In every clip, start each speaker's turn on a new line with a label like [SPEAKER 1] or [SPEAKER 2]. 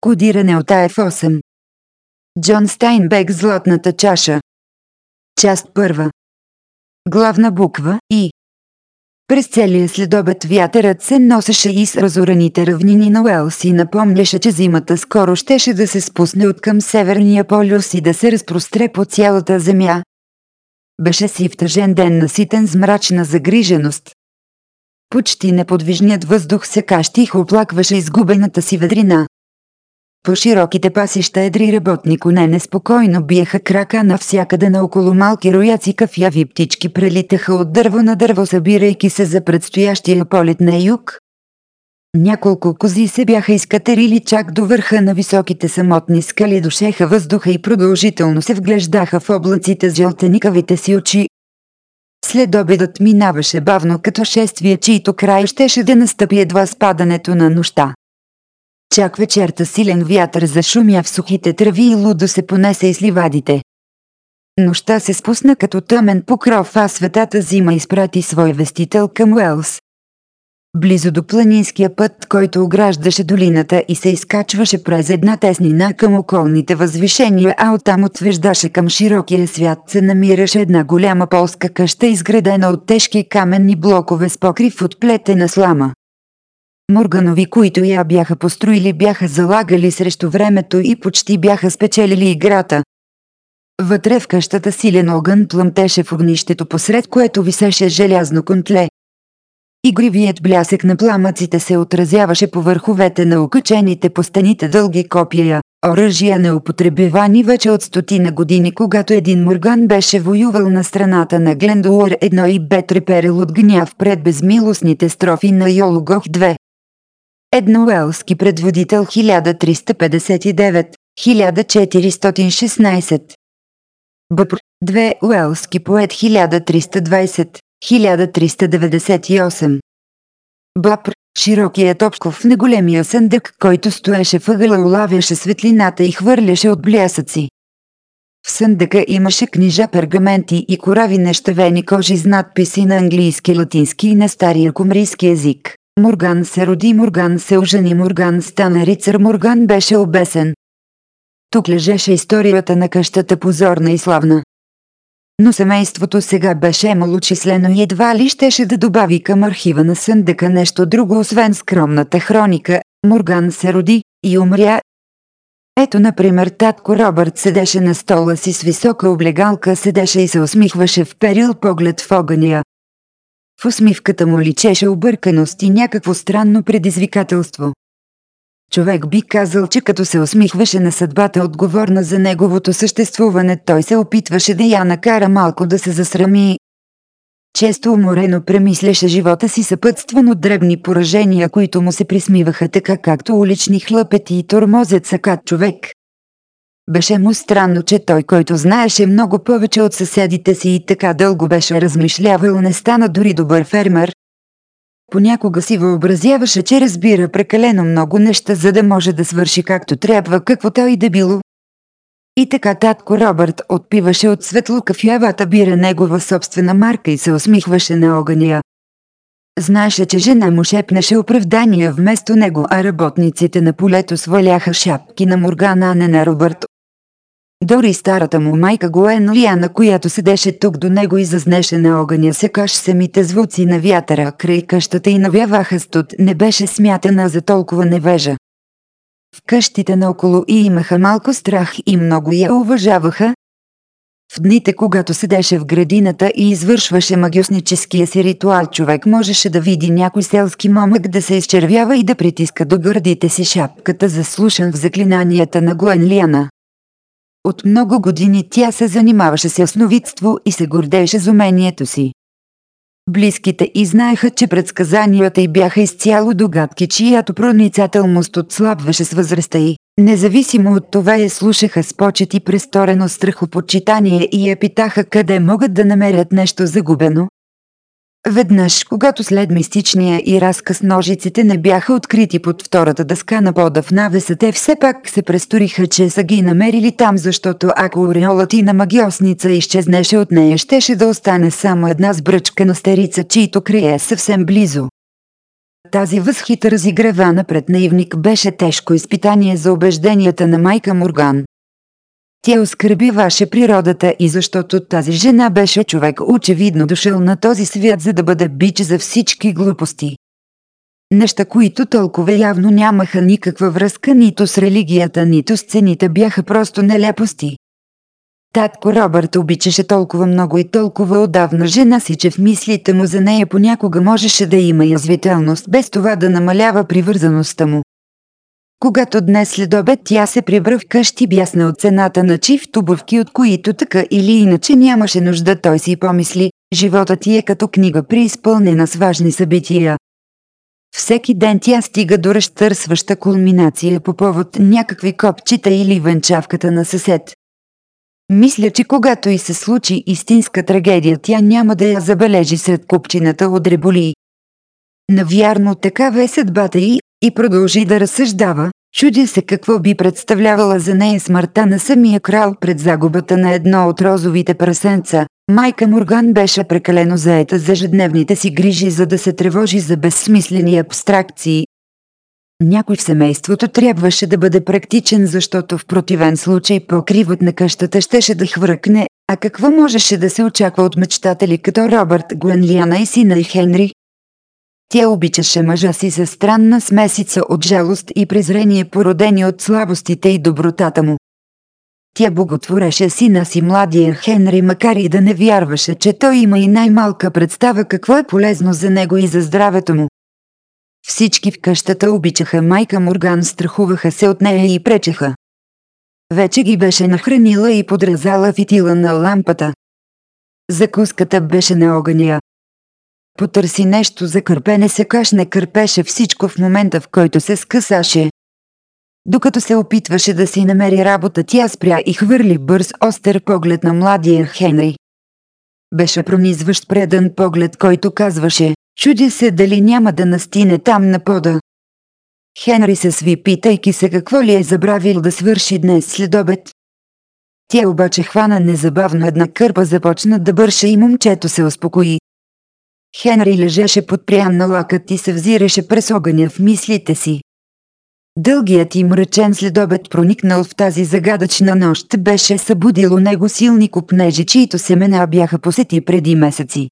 [SPEAKER 1] Кодиране от АФ8. Джон Стайнбек Златната чаша. Част първа. Главна буква И. През целия
[SPEAKER 2] следобед вятърът се носеше из разораните равнини на Уелс и напомняше, че зимата скоро щеше да се спусне от към Северния полюс и да се разпростре по цялата земя. Беше си в тъжен ден наситен с мрачна загриженост. Почти неподвижният въздух се кащих и оплакваше изгубената си ведрина. По широките пасища едри работни коне неспокойно биеха крака навсякъде на около малки рояци кафяви птички прелитаха от дърво на дърво събирайки се за предстоящия полет на юг. Няколко кози се бяха изкатерили чак до върха на високите самотни скали дошеха въздуха и продължително се вглеждаха в облаците с жълтеникавите си очи. След обедът минаваше бавно като шествие, чието край щеше да настъпи едва спадането на нощта. Чак вечерта силен вятър зашумя в сухите трави и лудо се понесе из ливадите. Нощта се спусна като тъмен покров, а светата зима изпрати свой вестител към Уелс. Близо до планинския път, който ограждаше долината и се изкачваше през една теснина към околните възвишения, а оттам отвеждаше към широкия свят, се намираше една голяма полска къща, изградена от тежки каменни блокове с покрив от плетена слама. Морганови, които я бяха построили, бяха залагали срещу времето и почти бяха спечелили играта. Вътре в къщата силен огън плъмтеше в огнището, посред което висеше желязно контле. Игривият блясък на пламъците се отразяваше по върховете на окачените по стените дълги копия, оръжия неупотребивани вече от стотина години, когато един Морган беше воювал на страната на Глендуор 1 и бе треперил от гняв пред безмилостните строфи на Йологох 2 едноуелски предводител 1359-1416. Бъпр, 2 уелски поет 1320-1398. Бъпр, широкият обков на големия съндък, който стоеше въгъла улавяше светлината и хвърляше от блясъци. В съндъка имаше книжа, пергаменти и корави нещавени кожи с надписи на английски, латински и на стария кумрийски език. Морган се роди, Морган се ожени, Морган стана рицар, Морган беше обесен. Тук лежеше историята на къщата позорна и славна. Но семейството сега беше малочислено и едва ли щеше да добави към архива на съндъка нещо друго, освен скромната хроника. Морган се роди и умря. Ето, например, татко Робърт седеше на стола си с висока облегалка, седеше и се усмихваше в перил поглед в огъня. В усмивката му личеше обърканост и някакво странно предизвикателство. Човек би казал, че като се усмихваше на съдбата отговорна за неговото съществуване, той се опитваше да я накара малко да се засрами. Често уморено премисляше живота си съпътстван от дребни поражения, които му се присмиваха така както улични хлъпети и тормозят сакат човек. Беше му странно, че той, който знаеше много повече от съседите си и така дълго беше размишлявал, не стана дори добър фермер. Понякога си въобразяваше, че разбира прекалено много неща, за да може да свърши както трябва, каквото и да било. И така татко Робърт отпиваше от светло кафявата бира негова собствена марка и се усмихваше на огъня. Знаеше, че жена му шепнеше оправдания вместо него, а работниците на полето сваляха шапки на Моргана, а не на Робърт, дори старата му майка го е която седеше тук до него и зазнеше на огъня се каш самите звуци на вятъра край къщата и навяваха студ не беше смятана за толкова невежа. В къщите наоколо и имаха малко страх и много я уважаваха. В дните, когато седеше в градината и извършваше магиосническия си ритуал, човек можеше да види някой селски момък да се изчервява и да притиска до гърдите си шапката заслушан в заклинанията на Лиана. От много години тя се занимаваше с ясновидство и се гордееше с умението си. Близките и знаеха, че предсказанията й бяха изцяло догадки, чиято проницателност отслабваше с възрастта й. Независимо от това я слушаха с почет и престорено страхопочитание и я питаха къде могат да намерят нещо загубено, Веднъж, когато след мистичния и разказ ножиците не бяха открити под втората дъска на пода в навеса, те все пак се престориха, че са ги намерили там, защото ако ореолът и на магиосница изчезнеше от нея, щеше да остане само една сбръчка на стерица, чието крие съвсем близо. Тази възхита разигравана пред наивник беше тежко изпитание за убежденията на майка Морган, тя оскърбиваше природата и защото тази жена беше човек очевидно дошъл на този свят за да бъде бич за всички глупости. Неща, които толкова явно нямаха никаква връзка нито с религията, нито с цените бяха просто нелепости. Татко Робърт обичаше толкова много и толкова отдавна жена си, че в мислите му за нея понякога можеше да има язвителност, без това да намалява привързаността му. Когато днес след обед тя се прибра в къщи бясна от цената на чифт обувки, от които така или иначе нямаше нужда, той си помисли, живота ти е като книга преизпълнена с важни събития. Всеки ден тя стига до разтърсваща кулминация по повод някакви копчета или венчавката на съсед. Мисля, че когато и се случи истинска трагедия, тя няма да я забележи сред купчината от реболи. Навярно такава е съдбата и и продължи да разсъждава, чудя се какво би представлявала за нея смъртта на самия крал пред загубата на едно от розовите прасенца. Майка Морган беше прекалено заета за ежедневните си грижи, за да се тревожи за безсмислени абстракции. Някой в семейството трябваше да бъде практичен, защото в противен случай покривът на къщата щеше да хвъркне, а какво можеше да се очаква от мечтатели като Робърт Гуенлиана и сина и Хенри, тя обичаше мъжа си за странна смесица от жалост и презрение породени от слабостите и добротата му. Тя боготвореше сина си младия Хенри, макар и да не вярваше, че той има и най-малка представа какво е полезно за него и за здравето му. Всички в къщата обичаха майка Морган, страхуваха се от нея и пречеха. Вече ги беше нахранила и подразала фитила на лампата. Закуската беше на огъня, потърси нещо за кърпене, сякаш не кърпеше всичко в момента, в който се скъсаше. Докато се опитваше да си намери работа, тя спря и хвърли бърз остър поглед на младия Хенри. Беше пронизващ предан поглед, който казваше, чуди се дали няма да настине там на пода. Хенри се сви, питайки се какво ли е забравил да свърши днес след обед. Тя обаче хвана незабавно една кърпа, започна да бърша и момчето се успокои. Хенри лежеше под прян на лакът и се взираше през огъня в мислите си. Дългият и мръчен следобед проникнал в тази загадъчна нощ беше събудило него силни купнежи, чието семена бяха посети преди месеци.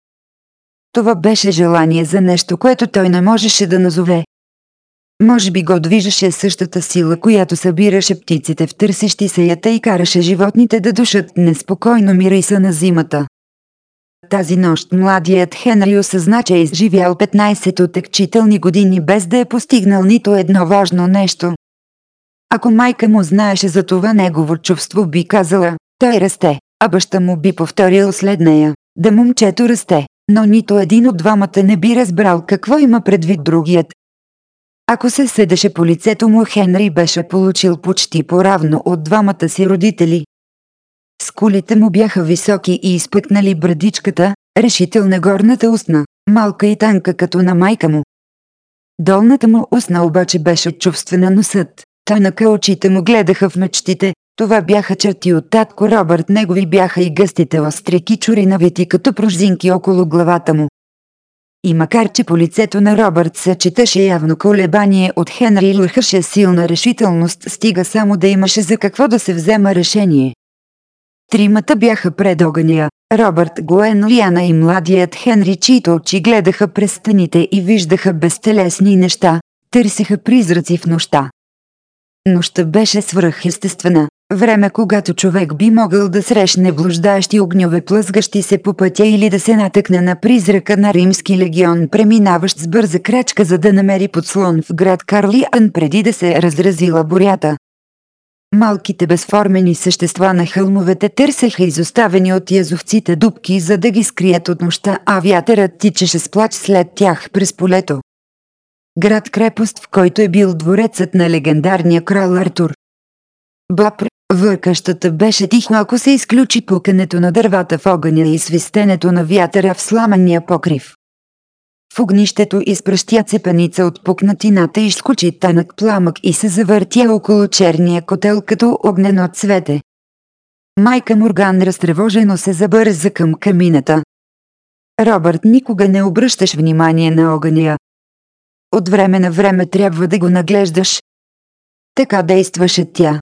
[SPEAKER 2] Това беше желание за нещо, което той не можеше да назове. Може би го движеше същата сила, която събираше птиците в търсещи се ята и караше животните да душат неспокойно мира и са на зимата. Тази нощ младият Хенри осъзна, че е изживял 15 отекчителни години без да е постигнал нито едно важно нещо. Ако майка му знаеше за това негово чувство би казала, той расте, а баща му би повторил след нея, да момчето расте, но нито един от двамата не би разбрал какво има предвид другият. Ако се седеше по лицето му Хенри беше получил почти поравно от двамата си родители, Скулите му бяха високи и изпъкнали брадичката, решителна горната устна, малка и танка като на майка му. Долната му устна обаче беше чувствена носът, тънъка очите му гледаха в мечтите, това бяха черти от татко Робърт, негови бяха и гъстите остри кичури навити като прожинки около главата му. И макар че по лицето на Робърт се четеше явно колебание от Хенри лъхаше силна решителност, стига само да имаше за какво да се взема решение. Тримата бяха пред огъня, Робърт Гуен, Лиана и младият Хенри, чието очи гледаха през стените и виждаха безтелесни неща, търсеха призраци в нощта. Нощта беше свръхестествена, време когато човек би могъл да срещне блуждаещи огньове плъзгащи се по пътя или да се натъкне на призрака на римски легион, преминаващ с бърза крачка за да намери подслон в град Карлиан преди да се е разразила бурята. Малките безформени същества на хълмовете търсеха изоставени от язовците дубки, за да ги скрият от нощта, а вятърът тичеше с плач след тях през полето. Град крепост, в който е бил дворецът на легендарния крал Артур. Бапр, въркащата беше тихо, ако се изключи пукането на дървата в огъня и свистенето на вятъра в сламения покрив. В огнището изпръщя цепеница от пукнатината и скочи танък пламък и се завъртя около черния котел като огнено цвете. Майка Морган разтревожено се забърза към камината. Робърт никога не обръщаш внимание на огъня. От време на време трябва да го наглеждаш. Така действаше тя.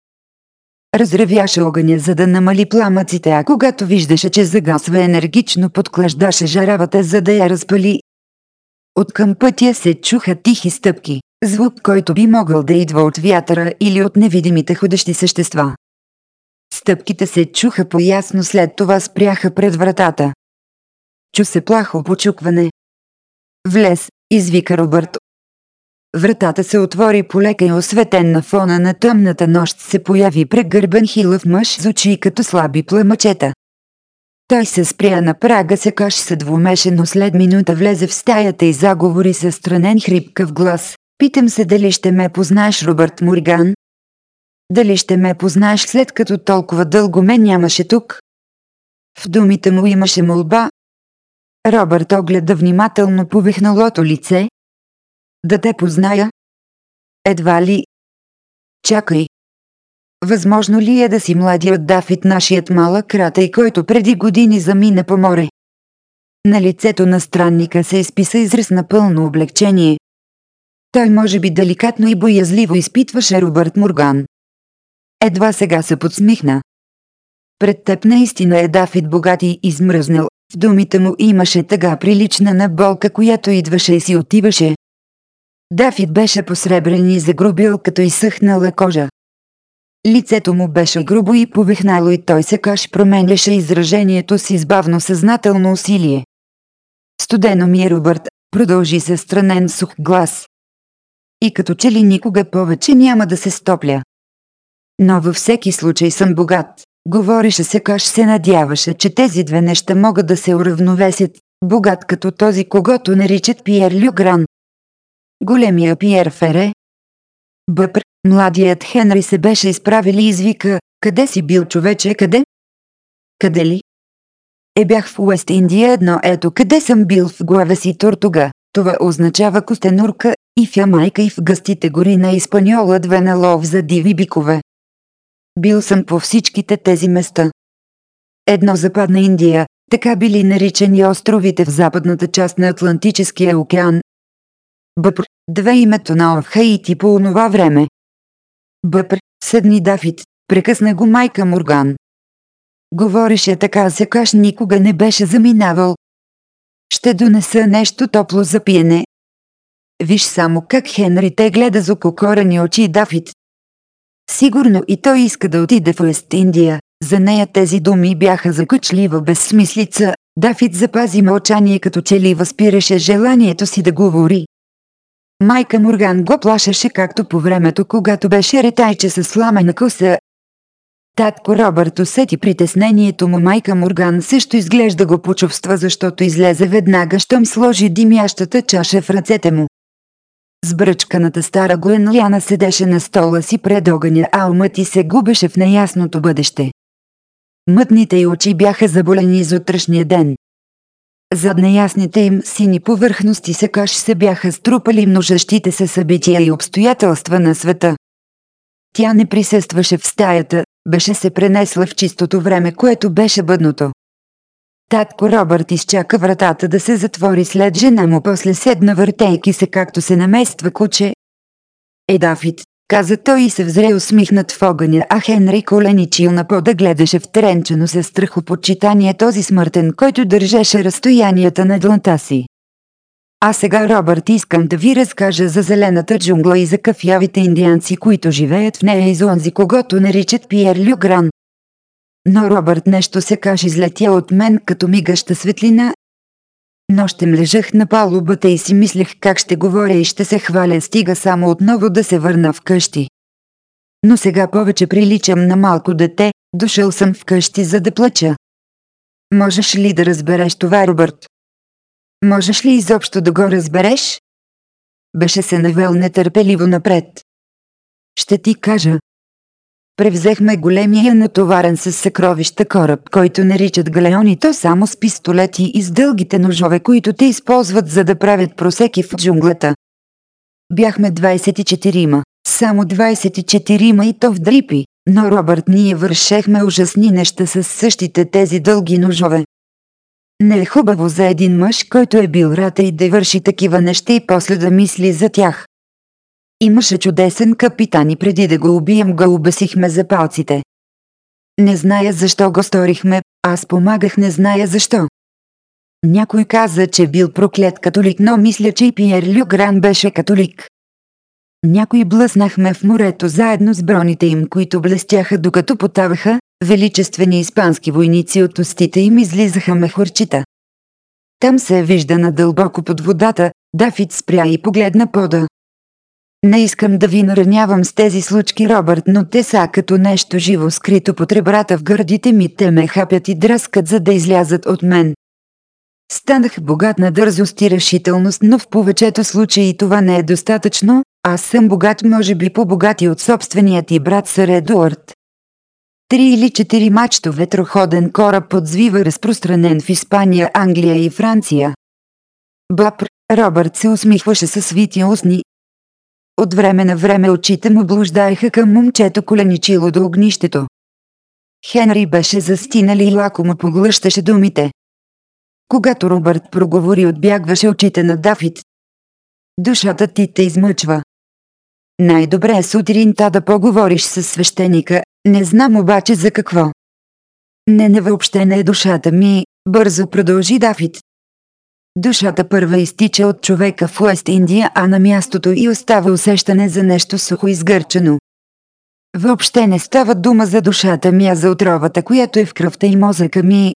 [SPEAKER 2] Разревяше огъня, за да намали пламъците, а когато виждаше, че загасва енергично подклаждаше жаравата, за да я разпали от към пътя се чуха тихи стъпки, звук който би могъл да идва от вятъра или от невидимите ходещи същества. Стъпките се чуха поясно след това спряха пред вратата. Чу се плахо почукване. Влез, извика Робърт. Вратата се отвори полека и осветен на фона на тъмната нощ се появи прегърбен хилъв мъж с очи като слаби пламъчета. Той се спря на прага секаш се двумеше, но след минута влезе в стаята и заговори с странен хрипкав глас. Питам се дали ще ме познаеш, Робърт Морган? Дали ще ме познаеш след като толкова дълго ме нямаше тук? В думите му
[SPEAKER 1] имаше молба. Робърт огледа внимателно повихналото лице. Да те позная? Едва ли? Чакай, Възможно ли е да си младият Дафит нашият малък и който преди години
[SPEAKER 2] замина по море? На лицето на странника се изписа израз на пълно облегчение. Той може би деликатно и боязливо изпитваше Робърт Морган. Едва сега се подсмихна. Пред теб наистина е Дафит богат и измръзнал. В думите му имаше тъга прилична на болка, която идваше и си отиваше. Дафит беше посребрен и загрубил като изсъхнала кожа. Лицето му беше грубо и повихнало и той се каш променяше изражението си с бавно съзнателно усилие. Студено ми е Робърт, продължи се странен сух глас. И като че ли никога повече няма да се стопля. Но във всеки случай съм богат. Говореше се каш се надяваше, че тези две неща могат да се уравновесят, богат като този, когато наричат Пиер Люгран.
[SPEAKER 1] Големия Пиер Фере, Бъпр, младият Хенри се беше изправили и извика, къде си бил човече, къде? Къде ли?
[SPEAKER 2] Е бях в Уест Индия едно, ето къде съм бил в глава си Тортуга, това означава костенурка, и в Ямайка и в гъстите гори на Испаньола две на лов за диви бикове. Бил съм по всичките тези места. Едно западна Индия, така били наричани островите в западната част на Атлантическия океан, Бъпр, две името на ти по онова време. Бъпр, седни Дафит, прекъсна го майка Морган. Говореше така секаш никога не беше заминавал. Ще донеса нещо топло за пиене. Виж само как Хенри те гледа за кокорени очи Дафит. Сигурно и той иска да отиде в Ест Индия. За нея тези думи бяха закучлива безсмислица. Дафит запази мълчание като че ли възпираше желанието си да говори. Майка Морган го плашеше както по времето, когато беше ретайче с сламена коса. Татко Робърт усети притеснението му. Майка Морган също изглежда го почувства, защото излезе веднага, щом сложи димящата чаша в ръцете му. Сбръчканата стара Гуенлиана седеше на стола си пред огъня, а умът и се губеше в неясното бъдеще. Мътните й очи бяха заболени из утрешния ден. Зад неясните им сини повърхности сякаш се бяха струпали множащите се събития и обстоятелства на света. Тя не присъстваше в стаята, беше се пренесла в чистото време, което беше бъдното. Татко Робърт изчака вратата да се затвори след жена му, после седна въртейки се както се намества куче. Едафит, каза той и се взре усмихнат в огъня, а Хенри коленичил на пода гледаше втренчено се страхопочитание този смъртен, който държеше разстоянията на длънта си. А сега, Робърт, искам да ви разкажа за зелената джунгла и за кафявите индианци, които живеят в нея и за онзи, когато наричат Пиер Люгран. Но Робърт нещо се каже, излетя от мен като мигаща светлина Нощем лежах на палубата и си мислех как ще говоря и ще се хваля стига само отново да се върна вкъщи. Но сега повече приличам на малко дете, дошъл съм вкъщи за да плача. Можеш ли
[SPEAKER 1] да разбереш това, Робърт? Можеш ли изобщо да го разбереш? Беше се навел нетърпеливо напред. Ще ти кажа,
[SPEAKER 2] Превзехме големия натоварен с съкровища кораб, който наричат галеони, то само с пистолети и с дългите ножове, които те използват за да правят просеки в джунглата. Бяхме 24-ма, само 24-ма и то в дрипи, но Робърт ние вършехме ужасни неща с същите тези дълги ножове. Не е хубаво за един мъж, който е бил рата е и да върши такива неща и после да мисли за тях. Имаше чудесен капитан и преди да го убием го обесихме за палците. Не зная защо го сторихме, аз помагах не зная защо. Някой каза, че бил проклет католик, но мисля, че и Пиер Люгран беше католик. Някой блъснахме в морето заедно с броните им, които блестяха докато потаваха, величествени испански войници от устите им излизаха мехурчита. Там се вижда надълбоко под водата, Дафит спря и погледна пода. Не искам да ви наранявам с тези случки, Робърт, но те са като нещо живо скрито под ребрата в гърдите ми. Те ме хапят и дръскат, за да излязат от мен. Станах богат на дързост и решителност, но в повечето случаи това не е достатъчно. Аз съм богат, може би по-богати от собственият ти брат Сър Едуард. Три или четири мачто ветроходен кораб подзвива разпространен в Испания, Англия и Франция. Бапр, Робърт се усмихваше с вити устни, от време на време очите му блуждаеха към момчето коленичило до огнището. Хенри беше застинал и лако му поглъщаше думите. Когато Робърт проговори отбягваше очите на Дафит. Душата ти те измъчва. Най-добре е сутринта да поговориш с свещеника, не знам обаче за какво. Не, не въобще не е душата ми, бързо продължи Дафит. Душата първа изтича от човека в Уест Индия, а на мястото и остава усещане за нещо сухо изгърчено. Въобще не става дума за душата ми, а за отровата, която е в кръвта и мозъка ми.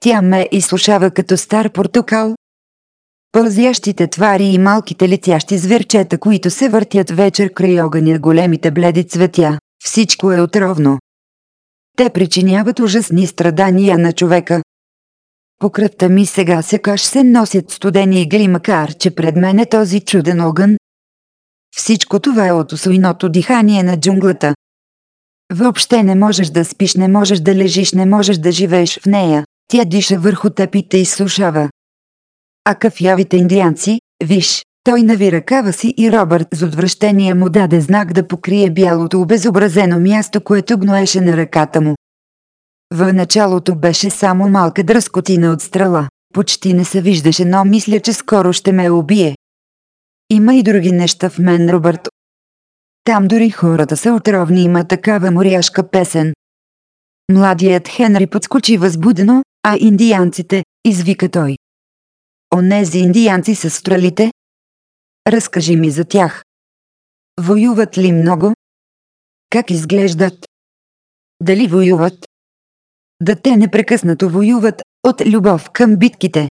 [SPEAKER 2] Тя ме изслушава като стар портокал. Пълзящите твари и малките летящи зверчета, които се въртят вечер край огъня, големите бледи цветя, всичко е отровно. Те причиняват ужасни страдания на човека, по кръвта ми сега секаш се носят студени игли, макар че пред мен е този чуден огън. Всичко това е от осуиното дихание на джунглата. Въобще не можеш да спиш, не можеш да лежиш, не можеш да живееш в нея. Тя диша върху теб и те изсушава. А кафявите индианци, виж, той нави ръкава си и Робърт с отвращение му даде знак да покрие бялото обезобразено място, което гноеше на ръката му. В началото беше само малка дръскотина от стрела, Почти не се виждаше, но мисля, че скоро ще ме убие. Има и други неща в мен, Робърт. Там дори хората са отровни, има такава моряшка песен. Младият Хенри подскочи възбудено, а
[SPEAKER 1] индианците, извика той. Онези индианци са стрелите? Разкажи ми за тях. Воюват ли много? Как изглеждат? Дали воюват? да те непрекъснато воюват от любов към битките.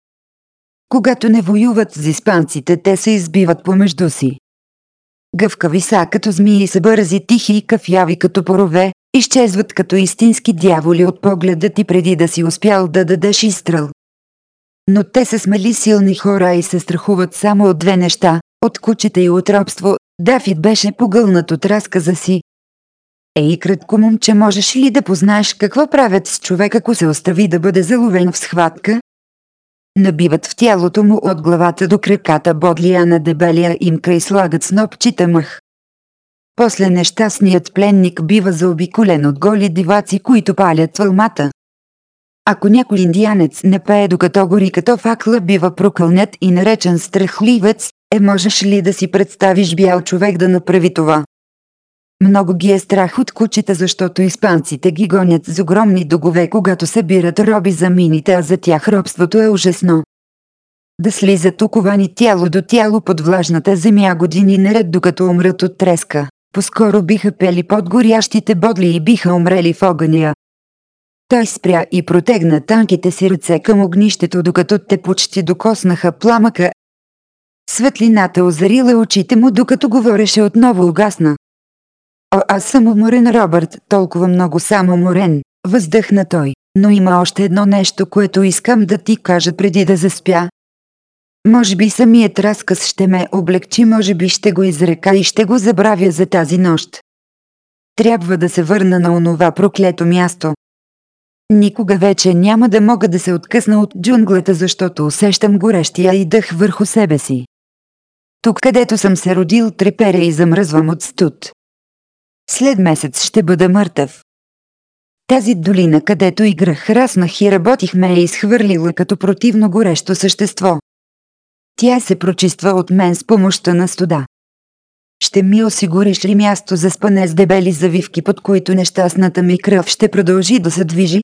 [SPEAKER 1] Когато не воюват с испанците, те се избиват
[SPEAKER 2] помежду си. Гъвкави са като змии са бързи, тихи и кафяви като порове, изчезват като истински дяволи от погледа ти преди да си успял да дадеш изстрел. Но те са смели силни хора и се страхуват само от две неща – от кучета и от робство. Дафид беше погълнат от разказа си, Ей, кратко момче, можеш ли да познаеш какво правят с човек, ако се остави да бъде заловен в схватка? Набиват в тялото му от главата до краката бодлия на дебелия имка и слагат снопчета мъх. После нещастният пленник бива заобиколен от голи диваци, които палят вълмата. Ако някой индианец не пее докато гори като факла бива прокълнят и наречен страхливец, е можеш ли да си представиш бял човек да направи това? Много ги е страх от кучета, защото испанците ги гонят с огромни догове, когато събират роби за мините, а за тях робството е ужасно. Да слизат оковани тяло до тяло под влажната земя години наред, докато умрат от треска. Поскоро биха пели под горящите бодли и биха умрели в огъня. Той спря и протегна танките си ръце към огнището, докато те почти докоснаха пламъка. Светлината озарила очите му, докато говореше отново угасна. О, аз съм уморен Робърт, толкова много съм уморен, въздъхна той, но има още едно нещо, което искам да ти кажа преди да заспя. Може би самият разказ ще ме облегчи, може би ще го изрека и ще го забравя за тази нощ. Трябва да се върна на онова проклето място. Никога вече няма да мога да се откъсна от джунглата, защото усещам горещия и дъх върху себе си. Тук, където съм се родил, треперя и замръзвам от студ. След месец ще бъда мъртъв. Тази долина, където играх, раснах и работихме, е изхвърлила като противно горещо същество. Тя се прочиства от мен с помощта на студа. Ще ми осигуриш ли място за спане с дебели завивки, под които нещастната ми кръв ще продължи да се движи?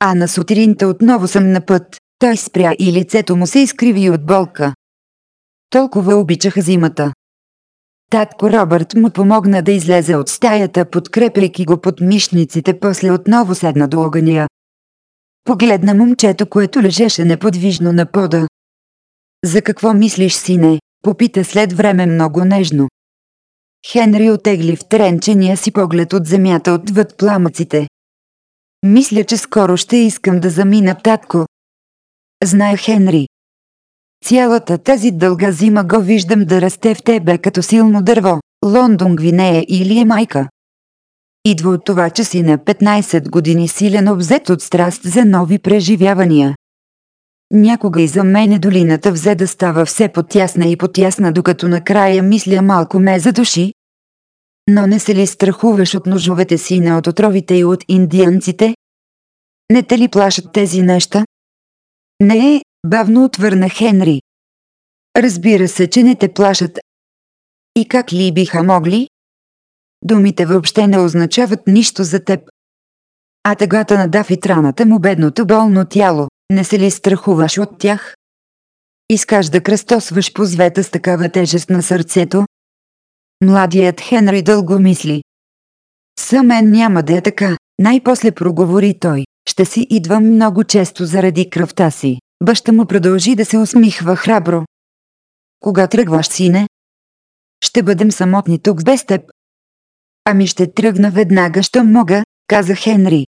[SPEAKER 2] А на сутринта отново съм на път. Той спря и лицето му се изкриви от болка. Толкова обичаха зимата. Татко Робърт му помогна да излезе от стаята, подкрепяйки го под мишниците, после отново седна до огъня. Погледна момчето, което лежеше неподвижно на пода. За какво мислиш, сине? Попита след време много нежно. Хенри отегли втренчения си поглед от земята отвъд пламъците. Мисля, че скоро ще искам да замина, татко. Знае Хенри, Цялата тази дълга зима го виждам да расте в тебе като силно дърво, Лондон Гвинея или е майка. Идва от това, че си на 15 години силен обзет от страст за нови преживявания. Някога и за мене долината взе да става все потясна и потясна, докато накрая мисля малко ме задуши. Но не се ли страхуваш от ножовете си на от отровите и от индианците? Не те ли плашат тези неща?
[SPEAKER 1] Не, е, Бавно отвърна Хенри. Разбира се, че не те плашат. И как ли биха могли? Думите въобще не означават
[SPEAKER 2] нищо за теб. А тъгата на Дафи и траната му бедното болно тяло, не се ли страхуваш от тях? Искаш да кръстосваш по звета с такава тежест на сърцето? Младият Хенри дълго мисли. За мен няма да е така, най-после проговори той. Ще си идвам много често заради кръвта си, Баща му продължи да се усмихва храбро. Кога тръгваш, сине? Ще бъдем самотни тук без теб. Ами ще тръгна веднага, що мога, каза Хенри.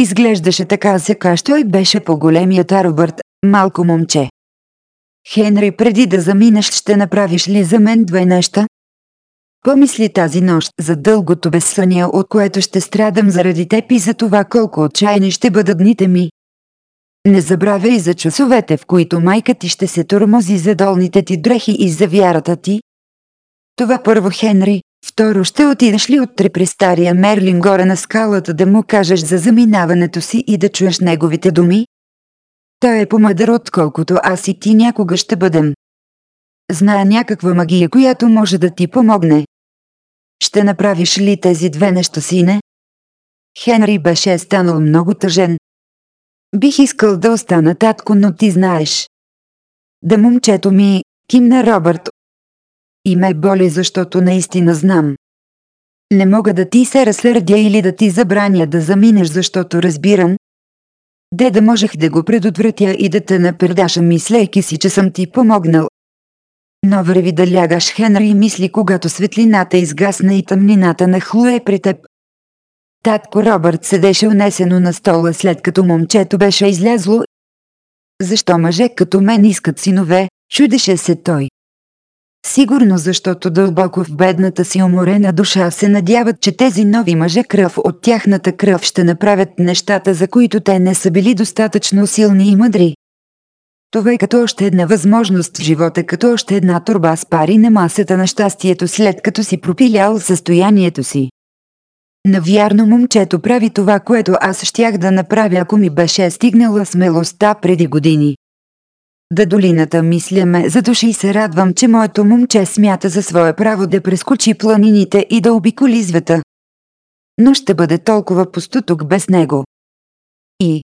[SPEAKER 2] Изглеждаше така що и беше по-големият Арбърт, малко момче. Хенри, преди да заминеш, ще направиш ли за мен две неща? Помисли тази нощ за дългото безсъние, от което ще страдам заради теб и за това колко отчаяни ще бъдат дните ми. Не забравяй за часовете, в които майка ти ще се тормози за долните ти дрехи и за вярата ти. Това първо, Хенри. Второ, ще отидеш ли утре при стария Мерлин горе на скалата да му кажеш за заминаването си и да чуеш неговите думи? Той е по-мъдър отколкото аз и ти някога ще бъдем. Зная някаква магия, която може да ти помогне. Ще направиш ли тези две неща,
[SPEAKER 1] сине? Хенри беше станал много тъжен, Бих искал да остана татко, но ти знаеш. Да момчето ми, кимна Робърт.
[SPEAKER 2] И ме боли, защото наистина знам. Не мога да ти се разсърдя или да ти забраня да заминеш, защото разбирам. Де да можех да го предотвратя и да те напердаша, мислейки си, че съм ти помогнал. Но върви да лягаш, Хенри, мисли, когато светлината изгасна и тъмнината нахлуе при теб. Татко Робърт седеше унесено на стола след като момчето беше излязло. Защо мъже като мен искат синове, чудеше се той. Сигурно защото дълбоко в бедната си уморена душа се надяват, че тези нови мъже кръв от тяхната кръв ще направят нещата, за които те не са били достатъчно силни и мъдри. Това е като още една възможност в живота, като още една турба с пари на масата на щастието след като си пропилял състоянието си. Навярно момчето прави това, което аз щях да направя, ако ми беше стигнала смелостта преди години. Да долината мисля ме души и се радвам, че моето момче смята за свое право да прескочи планините и да обиколи звета. Но ще бъде толкова пусто тук без него. И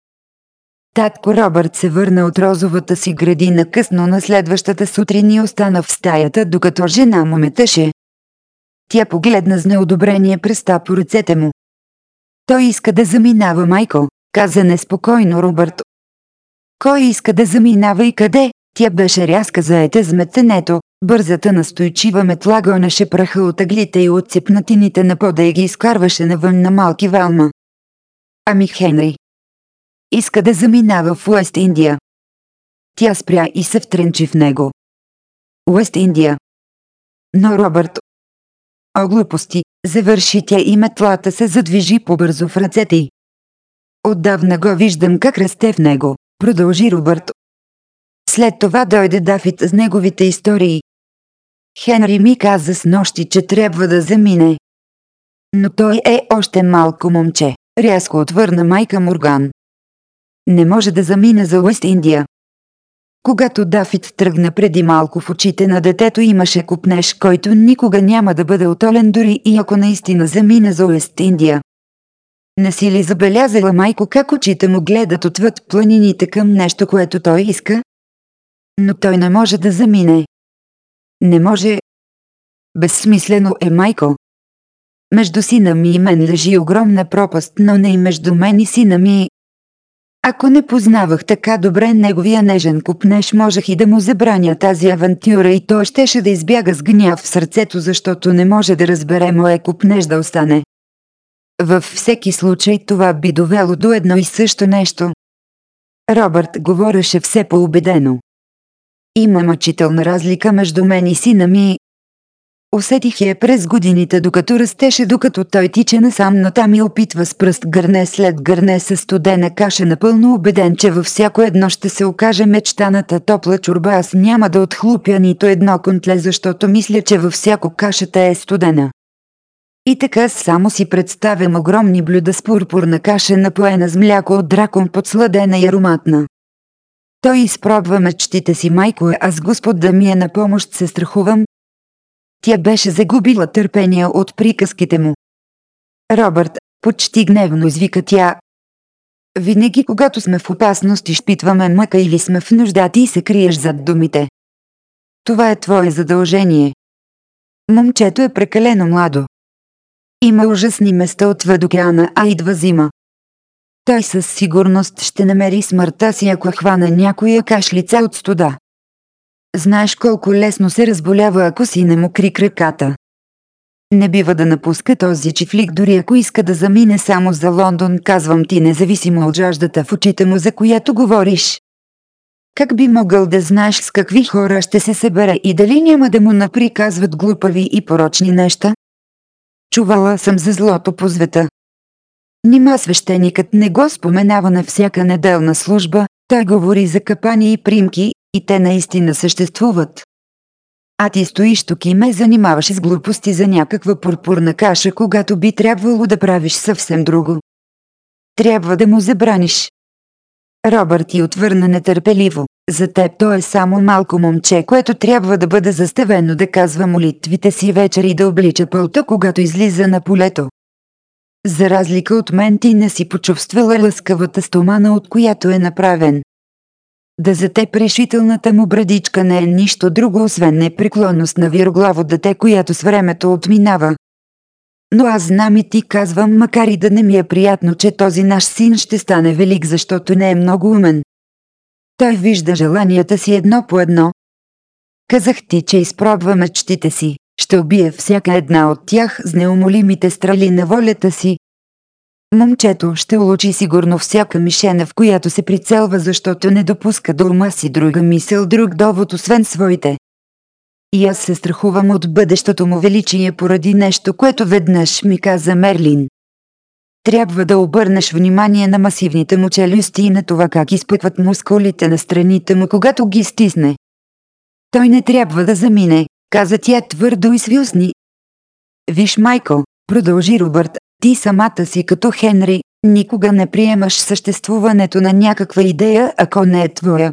[SPEAKER 2] Татко Робърт се върна от розовата си градина късно на следващата сутрин и остана в стаята, докато жена му метеше. Тя погледна с неодобрение пръста по ръцете му. Той иска да заминава, Майкъл, каза неспокойно Робърт. Кой иска да заминава и къде? Тя беше рязка заета с метенето, бързата настойчива метла гонеше праха от аглите и от цепнатините на пода и ги изкарваше
[SPEAKER 1] навън на малки валма. Ами Хенри. Иска да заминава в Уест Индия. Тя спря и се втренчи в него. Уест Индия. Но Робърт О глупости, завърши тя и метлата се задвижи побързо в ръцете й. Отдавна го виждам как расте в него,
[SPEAKER 2] продължи Робърт. След това дойде Дафит с неговите истории. Хенри ми каза с нощи, че трябва да замине. Но той е още малко момче, рязко отвърна майка Морган. Не може да замине за Уест Индия, когато Дафит тръгна преди малко в очите на детето имаше купнеж, който никога няма да бъде отолен дори и ако наистина замина за Уест Индия. Не си ли забелязала майко как очите му гледат отвъд планините
[SPEAKER 1] към нещо, което той иска? Но той не може да замине. Не може. Безсмислено е майко. Между сина ми и мен
[SPEAKER 2] лежи огромна пропаст, но не и между мен и сина ми, ако не познавах така добре неговия нежен купнеш, можех и да му забраня тази авантюра и той щеше да избяга с гняв в сърцето, защото не може да разбере мое купнеш да остане. Във всеки случай това би довело до едно и също нещо. Робърт говореше все по-убедено. Има мъчителна разлика между мен и сина ми, Усетих я през годините докато растеше докато той тича насам там и опитва с пръст гърне след гърне със студена каша напълно убеден, че във всяко едно ще се окаже мечтаната топла чурба, Аз няма да отхлупя нито едно контле, защото мисля, че във всяко кашата е студена. И така само си представям огромни блюда с пурпурна каша напоена с мляко от дракон подсладена и ароматна. Той изпробва мечтите си майко, аз Господ да ми е на помощ се страхувам, тя беше загубила търпение от приказките му. Робърт, почти гневно извика тя. Винаги когато сме в опасност и изпитваме мъка или сме в нужда ти се криеш зад думите. Това е твое задължение. Момчето е прекалено младо. Има ужасни места отвъд океана, а идва зима. Той със сигурност ще намери смъртта си ако хване някоя кашлица от студа. Знаеш колко лесно се разболява, ако си не мокри краката. Не бива да напуска този чифлик, дори ако иска да замине само за Лондон, казвам ти независимо от жаждата в очите му, за която говориш. Как би могъл да знаеш с какви хора ще се събере и дали няма да му наприказват глупави и порочни неща? Чувала съм за злото по света. Нима свещеникът не го споменава на всяка неделна служба, той говори за капани и примки и те наистина съществуват. А ти стоиш тук и ме занимаваш с глупости за някаква пурпурна каша, когато би трябвало да правиш съвсем друго. Трябва да му забраниш. Робърт ти отвърна нетърпеливо. За теб то е само малко момче, което трябва да бъде заставено да казва молитвите си вечер и да облича пълта, когато излиза на полето. За разлика от мен ти не си почувствала лъскавата стомана, от която е направен. Да за теб решителната му брадичка не е нищо друго, освен непреклонност на вироглаво дете, която с времето отминава. Но аз знам и ти казвам, макар и да не ми е приятно, че този наш син ще стане велик, защото не е много умен. Той вижда желанията си едно по едно. Казах ти, че изпробва мечтите си, ще убие всяка една от тях с неумолимите страли на волята си, Момчето ще улучи сигурно всяка мишена в която се прицелва, защото не допуска до ума си друга мисъл, друг довод освен своите. И аз се страхувам от бъдещото му величие поради нещо, което веднъж ми каза Мерлин. Трябва да обърнеш внимание на масивните му челюсти и на това как изпъкват мускулите на страните му, когато ги стисне. Той не трябва да замине, каза тя твърдо и свилсни. Виж, Майко, продължи Робърт, ти самата си като Хенри, никога не приемаш съществуването на някаква идея, ако не е твоя.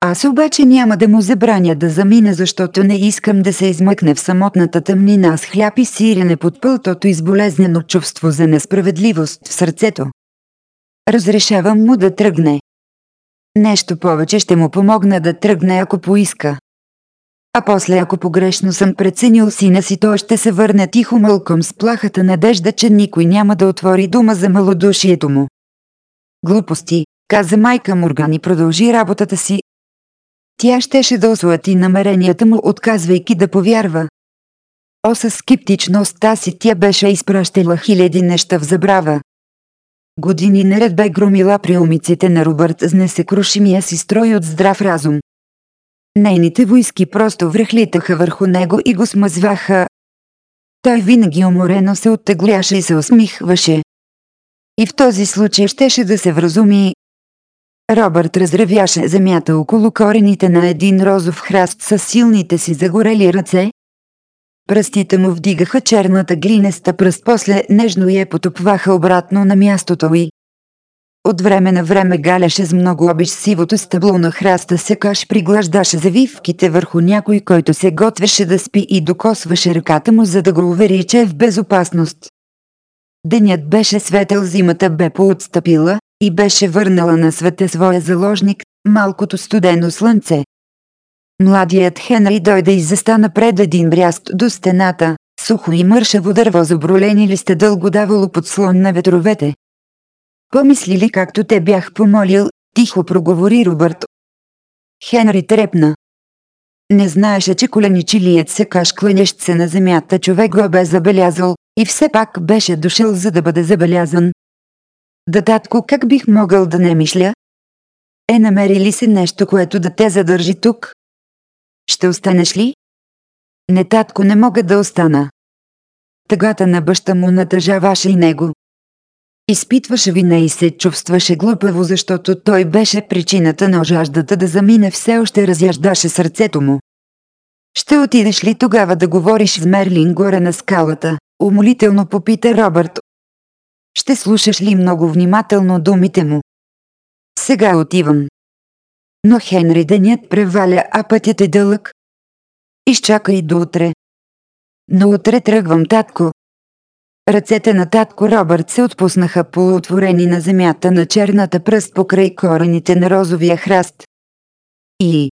[SPEAKER 2] Аз обаче няма да му забраня да замина, защото не искам да се измъкне в самотната тъмнина с хляб и сирене под пълтото изболезнено чувство за несправедливост в сърцето. Разрешавам му да тръгне. Нещо повече ще му помогна да тръгне, ако поиска. А после ако погрешно съм преценил сина си, той ще се върне тихо мълком с плахата надежда, че никой няма да отвори дума за малодушието му. Глупости, каза майка Морган и продължи работата си. Тя щеше да ослати намеренията му, отказвайки да повярва. О, със скептичността си тя беше изпращала хиляди неща в забрава. Години наред бе громила при умиците на Робърт с несекрушимия си строй от здрав разум. Нейните войски просто връхлитаха върху него и го смазваха. Той винаги уморено се оттегляше и се усмихваше. И в този случай щеше да се вразуми. Робърт разревяше земята около корените на един розов храст с силните си загорели ръце. Пръстите му вдигаха черната глинеста пръст, после нежно я потопваха обратно на мястото й. От време на време галяше с много обич сивото стъбло на храста се каш приглаждаше завивките върху някой, който се готвеше да спи и докосваше ръката му, за да го увери, че е в безопасност. Денят беше светъл, зимата бе поотстъпила и беше върнала на света своя заложник, малкото студено слънце. Младият Хенри дойде и застана пред един бряст до стената, сухо и мършаво дърво забролени листа дълго давало подслон на ветровете. Помисли ли както те бях помолил, тихо проговори Робърт. Хенри трепна. Не знаеше, че коленичилият се кашкланящ се на земята човек го бе забелязал, и все пак беше дошъл за
[SPEAKER 1] да бъде забелязан. Да татко как бих могъл да не мисля? Е намери ли се нещо, което да те задържи тук? Ще останеш ли?
[SPEAKER 2] Не татко не мога да остана. Тъгата на баща му натъжаваше и него. Изпитваше вина и се чувстваше глупаво, защото той беше причината на жаждата да замине все още разяждаше сърцето му. «Ще отидеш ли тогава да говориш с Мерлин горе на скалата?» – умолително попита Робърт.
[SPEAKER 1] «Ще слушаш ли много внимателно думите му?» «Сега отивам». Но Хенри денят преваля, а пътят е дълъг. Изчакай до утре. Но утре тръгвам, татко, Ръцете на татко
[SPEAKER 2] Робърт се отпуснаха полуотворени на земята на черната пръст покрай корените на розовия храст. И...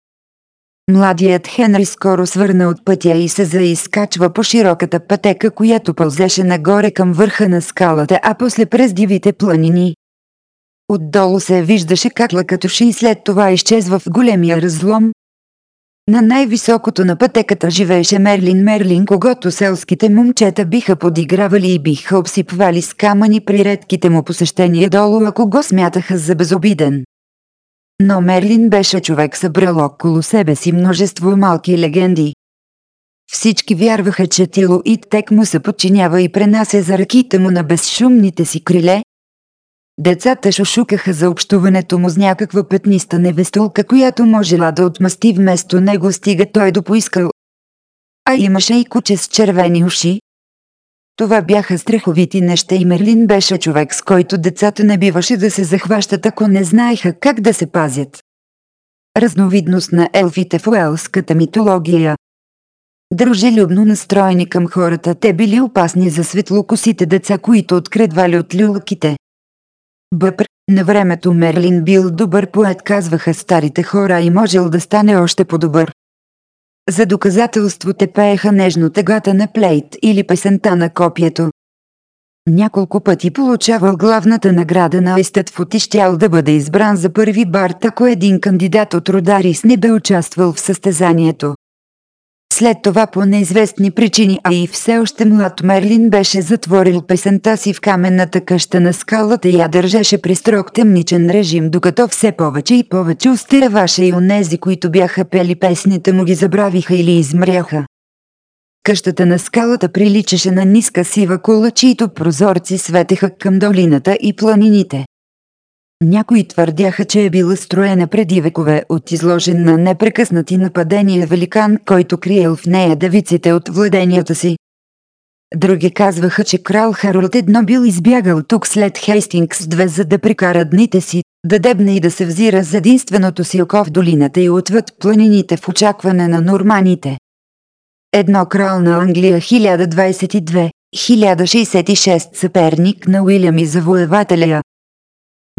[SPEAKER 2] Младият Хенри скоро свърна от пътя и се заискачва по широката пътека, която пълзеше нагоре към върха на скалата, а после през дивите планини. Отдолу се виждаше как лъкатоши и след това изчезва в големия разлом, на най-високото на пътеката живееше Мерлин Мерлин, когато селските момчета биха подигравали и биха обсипвали с камъни при редките му посещения долу, ако го смятаха за безобиден. Но Мерлин беше човек събрал около себе си множество малки легенди. Всички вярваха, че Тило и Тек му се подчинява и пренася за ръките му на безшумните си криле, Децата шушукаха за общуването му с някаква пътниста невестулка, която можела да отмъсти вместо него стига той до поискал. А имаше и куче с червени уши. Това бяха страховити неща и Мерлин беше човек с който децата не биваше да се захващат ако не знаеха как да се пазят. Разновидност на елфите в уелската митология. Дружелюбно настроени към хората те били опасни за светлокосите деца които откредвали от люлките. Бъпр, на времето Мерлин бил добър поет казваха старите хора и можел да стане още по-добър. За доказателство те пееха нежно тъгата на плейт или песента на копието. Няколко пъти получавал главната награда на естетфот фути щял да бъде избран за първи бар, ако един кандидат от Родарис не бе участвал в състезанието. След това по неизвестни причини, а и все още млад Мерлин беше затворил песента си в каменната къща на скалата и я държеше при строг темничен режим, докато все повече и повече устираваше и онези, които бяха пели песните му ги забравиха или измряха. Къщата на скалата приличаше на ниска сива кула, чието прозорци светеха към долината и планините. Някои твърдяха, че е била строена преди векове от изложен на непрекъснати нападения великан, който криел в нея девиците от владенията си. Други казваха, че крал Харолд едно бил избягал тук след Хейстингс 2 за да прикара дните си, да дебне и да се взира за единственото си око в долината и отвъд планините в очакване на норманите. Едно крал на Англия 1022, 1066 съперник на Уилям и завоевателя,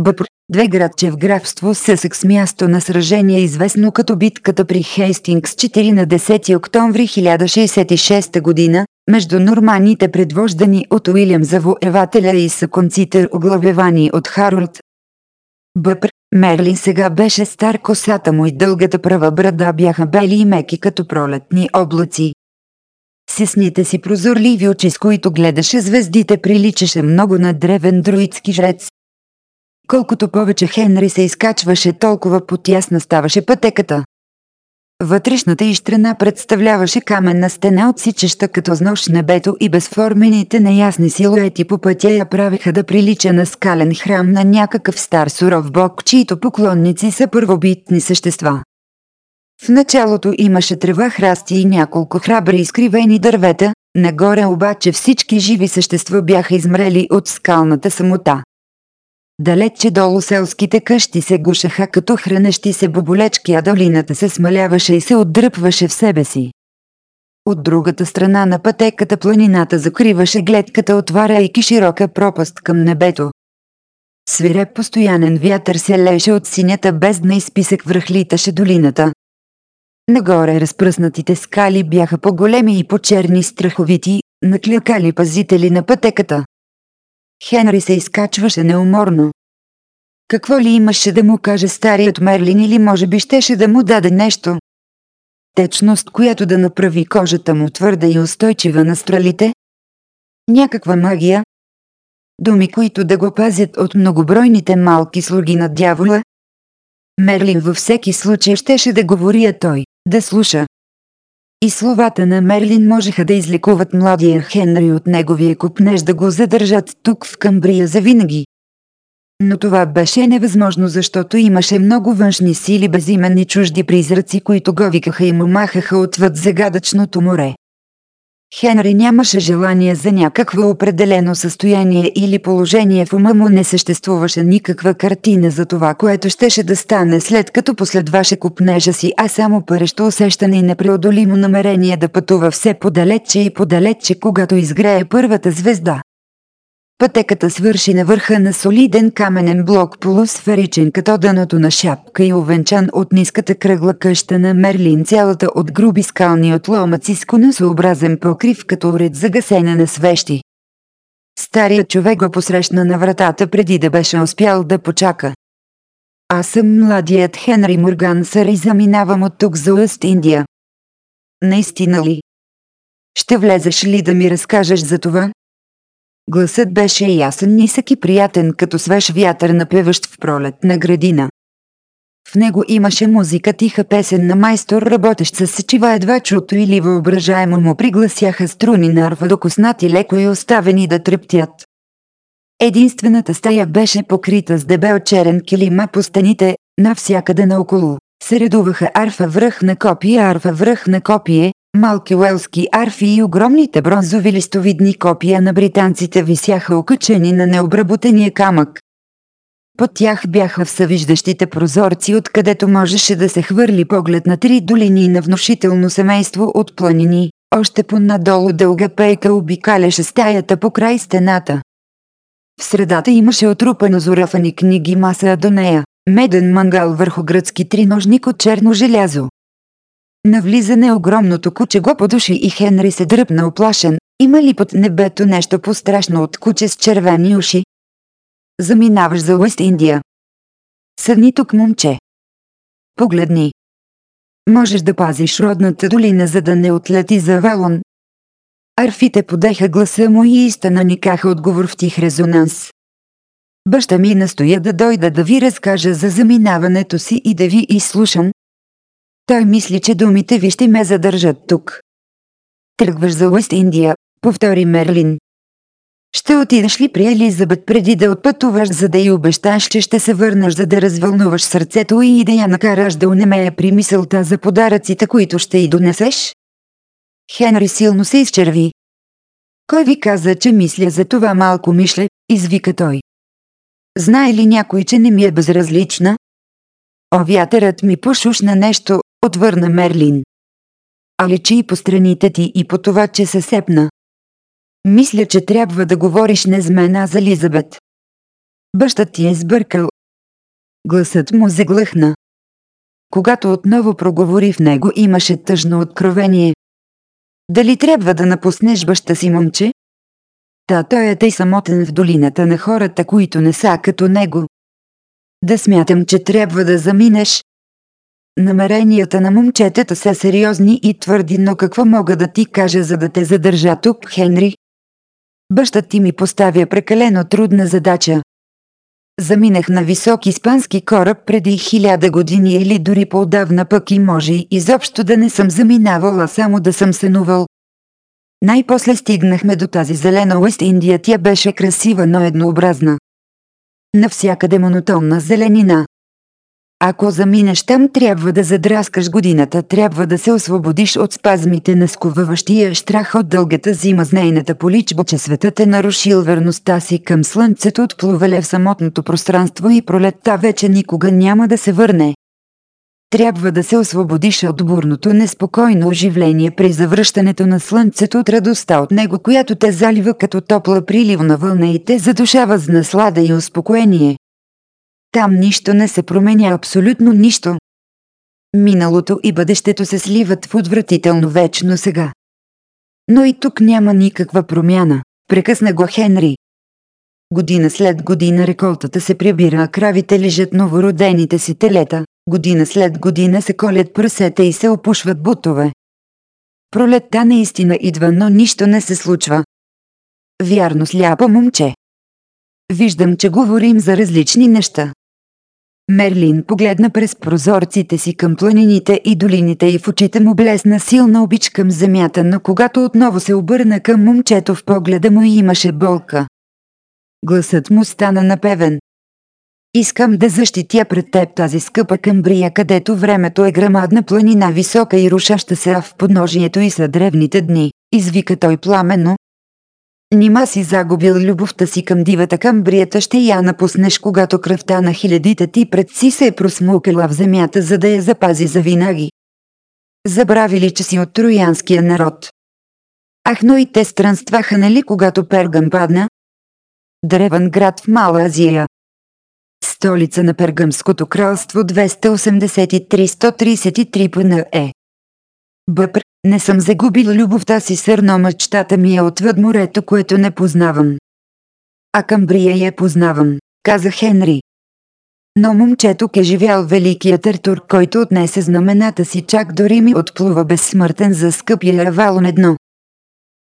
[SPEAKER 2] Бъпр, две градче в графство Съсъкс място на сражение известно като битката при Хейстингс 4 на 10 октомври 1066 година, между норманите предвождани от Уилям Завоевателя и съконците оглавявани от Харолд. Бъпр, Мерлин сега беше стар косата му и дългата права брада бяха бели и меки като пролетни облаци. Сисните си прозорливи очи с които гледаше звездите приличаше много на древен друидски жрец, Колкото повече Хенри се изкачваше, толкова потясна ставаше пътеката. Вътрешната й страна представляваше каменна стена отсичаща като знош нож небето и безформените неясни силуети по пътя я правиха да прилича на скален храм на някакъв стар суров бог, чието поклонници са първобитни същества. В началото имаше трева храсти и няколко храбри изкривени дървета, нагоре обаче всички живи същества бяха измрели от скалната самота. Далече долу селските къщи се гушаха като хранещи се боболечки, а долината се смаляваше и се отдръпваше в себе си. От другата страна на пътеката планината закриваше гледката, отваряйки широка пропаст към небето. Свире постоянен вятър се леше от синята бездна и списък връхлиташе долината. Нагоре разпръснатите скали бяха по-големи и по-черни страховити, наклякали пазители на пътеката. Хенри се изкачваше неуморно. Какво ли имаше да му каже старият Мерлин или може би щеше да му даде нещо? Течност, която да направи кожата му твърда и устойчива на стрелите? Някаква магия? Думи, които да го пазят от многобройните малки слуги на дявола? Мерлин във всеки случай щеше да говори, а той да слуша и словата на Мерлин можеха да излекуват младия Хенри от неговия купнеж да го задържат тук в Камбрия завинаги. Но това беше невъзможно, защото имаше много външни сили безименни чужди призраци, които го викаха и му махаха отвъд загадъчното море. Хенри нямаше желание за някакво определено състояние или положение в ума му не съществуваше никаква картина за това, което щеше да стане след като последваше купнежа си, а само парещо усещане и непреодолимо намерение да пътува все по-далече и по-далече, когато изгрее първата звезда. Пътеката свърши на върха на солиден каменен блок полусферичен като дъното на шапка и овенчан от ниската кръгла къща на Мерлин цялата от груби скални отломъци с конусообразен покрив като за гасене на свещи. Старият човек го посрещна на вратата преди да беше успял да почака. Аз съм младият Хенри Морган сър и заминавам от тук за Уст Индия. Наистина ли? Ще влезеш ли да ми разкажеш за това, Гласът беше ясен, нисък и приятен, като свеж вятър напеващ в пролет на градина. В него имаше музика тиха песен на майстор, работещ с сечива едва чуто или въображаемо му пригласяха струни на нарва докоснати леко и оставени да трептят. Единствената стая беше покрита с дебел черен килима по стените, навсякъде наоколо. Се редуваха арфа връх на копие, арфа връх на копие, Малки уелски арфи и огромните бронзови листовидни копия на британците висяха окачени на необработения камък. Под тях бяха всъвиждащите прозорци, откъдето можеше да се хвърли поглед на три долини на внушително семейство от планини. Още по-надолу дълга пейка обикаляше стаята по край стената. В средата имаше отрупано зорафани книги маса до нея, меден мангал върху гръцки триножник от черно желязо, Навлизане огромното куче го подуши и Хенри се дръпна оплашен. Има ли под небето нещо по-страшно от куче с червени
[SPEAKER 1] уши? Заминаваш за Уест Индия. Съдни тук, момче. Погледни. Можеш да пазиш родната долина, за да не отлети
[SPEAKER 2] за Валон. Арфите подеха гласа му и истина никаха отговор в тих резонанс. Баща ми настоя да дойда да ви разкажа за заминаването си и да ви изслушам, той мисли, че думите ви ще ме задържат тук. Тръгваш за Уест Индия, повтори Мерлин. Ще отидеш ли при Елизабет преди да отпътуваш, за да й обещаш, че ще се върнеш, за да развълнуваш сърцето и да я накараш да унемея при мисълта за подаръците, които ще й донесеш? Хенри силно се изчерви. Кой ви каза, че мисля за това малко мишле, извика той. Знае ли някой, че не ми е безразлична? О, вятърът ми пошушна нещо, отвърна Мерлин. А лечи и по страните ти и по това, че се сепна. Мисля, че трябва да говориш не с мен, а за
[SPEAKER 1] Лизабет. Баща ти е сбъркал. Гласът му заглъхна. Когато отново проговори в него, имаше тъжно откровение.
[SPEAKER 2] Дали трябва да напуснеш баща си, момче? Та той е тъй самотен в долината на хората, които не са като него. Да смятам, че трябва да заминеш, Намеренията на момчетата са сериозни и твърди, но какво мога да ти кажа, за да те задържа тук, Хенри? Баща ти ми поставя прекалено трудна задача. Заминах на висок испански кораб преди хиляда години или дори по-давна пък и може изобщо да не съм заминавала, само да съм сънувал. Най-после стигнахме до тази зелена Уест Индия, тя беше красива, но еднообразна. Навсякъде монотонна зеленина. Ако заминеш там, трябва да задраскаш годината, трябва да се освободиш от спазмите на сковаващия штрах от дългата зима с нейната поличба, че светът е нарушил верността си към слънцето, отплувале в самотното пространство и пролетта вече никога няма да се върне. Трябва да се освободиш от бурното неспокойно оживление при завръщането на слънцето от радостта от него, която те залива като топла приливна вълна и те задушава с наслада и успокоение. Там нищо не се променя абсолютно нищо. Миналото и бъдещето се сливат в отвратително вечно сега. Но и тук няма никаква промяна, прекъсна го Хенри. Година след година реколтата се прибира, а кравите лежат новородените си телета, година след година се колят прасета и се опушват бутове. Пролетта наистина идва, но нищо не се случва. Вярно сляпа момче. Виждам, че говорим за различни неща, Мерлин погледна през прозорците си към планините и долините и в очите му блесна силна обич към земята, но когато отново се обърна към момчето в погледа му имаше болка. Гласът му стана напевен. Искам да защитя пред теб тази скъпа Камбрия, където времето е грамадна планина, висока и рушаща се, а в подножието и са древните дни, извика той пламено. Нима си загубил любовта си към дивата камбрията ще я напуснеш когато кръвта на хилядите ти пред си се е просмукала в земята за да я запази за винаги. Забрави ли, че си от троянския народ? Ах, но и те странстваха нали когато Пергам падна? Древен град в Мала Азия. Столица на Пергамското кралство 283-133 ПНЕ. Бъпр не съм загубила любовта си сърно мечтата ми е отвъд морето, което не познавам. А Камбрия я познавам, каза Хенри. Но момчето е живял великият Артур, който отнесе знамената си чак дори ми отплува безсмъртен за скъпия Авалон едно.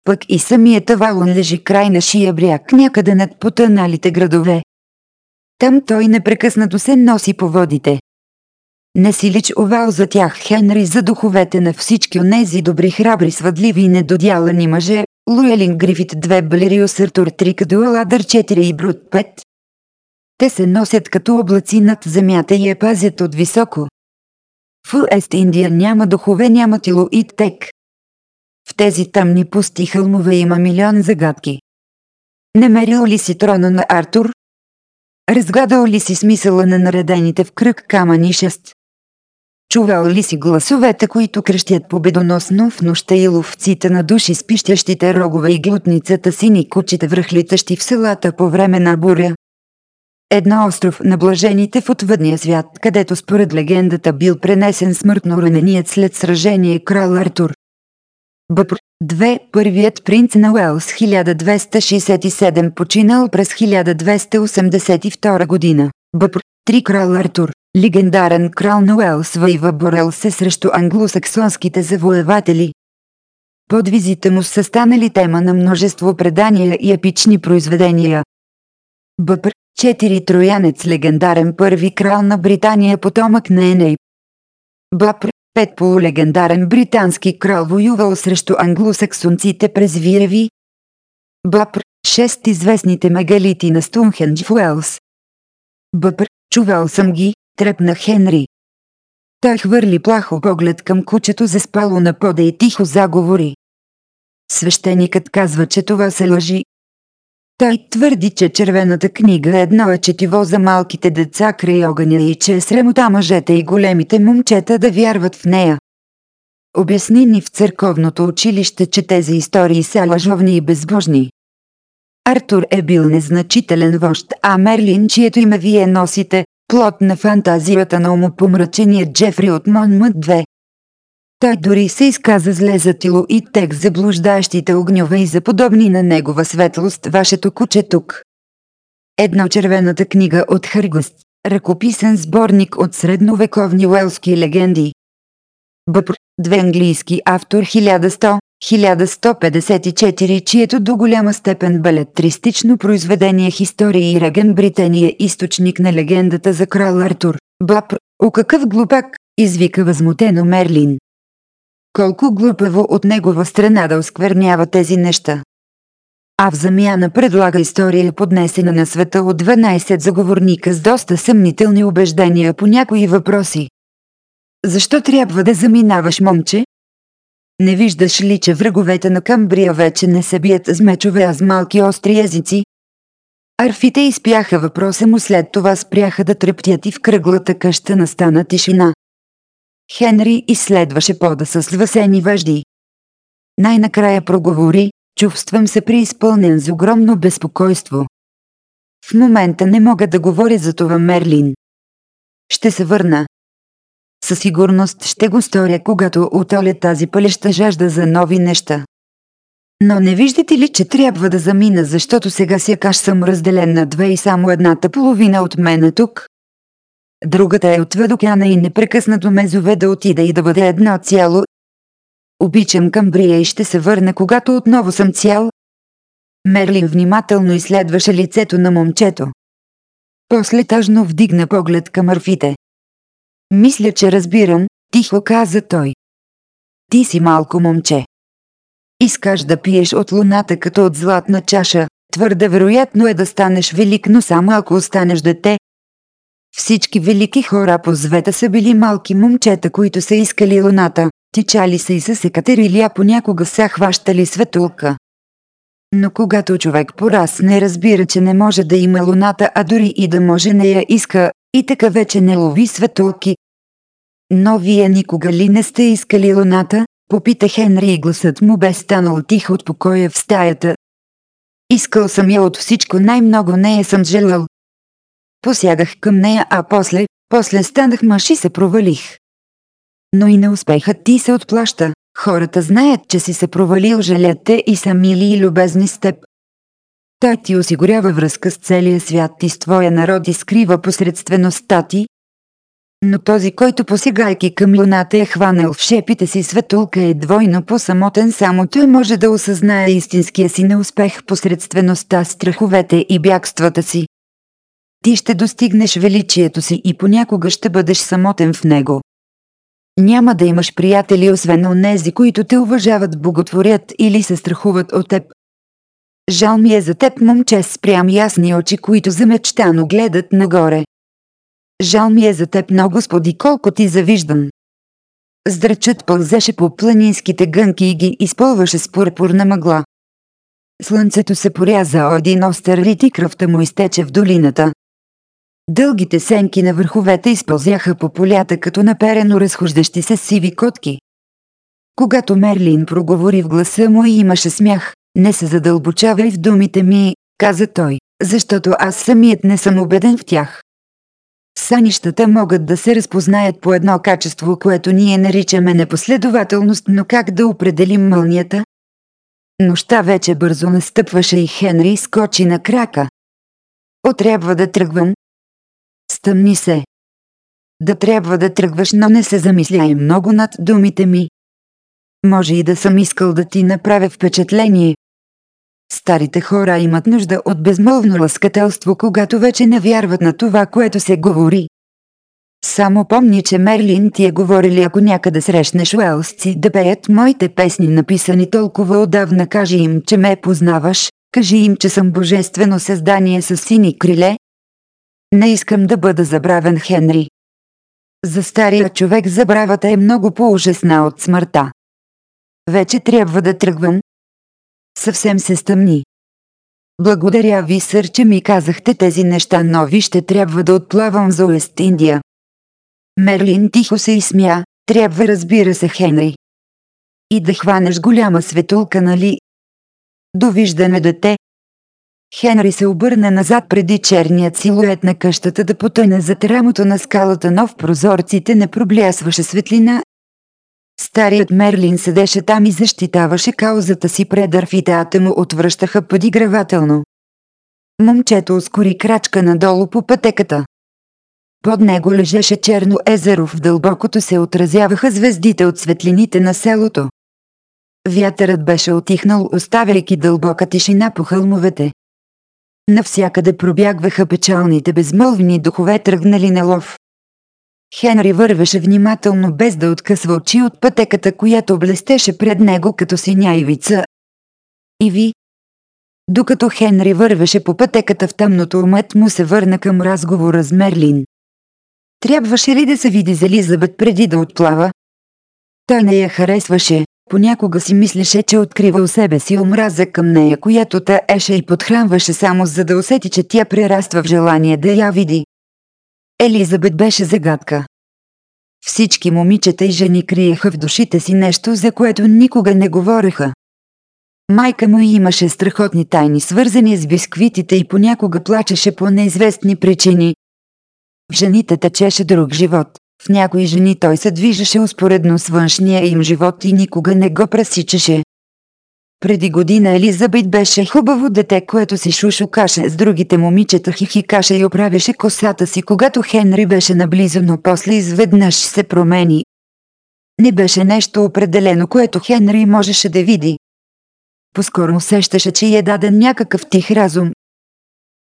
[SPEAKER 2] Пък и самият Авалон лежи край на шия бряг някъде над потъналите градове. Там той непрекъснато се носи по водите. Не си лич овал за тях Хенри за духовете на всички онези добри храбри свъдливи и недодялани мъже, Луелин Грифит 2 Балериус Артур 3 Кадуаладър 4 и Брут 5. Те се носят като облаци над земята и я пазят от високо. В Ест Индия няма духове, няма тило и тек. В тези тъмни пусти хълмове има милион загадки. Намерил ли си трона на Артур? Разгадал ли си смисъла на наредените в кръг камъни шест? Чувал ли си гласовете, които крещят победоносно в нощта и ловците на души с пищящите рогове и глутницата сини кучите връхлитащи в селата по време на буря? Едно остров на блажените в отвъдния свят, където според легендата бил пренесен смъртно раненият след сражение крал Артур. Бъпр 2. Първият принц на Уелс 1267 починал през 1282 година. Бъпр Три крал Артур, легендарен крал на Уелс и борел се срещу англосаксонските завоеватели. Подвизите му са станали тема на множество предания и епични произведения. Бъпр, 4 Троянец легендарен първи крал на Британия потомък на Еней. Бъпр, 5 полулегендарен британски крал воювал срещу англосаксонците през Виреви. Бъпр, 6 известните мегалити на Стунхендж в Уелс. Бъпр, Чувал съм ги, трепна Хенри. Та хвърли плахо поглед към кучето заспало на пода и тихо заговори. Свещеникът казва, че това се лъжи. Той твърди, че червената книга е едно е четиво за малките деца край огъня и че е срамота мъжете и големите момчета да вярват в нея. Обясни ни в църковното училище, че тези истории са лъжовни и безбожни. Артур е бил незначителен вожд, а Мерлин, чието име вие носите, плод на фантазията на умопомрачения Джефри от Монмът 2. Той дори се изказа зле за Тило и тек за блуждащите огньове и за подобни на негова светлост вашето куче тук. Една червената книга от Хъргост, ръкописен сборник от средновековни уелски легенди. Бъпр, две английски автор 1100, 1154, чието до голяма степен балетристично произведение Хистория и Реген Британия източник на легендата за крал Артур. Баб, о какъв глупак, извика възмутено Мерлин. Колко глупаво от негова страна да осквернява тези неща. А в замяна предлага история поднесена на света от 12 заговорника с доста съмнителни убеждения по някои въпроси. Защо трябва да заминаваш, момче? Не виждаш ли, че враговете на Камбрия вече не се бият с мечове, а с малки остри езици? Арфите изпяха въпроса му след това спряха да трептят и в кръглата къща настана тишина. Хенри изследваше пода с свасени въжди. Най-накрая проговори, чувствам се преизпълнен с огромно безпокойство. В момента не мога да говоря за това, Мерлин. Ще се върна, със сигурност ще го сторя, когато отоля тази пълеща жажда за нови неща. Но не виждате ли, че трябва да замина, защото сега сякаш съм разделен на две и само едната половина от мен е тук? Другата е отвъд океана и непрекъснато ме зове да отида и да бъде едно цяло. Обичам Камбрия и ще се върна, когато отново съм цял. Мерлин внимателно изследваше лицето на
[SPEAKER 1] момчето. После тъжно вдигна поглед към арфите. Мисля, че разбирам, тихо каза той. Ти си малко момче.
[SPEAKER 2] Искаш да пиеш от луната като от златна чаша, твърде вероятно е да станеш велик, но само ако останеш дете. Всички велики хора по звета са били малки момчета, които са искали луната, тичали са и са се катерили, а понякога са хващали светулка. Но когато човек порасне разбира, че не може да има луната, а дори и да може не я иска, и така вече не лови светулки, но вие никога ли не сте искали луната? Попита Хенри и гласът му бе станал тих от покоя в стаята. Искал съм я от всичко, най-много нея съм желал. Посягах към нея, а после, после станах мъж и се провалих. Но и неуспехът ти се отплаща. Хората знаят, че си се провалил, жалят те и са мили и любезни с теб. Той ти осигурява връзка с целия свят и с твоя народ и скрива посредствеността ти, но този, който посигайки към луната е хванал в шепите си светулка е двойно по-самотен, само той може да осъзнае истинския си неуспех посредствеността, страховете и бягствата си. Ти ще достигнеш величието си и понякога ще бъдеш самотен в него. Няма да имаш приятели освен онези, които те уважават, боготворят или се страхуват от теб. Жал ми е за теб, момче, спрям ясни очи, които замечтано гледат нагоре. Жал ми е за теб много, господи, колко ти завиждан. Здрачът пълзеше по планинските гънки и ги изпълваше с пурпурна мъгла. Слънцето се поряза о един остър рит и кръвта му изтече в долината. Дългите сенки на върховете изпълзяха по полята като наперено разхождащи се сиви котки. Когато Мерлин проговори в гласа му и имаше смях, не се задълбочавай в думите ми, каза той, защото аз самият не съм убеден в тях санищата могат да се разпознаят по едно качество, което ние наричаме непоследователност, но как да определим мълнията?
[SPEAKER 1] Нощта вече бързо настъпваше и Хенри скочи на крака. О, трябва да тръгвам. Стъмни се. Да трябва да тръгваш,
[SPEAKER 2] но не се замисля и много над думите ми. Може и да съм искал да ти направя впечатление, Старите хора имат нужда от безмълвно лъскателство, когато вече не вярват на това, което се говори. Само помни, че Мерлин ти е говорили ако някъде срещнеш уелсци да пеят моите песни написани толкова отдавна кажи им, че ме познаваш, кажи им, че съм божествено създание с сини криле. Не искам да бъда забравен Хенри. За стария човек забравата е много по-ужасна от смъртта. Вече трябва да тръгвам, съвсем се стъмни. Благодаря ви, сър, че ми казахте тези неща но ви ще трябва да отплавам за Уест Индия. Мерлин тихо се изсмя, трябва разбира се Хенри. И да хванеш голяма светулка, нали? Довиждане дете. Хенри се обърна назад преди черният силует на къщата да потъне зад рамото на скалата, но в прозорците не проблясваше светлина, Старият Мерлин седеше там и защитаваше каузата си пред арфитеата му отвръщаха подигравателно. Момчето ускори крачка надолу по пътеката. Под него лежеше черно езеро в дълбокото се отразяваха звездите от светлините на селото. Вятърът беше отихнал, оставяйки дълбока тишина по хълмовете. Навсякъде пробягваха печалните безмълвни духове тръгнали на лов. Хенри вървеше внимателно без да откъсва очи от пътеката, която блестеше пред него като синя ивица. И ви. Докато Хенри вървеше по пътеката в тъмното, умът му се върна към разговора с Мерлин. Трябваше ли да се види за Лизабет преди да отплава? Той не я харесваше, понякога си мислеше, че открива у себе си омраза към нея, която еше и подхранваше само за да усети, че тя прераства в желание да я види. Елизабет беше загадка. Всички момичета и жени криеха в душите си нещо, за което никога не говореха. Майка му имаше страхотни тайни, свързани с бисквитите и понякога плачеше по неизвестни причини. В жените течеше друг живот. В някои жени той се движеше успоредно с външния им живот и никога не го пресичаше. Преди година Елизабет беше хубаво дете, което си шушукаше с другите момичета, хихикаше и оправяше косата си, когато Хенри беше наблизо, но после изведнъж се промени. Не беше нещо определено, което Хенри можеше да види. Поскоро усещаше, че й е даден някакъв тих разум.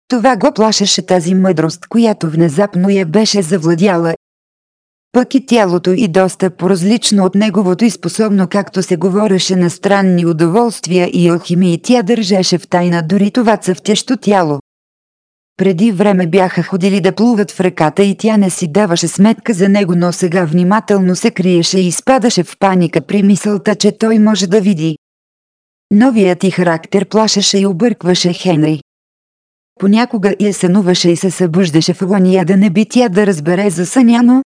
[SPEAKER 2] Това го плашеше тази мъдрост, която внезапно я беше завладяла пък и тялото и доста по-различно от неговото и способно както се говореше на странни удоволствия и алхимии тя държеше в тайна дори това цъфтещо тяло. Преди време бяха ходили да плуват в реката и тя не си даваше сметка за него, но сега внимателно се криеше и изпадаше в паника при мисълта, че той може да види. Новият ти характер плашеше и объркваше Хенри. Понякога я сънуваше и се събуждаше в лония да не би тя да разбере за съняно,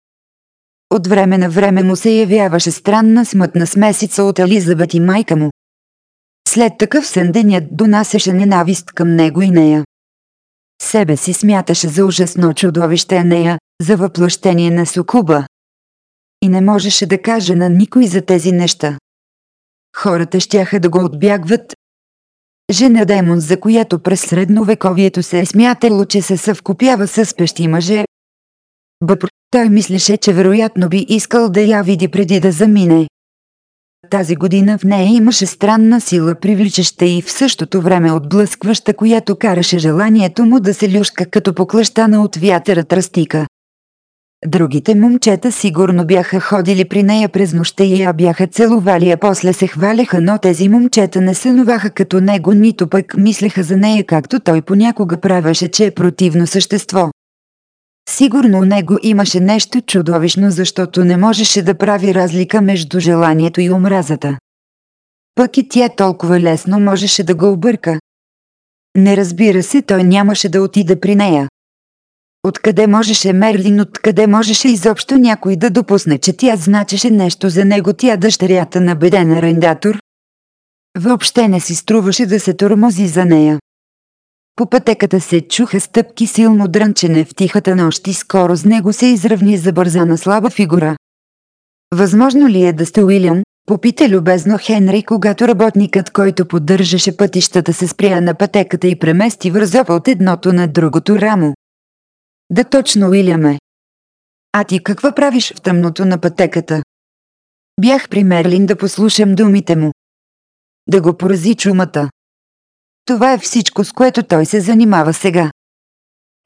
[SPEAKER 2] от време на време му се явяваше странна смътна смесица от Елизабет и майка му. След такъв сън денят донасеше ненавист към него и нея. Себе си смяташе за ужасно чудовище нея, за въплъщение на Сокуба, И не можеше да каже на никой за тези неща. Хората щяха да го отбягват. Жена демон, за която през средновековието се е смятало, че се съвкупява с пещи мъже. Бъпр. Той мислеше, че вероятно би искал да я види преди да замине. Тази година в нея имаше странна сила, привличаща и в същото време отблъскваща, която караше желанието му да се люшка като поклащана от вятъра тръстика. Другите момчета сигурно бяха ходили при нея през нощта и я бяха целували, а после се хваляха, но тези момчета не сънуваха като него, нито пък мислеха за нея, както той понякога правеше, че е противно същество. Сигурно него имаше нещо чудовищно, защото не можеше да прави разлика между желанието и омразата. Пък и тя толкова лесно можеше да го обърка. Не разбира се, той нямаше да отида при нея. Откъде можеше Мерлин, откъде можеше изобщо някой да допусне, че тя значеше нещо за него, тя дъщерята на беден арендатор? Въобще не си струваше да се тормози за нея. По пътеката се чуха стъпки силно дрънчене в тихата нощ и скоро с него се изравни забързана слаба фигура. Възможно ли е да сте Уилям? Попита любезно Хенри, когато работникът, който поддържаше пътищата, се спря на пътеката и премести вързопа от едното на другото
[SPEAKER 1] рамо. Да точно, Уиляме. А ти какво правиш в тъмното на пътеката? Бях при Мерлин да послушам думите му. Да го порази чумата. Това е всичко, с което той се занимава сега.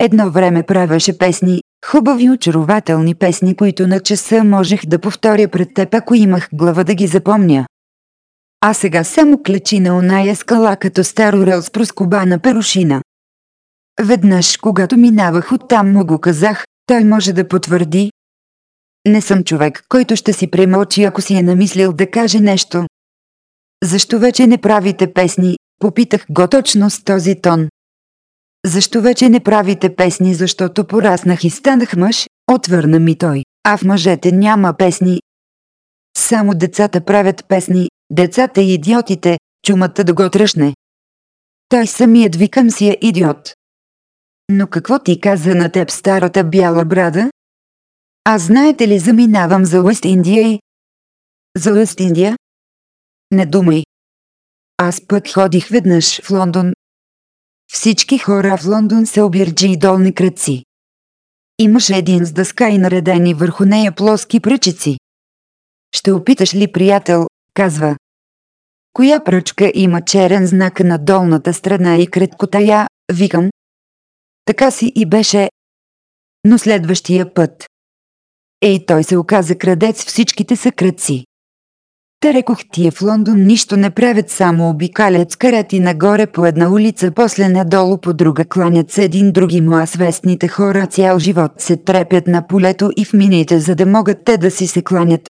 [SPEAKER 2] Едно време правеше песни, хубави очарователни песни, които на часа можех да повторя пред теб, ако имах глава да ги запомня. А сега само клечи на оная скала като старо рел с проскобана перушина. Веднъж, когато минавах оттам, му го казах, той може да потвърди. Не съм човек, който ще си премочи, ако си е намислил да каже нещо. Защо вече не правите песни, Попитах го точно с този тон. Защо вече не правите песни, защото пораснах и станах мъж, отвърна ми той, а в мъжете няма песни. Само децата правят песни, децата и идиотите, чумата да го тръшне. Той самият викам си е идиот. Но
[SPEAKER 1] какво ти каза на теб старата бяла брада? А знаете ли заминавам за Уест Индия и... За Уест Индия? Не думай, аз пък ходих веднъж в Лондон. Всички хора в Лондон са обирджи
[SPEAKER 2] и долни кръци. Имаше един с дъска и наредени върху нея плоски пръчици. Ще опиташ ли, приятел, казва. Коя пръчка има черен знак на долната страна и я, викам. Така си и беше. Но следващия път. Ей, той се оказа крадец, всичките са кръци. Те рекох тия в Лондон нищо не правят само обикалят с карати нагоре по една улица, после надолу по друга кланят се един други му, а свестните хора цял живот се трепят на полето и в мините, за да могат те да си се кланят.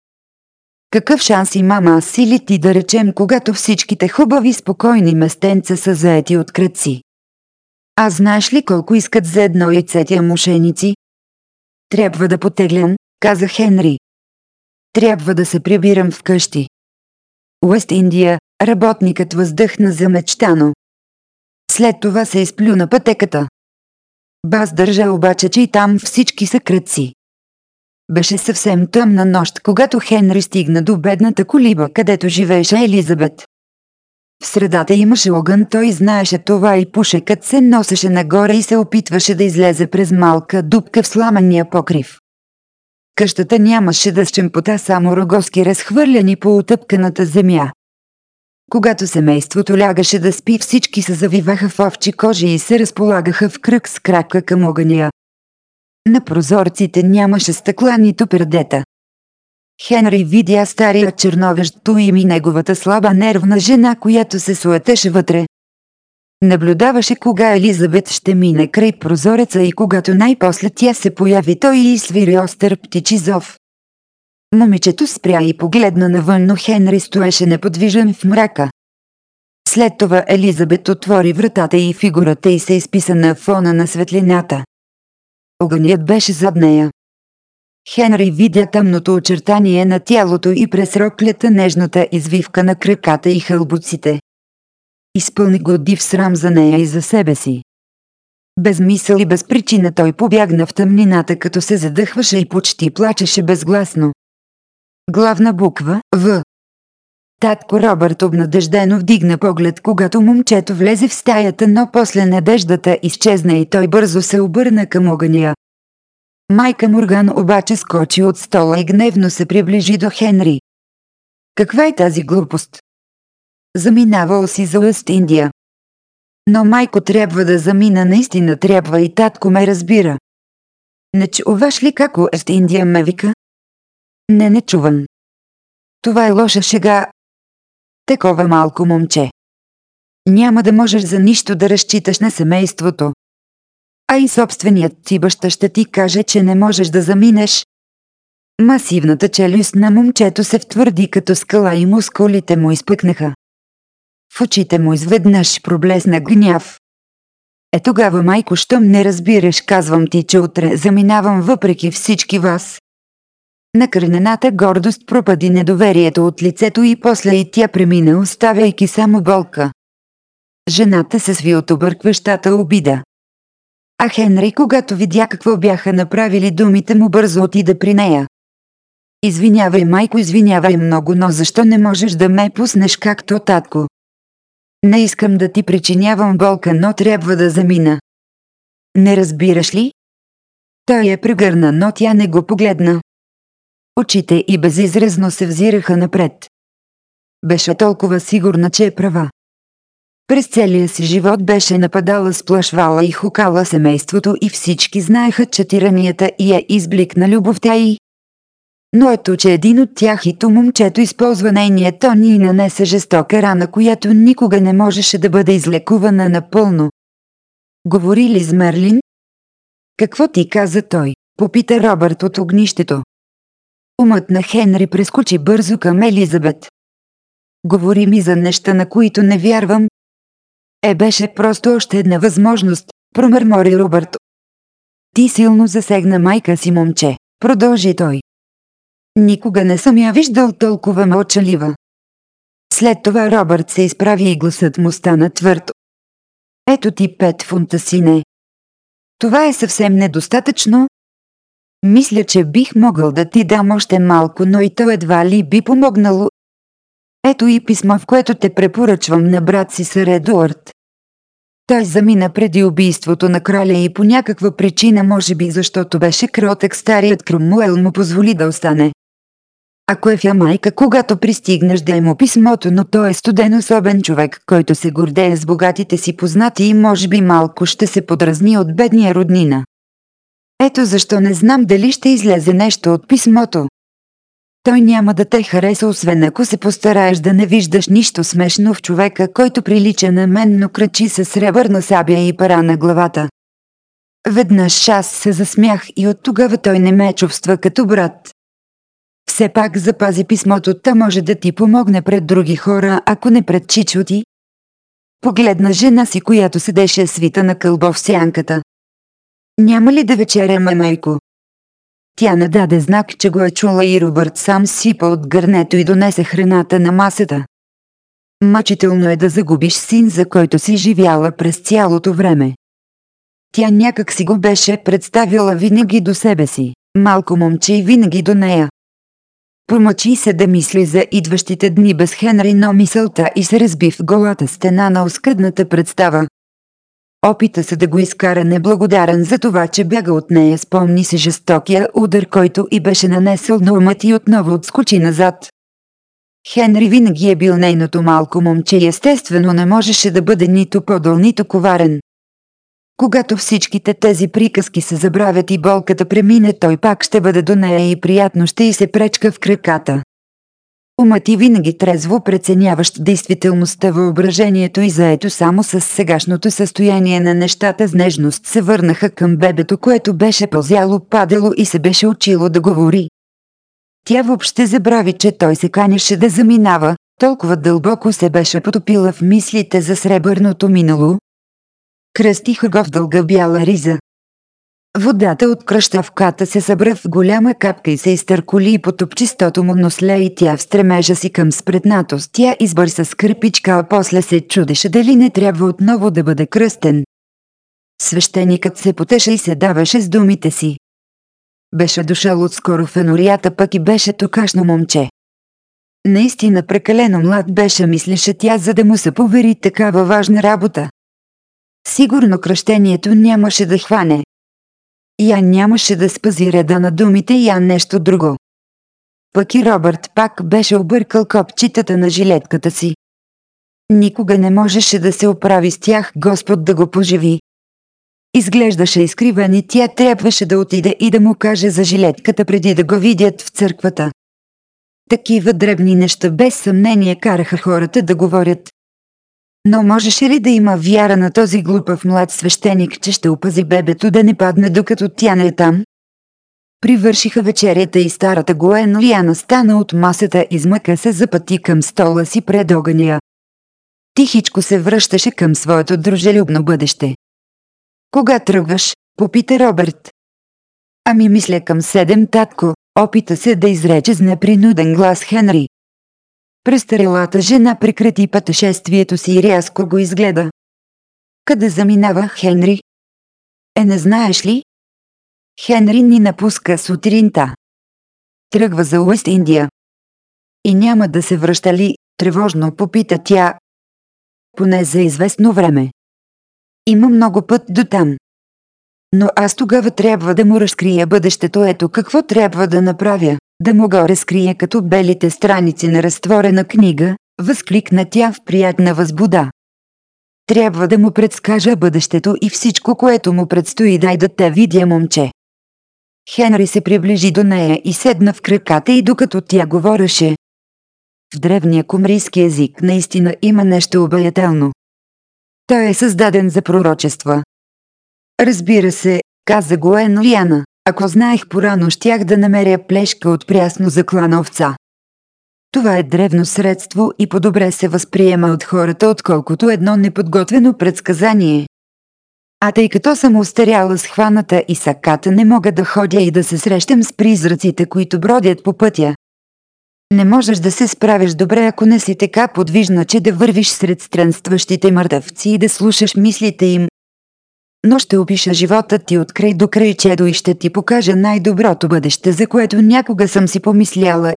[SPEAKER 2] Какъв шанс и мама си ли ти да речем, когато всичките хубави спокойни местенца са заети от кръци? А знаеш ли колко искат за едно яйце тия мушеници? Трябва да потеглям, каза Хенри.
[SPEAKER 1] Трябва да се прибирам вкъщи. Уест Индия, работникът въздъхна замечтано. След това се изплю на пътеката.
[SPEAKER 2] Баз държа обаче, че и там всички са кръци. Беше съвсем тъмна нощ, когато Хенри стигна до бедната колиба, където живееше Елизабет. В средата имаше огън, той знаеше това и пушекът се носеше нагоре и се опитваше да излезе през малка дупка в сламения покрив къщата нямаше да щемпота само рогоски разхвърляни по отъпканата земя. Когато семейството лягаше да спи, всички се завиваха в овчи кожи и се разполагаха в кръг с крака към огъня. На прозорците нямаше стъкла нито пердета. Хенри видя стария черновещ Туим и неговата слаба нервна жена, която се суетеше вътре, Наблюдаваше кога Елизабет ще мине край прозореца и когато най-после тя се появи, той и свири остър птичи зов. Момичето спря и погледна навън, но Хенри стоеше неподвижен в мрака. След това Елизабет отвори вратата и фигурата й се изписа на фона на светлината. Огънят беше зад нея. Хенри видя тъмното очертание на тялото и през роклята нежната извивка на краката и хълбуците. Изпълни го див срам за нея и за себе си. Без мисъл и без причина той побягна в тъмнината като се задъхваше и почти плачеше безгласно. Главна буква В. Татко Робърт обнадеждено вдигна поглед, когато момчето влезе в стаята, но после надеждата изчезна и той бързо се обърна към огъня. Майка Морган обаче скочи от стола и гневно се приближи до Хенри. Каква е тази глупост? Заминавал си за Уст Индия. Но майко трябва да замина наистина трябва и татко
[SPEAKER 1] ме разбира. Не чуваш ли како Уест Индия ме вика? Не, не чувам. Това е лоша шега. Такова малко момче. Няма да можеш за нищо да разчиташ на семейството. А и
[SPEAKER 2] собственият ти баща ще ти каже, че не можеш да заминеш. Масивната челюст на момчето се втвърди като скала и мускулите му изпъкнаха. В очите му изведнъж проблесна гняв. Е тогава майко, щом не разбираш, казвам ти, че утре заминавам въпреки всички вас. Накърнената гордост пропади недоверието от лицето и после и тя премина, оставяйки само болка. Жената се сви от объркващата обида. А Хенри, когато видя какво бяха направили думите му, бързо отида при нея. Извинявай, майко, извинявай много, но защо не можеш да ме пуснеш както татко? Не искам да ти причинявам болка, но трябва да замина. Не разбираш ли? Той е прегърна, но тя не го погледна. Очите и безизразно се взираха напред. Беше толкова сигурна, че е права. През целия си живот беше нападала, сплашвала и хукала семейството и всички знаеха, че тиранията и е изблик на любовта и но ето че един от тях и то момчето използва нейния тон и нанесе жестока рана, която никога не можеше да бъде излекувана напълно. Говори ли с Мерлин? Какво ти каза той? Попита Робърт от огнището. Умът на Хенри прескочи бързо към Елизабет. Говори ми за неща, на които не вярвам. Е, беше просто още една възможност, промърмори Робърт. Ти силно засегна майка си, момче, продължи той. Никога не съм я виждал толкова мълчалива. След това Робърт се изправи и гласът му стана твърд. Ето ти пет фунта сине. Това е съвсем недостатъчно. Мисля, че бих могъл да ти дам още малко, но и то едва ли би помогнало. Ето и писма, в което те препоръчвам на брат си сър Едуард. Той замина преди убийството на краля и по някаква причина, може би защото беше кротък, старият Кромуел му позволи да остане. Ако е в Ямайка, когато пристигнеш да му писмото, но той е студен особен човек, който се гордее с богатите си познати и може би малко ще се подразни от бедния роднина. Ето защо не знам дали ще излезе нещо от писмото. Той няма да те хареса, освен ако се постараеш да не виждаш нищо смешно в човека, който прилича на мен, но кръчи с сребърна сабя и пара на главата. Веднъж аз се засмях и от тогава той не ме чувства като брат. Все пак запази писмото, та може да ти помогне пред други хора, ако не пред чичо ти. Погледна жена си, която седеше свита на кълбо в сянката. Няма ли да вечеряме, майко? Тя не даде знак, че го е чула и Робърт сам сипа от гърнето и донесе храната на масата. Мъчително е да загубиш син, за който си живяла през цялото време. Тя някак си го беше представила винаги до себе си, малко момче и винаги до нея. Помъчи се да мисли за идващите дни без Хенри, но мисълта и се разби в голата стена на оскъдната представа. Опита се да го изкара неблагодарен за това, че бяга от нея, спомни се жестокия удар, който и беше нанесъл, на умът и отново отскочи назад. Хенри винаги е бил нейното малко момче и естествено не можеше да бъде нито подъл, нито коварен. Когато всичките тези приказки се забравят и болката премине, той пак ще бъде до нея и приятно ще й се пречка в краката. Умът и винаги трезво преценяващ действителността въображението и заето само с сегашното състояние на нещата с нежност се върнаха към бебето, което беше позяло, падало и се беше учило да говори. Тя въобще забрави, че той се канеше да заминава, толкова дълбоко се беше потопила в мислите за сребърното минало, Кръстиха го в дълга бяла риза. Водата от кръщавката се събра в голяма капка и се изтърколи и топчистото му носле и тя в стремежа си към спретнатост тя избърса с кърпичка, а после се чудеше дали не трябва отново да бъде кръстен. Свещеникът се потеше и се даваше с думите си. Беше дошъл отскоро скоро енорията, пък и беше токашно момче. Наистина прекалено млад беше, мислеше тя, за да му се повери такава важна работа. Сигурно кръщението нямаше да хване. Я нямаше да спази реда на думите я нещо друго. Пък и Робърт пак беше объркал копчетата на жилетката си. Никога не можеше да се оправи с тях Господ да го поживи. Изглеждаше изкривен и тя трябваше да отиде и да му каже за жилетката преди да го видят в църквата. Такива дребни неща без съмнение караха хората да говорят, но можеше ли да има вяра на този глупав млад свещеник, че ще опази бебето да не падне докато тя не е там? Привършиха вечерята и старата Гоен Лиана стана от масата и измъка се запъти към стола си пред огъня. Тихичко се връщаше към своето дружелюбно бъдеще. Кога тръгваш? попита Робърт. Ами мисля към седем татко, опита се да изрече с непринуден глас Хенри. Престарелата жена прекрати пътешествието си и
[SPEAKER 1] рязко го изгледа. Къде заминава Хенри? Е, не знаеш ли? Хенри ни напуска сутринта. Тръгва за Уест Индия. И няма да се връща ли, тревожно попита тя. Поне за известно време. Има много път до там. Но
[SPEAKER 2] аз тогава трябва да му разкрия бъдещето. Ето какво трябва да направя да му го разкрие като белите страници на разтворена книга, възкликна тя в приятна възбуда. Трябва да му предскажа бъдещето и всичко, което му предстои дай да те видя момче. Хенри се приближи до нея и седна в краката и докато тя говореше. В древния кумрийски език наистина има нещо обаятелно. Той е създаден за пророчества. Разбира се, каза го Лиана. Ако знаех порано, щях да намеря плешка от прясно заклана овца. Това е древно средство и по-добре се възприема от хората, отколкото едно неподготвено предсказание. А тъй като съм устаряла с хваната и саката, не мога да ходя и да се срещам с призраците, които бродят по пътя. Не можеш да се справиш добре, ако не си така подвижна, че да вървиш сред странстващите мъртъвци и да слушаш мислите им, но ще опиша живота ти от край до край чедо и ще ти покажа най-доброто бъдеще, за което някога съм си помисляла.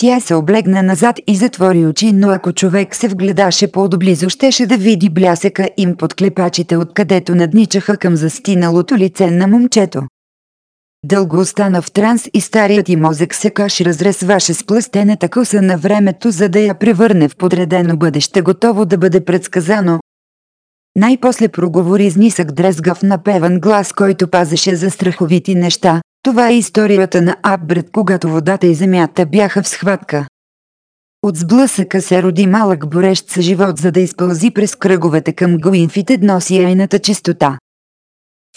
[SPEAKER 2] Тя се облегна назад и затвори очи, но ако човек се вгледаше по-доблизо, щеше да види блясъка им под клепачите, откъдето надничаха към застиналото лице на момчето. Дълго остана в транс и старият и мозък се каш разресваше с пластената коса на времето, за да я превърне в подредено бъдеще, готово да бъде предсказано. Най-после проговори с нисък дрезгав напеван глас, който пазеше за страховити неща. Това е историята на Аббред, когато водата и земята бяха в схватка. От сблъсъка се роди малък борещ с живот, за да изпълзи през кръговете към гоинфите дно сияйната чистота.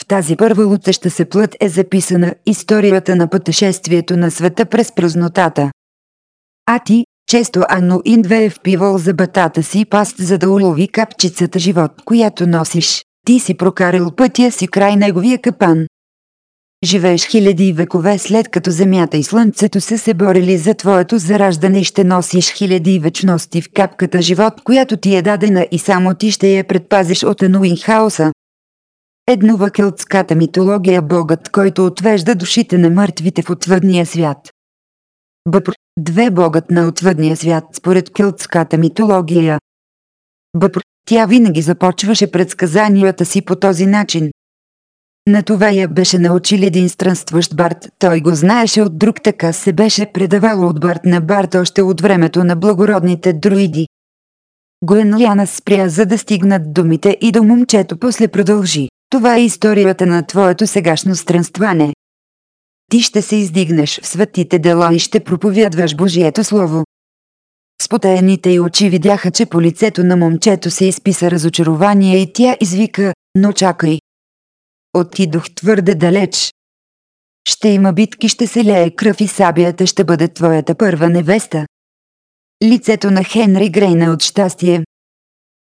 [SPEAKER 2] В тази първа лутаща се плът е записана историята на пътешествието на света през празнотата. А ти, често Ано Индве е впивал за батата си паст за да улови капчицата живот, която носиш. Ти си прокарал пътя си край неговия капан. Живееш хиляди векове след като Земята и Слънцето са се борили за твоето зараждане и ще носиш хиляди вечности в капката живот, която ти е дадена и само ти ще я предпазиш от Ануин хаоса. въкълтската митология богът, който отвежда душите на мъртвите в отвъдния свят. Бъпр – две богът на отвъдния свят според кълтската митология. Бъпр – тя винаги започваше предсказанията си по този начин. На това я беше научил един странстващ Барт, той го знаеше от друг така се беше предавало от Барт на Барт още от времето на благородните друиди. Гуенлиана спря за да стигнат думите и до момчето после продължи. Това е историята на твоето сегашно странстване. Ти ще се издигнеш в светите дела и ще проповядваш Божието Слово. Спотаените й очи видяха, че по лицето на момчето се изписа разочарование и тя извика, но чакай. Отидох твърде далеч. Ще има битки, ще се лее кръв и сабията ще бъде твоята първа невеста. Лицето на Хенри Грейна от щастие.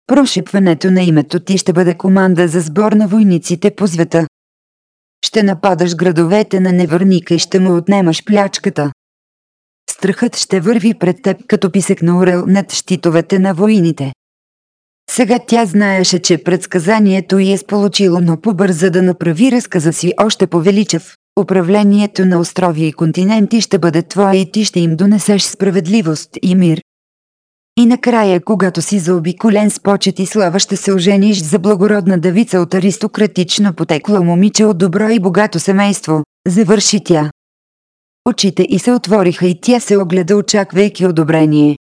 [SPEAKER 2] Прошипването на името ти ще бъде команда за сбор на войниците по света. Ще нападаш градовете на невърника и ще му отнемаш плячката. Страхът ще върви пред теб като писък на орел над щитовете на войните. Сега тя знаеше, че предсказанието й е сполучило, но побърза да направи разказа си още повеличав. Управлението на острови и континенти ще бъде твое и ти ще им донесеш справедливост и мир, и накрая, когато си заобиколен с почет и слава, ще се ожениш за благородна давица от аристократично потекло момиче от добро и богато семейство, завърши тя. Очите и се отвориха и тя се огледа очаквайки одобрение.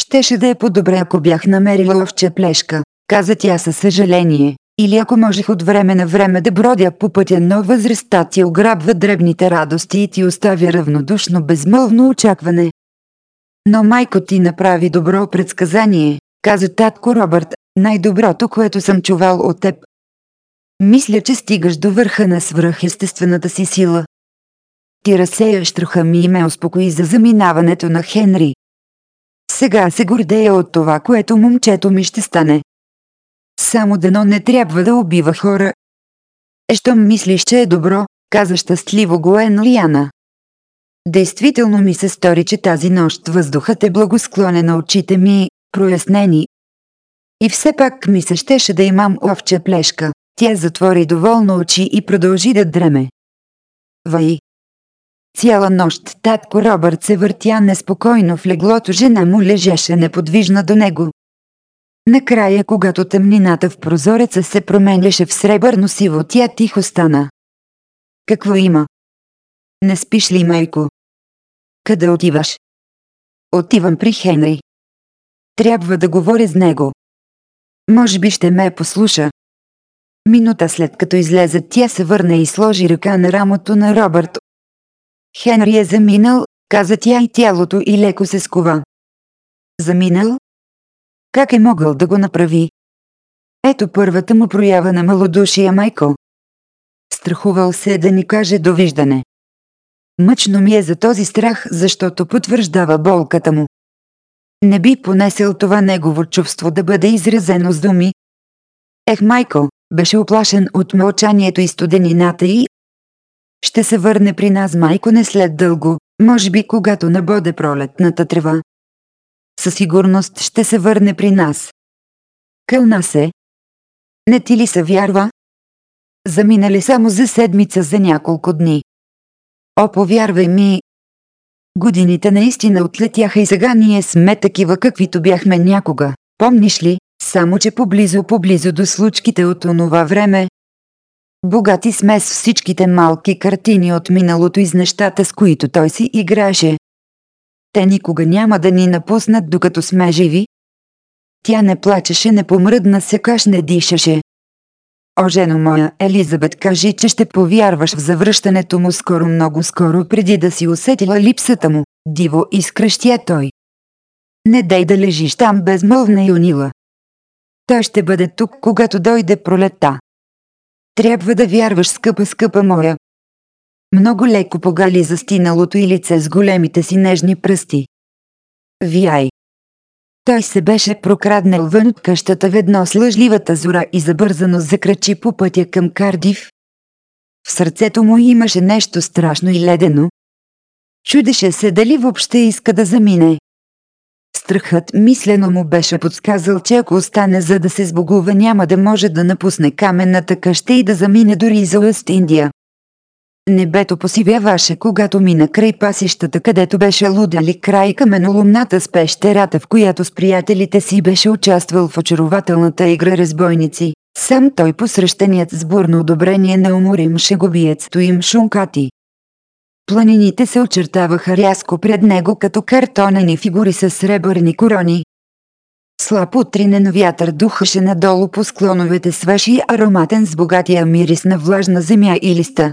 [SPEAKER 2] Щеше да е по-добре ако бях намерила овча плешка, каза тя със съжаление, или ако можех от време на време да бродя по пътя, но възрастта ти ограбва дребните радости и ти оставя равнодушно безмълвно очакване. Но майко ти направи добро предсказание, каза татко Робърт, най-доброто, което съм чувал от теб. Мисля, че стигаш до върха на свръхестествената си сила. Ти разсеяш штраха ми и ме успокои за заминаването на Хенри. Сега се гордея от това, което момчето ми ще стане. Само дано не трябва да убива хора. Ещом мислиш, че е добро, каза щастливо го Лиана. Действително ми се стори, че тази нощ въздухът е благосклонен на очите ми, прояснени. И все пак ми се щеше да имам овча плешка. Тя затвори доволно очи и продължи да дреме. Вай. Цяла нощ татко Робърт се въртя неспокойно в леглото, жена му лежеше неподвижна до него. Накрая, когато тъмнината в прозореца се променяше в сребърно сиво, тя тихо
[SPEAKER 1] стана. Какво има? Не спиш ли, майко? Къде отиваш? Отивам при Хенри. Трябва да говоря с него. Може би ще ме послуша. Минута след като излезе, тя
[SPEAKER 2] се върна и сложи ръка на рамото на Робърт. Хенри е заминал, каза
[SPEAKER 1] тя и тялото и леко се скова. Заминал? Как е могъл да го направи? Ето първата му проява на малодушия Майкъл.
[SPEAKER 2] Страхувал се да ни каже довиждане. Мъчно ми е за този страх, защото потвърждава болката му. Не би понесел това негово чувство да бъде изразено с думи. Ех, майко, беше оплашен от мълчанието и студенината и... Ще се върне при нас майко не след дълго, може би когато
[SPEAKER 1] набоде пролетната трева. Със сигурност ще се върне при нас. Кълна се. Не ти ли се вярва? Заминали само за седмица за няколко дни. О, повярвай ми!
[SPEAKER 2] Годините наистина отлетяха и сега ние сме такива каквито бяхме някога. Помниш ли, само че поблизо-поблизо до случките от онова време, Богати сме с всичките малки картини от миналото и с нещата, с които той си играше. Те никога няма да ни напуснат, докато сме живи. Тя не плачеше, не помръдна, се каш не дишаше. О, жено моя, Елизабет, кажи, че ще повярваш в завръщането му скоро много скоро преди да си усетила липсата му. Диво изкръщя той. Не дай да лежиш там безмълвна и унила. Той ще бъде тук, когато дойде пролета. Трябва да вярваш, скъпа, скъпа моя. Много леко погали застиналото и лице с големите си нежни пръсти. Вияй, той се беше прокраднал вън от къщата ведно с лъжливата зора и забързано закрачи по пътя към Кардив. В сърцето му имаше нещо страшно и ледено. Чудеше се дали въобще иска да замине. Страхът мислено му беше подсказал, че ако остане за да се сбогува няма да може да напусне каменната къща и да замине дори за Уест Индия. Небето посивяваше, когато мина край пасищата, където беше лудали край каменолумната с пещерата, в която с приятелите си беше участвал в очарователната игра разбойници. Сам той посрещаният с бурно одобрение на уморим шегубиец Туим шункати. Планините се очертаваха рязко пред него като картонени фигури с сребърни корони. Слаб утринен вятър духаше надолу по склоновете свежи ароматен с богатия мирис на влажна земя и листа.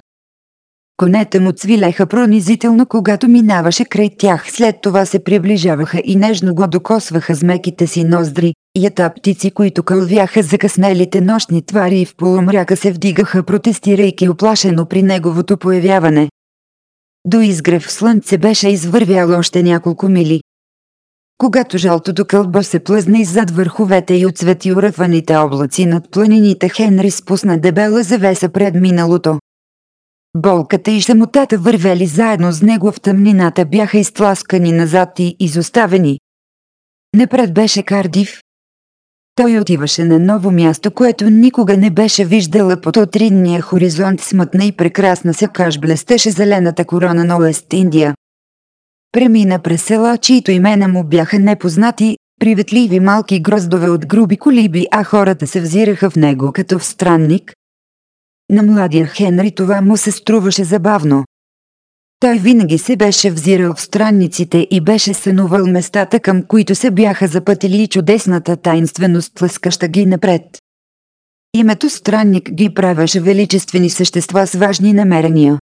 [SPEAKER 2] Конете му цвилеха пронизително, когато минаваше край тях. След това се приближаваха и нежно го докосваха с меките си ноздри. Ята птици, които кълвяха закъснелите нощни твари и в полумряка се вдигаха, протестирайки оплашено при неговото появяване. До изгрев слънце беше извървял още няколко мили. Когато жълтото кълбо се плъзна иззад върховете и отцвети уръхваните облаци над планините, Хенри спусна дебела завеса пред миналото. Болката и шамотата вървели заедно с него в тъмнината бяха изтласкани назад и изоставени. Напред беше Кардив. Той отиваше на ново място, което никога не беше виждала под утринния хоризонт смътна и прекрасна сякаш блестеше зелената корона на Уест Индия. Премина през села, чието имена му бяха непознати, приветливи малки гроздове от груби колиби, а хората се взираха в него като в странник, на младия Хенри това му се струваше забавно. Той винаги се беше взирал в странниците и беше сънувал местата към които се бяха запътили и чудесната таинственост тлъскаща ги напред. Името странник ги правеше величествени същества с важни намерения.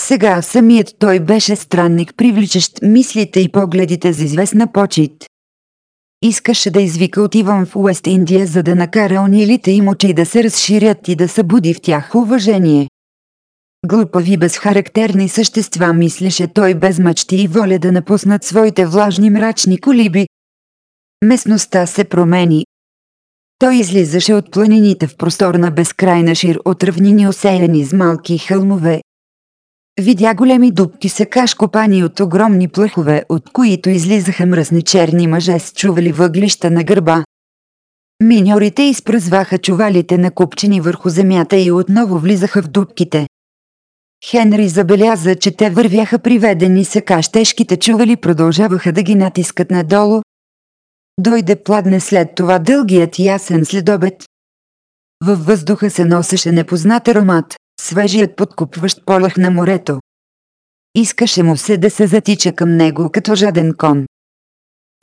[SPEAKER 2] Сега самият той беше странник, привличащ мислите и погледите за известна почет. Искаше да извика отивам в Уест Индия, за да накара онилите им очи да се разширят и да събуди в тях уважение. Глупави безхарактерни същества мислеше той без мъчти и воля да напуснат своите влажни мрачни колиби. Местността се промени. Той излизаше от планините в просторна безкрайна шир от равнини осеяни с малки хълмове, Видя големи дубки се каш копани от огромни плъхове, от които излизаха мръсни черни мъже с чували въглища на гърба. Миньорите изпразваха чувалите на купчини върху земята и отново влизаха в дубките. Хенри забеляза, че те вървяха приведени секаш, тежките чували продължаваха да ги натискат надолу. Дойде пладне след това дългият ясен следобед. Във въздуха се носеше непознат аромат свежият подкупващ полях на морето. Искаше му се да се затича към него като жаден кон.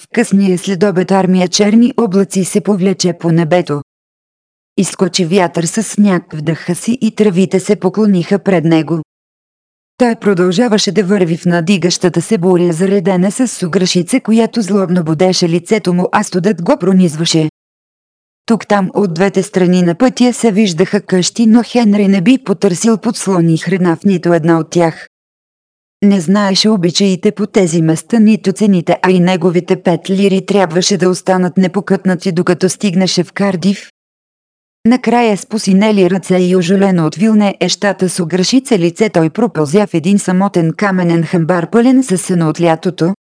[SPEAKER 2] В късния следобед армия черни облаци се повлече по небето. Изкочи вятър с сняг в дъха си и травите се поклониха пред него. Той продължаваше да върви в надигащата се буря заредена с сугръшица, която злобно бодеше лицето му, а студът го пронизваше. Тук-там от двете страни на пътя се виждаха къщи, но Хенри не би потърсил подслони храна в нито една от тях. Не знаеше обичаите по тези места нито цените, а и неговите пет лири трябваше да останат непокътнати докато стигнаше в Кардив. Накрая с посинели ръце и ожелено от вилне ещата с огръшица лице той пропълзя в един самотен каменен хамбар пълен със сено от лятото.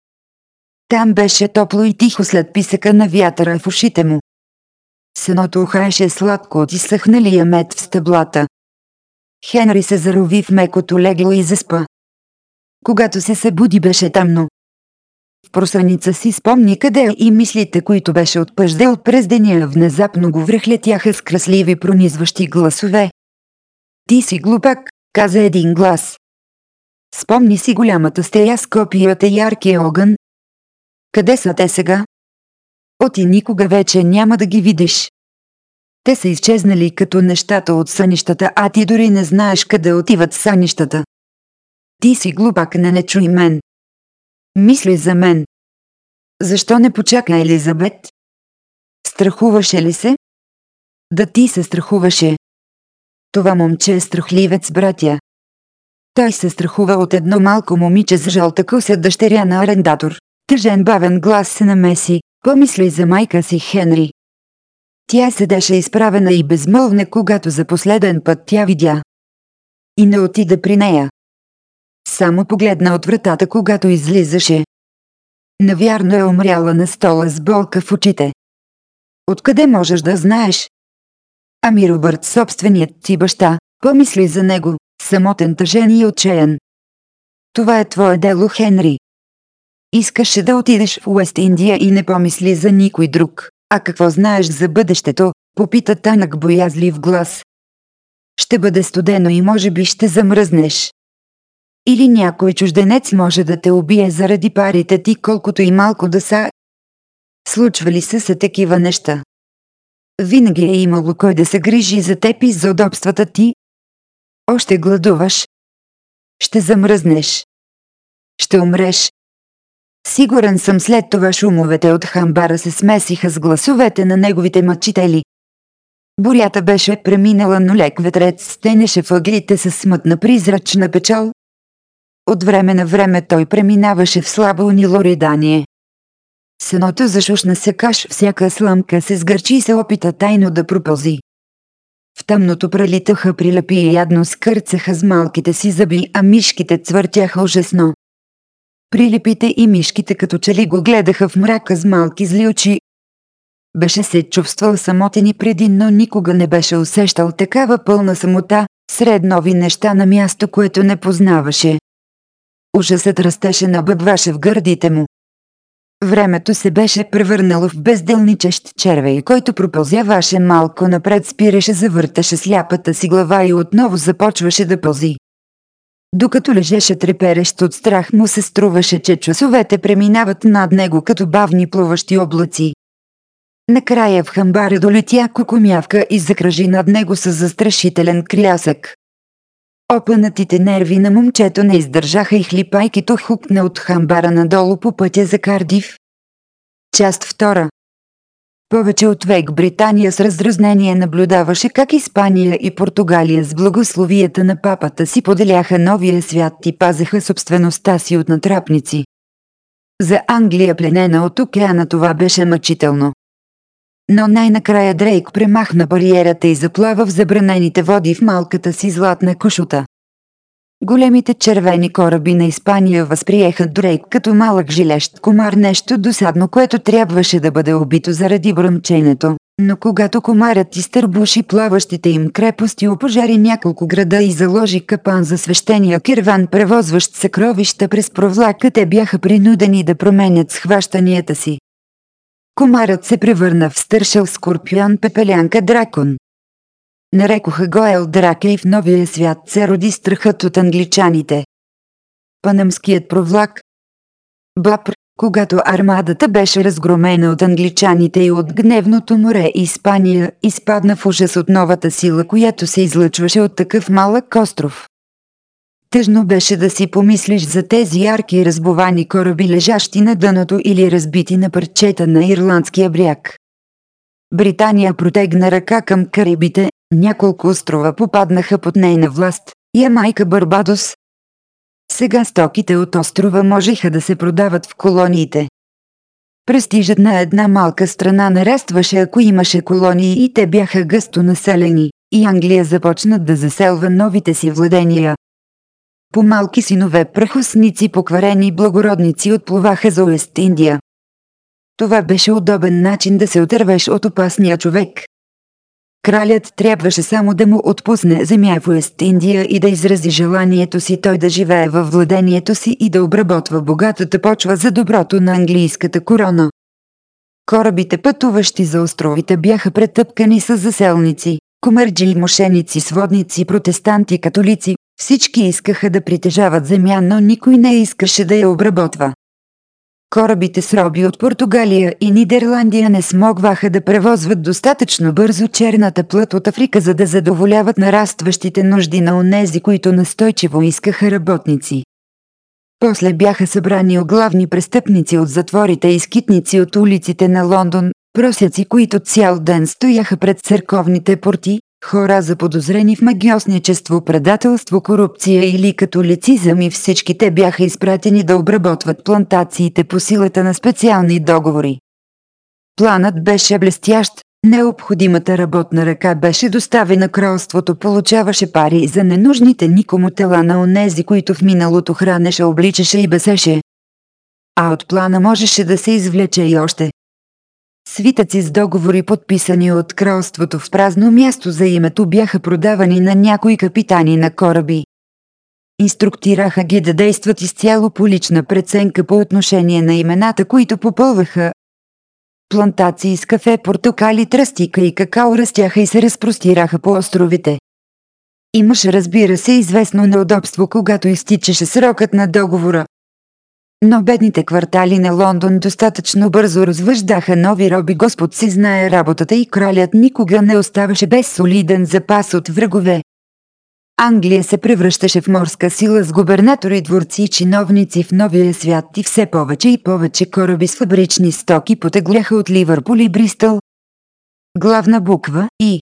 [SPEAKER 2] Там беше топло и тихо след писъка на вятъра в ушите му. Сеното ухаеше сладко от изсъхналия мед в стъблата. Хенри се зарови в мекото легло и заспа. Когато се събуди беше тъмно. В просъница си спомни къде е и мислите, които беше отпъждал през деня, внезапно го връхлетяха с красливи пронизващи гласове. Ти си глупак, каза един глас. Спомни си голямата стея с копията и яркия огън. Къде са те сега? От и никога вече няма да ги видиш. Те са изчезнали като нещата от сънищата, а ти дори не знаеш
[SPEAKER 1] къде отиват сънищата. Ти си глупак не не чуй мен. Мисли за мен. Защо не почака Елизабет? Страхуваше ли се? Да ти се страхуваше. Това момче е страхливец,
[SPEAKER 2] братя. Той се страхува от едно малко момиче с жълта коса дъщеря на арендатор. Тъжен бавен глас се намеси. Помисли за майка си Хенри. Тя седеше изправена и безмълвна, когато за последен път тя видя.
[SPEAKER 1] И не отида при нея. Само погледна от вратата, когато излизаше. Навярно е умряла на стола с болка в очите.
[SPEAKER 2] Откъде можеш да знаеш? Ами Робърт, собственият ти баща, помисли за него, самотен тъжен и отчаян. Това е твое дело, Хенри. Искаше да отидеш в Уест Индия и не помисли за никой друг. А какво знаеш за бъдещето? Попита Танък боязлив глас. Ще бъде студено и може би ще замръзнеш. Или някой чужденец може да те убие заради парите ти колкото и малко да са. Случвали се са такива неща.
[SPEAKER 1] Винаги е имало кой да се грижи за теб и за удобствата ти. Още гладуваш. Ще замръзнеш. Ще умреш,
[SPEAKER 2] Сигурен съм след това шумовете от хамбара се смесиха с гласовете на неговите мъчители. Бурята беше преминала, но лек ветрец стенеше въглите с смътна призрачна печал. От време на време той преминаваше в слабо унило ридание. Сеното зашушна се каш, всяка сламка се сгърчи и се опита тайно да пропълзи. В тъмното прелитаха прилепи и ядно скърцаха с малките си зъби, а мишките цвъртяха ужасно. Прилипите и мишките като че ли го гледаха в мрака с малки зли очи. Беше се чувствал самотен и преди, но никога не беше усещал такава пълна самота, сред нови неща на място, което не познаваше. Ужасът растеше на бъбваше в гърдите му. Времето се беше превърнало в безделничещ червей, който пропълзяваше малко напред, спираше, завърташе сляпата си глава и отново започваше да пълзи. Докато лежеше треперещ от страх му се струваше, че часовете преминават над него като бавни плуващи облаци. Накрая в хамбара долетя кукумявка и закръжи над него с застрашителен крясък. Опънатите нерви на момчето не издържаха и хлипайкито хукна от хамбара надолу по пътя за Кардив. Част втора повече от век Британия с раздразнение наблюдаваше как Испания и Португалия с благословията на папата си поделяха новия свят и пазеха собствеността си от натрапници. За Англия пленена от океана това беше мъчително. Но най-накрая Дрейк премахна бариерата и заплава в забранените води в малката си златна кошута. Големите червени кораби на Испания възприеха Дрейк като малък жилещ комар нещо досадно, което трябваше да бъде убито заради бръмченето. Но когато комарът изтърбуши плаващите им крепости, опожари няколко града и заложи капан за свещения кирван, превозващ съкровища през провлака, те бяха принудени да променят схващанията си. Комарът се превърна в стършел скорпион пепелянка дракон. Нарекоха го Елдраке и в новия свят се роди страхът от англичаните. Панамският провлак Бапр, когато армадата беше разгромена от англичаните и от гневното море Испания, изпадна в ужас от новата сила, която се излъчваше от такъв малък остров. Тъжно беше да си помислиш за тези ярки разбовани кораби лежащи на дъното или разбити на парчета на ирландския бряг. Британия протегна ръка към Карибите, няколко острова попаднаха под нейна власт – Ямайка Барбадос. Сега стоките от острова можеха да се продават в колониите. Престижът на една малка страна нарастваше ако имаше колонии и те бяха гъсто населени, и Англия започна да заселва новите си владения. По малки синове прахосници покварени благородници отплуваха за Уест Индия. Това беше удобен начин да се отървеш от опасния човек, Кралят трябваше само да му отпусне земя в Уест-Индия и да изрази желанието си той да живее във владението си и да обработва богатата почва за доброто на английската корона. Корабите пътуващи за островите бяха претъпкани с заселници, комърджи и мошеници, сводници, протестанти, католици. Всички искаха да притежават земя, но никой не искаше да я обработва. Корабите с роби от Португалия и Нидерландия не смогваха да превозват достатъчно бързо черната плът от Африка, за да задоволяват нарастващите нужди на онези, които настойчиво искаха работници. После бяха събрани оглавни престъпници от затворите и скитници от улиците на Лондон, просяци, които цял ден стояха пред църковните порти, Хора заподозрени в магиосничество, предателство, корупция или католицизъм и всички те бяха изпратени да обработват плантациите по силата на специални договори. Планът беше блестящ, необходимата работна ръка беше доставена кралството, получаваше пари за ненужните никому тела на онези, които в миналото хранеше, обличаше и бесеше. А от плана можеше да се извлече и още. Свитъци с договори подписани от кралството в празно място за името бяха продавани на някои капитани на кораби. Инструктираха ги да действат изцяло по лична преценка по отношение на имената, които попълваха. Плантации с кафе, портокали, тръстика и какао растяха и се разпростираха по островите. Имаше разбира се известно неудобство, когато изтичаше срокът на договора, но бедните квартали на Лондон достатъчно бързо развъждаха нови роби. Господ си знае работата и кралят никога не оставаше без солиден запас от врагове. Англия се превръщаше в морска сила с губернатори, дворци и чиновници в новия свят и все повече и повече кораби с фабрични стоки потегляха от Ливърпул и Бристъл. Главна буква И.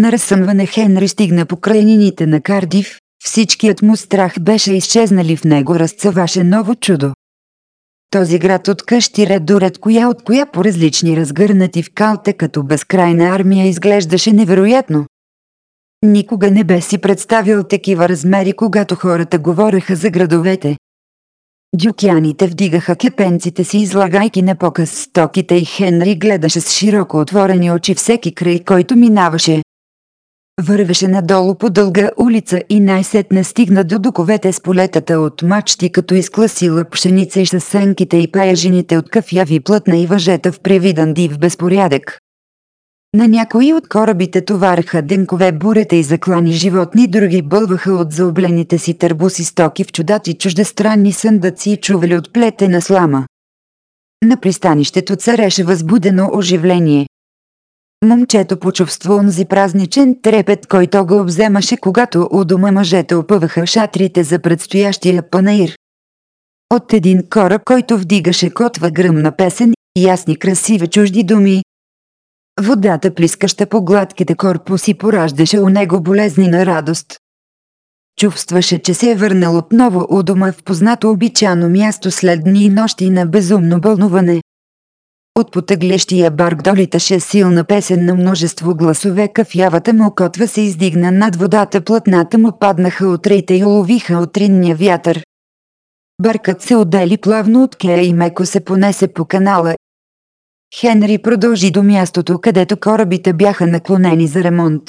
[SPEAKER 2] На разсъмване Хенри стигна по крайнините на Кардив, Всичкият му страх беше изчезнали в него разцъваше ново чудо. Този град от къщи ред до ред, коя от коя по различни разгърнати в калта като безкрайна армия изглеждаше невероятно. Никога не бе си представил такива размери, когато хората говореха за градовете. Дюкяните вдигаха кепенците си, излагайки на показ стоките и Хенри гледаше с широко отворени очи всеки край, който минаваше. Вървеше надолу по дълга улица и най-сетне стигна до доковете с полетата от мачти като изкласила пшеница и шасенките и паяжините от кафяви плътна и въжета в превидан див безпорядък. На някои от корабите товарха денкове бурета и заклани животни, други бълваха от заоблените си търбуси стоки в чудати чуждестранни съндъци и чували от плетена слама. На пристанището цареше възбудено оживление. Момчето почувства онзи празничен трепет, който го обземаше, когато у дома мъжете опъваха шатрите за предстоящия панаир. От един кораб, който вдигаше котва гръмна песен, ясни красиви чужди думи. Водата плискаща по гладките корпуси пораждаше у него болезнена радост. Чувстваше, че се е върнал отново у дома в познато обичано място след дни и нощи на безумно бълнуване. От потъглещия барк долиташе силна песен на множество гласове. Кафявата му котва се издигна над водата. Платната му паднаха от и уловиха утринния вятър. Баркът се отдели плавно от кея и меко се понесе по канала. Хенри продължи до мястото, където корабите бяха наклонени за ремонт.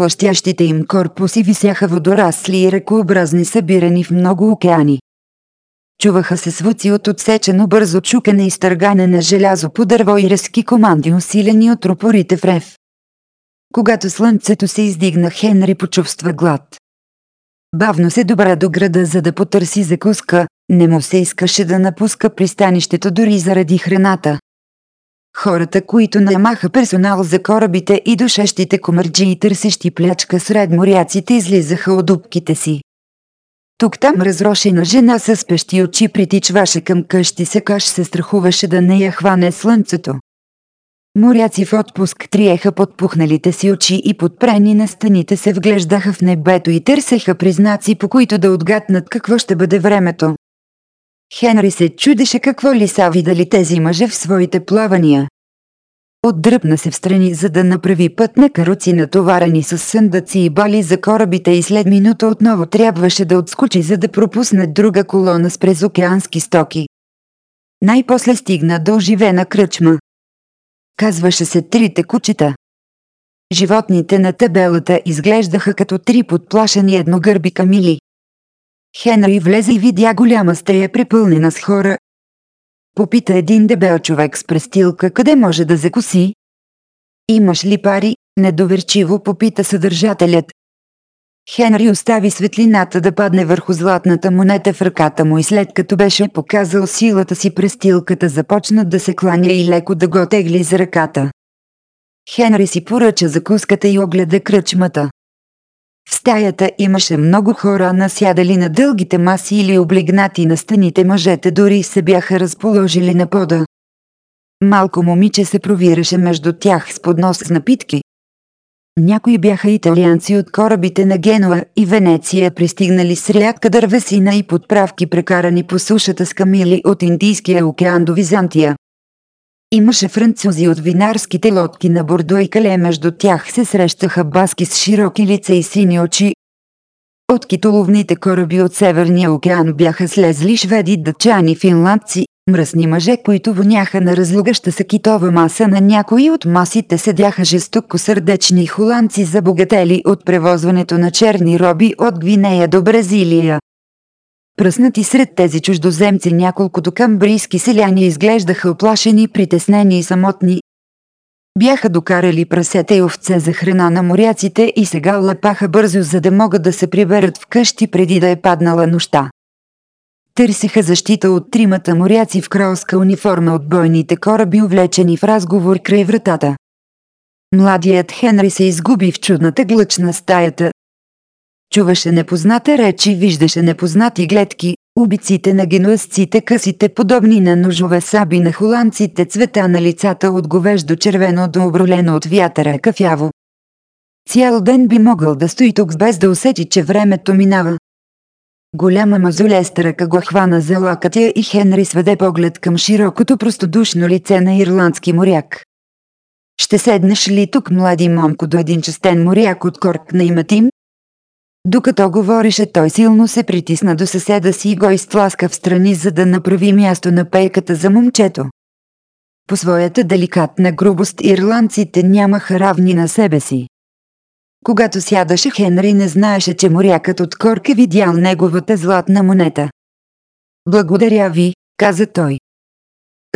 [SPEAKER 2] лъщящите им корпуси висяха водорасли и ръкообразни събирани в много океани. Чуваха се звуци от отсечено бързо чукане и стъргане на желязо по дърво и резки команди усилени от рупорите в рев. Когато слънцето се издигна, Хенри почувства глад. Бавно се добра до града, за да потърси закуска, не му се искаше да напуска пристанището дори заради храната. Хората, които намаха персонал за корабите и душещите комърджи и търсещи плячка сред моряците излизаха от дубките си. Тук там разрошена жена с пещи очи притичваше към къщи се каш се страхуваше да не я хване слънцето. Моряци в отпуск триеха подпухналите си очи и подпрени на стените се вглеждаха в небето и търсеха признаци, по които да отгаднат какво ще бъде времето. Хенри се чудеше какво ли са видали тези мъже в своите плавания. Отдръпна се встрани, за да направи път на каруци натоварени с съндъци и бали за корабите и след минута отново трябваше да отскочи, за да пропусне друга колона с през океански стоки. Най-после стигна до оживена кръчма. Казваше се трите кучета. Животните на табелата изглеждаха като три подплашени едногърби камили. Хенри влезе и видя голяма стея припълнена с хора, Попита един дебел човек с престилка къде може да закуси. Имаш ли пари? Недоверчиво попита съдържателят. Хенри остави светлината да падне върху златната монета в ръката му и след като беше показал силата си престилката започна да се кланя и леко да го тегли за ръката. Хенри си поръча закуската и огледа кръчмата. В стаята имаше много хора насядали на дългите маси или облегнати на стените мъжете дори се бяха разположили на пода. Малко момиче се провираше между тях с поднос с напитки. Някои бяха италианци от корабите на Генуа и Венеция пристигнали с рядка дървесина и подправки прекарани по сушата с камили от Индийския океан до Византия. Имаше французи от винарските лодки на Бордо и Кале, между тях се срещаха баски с широки лица и сини очи. От китоловните кораби от Северния океан бяха слезли шведи, дъчани, финландци, мръсни мъже, които воняха на разлугаща се китова маса на някои от масите седяха жестоко сърдечни холандци забогатели от превозването на черни роби от Гвинея до Бразилия. Пръснати сред тези чуждоземци няколкото камбрийски селяни изглеждаха оплашени, притеснени и самотни. Бяха докарали прасета и овце за храна на моряците и сега лапаха бързо, за да могат да се приберат вкъщи преди да е паднала нощта. Търсиха защита от тримата моряци в кралска униформа от бойните кораби, увлечени в разговор край вратата. Младият Хенри се изгуби в чудната глъчна стаята, Чуваше непозната речи, виждаше непознати гледки, убиците на генуасците, късите подобни на ножове саби на холандците, цвета на лицата от говеждо червено до обролено от вятъра кафяво. Цял ден би могъл да стои тук без да усети, че времето минава. Голяма мазолеста ръка го хвана за лакътя и Хенри сведе поглед към широкото простодушно лице на ирландски моряк. Ще седнеш ли тук, млади момко, до един честен моряк от корк на имат им? Докато говореше той силно се притисна до съседа си и го изтласка в страни, за да направи място на пейката за момчето. По своята деликатна грубост ирландците нямаха равни на себе си. Когато сядаше Хенри не знаеше,
[SPEAKER 1] че морякът от корка е видял неговата златна монета. Благодаря ви, каза той.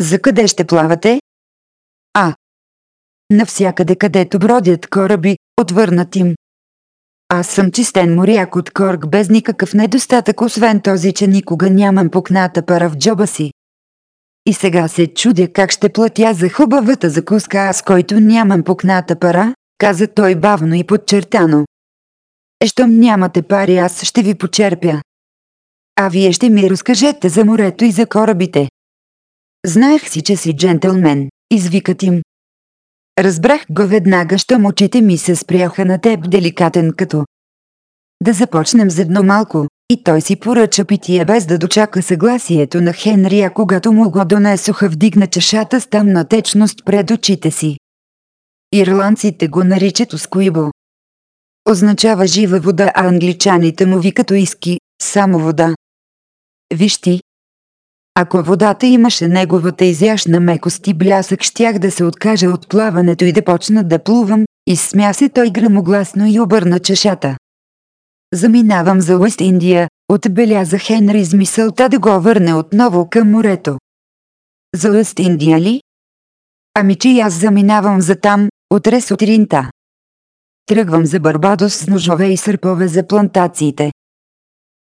[SPEAKER 1] За къде ще плавате? А. Навсякъде където бродят кораби, отвърнат им. Аз съм чистен
[SPEAKER 2] моряк от корк без никакъв недостатък, освен този, че никога нямам пукната пара в джоба си. И сега се чудя как ще платя за хубавата закуска аз, който нямам пукната пара, каза той бавно и подчертано. Е, щом нямате пари, аз ще ви почерпя. А вие ще ми разкажете за морето и за корабите. Знаех си, че си джентълмен, извикат им, Разбрах го веднага, щом очите ми се спряха на теб деликатен като. Да започнем за едно малко, и той си поръча питие без да дочака съгласието на Хенрия, когато му го донесоха вдигна чашата с тъмна течност пред очите си.
[SPEAKER 1] Ирландците го наричат оскуибо. Означава жива вода, а англичаните му викат уиски, само вода. Виж ти,
[SPEAKER 2] ако водата имаше неговата изящна мекост и блясък, щях да се откажа от плаването и да почна да плувам, изсмя се той грамогласно и обърна чешата. Заминавам за Уест Индия, отбеляза Хенри с мисълта да го върне отново към морето. За Уест Индия ли? Ами че аз заминавам за там, от сутринта. Тръгвам за Барбадос с ножове и сърпове за плантациите,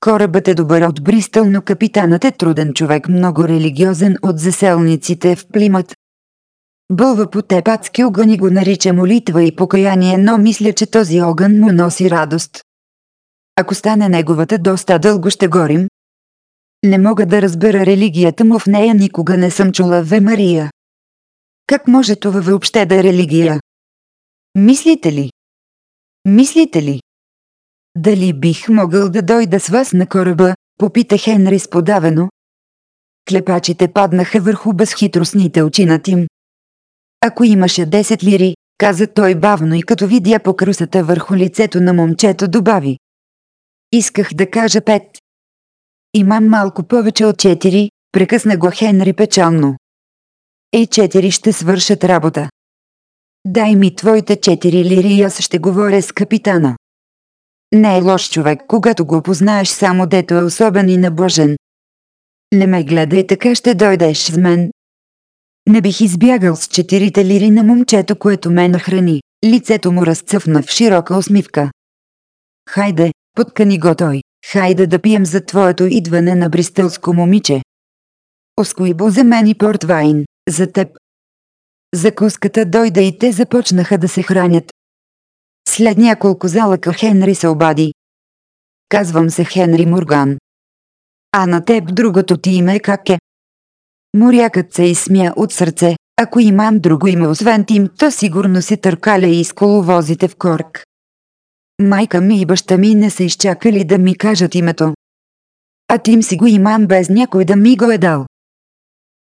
[SPEAKER 2] Корабът е добър от Бристъл, но капитанът е труден човек, много религиозен от заселниците в Плимът. Бълва по тепатски огън и го нарича молитва и покаяние, но мисля, че този огън му носи радост. Ако стане неговата, доста дълго ще горим. Не мога да разбера религията
[SPEAKER 1] му в нея, никога не съм чула Ве Мария. Как може това въобще да е религия? Мислите ли? Мислите ли? Дали бих могъл да дойда с вас на кораба, попита Хенри сподавено.
[SPEAKER 2] Клепачите паднаха върху безхитростните очи на Тим. Ако имаше 10 лири, каза той бавно и като видя покрусата върху лицето на момчето добави.
[SPEAKER 1] Исках да кажа пет. Имам малко повече от 4, прекъсна го Хенри печално. Ей, 4 ще свършат работа.
[SPEAKER 2] Дай ми твоите четири лири и аз ще говоря с капитана. Не е лош човек, когато го познаеш само дето е особен и наблажен. Не ме гледай така ще дойдеш с мен. Не бих избягал с четирите лири на момчето, което ме нахрани. Лицето му разцъфна в широка усмивка. Хайде, подкани го той. Хайде да пием за твоето идване на бристълско момиче. бо за мен и портвайн, за теб. Закуската дойде и те започнаха да се хранят, след няколко залъка Хенри се обади. Казвам се Хенри Морган. А на теб другото ти име как е? Морякът се изсмя от сърце. Ако имам друго име освен Тим, то сигурно си търкаля и коловозите в корк. Майка ми и баща ми не са изчакали да ми кажат името. А Тим си го имам без някой да ми го е дал.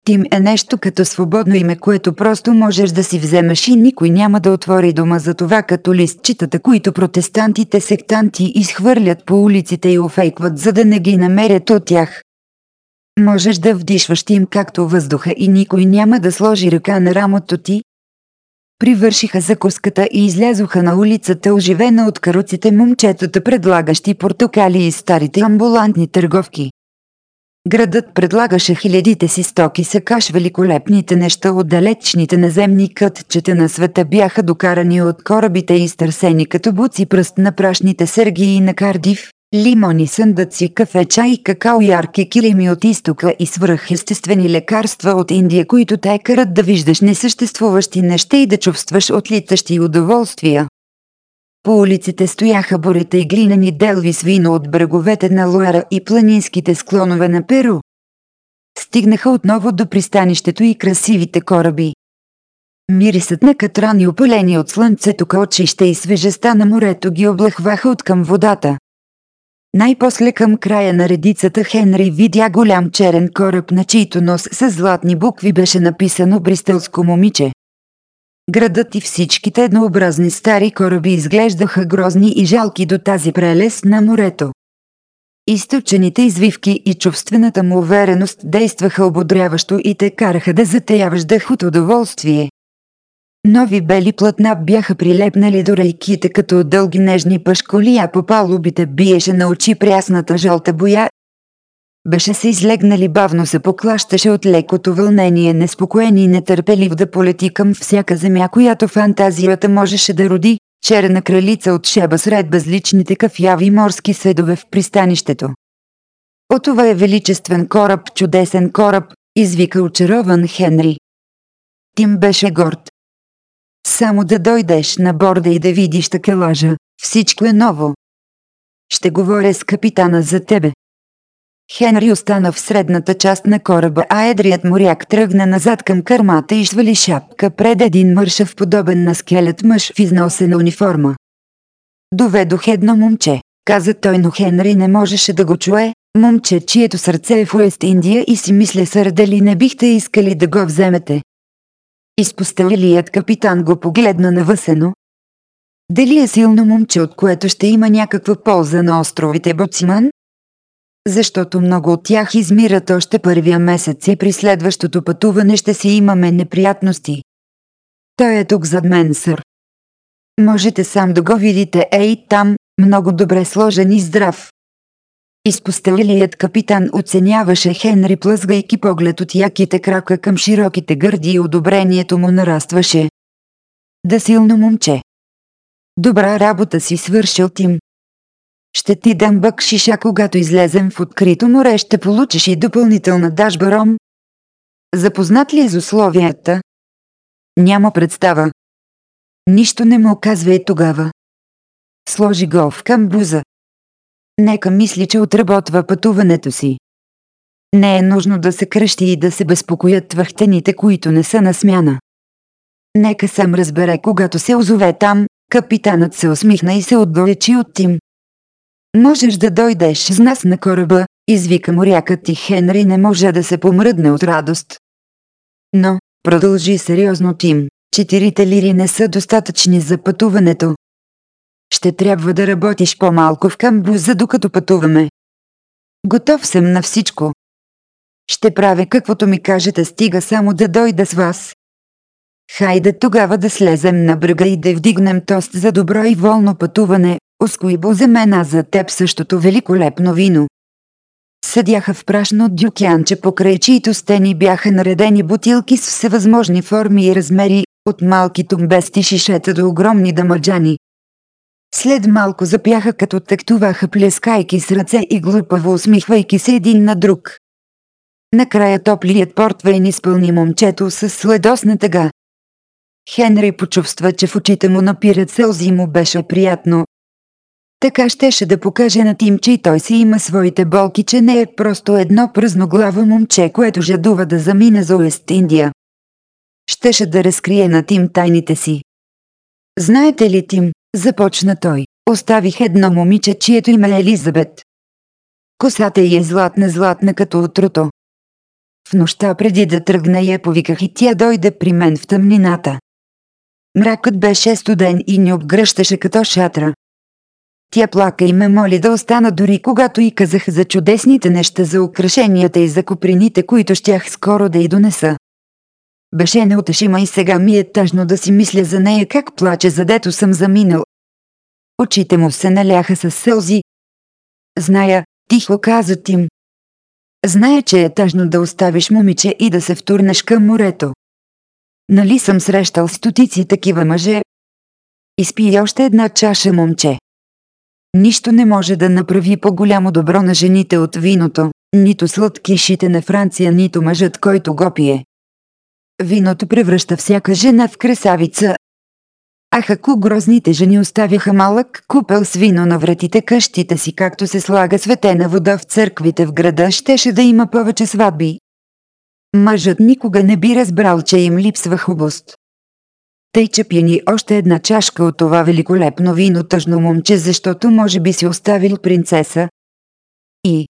[SPEAKER 2] Тим е нещо като свободно име, което просто можеш да си вземеш и никой няма да отвори дома за това като листчетата, които протестантите сектанти изхвърлят по улиците и офейкват, за да не ги намерят от тях. Можеш да вдишваш им както въздуха и никой няма да сложи ръка на рамото ти. Привършиха закуската и излязоха на улицата оживена от каруците момчетата предлагащи портокали и старите амбулантни търговки. Градът предлагаше хилядите си стоки каш великолепните неща от далечните наземни кътчета на света бяха докарани от корабите и стърсени като буци пръст на прашните сергии на Кардив, лимони съндъци, кафе, чай, какао, ярки килими от изтока и свръхестествени лекарства от Индия, които те карат да виждаш несъществуващи неща и да чувстваш отлитащи удоволствия. По улиците стояха бурета и глинени делви с вино от бреговете на Луара и планинските склонове на Перу. Стигнаха отново до пристанището и красивите кораби. Мирисът на катран и опалени от слънцето кълчища и свежестта на морето ги облъхваха от към водата. Най-после към края на редицата Хенри видя голям черен кораб, на чийто нос с златни букви беше написано «Бристълско момиче». Градът и всичките еднообразни стари кораби изглеждаха грозни и жалки до тази прелест на морето. Източените извивки и чувствената му увереност действаха ободряващо и те караха да затеяваш дъх от удоволствие. Нови бели платна бяха прилепнали до рейките като дълги нежни пашколи, а по палубите биеше на очи прясната жълта боя беше се излегнали бавно се поклащаше от лекото вълнение, неспокоен и нетърпелив да полети към всяка земя, която фантазията можеше да роди, черна кралица от шеба сред безличните кафяви морски седове в пристанището. О това е величествен кораб, чудесен кораб, извика очарован Хенри. Тим беше горд. Само да дойдеш на борда и да видиш такелажа, всичко е ново. Ще говоря с капитана за тебе, Хенри остана в средната част на кораба, а едрият моряк тръгна назад към кърмата и швали шапка пред един мършав подобен на скелет мъж в износена униформа. Доведох едно момче, каза той, но Хенри не можеше да го чуе, момче, чието сърце е в Уест Индия и си мисля сърдали не бихте искали да го вземете. Изпостелилият капитан го погледна навъсено. Дали е силно момче, от което ще има някаква полза на островите Боциман? защото много от тях измират още първия месец и при следващото пътуване ще си имаме неприятности. Той е тук зад мен, сър. Можете сам да го видите, ей там, много добре сложен и здрав. Изпостелилият капитан оценяваше Хенри плъзгайки поглед от яките крака към широките гърди и одобрението му нарастваше. Да силно момче. Добра работа си свършил Тим. Ще ти дам бък шиша, когато излезем в открито море, ще получиш и допълнителна дажба ром.
[SPEAKER 1] Запознат ли е с условията? Няма представа. Нищо не му оказва и тогава. Сложи го в камбуза.
[SPEAKER 2] Нека мисли, че отработва пътуването си. Не е нужно да се кръщи и да се безпокоят твъхтените, които не са на смяна. Нека сам разбере, когато се озове там, капитанът се усмихна и се отдалечи от Тим. Можеш да дойдеш с нас на кораба, извика морякът и Хенри не може да се помръдне от радост. Но, продължи сериозно Тим, четирите лири не са достатъчни за пътуването. Ще трябва да работиш по-малко в камбуза докато пътуваме. Готов съм на всичко. Ще правя каквото ми кажете стига само да дойда с вас. Хайде тогава да слезем на брега и да вдигнем тост за добро и волно пътуване, Оскуибо замена за теб същото великолепно вино. Седяха в прашно дюкянче покрай чието стени бяха наредени бутилки с всевъзможни форми и размери, от малки тумбести шишета до огромни дамаджани. След малко запяха като тактуваха плескайки с ръце и глупаво усмихвайки се един на друг. Накрая топлият портвейн изпълни момчето с сладостна тъга. Хенри почувства, че в очите му напират сълзи му беше приятно, така щеше да покаже на Тим, че и той си има своите болки, че не е просто едно пръзноглаво момче, което жадува да замине за Уест Индия. Щеше да разкрие на Тим тайните си. Знаете ли, Тим, започна той, оставих едно момиче, чието име е Елизабет. Косата й е златна-златна като утрото. В нощта преди да тръгна я повиках и тя дойде при мен в тъмнината. Мракът беше студен и ни обгръщаше като шатра. Тя плака и ме моли да остана дори когато и казах за чудесните неща за украшенията и за куприните, които щях скоро да й донеса. Беше неутешима и сега ми е тъжно да си мисля за нея как плаче, задето съм заминал. Очите му се наляха с сълзи. Зная, тихо каза Тим. Зная, че е тъжно да оставиш момиче и да се втурнеш към морето. Нали съм срещал стотици такива мъже? Изпи още една чаша момче. Нищо не може да направи по-голямо добро на жените от виното, нито сладкишите на Франция, нито мъжът, който го пие. Виното превръща всяка жена в красавица. Ах, ако грозните жени оставяха малък купел с вино на вратите къщите си, както се слага светена вода в църквите в града, щеше да има повече сватби. Мъжът никога не би разбрал, че им липсва хубост. Тъй че пини още една чашка от това великолепно вино тъжно момче, защото може би си оставил принцеса. И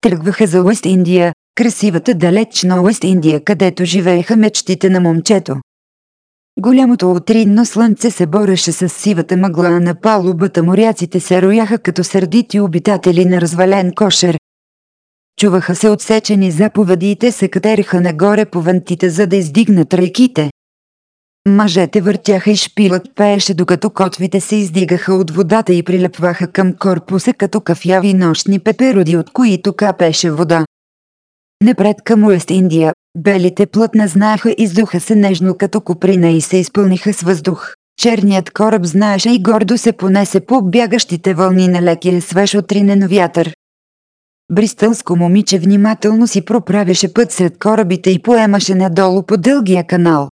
[SPEAKER 2] тръгваха за Уест Индия, красивата далечна Уест Индия, където живееха мечтите на момчето. Голямото утринно слънце се бореше с сивата мъгла на палубата, моряците се рояха като сърдити обитатели на развален кошер. Чуваха се отсечени заповеди и те се катериха нагоре по вантите, за да издигнат реките. Мъжете въртяха и шпилът пееше докато котвите се издигаха от водата и прилепваха към корпуса като кафяви нощни пепероди, от които капеше вода. Непред към Уест Индия, белите плътна знаеха издуха се нежно като куприна и се изпълниха с въздух. Черният кораб знаеше и гордо се понесе по бягащите вълни на лекия свеж отринен вятър. Бристълско момиче внимателно си проправяше път сред корабите и поемаше надолу по дългия канал.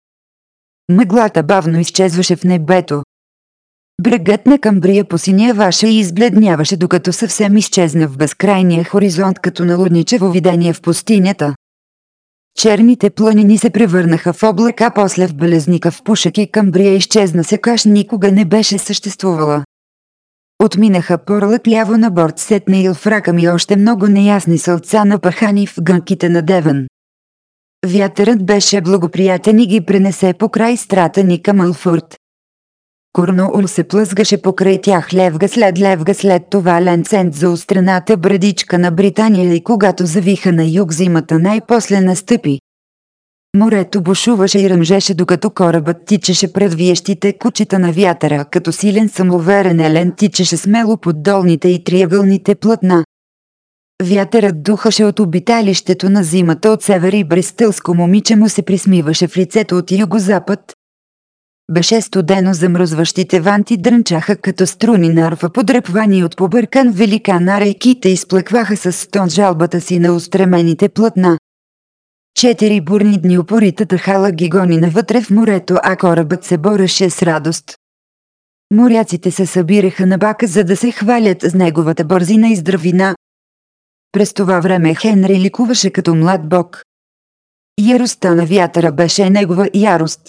[SPEAKER 2] Мъглата бавно изчезваше в небето. Брегът на Камбрия посиняваше и избледняваше, докато съвсем изчезна в безкрайния хоризонт като налудничево видение в пустинята. Черните планини се превърнаха в облака, после в белезника в пушек и Камбрия изчезна секаш никога не беше съществувала. Отминаха порлът ляво на борт сетна и Илфрака ми още много неясни сълца напахани в гънките на Девен. Вятърът беше благоприятен и ги пренесе по край страта ни към Алфурт. Корноул се плъзгаше покрай тях левга след левга след това ленцент за устраната брадичка на Британия и когато завиха на юг зимата най-после настъпи. Морето бушуваше и ръмжеше докато корабът тичеше пред виещите кучета на вятъра, като силен самоверен елен тичеше смело под долните и триъгълните платна, Вятърът духаше от обиталището на зимата от север и бристълско момиче му се присмиваше в лицето от югозапад. Беше студено замръзващите ванти дрънчаха като струни на арфа подръпвани от побъркан велика на рейките изплъкваха с стон жалбата си на устремените платна. Четири бурни дни упоритата хала ги гони навътре в морето, а корабът се бореше с радост. Моряците се събираха на бака, за да се хвалят с неговата бързина и здравина, през това време Хенри ликуваше като млад бог. Яростта на вятъра беше негова ярост.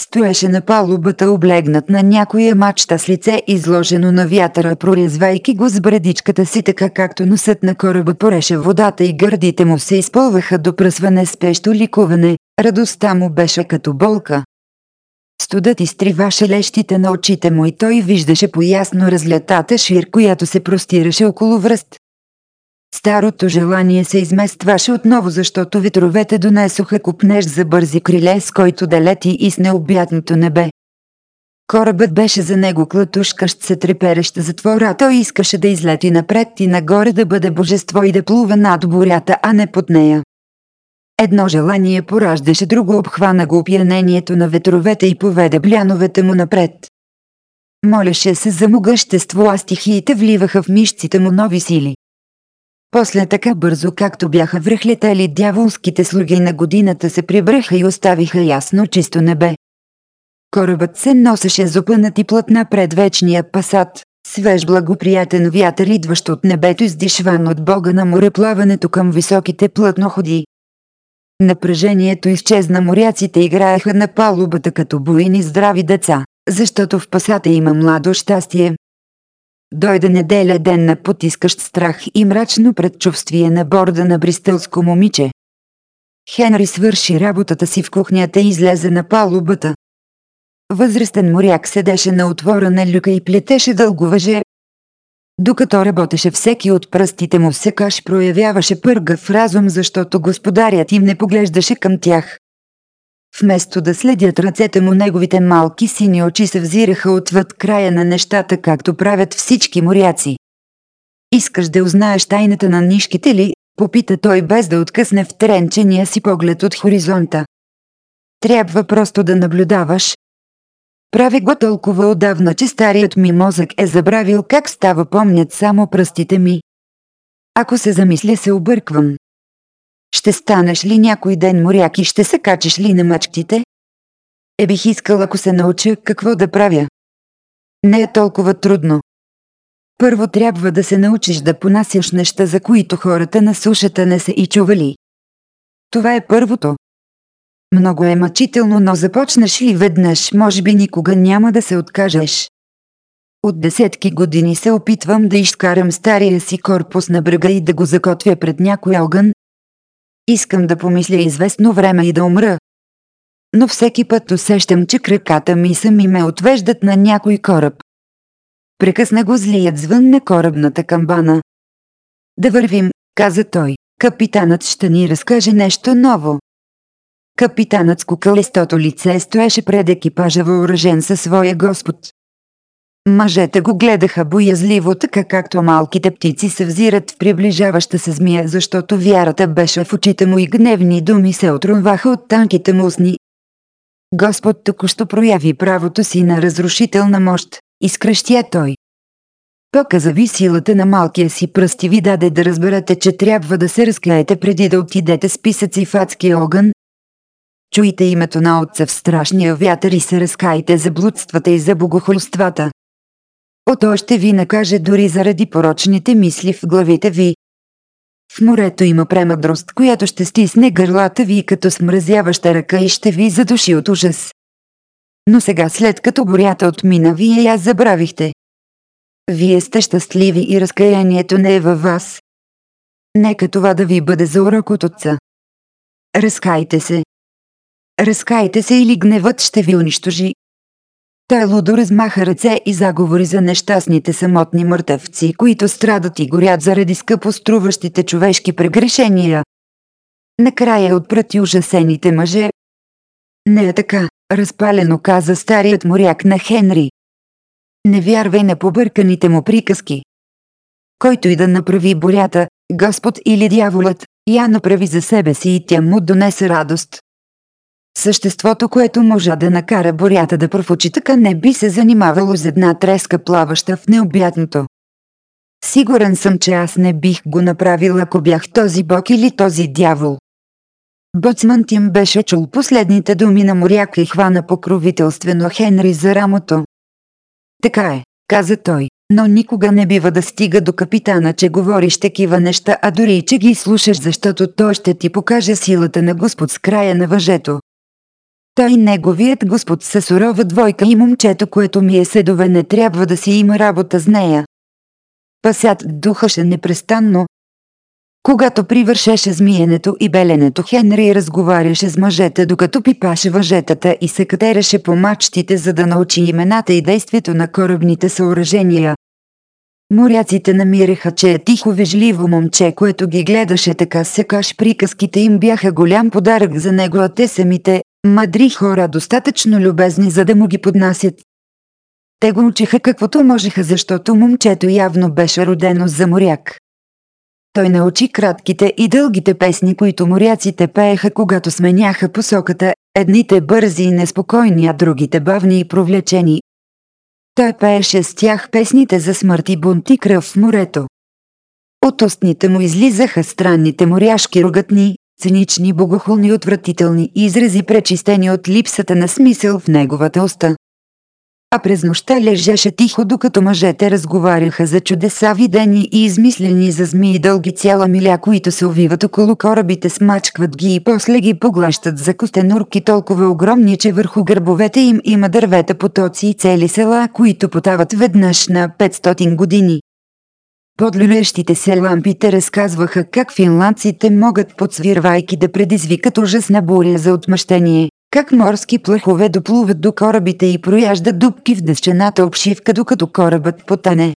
[SPEAKER 2] Стоеше на палубата облегнат на някоя мачта с лице изложено на вятъра, прорезвайки го с брадичката си така както носът на кораба пореше водата и гърдите му се изпълваха до пръсване с пещо ликуване, радостта му беше като болка. Студът изтриваше лещите на очите му и той виждаше поясно разлятата шир, която се простираше около връст. Старото желание се изместваше отново, защото ветровете донесоха купнеж за бързи криле, с който да лети и с необятното небе. Корабът беше за него клатушкащ се трепереща затвора. Той искаше да излети напред и нагоре да бъде божество и да плува над бурята, а не под нея. Едно желание пораждаше друго обхвана го опиянението на ветровете и поведе бляновете му напред. Молеше се за могъщество, а стихиите вливаха в мишците му нови сили. После така бързо както бяха връхлетели дяволските слуги на годината се прибраха и оставиха ясно чисто небе. Корабът се носеше и плътна пред вечния пасат, свеж благоприятен вятър идващ от небето издишван от бога на мореплаването към високите плътноходи. Напрежението изчезна моряците играеха на палубата като буйни здрави деца, защото в пасата има младо щастие. Дойде неделя ден на потискащ страх и мрачно предчувствие на борда на бристълско момиче. Хенри свърши работата си в кухнята и излезе на палубата. Възрастен моряк седеше на отвора на люка и плетеше дълго въже. Докато работеше всеки от пръстите му секаш проявяваше пъргав разум, защото господарят им не поглеждаше към тях. Вместо да следят ръцете му, неговите малки сини очи се взираха отвъд края на нещата, както правят всички моряци. Искаш да узнаеш тайната на нишките ли? Попита той без да откъсне в тренчения си поглед от хоризонта. Трябва просто да наблюдаваш. Прави го толкова отдавна, че старият ми мозък е забравил как става помнят само пръстите ми. Ако се замисля се обърквам, ще станеш ли някой ден моряк и ще се качиш ли на мачтите? Е бих искал ако се науча какво да правя. Не е толкова трудно. Първо трябва да се научиш да понасяш неща, за които хората на сушата не са и чували. Това е първото. Много е мъчително, но започнеш ли веднъж може би никога няма да се откажеш. От десетки години се опитвам да изкарам стария си корпус на брега и да го закотвя пред някой огън, Искам да помисля известно време и да умра. Но всеки път усещам, че краката ми сами ме отвеждат на някой кораб. Прекъсна го злият звън на корабната камбана. Да вървим, каза той. Капитанът ще ни разкаже нещо ново. Капитанът с кукалестото лице стоеше пред екипажа въоръжен със своя господ. Мъжете го гледаха боязливо така както малките птици се взират в приближаваща се змия, защото вярата беше в очите му и гневни думи се отруваха от танките му сни. Господ току-що прояви правото си на разрушителна мощ, изкръщя той. Тока зави силата на малкия си пръст и ви даде да разберете, че трябва да се разкаете преди да отидете с писъци в адския огън. Чуйте името на Отца в страшния вятър и се разкайте за блудствата и за богохулствата. Ото той ще ви накаже дори заради порочните мисли в главите ви. В морето има премъдрост, която ще стисне гърлата ви като смразяваща ръка и ще ви задуши от ужас. Но сега след като бурята отмина вие я забравихте. Вие сте щастливи и разкаянието не е във вас. Нека това да ви бъде за урок от отца. Разкайте се. Разкайте се или гневът ще ви унищожи. Той лудо размаха ръце и заговори за нещастните самотни мъртъвци, които страдат и горят заради скъпо струващите човешки прегрешения. Накрая отпрати ужасените мъже. Не е така, разпалено каза старият моряк на Хенри. Не вярвай на побърканите му приказки. Който и да направи бурята, Господ или дяволът, я направи за себе си и тя му донесе радост. Съществото, което можа да накара борята да профучи така не би се занимавало с една треска плаваща в необятното. Сигурен съм, че аз не бих го направил, ако бях този бог или този дявол. Боцман Тим беше чул последните думи на моряк и хвана покровителствено Хенри за рамото. Така е, каза той, но никога не бива да стига до капитана, че говориш такива неща, а дори и че ги слушаш, защото той ще ти покаже силата на Господ с края на въжето. Та и неговият господ са сурова двойка и момчето, което ми е седове, не трябва да си има работа с нея. Пасят духаше непрестанно. Когато привършеше змиенето и беленето, Хенри разговаряше с мъжете, докато пипаше въжетата и се катереше по мачтите, за да научи имената и действието на корабните съоръжения. Моряците намираха, че е тихо вежливо момче, което ги гледаше така сякаш, приказките им бяха голям подарък за него, а те самите, Мъдри хора достатъчно любезни, за да му ги поднасят. Те го учиха каквото можеха, защото момчето явно беше родено за моряк. Той научи кратките и дългите песни, които моряците пееха, когато сменяха посоката, едните бързи и неспокойни, а другите бавни и провлечени. Той пееше с тях песните за смърт и бунт и кръв в морето. От устните му излизаха странните моряшки ругатни, цинични, богохулни, отвратителни изрази пречистени от липсата на смисъл в неговата уста. А през нощта лежеше тихо, докато мъжете разговаряха за чудеса видени и измислени за змии дълги цяла миля, които се увиват около корабите, смачкват ги и после ги поглащат за костенурки толкова огромни, че върху гърбовете им има дървета потоци и цели села, които потават веднъж на 500 години. Подлюлещите се лампите разказваха как финландците могат подсвирвайки да предизвикат ужасна буря за отмъщение, как морски плахове доплуват до корабите и прояждат дубки в дъщената обшивка докато корабът потане.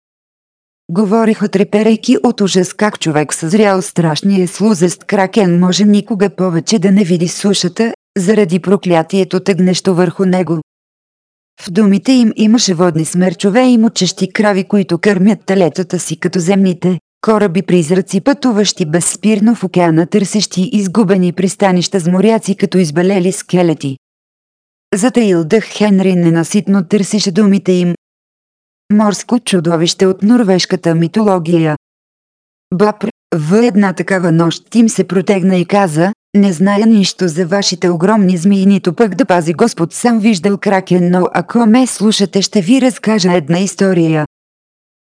[SPEAKER 2] Говориха треперейки от ужас как човек съзрял страшния слузест кракен може никога повече да не види сушата, заради проклятието тъгнещо върху него. В думите им имаше водни смерчове и мучещи крави, които кърмят талетата си като земните, кораби призраци пътуващи безспирно в океана, търсещи изгубени пристанища с моряци като избелели скелети. Затаил дъх Хенри ненаситно търсише думите им. Морско чудовище от норвежката митология. Бапр, в една такава нощ им се протегна и каза, не зная нищо за вашите огромни змии, нито пък да пази Господ сам виждал кракен, но ако ме слушате ще ви разкажа една история.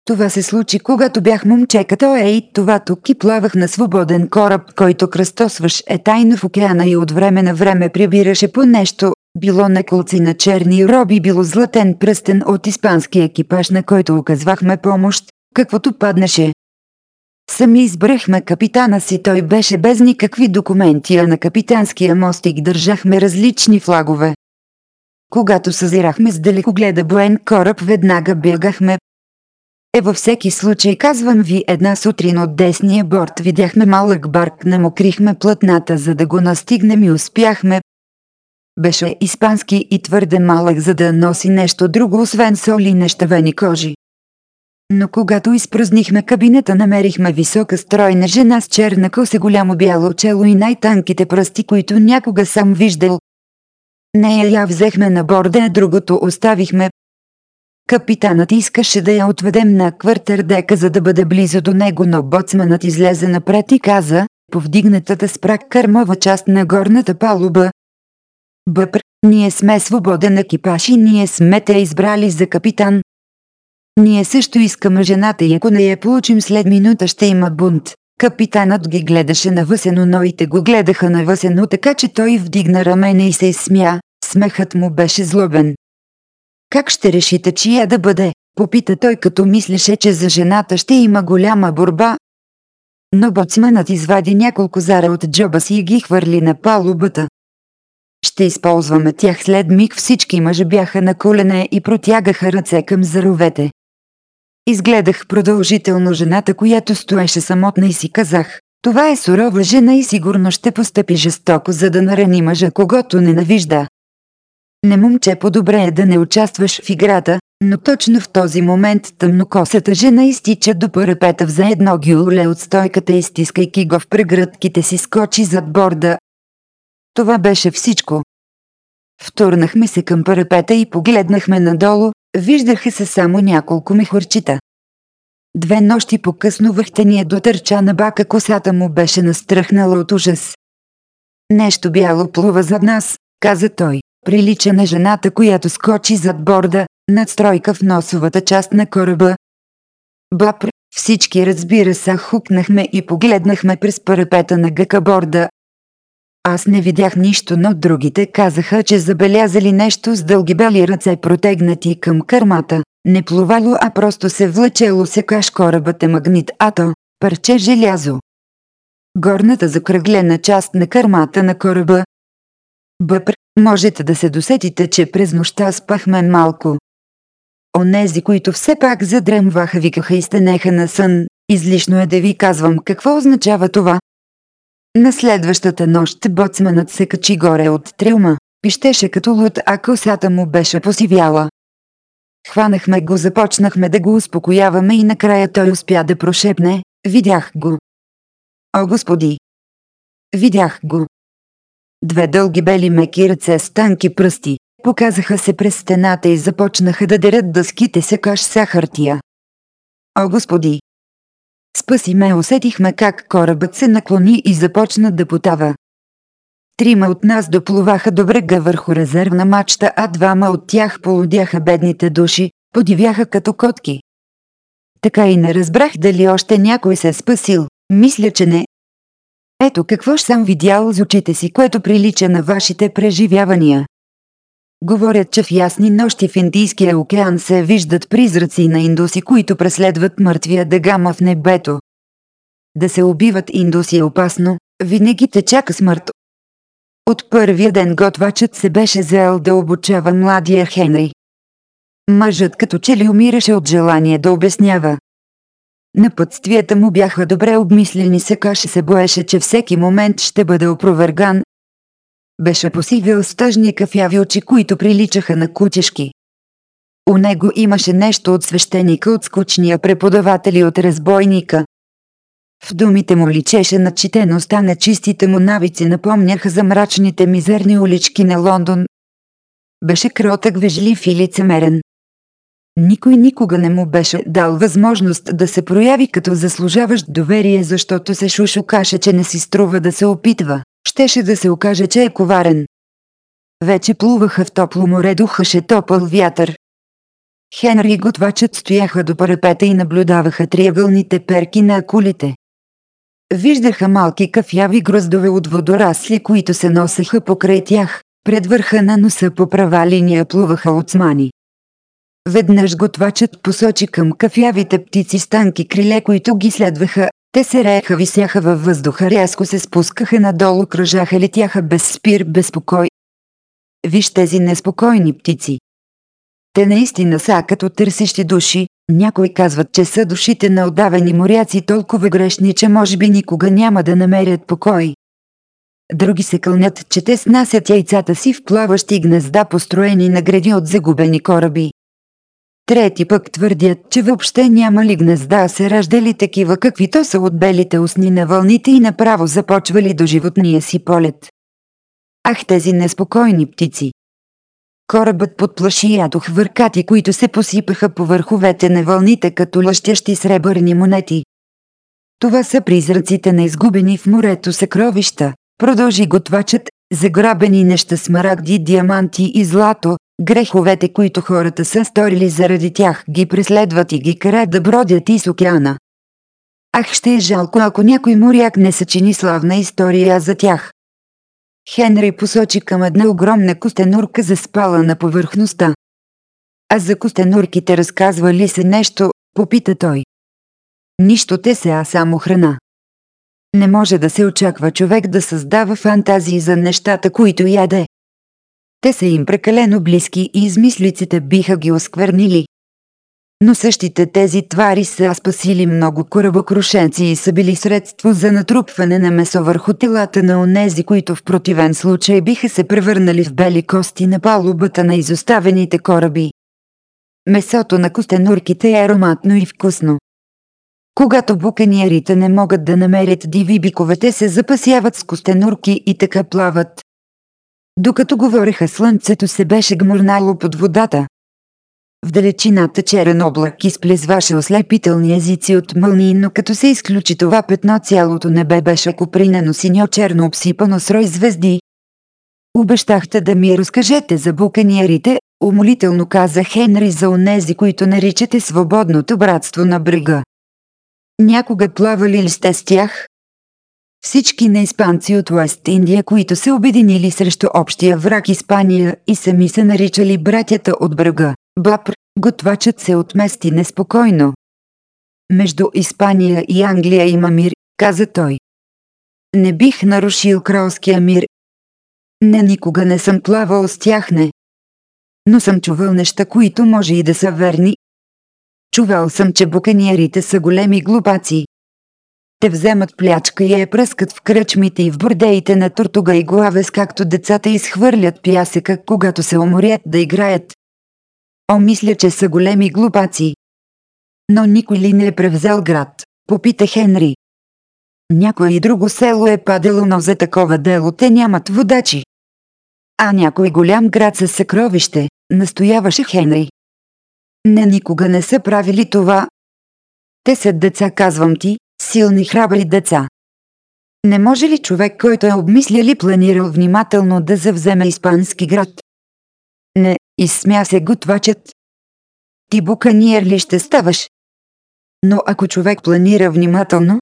[SPEAKER 2] Това се случи когато бях момче като ей това тук и плавах на свободен кораб, който кръстосваш е тайно в океана и от време на време прибираше по нещо, било на колци на черни роби, било златен пръстен от испански екипаж на който оказвахме помощ, каквото паднаше. Сами избрахме капитана си, той беше без никакви документи, а на капитанския мостик държахме различни флагове. Когато съзирахме с далекогледа боен кораб, веднага бягахме. Е във всеки случай, казвам ви, една сутрин от десния борт видяхме малък барк, намокрихме плътната, за да го настигнем и успяхме. Беше испански и твърде малък, за да носи нещо друго, освен соли нещавени кожи. Но когато изпразнихме кабинета намерихме висока стройна жена с черна коса голямо бяло чело и най-танките пръсти, които някога сам виждал. Нея я взехме на борда, а другото оставихме. Капитанът искаше да я отведем на квартирдека, за да бъде близо до него, но боцманът излезе напред и каза, повдигнатата с прак кърмова част на горната палуба. Бъпр, ние сме свободен екипаж и ние сме те избрали за капитан. Ние също искаме жената и ако не я получим след минута ще има бунт. Капитанът ги гледаше навъсено, но и те го гледаха навъсено, така че той вдигна рамене и се изсмя, Смехът му беше злобен. Как ще решите, чия да бъде? Попита той като мислеше, че за жената ще има голяма борба. Но боцманът извади няколко зара от джоба си и ги хвърли на палубата. Ще използваме тях след миг всички мъже бяха на колене и протягаха ръце към заровете. Изгледах продължително жената, която стоеше самотна и си казах, това е сурова жена и сигурно ще постъпи жестоко, за да нарани мъжа, когато ненавижда. Не момче, по-добре е да не участваш в играта, но точно в този момент тъмнокосата жена изтича до парапета за едно гюле от стойката и стискайки го в прегръдките си скочи зад борда. Това беше всичко. Втурнахме се към парапета и погледнахме надолу, Виждаха се само няколко мехурчета. Две нощи по-късно въхтения дотърча на бака косата му беше настръхнала от ужас. Нещо бяло плува зад нас, каза той. Прилича на жената, която скочи зад борда, надстройка в носовата част на кораба. Бапр, всички разбира се, хукнахме и погледнахме през парапета на борда, аз не видях нищо, но другите казаха, че забелязали нещо с дълги бели ръце протегнати към кърмата. Не плувало, а просто се влачело секаш корабът е магнит, ато, парче желязо. Горната закръглена част на кърмата на кораба. Бъпр, можете да се досетите, че през нощта спахме малко. Онези, които все пак задремваха, викаха и стенеха на сън. Излишно е да ви казвам какво означава това, на следващата нощ боцманът се качи горе от трилма, пищеше като луд, а косата му беше посивяла.
[SPEAKER 1] Хванахме го, започнахме да го успокояваме и накрая той успя да прошепне, видях го. О, господи! Видях го! Две дълги бели меки ръце с танки пръсти, показаха се през стената и
[SPEAKER 2] започнаха да дерат дъските секаш са хартия. О, господи! Спаси ме усетихме как корабът се наклони и започна да потава. Трима от нас доплуваха до брега върху резервна мачта, а двама от тях полудяха бедните души, подивяха като котки. Така и не разбрах дали още някой се е спасил, мисля, че не. Ето какво съм видял с очите си, което прилича на вашите преживявания. Говорят, че в ясни нощи в Индийския океан се виждат призраци на индуси, които преследват мъртвия дъгама в небето. Да се убиват индуси е опасно, винаги те чака смърт. От първия ден готвачът се беше заел да обучава младия Хенри. Мъжът като че ли умираше от желание да обяснява. Напътствията му бяха добре обмислени, сякаш се боеше, че всеки момент ще бъде опроверган, беше посивил с тъжни кафяви очи, които приличаха на кучешки. У него имаше нещо от свещеника, от скучния преподавател и от разбойника. В думите му личеше читеността на чистите му навици напомняха за мрачните мизерни улички на Лондон. Беше кротък, вежлив и лицемерен. Никой никога не му беше дал възможност да се прояви като заслужаващ доверие, защото се шушукаше, че не си струва да се опитва щеше да се окаже, че е коварен. Вече плуваха в топло море, духаше топъл вятър. Хенри и готвачът стояха до парапета и наблюдаваха триъгълните перки на акулите. Виждаха малки кафяви гроздове от водорасли, които се носеха покрай тях, пред върха на носа по права линия плуваха оцмани. Веднъж готвачът посочи към кафявите птици станки криле, които ги следваха, те се рееха, висяха във въздуха, рязко се спускаха надолу, кръжаха, летяха без спир, безпокой. Виж тези неспокойни птици. Те наистина са като търсещи души, някои казват, че са душите на отдавени моряци толкова грешни, че може би никога няма да намерят покой. Други се кълнят, че те снасят яйцата си в плаващи гнезда, построени на гради от загубени кораби. Трети пък твърдят, че въобще няма ли гнезда се раждали такива каквито са от белите усни на вълните и направо започвали до животния си полет. Ах тези неспокойни птици! Корабът подплаши ядох въркати, които се посипаха по върховете на вълните като лъщящи сребърни монети. Това са призраците на изгубени в морето съкровища, продължи готвачът, заграбени неща смарагди, диаманти и злато, Греховете, които хората са сторили заради тях, ги преследват и ги карат да бродят из океана. Ах ще е жалко, ако някой моряк не съчини славна история за тях. Хенри посочи към една огромна костенурка заспала на повърхността. А за костенурките разказва ли се нещо, попита той. Нищо те се, а само храна. Не може да се очаква човек да създава фантазии за нещата, които яде. Те са им прекалено близки и измислиците биха ги осквернили. Но същите тези твари са спасили много корабокрушенци и са били средство за натрупване на месо върху телата на онези, които в противен случай биха се превърнали в бели кости на палубата на изоставените кораби. Месото на костенурките е ароматно и вкусно. Когато буканиерите не могат да намерят диви биковете се запасяват с костенурки и така плават. Докато говореха слънцето се беше гмурнало под водата. В далечината черен облак изплезваше ослепителни езици от мълни, но като се изключи това петно цялото небе беше копринено синьо-черно обсипано с рой звезди. Обещахте да ми разкажете за буканиерите, умолително каза Хенри за онези, които наричате свободното братство на брега. Някога плавали ли сте с тях? Всички неиспанци от Уест Индия, които се обединили срещу общия враг Испания и сами се наричали братята от брага, Бапр, готвачът се отмести неспокойно. Между Испания и Англия има мир, каза той. Не бих нарушил кралския мир. Не никога не съм плавал с тях не. Но съм чувал неща, които може и да са верни. Чувал съм, че буканиерите са големи глупаци, те вземат плячка и я пръскат в кръчмите и в бордеите на Тортуга и Главес, както децата изхвърлят пясъка, когато се уморят да играят. О, мисля, че са големи глупаци. Но никой ли не е превзел град? Попита Хенри. Някое и друго село е падало, но за такова дело те нямат водачи. А някой голям град със съкровище, настояваше Хенри. Не, никога не са правили това. Те са деца, казвам ти, силни храбри деца. Не може ли човек, който е обмислял и планирал внимателно да завземе испански град? Не, изсмя се готвачът. Ти буканиер ли ще ставаш? Но ако човек планира внимателно,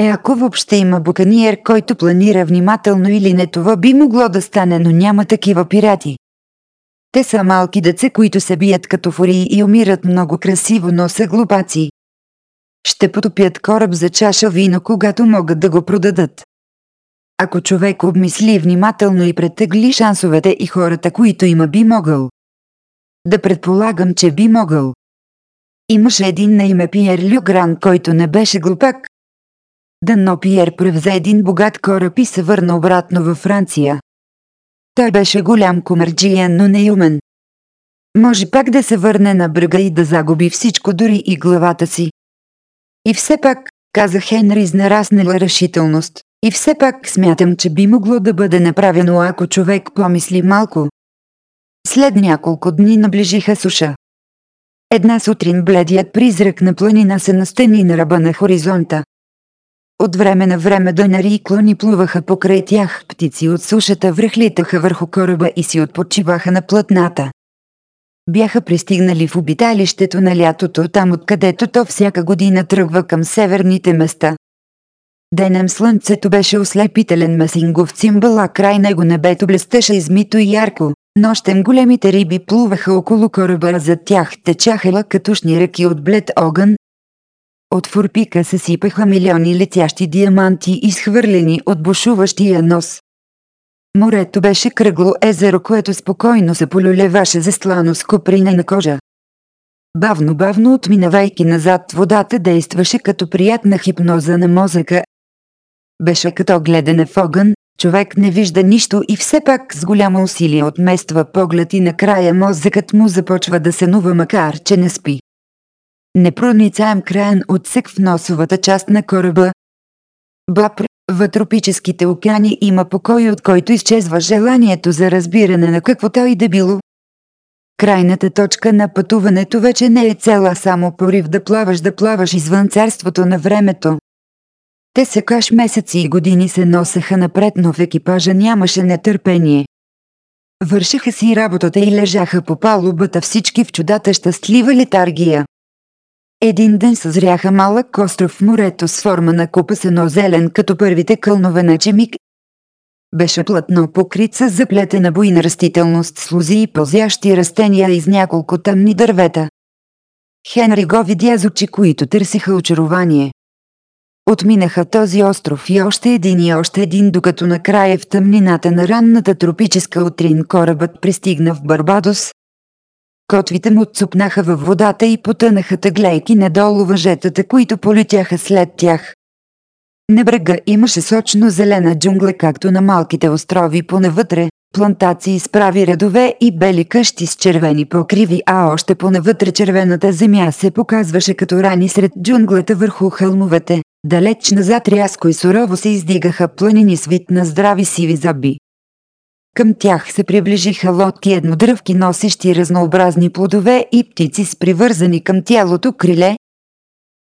[SPEAKER 2] е ако въобще има буканиер, който планира внимателно или не, това би могло да стане, но няма такива пирати. Те са малки деца, които се бият като фурии и умират много красиво, но са глупаци. Ще потопят кораб за чаша вино, когато могат да го продадат. Ако човек обмисли внимателно и претегли шансовете и хората, които има би могъл. Да предполагам, че би могъл. Имаше един на име Пиер Люгран, който не беше глупак. Дано Пиер превзе един богат кораб и се върна обратно във Франция. Той беше голям комерджия, но не умен. Може пак да се върне на брега и да загуби всичко дори и главата си. И все пак, каза Хенри с нараснала решителност, и все пак смятам, че би могло да бъде направено, ако човек помисли малко. След няколко дни наближиха суша. Една сутрин бледият призрак на планина се настени на ръба на хоризонта. От време на време дънари и клони плуваха покрай тях, птици от сушата връхлитаха върху кораба и си отпочиваха на плътната. Бяха пристигнали в обиталището на лятото там откъдето то всяка година тръгва към северните места. Денем слънцето беше ослепителен масингов цимбала, край него небето блестеше измито и ярко. Нощем големите риби плуваха около кораба, а зад тях течаха катушни ръки от блед огън. От фурпика се сипаха милиони летящи диаманти, изхвърлени от бушуващия нос. Морето беше кръгло езеро, което спокойно се полюлеваше слано с копринена кожа. Бавно-бавно отминавайки назад водата действаше като приятна хипноза на мозъка. Беше като гледане в огън, човек не вижда нищо и все пак с голямо усилие отмества поглед и накрая мозъкът му започва да сънува макар че не спи. Непроницаем краен отсек в носовата част на кораба, Бапр, в тропическите океани има покой, от който изчезва желанието за разбиране на каквото и да било. Крайната точка на пътуването вече не е цела само порив да плаваш да плаваш извън царството на времето. Те секаш месеци и години се носеха напред, но в екипажа нямаше нетърпение. Вършиха си работата и лежаха по палубата всички в чудата щастлива летаргия. Един ден съзряха малък остров в морето с форма на купа сено-зелен като първите кълнове на чемик. Беше плътно покрит с заплетена буйна растителност с лузи и пълзящи растения из няколко тъмни дървета. Хенри го видя за очи, които търсиха очарование. Отминаха този остров и още един и още един, докато накрая в тъмнината на ранната тропическа утрин корабът пристигна в Барбадос, Котвите му цупнаха във водата и потънаха тъглейки надолу въжетата, които полетяха след тях. На брега имаше сочно зелена джунгла, както на малките острови понавътре, плантации с прави редове и бели къщи с червени покриви, а още понавътре червената земя се показваше като рани сред джунглата върху хълмовете. Далеч назад рязко и сурово се издигаха планини с вид на здрави сиви зъби. Към тях се приближиха лодки еднодръвки, носещи разнообразни плодове и птици с привързани към тялото криле.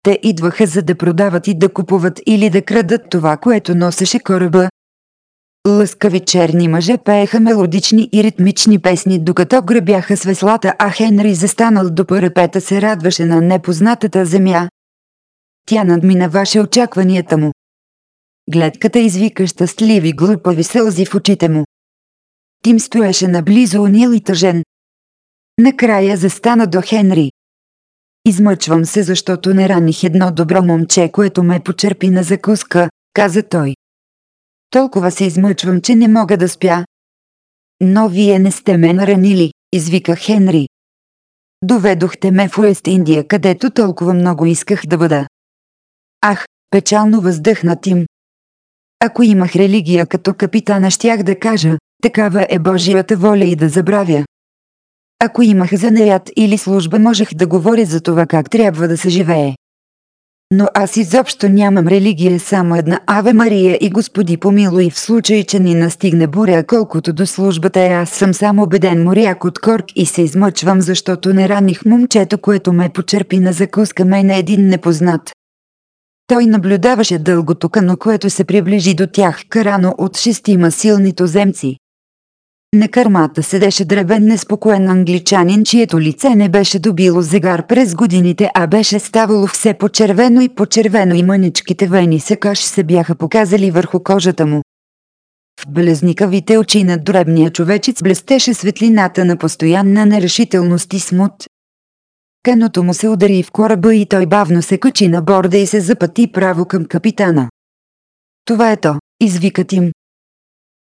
[SPEAKER 2] Те идваха за да продават и да купуват или да крадат това, което носеше кораба. Лъскави черни мъже пееха мелодични и ритмични песни, докато гребяха с веслата, а Хенри застанал до парапета се радваше на непознатата земя. Тя надминаваше очакванията му. Гледката извика щастливи глупави сълзи в очите му. Тим стоеше наблизо унил и тъжен. Накрая застана до Хенри. Измъчвам се, защото не раних едно добро момче, което ме почерпи на закуска, каза той. Толкова се измъчвам, че не мога да спя. Но вие не сте ме наранили, извика Хенри. Доведохте ме в Уест Индия, където толкова много исках да бъда. Ах, печално въздъхна Тим. Ако имах религия като капитана, щях да кажа, Такава е Божията воля и да забравя. Ако имах занаят или служба можех да говоря за това как трябва да се живее. Но аз изобщо нямам религия, само една Аве Мария и Господи помилуй в случай, че ни настигне буря, колкото до службата аз съм само беден моряк от корк и се измъчвам, защото не раних момчето, което ме почерпи на закуска мен на е един непознат. Той наблюдаваше дългото кано, което се приближи до тях, карано от шестима силни земци. На кърмата седеше дребен неспокоен англичанин, чието лице не беше добило загар през годините, а беше ставало все по-червено и по-червено и мъничките вени сакаш се бяха показали върху кожата му. В блезникавите очи на дребния човечец блестеше светлината на постоянна нерешителност и смут. Каното му се удари в кораба и той бавно се качи на борда и се запъти право към капитана. Това е то, извикат им,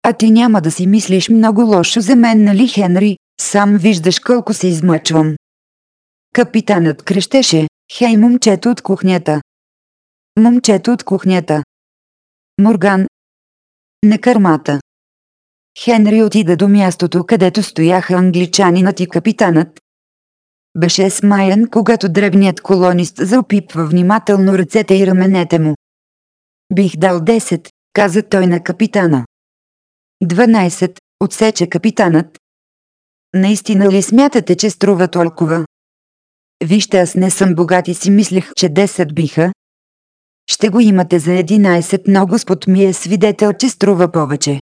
[SPEAKER 2] а ти няма да си мислиш много лошо за мен, нали, Хенри? Сам виждаш колко се измъчвам.
[SPEAKER 1] Капитанът крещеше, хей момчето от кухнята. Момчето от кухнята. Морган. На кърмата.
[SPEAKER 2] Хенри отида до мястото, където стояха англичанинът и капитанът. Беше смаян, когато дребният колонист заопипва внимателно ръцете и раменете му. Бих дал 10, каза той на капитана. 12. Отсече капитанът. Наистина ли смятате, че струва толкова? Вижте, аз не съм богат и си мислех, че 10 биха. Ще го имате за 11, но Господ ми е свидетел, че струва повече.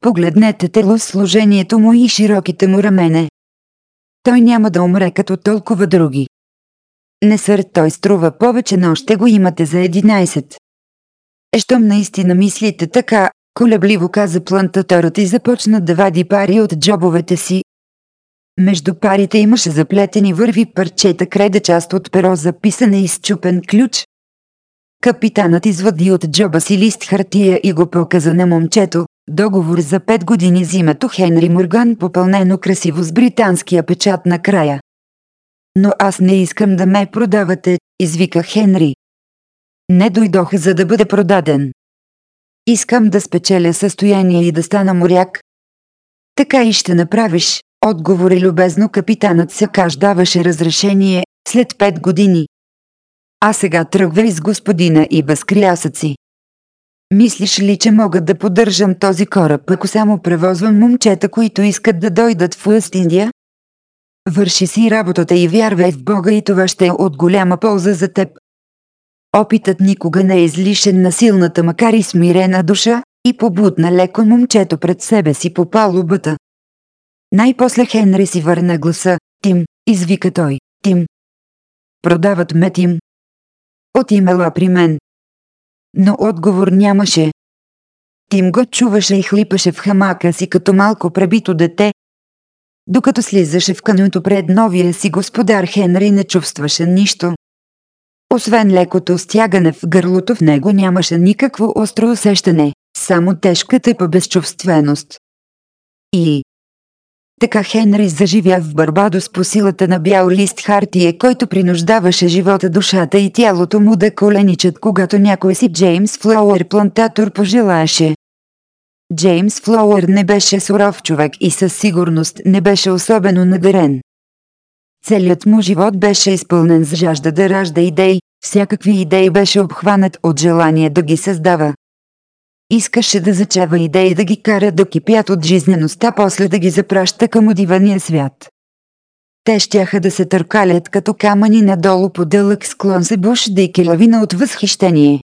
[SPEAKER 2] Погледнете тело в служението му и широките му рамене. Той няма да умре като толкова други. Не сър, той струва повече, но ще го имате за 11. Е, щом наистина мислите така, Колебливо каза плантаторът и започна да вади пари от джобовете си. Между парите имаше заплетени върви парчета креда част от перо за писане и счупен ключ. Капитанът извади от джоба си лист хартия и го показа на момчето. Договор за пет години с името Хенри Морган попълнено красиво с британския печат на края. Но аз не искам да ме продавате, извика Хенри. Не дойдох за да бъде продаден. Искам да спечеля състояние и да стана моряк. Така и ще направиш, отговори любезно капитанът Сакаш даваше разрешение, след пет години. А сега тръгвай с господина и възкрясъци. Мислиш ли, че мога да поддържам този кораб, ако само превозвам момчета, които искат да дойдат в Уест Индия? Върши си работата и вярвай в Бога и това ще е от голяма полза за теб. Опитът никога не е излишен на силната макар и смирена душа, и побудна леко момчето пред
[SPEAKER 1] себе си по палубата. Най-после Хенри си върна гласа, Тим, извика той, Тим. Продават ме Тим. Отимела при мен. Но отговор нямаше. Тим го чуваше и хлипаше в
[SPEAKER 2] хамака си като малко пребито дете. Докато слизаше в кануто пред новия си господар Хенри не чувстваше нищо. Освен лекото стягане в гърлото в него нямаше никакво остро усещане, само тежката по безчувственост. И така Хенри заживя в Барбадос по силата на бял лист хартия, който принуждаваше живота, душата и тялото му да коленичат, когато някой си Джеймс Флоуер плантатор пожелаеше. Джеймс Флоуер не беше суров човек и със сигурност не беше особено надарен. Целият му живот беше изпълнен с жажда да ражда идеи, всякакви идеи беше обхванат от желание да ги създава. Искаше да зачева идеи да ги кара да кипят от жизнеността, после да ги запраща към удивания свят. Те щяха да се търкалят като камъни надолу по дълъг склон се и лавина от възхищение.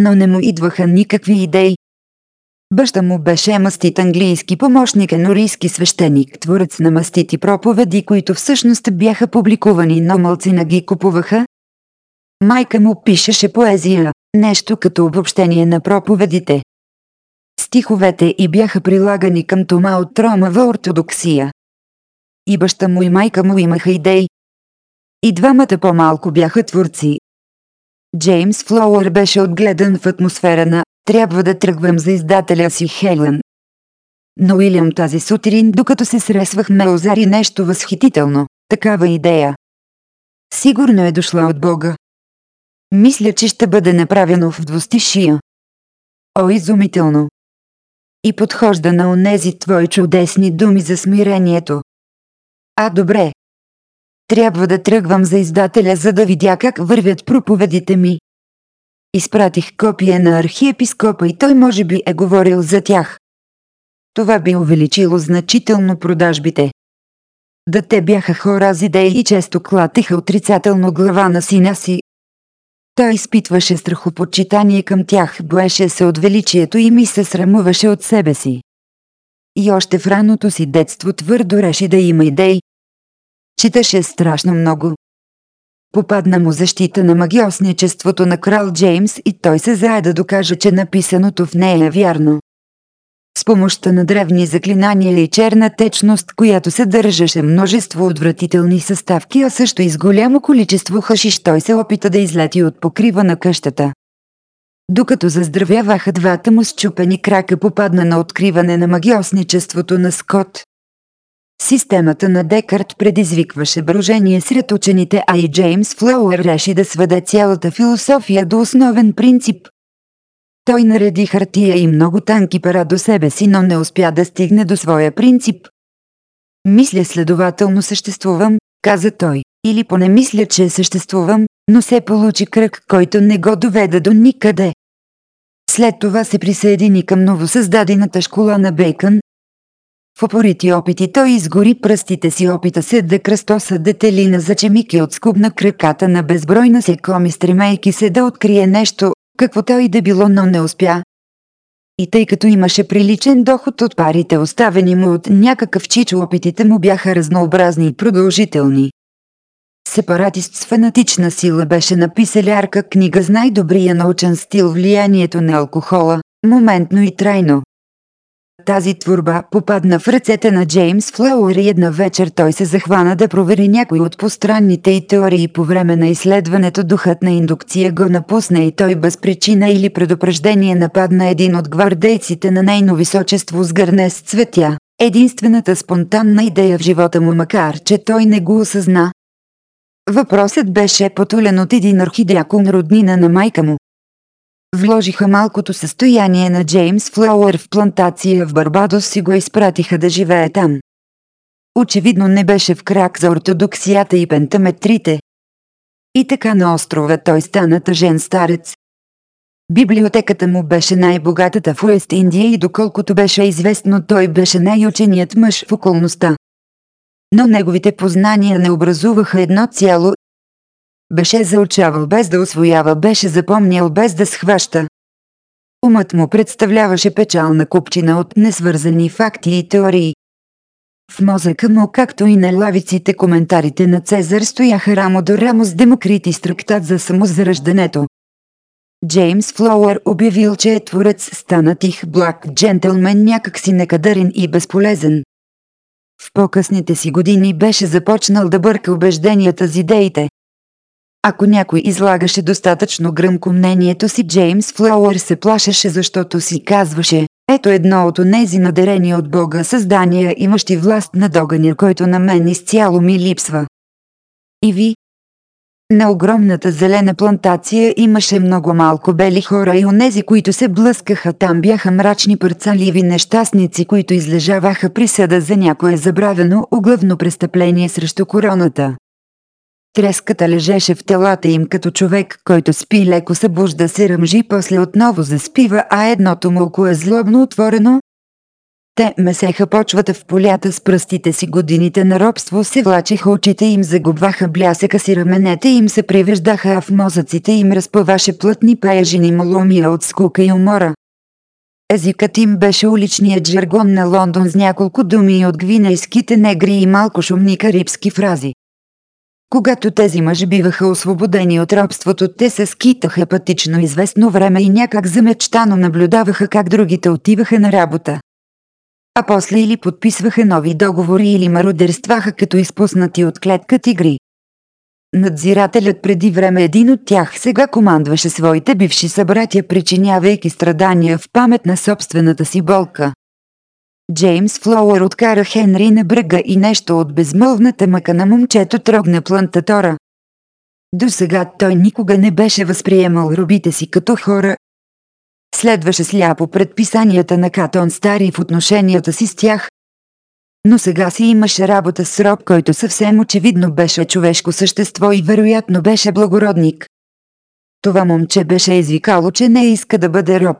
[SPEAKER 2] Но не му идваха никакви идеи, Баща му беше мастит английски помощник енорийски свещеник, творец на мастити проповеди, които всъщност бяха публикувани, но мълцина ги купуваха. Майка му пишеше поезия, нещо като обобщение на проповедите. Стиховете и бяха прилагани към тома от ромава ортодоксия. И баща му и майка му имаха идеи. И двамата по-малко бяха творци. Джеймс Флоуър беше отгледан в атмосфера на трябва да тръгвам за издателя си Хелен. Но Уилям тази сутрин, докато се сресвахме, озари нещо възхитително.
[SPEAKER 1] Такава идея. Сигурно е дошла от Бога. Мисля, че ще бъде направено в двустишия. О, изумително! И подхожда
[SPEAKER 2] на онези твои чудесни думи за смирението. А, добре. Трябва да тръгвам за издателя, за да видя как вървят проповедите ми. Изпратих копие на архиепископа и той може би е говорил за тях. Това би увеличило значително продажбите. Да те бяха хора с идеи и често клатиха отрицателно глава на сина си. Той изпитваше страхопочитание към тях, боеше се от величието им и се срамуваше от себе си. И още в раното си детство твърдо реши да има идеи. Читаше страшно много, Попадна му защита на магиосничеството на крал Джеймс и той се зае да докаже, че написаното в нея е вярно. С помощта на древни заклинания и черна течност, която съдържаше множество отвратителни съставки, а също и с голямо количество хашиш той се опита да излети от покрива на къщата. Докато заздравяваха двата му счупени крака попадна на откриване на магиосничеството на Скот, Системата на Декарт предизвикваше брожение сред учените, а и Джеймс Флоуер реши да сведе цялата философия до основен принцип. Той нареди хартия и много танки пера до себе си, но не успя да стигне до своя принцип. Мисля следователно съществувам, каза той, или поне мисля, че съществувам, но се получи кръг, който не го доведе до никъде. След това се присъедини към новосъздадената школа на Бейкън, в опорити опити той изгори пръстите си опита се да кръстоса детелина за чемики и отскубна краката на безбройна секоми стремейки се да открие нещо, какво той да било, но не успя. И тъй като имаше приличен доход от парите оставени му от някакъв чичо опитите му бяха разнообразни и продължителни. Сепаратист с фанатична сила беше написал ярка книга с най-добрия научен стил влиянието на алкохола, моментно и трайно. Тази творба попадна в ръцете на Джеймс Флауър и една вечер той се захвана да провери някои от постранните и теории по време на изследването духът на индукция го напусна и той без причина или предупреждение нападна един от гвардейците на нейно височество с гърне с цветя. Единствената спонтанна идея в живота му макар, че той не го осъзна. Въпросът беше потулен от един орхидиакон роднина на майка му. Вложиха малкото състояние на Джеймс Флауър в плантация в Барбадос и го изпратиха да живее там. Очевидно не беше в крак за ортодоксията и пентаметрите. И така на острова той стана тъжен старец. Библиотеката му беше най-богатата в Уест Индия и доколкото беше известно той беше най-ученият мъж в околността но неговите познания не образуваха едно цяло беше заучавал без да освоява, беше запомнял без да схваща. Умът му представляваше печална купчина от несвързани факти и теории. В мозъка му, както и на лавиците, коментарите на Цезар стояха рамо до рамо с Демокрит и структат за самозараждането. Джеймс Флоуър обявил, че е творец стана тих благ джентълмен някакси некадърен и безполезен. В по-късните си години беше започнал да бърка убежденията с идеите. Ако някой излагаше достатъчно гръмко мнението си, Джеймс Флауър се плашеше, защото си казваше, ето едно от онези надерени от Бога създания, имащи власт над огъня, който на мен изцяло ми липсва. И ви? На огромната зелена плантация имаше много малко бели хора и онези, които се блъскаха там бяха мрачни парцаливи нещастници, които излежаваха присъда за някое забравено оглавно престъпление срещу короната. Треската лежеше в телата им като човек, който спи леко събужда се ръмжи после отново заспива, а едното му око е злобно отворено. Те месеха почвата в полята с пръстите си годините на робство се влачиха очите им загубваха блясъка си раменете им се превеждаха а в мозъците им разпъваше плътни паяжини моломия от скука и умора. Езикът им беше уличният жаргон на Лондон с няколко думи от гвинейските негри и малко шумни карибски фрази. Когато тези мъже биваха освободени от рабството, те се скитаха апатично известно време и някак замечтано наблюдаваха как другите отиваха на работа. А после или подписваха нови договори или мародерстваха като изпуснати от клетка тигри. Надзирателят преди време един от тях сега командваше своите бивши събратия, причинявайки страдания в памет на собствената си болка. Джеймс Флоуър откара Хенри на бръга и нещо от безмълвната мъка на момчето трогна плантатора. До сега той никога не беше възприемал робите си като хора. Следваше сляпо предписанията на Катон Стари в отношенията си с тях. Но сега си имаше работа с роб, който съвсем очевидно беше човешко същество и вероятно беше благородник. Това момче беше извикало, че не иска да бъде роб.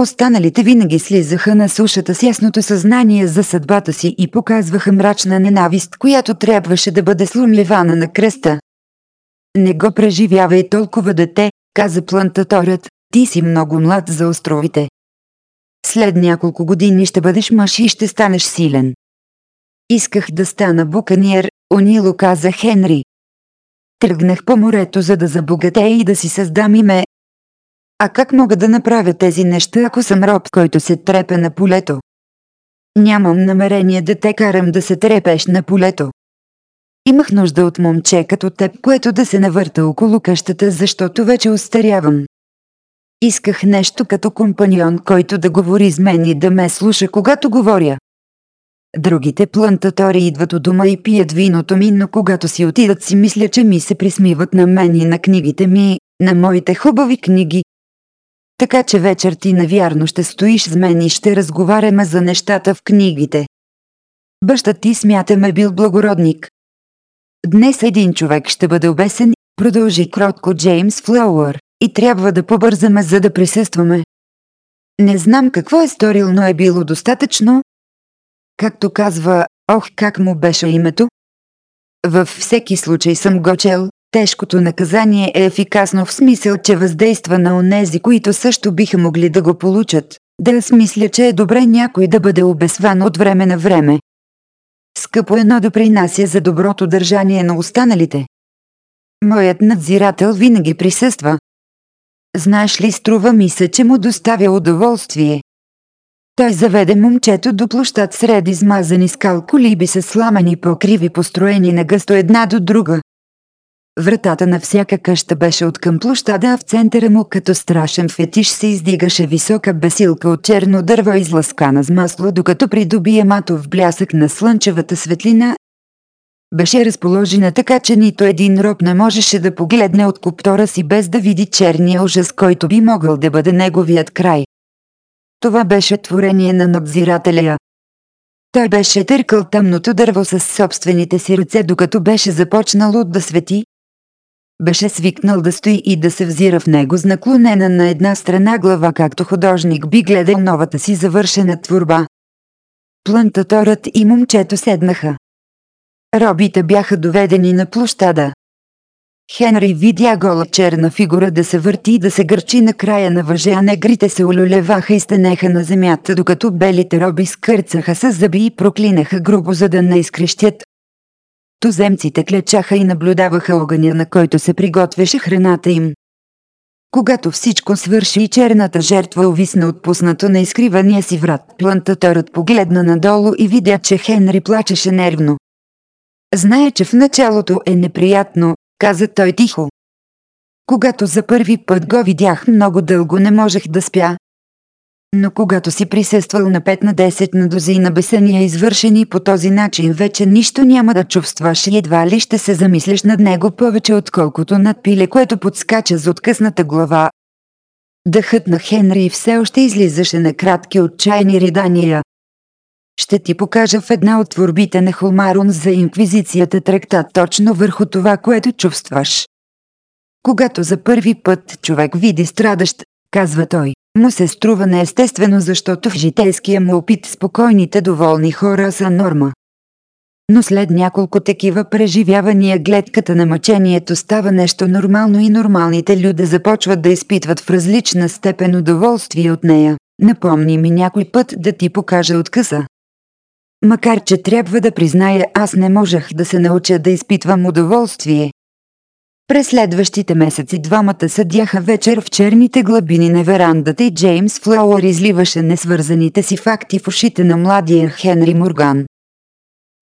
[SPEAKER 2] Останалите винаги слизаха на сушата с ясното съзнание за съдбата си и показваха мрачна ненавист, която трябваше да бъде слумлевана на кръста. Не го преживявай толкова дете, каза плантаторът, ти си много млад за островите. След няколко години ще бъдеш мъж и ще станеш силен. Исках да стана буканиер, унило каза Хенри. Тръгнах по морето за да забогатея и да си създам име, а как мога да направя тези неща, ако съм роб, който се трепе на полето? Нямам намерение да те карам да се трепеш на полето. Имах нужда от момче като теб, което да се навърта около къщата, защото вече устарявам. Исках нещо като компаньон, който да говори с мен и да ме слуша, когато говоря. Другите плантатори идват у дома и пият виното ми, но когато си отидат си мисля, че ми се присмиват на мен и на книгите ми, на моите хубави книги, така че вечер ти навярно ще стоиш с мен и ще разговаряме за нещата в книгите. Баща ти смятаме бил благородник. Днес един човек ще бъде обесен, продължи кротко Джеймс Флауър, и трябва да побързаме, за да присъстваме. Не знам какво е сторил, но е било достатъчно. Както казва, ох как му беше името. Във всеки случай съм го чел, Тежкото наказание е ефикасно в смисъл, че въздейства на онези, които също биха могли да го получат. Да смисля, мисля, че е добре някой да бъде обесван от време на време. Скъпо едно допринася за доброто държание на останалите. Моят надзирател винаги присъства. Знаеш ли, струва ми се, че му доставя удоволствие. Той заведе момчето до площад сред измазани скалколиби с сламани покриви построени на гъсто една до друга. Вратата на всяка къща беше от към площада, а в центъра му като страшен фетиш се издигаше висока бесилка от черно дърво изласкана с масло, докато придобие матов блясък на слънчевата светлина. Беше разположена така, че нито един роб не можеше да погледне от коптора си без да види черния ужас, който би могъл да бъде неговият край. Това беше творение на надзирателя. Той беше търкал тъмното дърво с собствените си ръце, докато беше започнало да свети, беше свикнал да стои и да се взира в него с наклонена на една страна глава, както художник би гледал новата си завършена творба. Плантаторът и момчето седнаха. Робите бяха доведени на площада. Хенри видя гола черна фигура да се върти и да се гърчи на края на въже, а негрите се олюлеваха и стенеха на земята, докато белите роби скърцаха с зъби и проклинаха грубо, за да не изкрещят Туземците клечаха и наблюдаваха огъня, на който се приготвяше храната им. Когато всичко свърши и черната жертва увисна отпуснато на изкривания си врат, плантаторът погледна надолу и видя, че Хенри плачеше нервно. Знае, че в началото е неприятно, каза той тихо. Когато за първи път го видях много дълго не можех да спя, но когато си присъствал на 5 на 10 на на бесения извършени по този начин вече нищо няма да чувстваш и едва ли ще се замислиш над него повече отколкото над пиле, което подскача за откъсната глава. Дъхът на Хенри все още излизаше на кратки отчаяни ридания. Ще ти покажа в една от творбите на Холмарун за инквизицията тректа точно върху това, което чувстваш. Когато за първи път човек види страдащ, казва той, но се струва неестествено защото в житейския му опит спокойните доволни хора са норма. Но след няколко такива преживявания гледката на мъчението става нещо нормално и нормалните люди започват да изпитват в различна степен удоволствие от нея. Напомни ми някой път да ти покажа откъса. Макар че трябва да призная аз не можех да се науча да изпитвам удоволствие, през следващите месеци двамата съдяха вечер в черните глабини на верандата и Джеймс Флауър изливаше несвързаните си факти в ушите на младия Хенри Морган.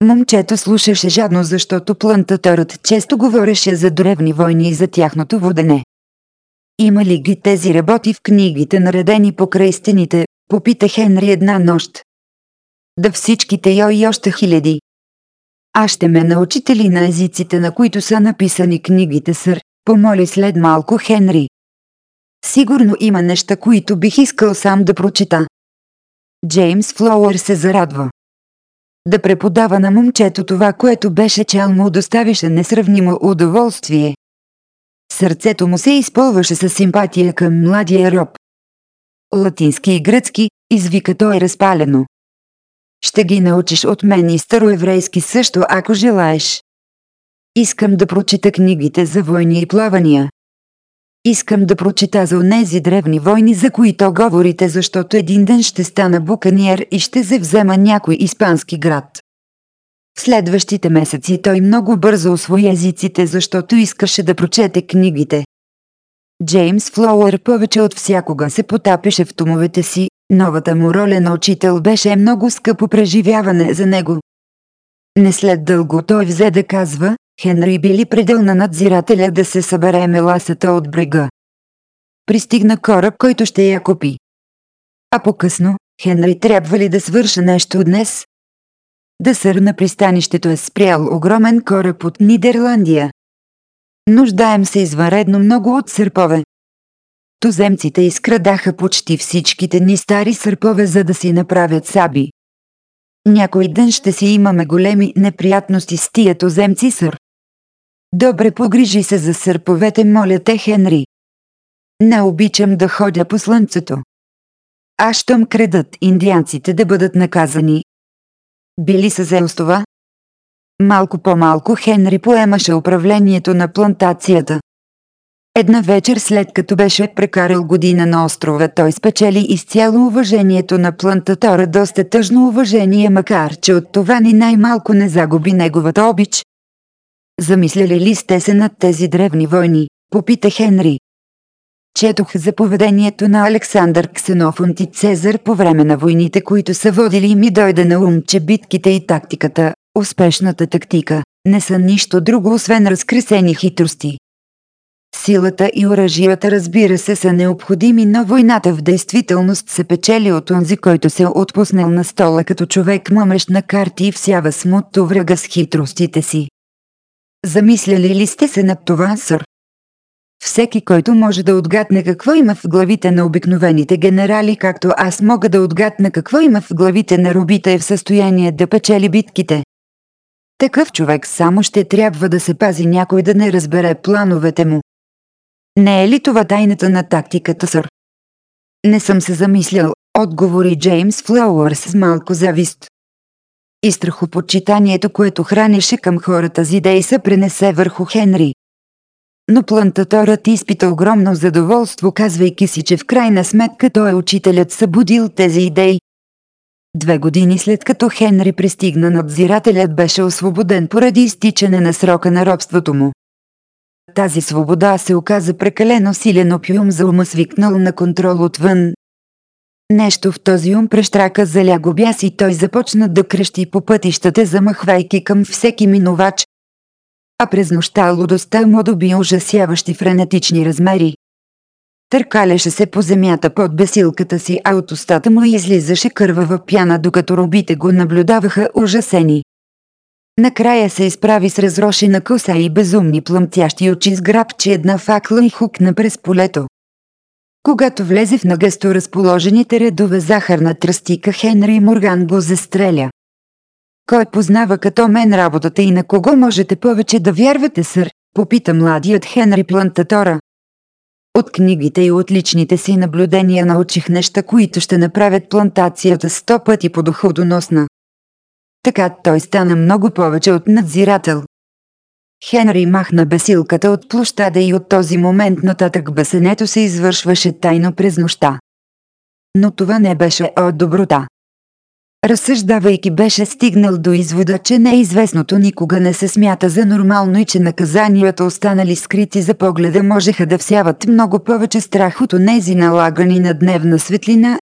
[SPEAKER 2] Момчето слушаше жадно, защото плантаторът често говореше за древни войни и за тяхното водене. Има ли ги тези работи в книгите наредени покрай стените, попита Хенри една нощ. Да всичките йо и още хиляди. А ще ме научите ли на езиците, на които са написани книгите, сър? Помоли след малко Хенри. Сигурно има неща, които бих искал сам да прочита. Джеймс Флоуър се зарадва. Да преподава на момчето това, което беше чел му доставише несравнимо удоволствие. Сърцето му се изпълваше с симпатия към младия роб. Латински и гръцки, извика той разпалено. Ще ги научиш от мен и староеврейски също, ако желаеш. Искам да прочита книгите за войни и плавания. Искам да прочита за онези древни войни, за които говорите, защото един ден ще стана буканиер и ще завзема някой испански град. В следващите месеци той много бързо освои езиците, защото искаше да прочете книгите. Джеймс Флоуър повече от всякога се потапеше в томовете си, Новата му роля на учител беше много скъпо преживяване за него. Не след дълго той взе да казва, Хенри били предел на надзирателя да се събере меласата от брега. Пристигна кораб, който ще я купи. А по-късно, Хенри трябва ли да свърша нещо днес? Да сър на пристанището е спрял огромен кораб от Нидерландия. Нуждаем се извънредно много от сърпове. Туземците изкрадаха почти всичките ни стари сърпове, за да си направят саби. Някой ден ще си имаме големи неприятности с тия туземци, сър. Добре погрижи се за сърповете, моля те, Хенри. Не обичам да ходя по слънцето. Аз щом кредат индианците да бъдат наказани. Били са зел с това? Малко по-малко Хенри поемаше управлението на плантацията. Една вечер след като беше прекарал година на острова, той спечели изцяло уважението на плантатора доста тъжно уважение, макар че от това ни най-малко не загуби неговата обич. Замисляли ли сте се над тези древни войни? Попита Хенри. Четох за поведението на Александър Ксенофонт и Цезар по време на войните, които са водили и ми дойде на ум, че битките и тактиката, успешната тактика, не са нищо друго освен разкресени хитрости. Силата и оръжията разбира се са необходими, но войната в действителност се печели от онзи, който се отпуснал на стола като човек мъмещ на карти и всява смут врага с хитростите си. Замисляли ли сте се над това, сър? Всеки, който може да отгадне какво има в главите на обикновените генерали, както аз мога да отгадна какво има в главите на робите, е в състояние да печели битките. Такъв човек само ще трябва да се пази някой да не разбере плановете му. Не е ли това тайната на тактиката, сър? Не съм се замислял, отговори Джеймс Флауърс с малко завист. И страхопочитанието, което хранеше към хората с идеи се пренесе върху Хенри. Но плантаторът изпита огромно задоволство, казвайки си, че в крайна сметка той е учителят събудил тези идеи. Две години след като Хенри пристигна надзирателят беше освободен поради изтичане на срока на робството му. Тази свобода се оказа прекалено силен опиум за ума свикнал на контрол отвън. Нещо в този ум прещрака заля го бяс и той започна да крещи по пътищата, замахвайки към всеки минувач. А през нощта лудостта му доби ужасяващи френетични размери. Търкаляше се по земята под бесилката си, а от устата му излизаше кървава пяна, докато робите го наблюдаваха ужасени. Накрая се изправи с разрошена коса и безумни плъмтящи очи с грабче една факла и хукна през полето. Когато влезе в нагъсто разположените редове захарна тръстика Хенри Морган го застреля. Кой познава като мен работата и на кого можете повече да вярвате, сър? Попита младият Хенри Плантатора. От книгите и от личните си наблюдения научих неща, които ще направят плантацията сто пъти по доходоносна. Така той стана много повече от надзирател. Хенри махна бесилката от площада и от този момент нататък бесенето се извършваше тайно през нощта. Но това не беше от доброта. Разсъждавайки беше стигнал до извода, че неизвестното никога не се смята за нормално и че наказанията останали скрити за погледа можеха да всяват много повече страх от онези налагани на дневна светлина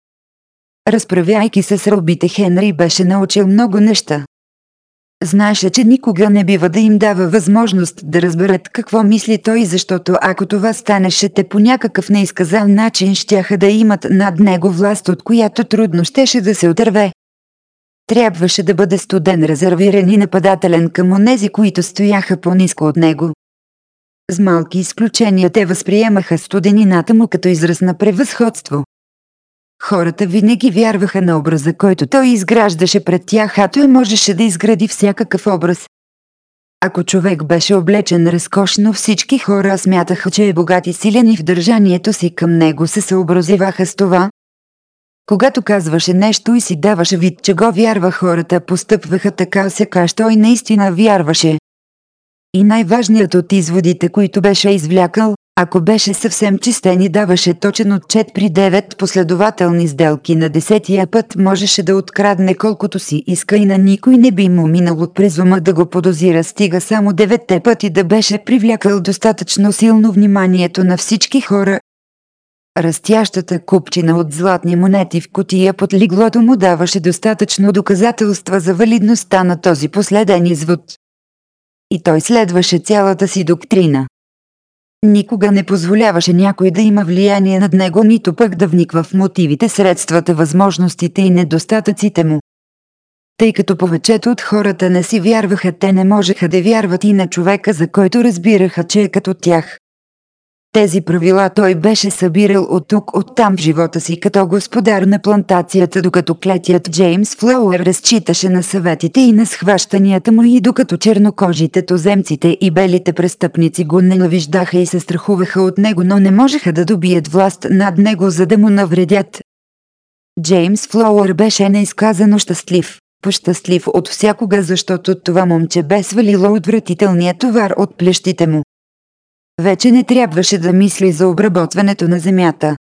[SPEAKER 2] Разправяйки се с робите Хенри беше научил много неща. Знаеше, че никога не бива да им дава възможност да разберат какво мисли той, защото ако това станеше те по някакъв неизказан начин щяха да имат над него власт, от която трудно щеше да се отърве. Трябваше да бъде студен, резервиран и нападателен към онези, които стояха по-низко от него. С малки изключения те възприемаха студенината му като израз на превъзходство. Хората винаги вярваха на образа, който той изграждаше пред тях, а той можеше да изгради всякакъв образ. Ако човек беше облечен разкошно, всички хора смятаха, че е богат и силен и в държанието си към него се съобразиваха с това. Когато казваше нещо и си даваше вид, че го вярва хората, постъпваха така що и наистина вярваше. И най-важният от изводите, които беше извлякал, ако беше съвсем чистен и даваше точен отчет при 9 последователни сделки на десетия път можеше да открадне колкото си иска и на никой не би му минало през ума да го подозира стига само 9 пъти да беше привлякал достатъчно силно вниманието на всички хора. Растящата купчина от златни монети в котия под лиглото му даваше достатъчно доказателства за валидността на този последен извод. И той следваше цялата си доктрина. Никога не позволяваше някой да има влияние над него, нито пък да вниква в мотивите, средствата, възможностите и недостатъците му. Тъй като повечето от хората не си вярваха, те не можеха да вярват и на човека, за който разбираха, че е като тях. Тези правила той беше събирал от тук оттам в живота си като господар на плантацията, докато клетият Джеймс Флауер разчиташе на съветите и на схващанията му и докато чернокожите тоземците и белите престъпници го ненавиждаха и се страхуваха от него, но не можеха да добият власт над него, за да му навредят. Джеймс Флоуер беше неизказано щастлив пощастлив от всякога, защото това момче бе свалило отвратителния товар от плещите му. Вече не трябваше да мисли за обработването на земята.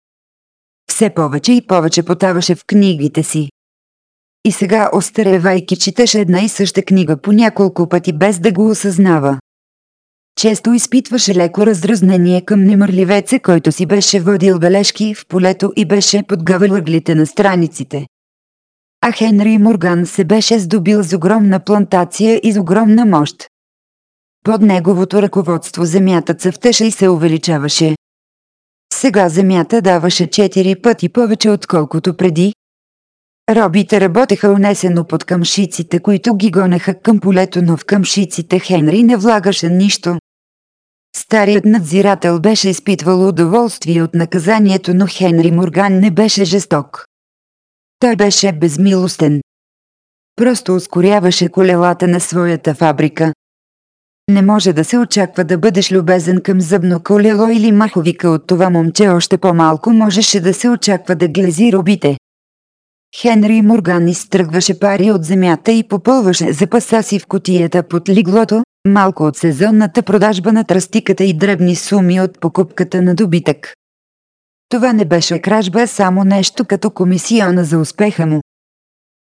[SPEAKER 2] Все повече и повече потаваше в книгите си. И сега остаревайки четеше една и съща книга по няколко пъти без да го осъзнава. Често изпитваше леко раздразнение към немърливеца, който си беше водил бележки в полето и беше подгавал ъглите на страниците. А Хенри Морган се беше здобил с огромна плантация и с огромна мощ. Под неговото ръководство земята цъфтеше и се увеличаваше. Сега земята даваше 4 пъти повече отколкото преди. Робите работеха унесено под къмшиците, които ги гонеха към полето, но в къмшиците Хенри не влагаше нищо. Старият надзирател беше изпитвал удоволствие от наказанието, но Хенри Морган не беше жесток. Той беше безмилостен. Просто ускоряваше колелата на своята фабрика, не може да се очаква да бъдеш любезен към зъбно колело или маховика от това момче още по-малко можеше да се очаква да глези робите. Хенри Морган изтръгваше пари от земята и попълваше запаса си в котията под лиглото, малко от сезонната продажба на тръстиката и дребни суми от покупката на добитък. Това не беше кражба, само нещо като комисиона за успеха му.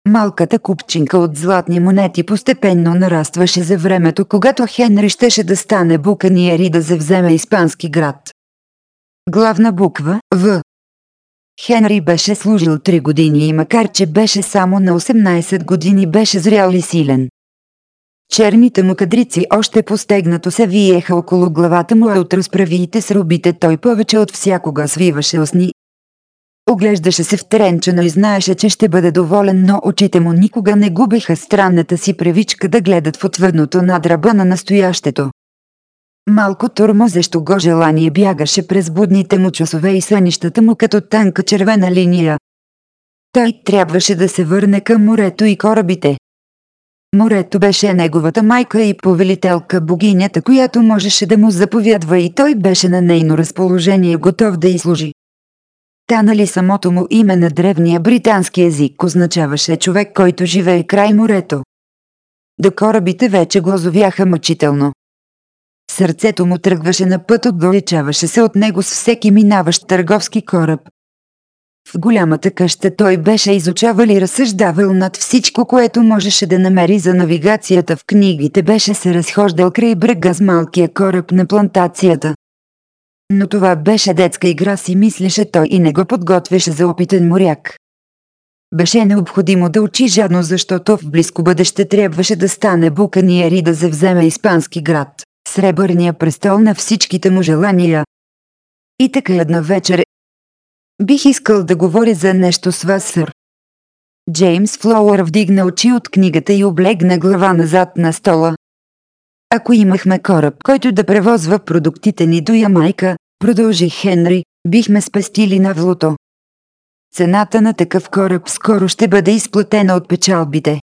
[SPEAKER 2] Малката купчинка от златни монети постепенно нарастваше за времето, когато Хенри щеше да стане буканиер и да завземе испански град. Главна буква В. Хенри беше служил 3 години и макар че беше само на 18 години беше зрял и силен. Черните му кадрици още постегнато се виеха около главата му, а от разправиите с рубите той повече от всякога свиваше усни Оглеждаше се в теренчено и знаеше, че ще бъде доволен, но очите му никога не губиха странната си привичка да гледат в отвъдното над ръба на настоящето. Малко тормозещо го желание бягаше през будните му часове и сънищата му като танка червена линия. Той трябваше да се върне към морето и корабите. Морето беше неговата майка и повелителка богинята, която можеше да му заповядва и той беше на нейно разположение готов да изслужи. Та нали самото му име на древния британски език означаваше човек, който живее край морето. Да корабите вече го зовяха мъчително. Сърцето му тръгваше на път, отдалечаваше се от него с всеки минаващ търговски кораб. В голямата къща той беше изучавал и разсъждавал над всичко, което можеше да намери за навигацията в книгите, беше се разхождал край брега с малкия кораб на плантацията. Но това беше детска игра си мислеше той и не го подготвяше за опитен моряк. Беше необходимо да учи жадно, защото в близко бъдеще трябваше да стане буканиер и да завземе испански град, сребърния престол на всичките му желания. И така една вечер. Бих искал да говоря за нещо с вас, сър. Джеймс Флоуър вдигна очи от книгата и облегна глава назад на стола, ако имахме кораб, който да превозва продуктите ни до Ямайка, продължи Хенри, бихме спестили на влото. Цената на такъв кораб скоро ще бъде изплатена от печалбите.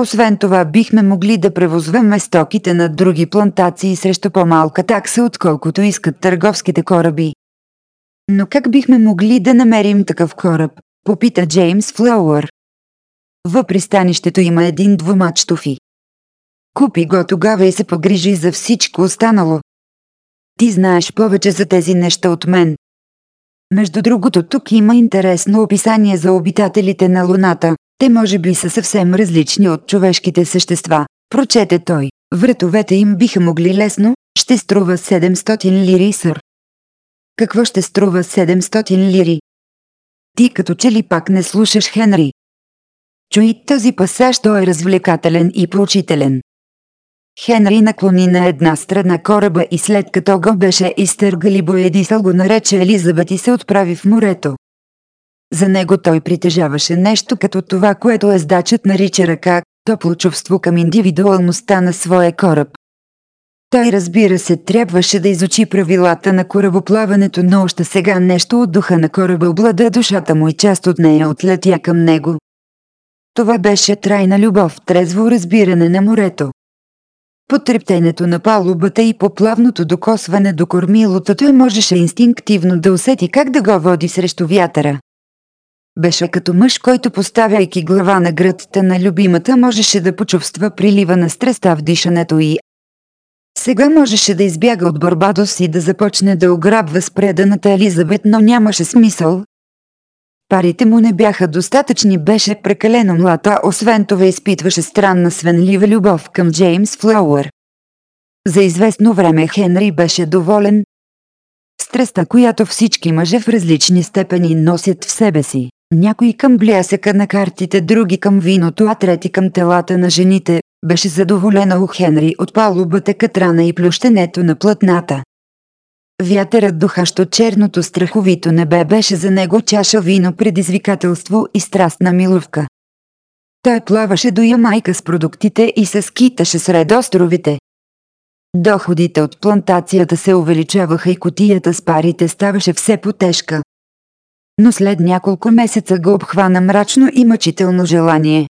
[SPEAKER 2] Освен това бихме могли да превозваме стоките на други плантации срещу по-малка такса, отколкото искат търговските кораби. Но как бихме могли да намерим такъв кораб? Попита Джеймс Флауър. В пристанището има един двумачтофи. Купи го тогава и се погрижи за всичко останало. Ти знаеш повече за тези неща от мен. Между другото, тук има интересно описание за обитателите на Луната. Те може би са съвсем различни от човешките същества. Прочете той. Вратовете им биха могли лесно, ще струва 700 лири, сър. Какво ще струва 700 лири? Ти като че ли пак не слушаш Хенри? Чуй този пасаж, той е развлекателен и поучителен. Хенри наклони на една страна кораба и след като го беше изтъргали боядисъл го нарече Елизабет и се отправи в морето. За него той притежаваше нещо като това, което ездачът нарича ръка, топло чувство към индивидуалността на своя кораб. Той разбира се трябваше да изучи правилата на корабоплаването, но още сега нещо от духа на кораба облада душата му и част от нея отлетя към него. Това беше трайна любов, трезво разбиране на морето. Потрептенето на палубата и поплавното докосване до кормилото той можеше инстинктивно да усети как да го води срещу вятъра. Беше като мъж, който поставяйки глава на гръдта на любимата можеше да почувства прилива на стреста в дишането и Сега можеше да избяга от Барбадос и да започне да ограбва спреданата Елизабет, но нямаше смисъл, Парите му не бяха достатъчни, беше прекалено млад, а освен това изпитваше странна свенлива любов към Джеймс Флауър. За известно време Хенри беше доволен. Стреста, която всички мъже в различни степени носят в себе си, някои към блясъка на картите, други към виното, а трети към телата на жените, беше задоволена у Хенри от палубата катрана и плющенето на платната. Вятърът духащо черното страховито небе беше за него чаша вино предизвикателство и страстна милувка. Той плаваше до Ямайка с продуктите и се скиташе сред островите. Доходите от плантацията се увеличаваха и котията с парите ставаше все по-тежка. Но след няколко месеца го обхвана мрачно и мъчително желание.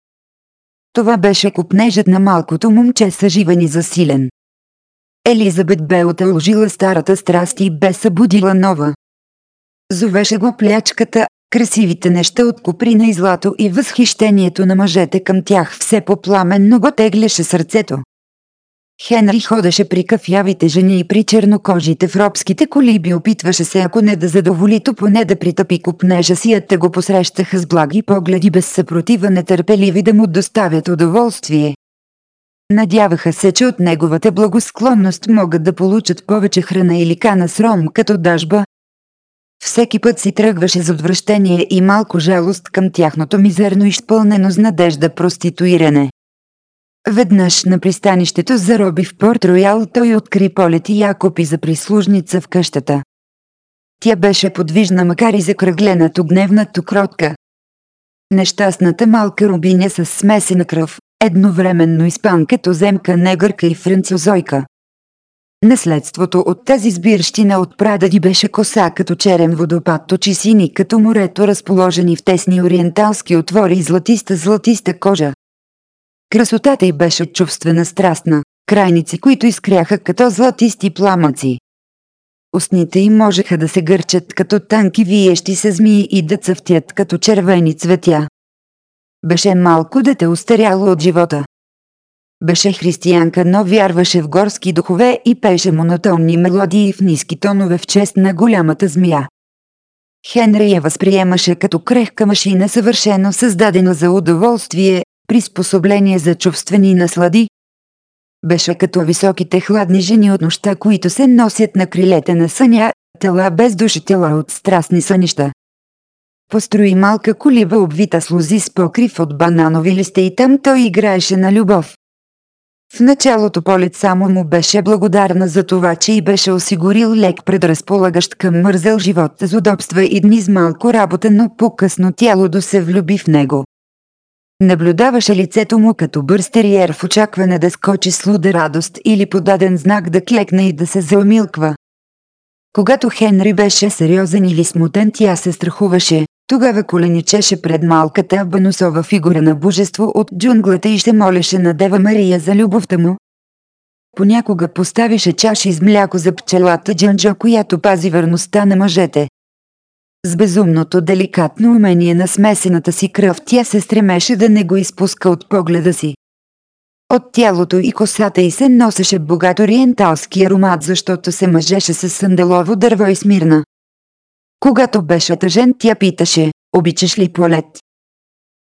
[SPEAKER 2] Това беше купнежът на малкото момче съживен и засилен. Елизабет бе отължила старата страст и бе събудила нова. Зовеше го плячката, красивите неща от куприна и злато и възхищението на мъжете към тях все по-пламенно го теглеше сърцето. Хенри ходеше при кафявите жени и при чернокожите в робските колиби опитваше се ако не да задоволи то поне да притъпи купнежа си, а те го посрещаха с благи погледи без съпротива нетърпеливи да му доставят удоволствие. Надяваха се, че от неговата благосклонност могат да получат повече храна или кана с ром като дажба. Всеки път си тръгваше с отвращение и малко жалост към тяхното мизерно изпълнено с надежда проституиране. Веднъж на пристанището зароби в Порт Роял той откри полети и Якоби за прислужница в къщата. Тя беше подвижна, макар и закръглена гневна тукротка. Нещастната малка рубиня с смесена кръв, едновременно испанката земка негърка и французойка. Наследството от тази сбирщина от прадади беше коса като черен водопад точи сини като морето разположени в тесни ориенталски отвори и златиста-златиста кожа. Красотата й беше чувствена страстна, крайници, които изкряха като златисти пламъци. Устните й можеха да се гърчат като танки виещи се змии и да цъфтят като червени цветя. Беше малко дете устаряло от живота. Беше християнка, но вярваше в горски духове и пеше монотонни мелодии в ниски тонове в чест на голямата змия. Хенри я възприемаше като крехка машина, съвършено създадена за удоволствие, приспособление за чувствени наслади. Беше като високите хладни жени от нощта, които се носят на крилете на съня, тела без души, тела от страстни сънища. Построи малка колиба обвита с лози с покрив от бананови листа и там той играеше на любов. В началото Полет само му беше благодарна за това, че й беше осигурил лек предразполагащ към мързел живот с удобства и дни с малко работа, но по-късно тяло до се влюби в него. Наблюдаваше лицето му като бърстериер в очакване да скочи с луда радост или подаден знак да клекне и да се заумилква. Когато Хенри беше сериозен или смутен, тя се страхуваше, тогава коленичеше пред малката абаносова фигура на божество от джунглата и ще молеше на Дева Мария за любовта му. Понякога поставише чаши с мляко за пчелата Джанджо, която пази верността на мъжете. С безумното деликатно умение на смесената си кръв тя се стремеше да не го изпуска от погледа си. От тялото и косата й се носеше богат ориенталски аромат, защото се мъжеше с сандалово дърво и смирна. Когато беше тъжен, тя питаше, обичаш ли полет?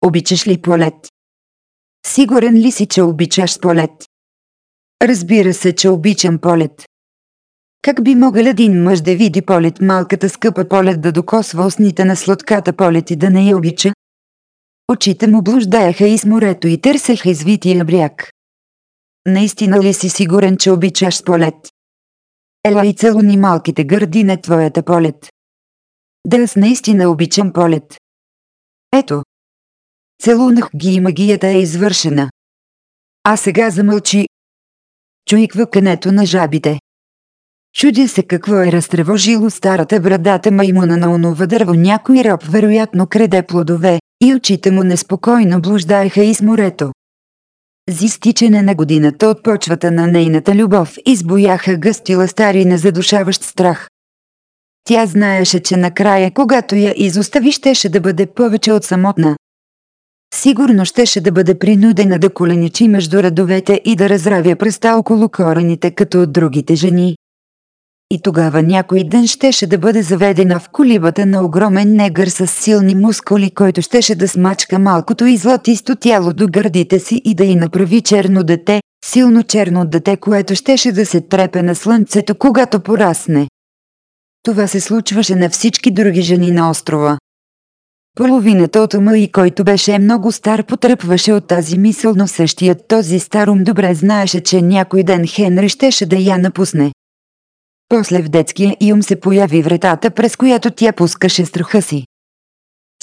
[SPEAKER 2] Обичаш ли полет? Сигурен ли си, че обичаш полет? Разбира се, че обичам полет. Как би могъл един мъж да види полет, малката скъпа полет да докосва устните на сладката полет и да не я обича? Очите му блуждаеха из морето и търсеха извития бряг. Наистина ли си сигурен, че обичаш полет?
[SPEAKER 1] Ела и целуни малките гърди на твоята полет. Да аз наистина обичам полет. Ето. Целунах ги и магията е извършена. А сега замълчи. Чуй квакането на
[SPEAKER 2] жабите. Чудя се какво е разтревожило старата брадата маймуна на онова дърво. Някой роб вероятно креде плодове, и очите му неспокойно блуждаеха из морето. С изтичане на годината от почвата на нейната любов избояха гъстила стари незадушаващ страх. Тя знаеше, че накрая, когато я изостави, щеше да бъде повече от самотна. Сигурно щеше да бъде принудена да коленичи между радовете и да разравя пръста около корените като от другите жени. И тогава някой ден щеше да бъде заведена в колибата на огромен негър с силни мускули, който щеше да смачка малкото и златисто тяло до гърдите си и да й направи черно дете, силно черно дете, което щеше да се трепе на слънцето, когато порасне. Това се случваше на всички други жени на острова. Половината от ума и който беше много стар потръпваше от тази мисъл, но същият този стар ум добре знаеше, че някой ден Хенри щеше да я напусне. После в детския им се появи вратата, през която тя пускаше страха си.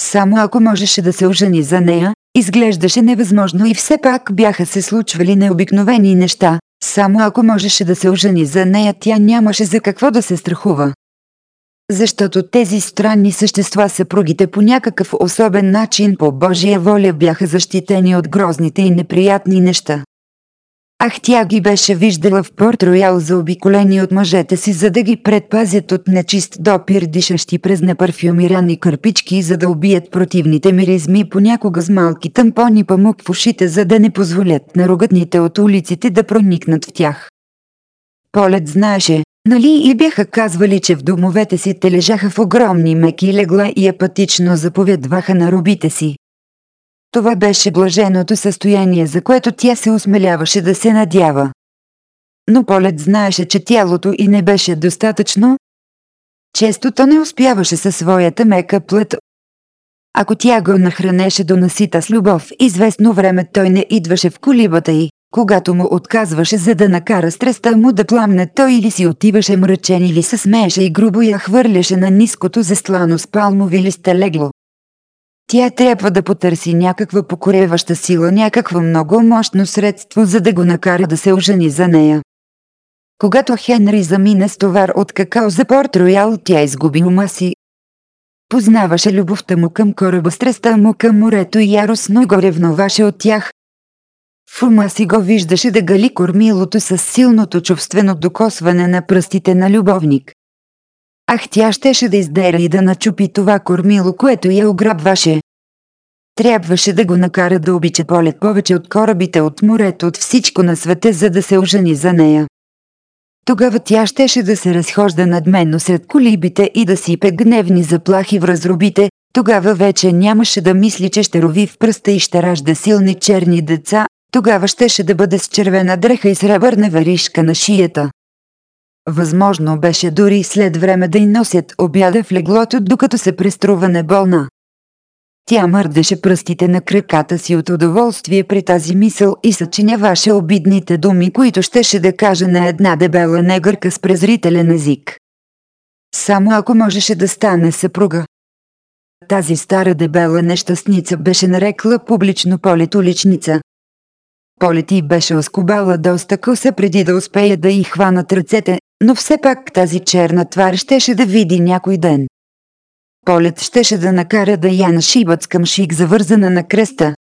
[SPEAKER 2] Само ако можеше да се ожени за нея, изглеждаше невъзможно и все пак бяха се случвали необикновени неща, само ако можеше да се ожени за нея, тя нямаше за какво да се страхува защото тези странни същества съпругите по някакъв особен начин по Божия воля бяха защитени от грозните и неприятни неща. Ах тя ги беше виждала в Порт Роял обиколени от мъжете си, за да ги предпазят от нечист допир, дишащи през непарфюмирани кърпички, за да убият противните миризми понякога с малки тампони памук в ушите, за да не позволят на рогътните от улиците да проникнат в тях. Полет знаеше, Нали и бяха казвали, че в домовете си те лежаха в огромни меки легла и апатично заповядваха на робите си. Това беше блаженото състояние, за което тя се осмеляваше да се надява. Но Полет знаеше, че тялото и не беше достатъчно. Често то не успяваше със своята мека плът. Ако тя го нахранеше до насита с любов, известно време той не идваше в колибата й. Когато му отказваше за да накара стреста му да пламне, той или си отиваше мръчен или се смееше и грубо я хвърляше на ниското заслано с палмови листа легло. Тя трябва да потърси някаква покореваща сила, някакво много мощно средство, за да го накара да се ожени за нея. Когато Хенри замина с товар от какао за Порт Роял, тя изгуби ума си. Познаваше любовта му към кораба, страстта му към морето и яростно го ревноваше от тях, в ума си го виждаше да гали кормилото с силното чувствено докосване на пръстите на любовник. Ах, тя щеше да издера и да начупи това кормило, което я ограбваше. Трябваше да го накара да обича полет повече от корабите, от морето, от всичко на света, за да се ожени за нея. Тогава тя щеше да се разхожда над надменно сред колибите и да сипе гневни заплахи в разрубите. тогава вече нямаше да мисли, че ще рови в пръста и ще ражда силни черни деца, тогава щеше да бъде с червена дреха и сребърна варишка на шията. Възможно беше дори след време да й носят обяда в леглото, докато се преструва неболна. Тя мърдеше пръстите на краката си от удоволствие при тази мисъл и съчиняваше обидните думи, които щеше да каже на една дебела негърка с презрителен език. Само ако можеше да стане съпруга. Тази стара дебела нещастница беше нарекла публично полето личница полети беше оскобала доста къса преди да успея да й хванат ръцете, но все пак тази черна твар щеше да види някой ден. Полет щеше да накара да я нашибат с камшик завързана на креста.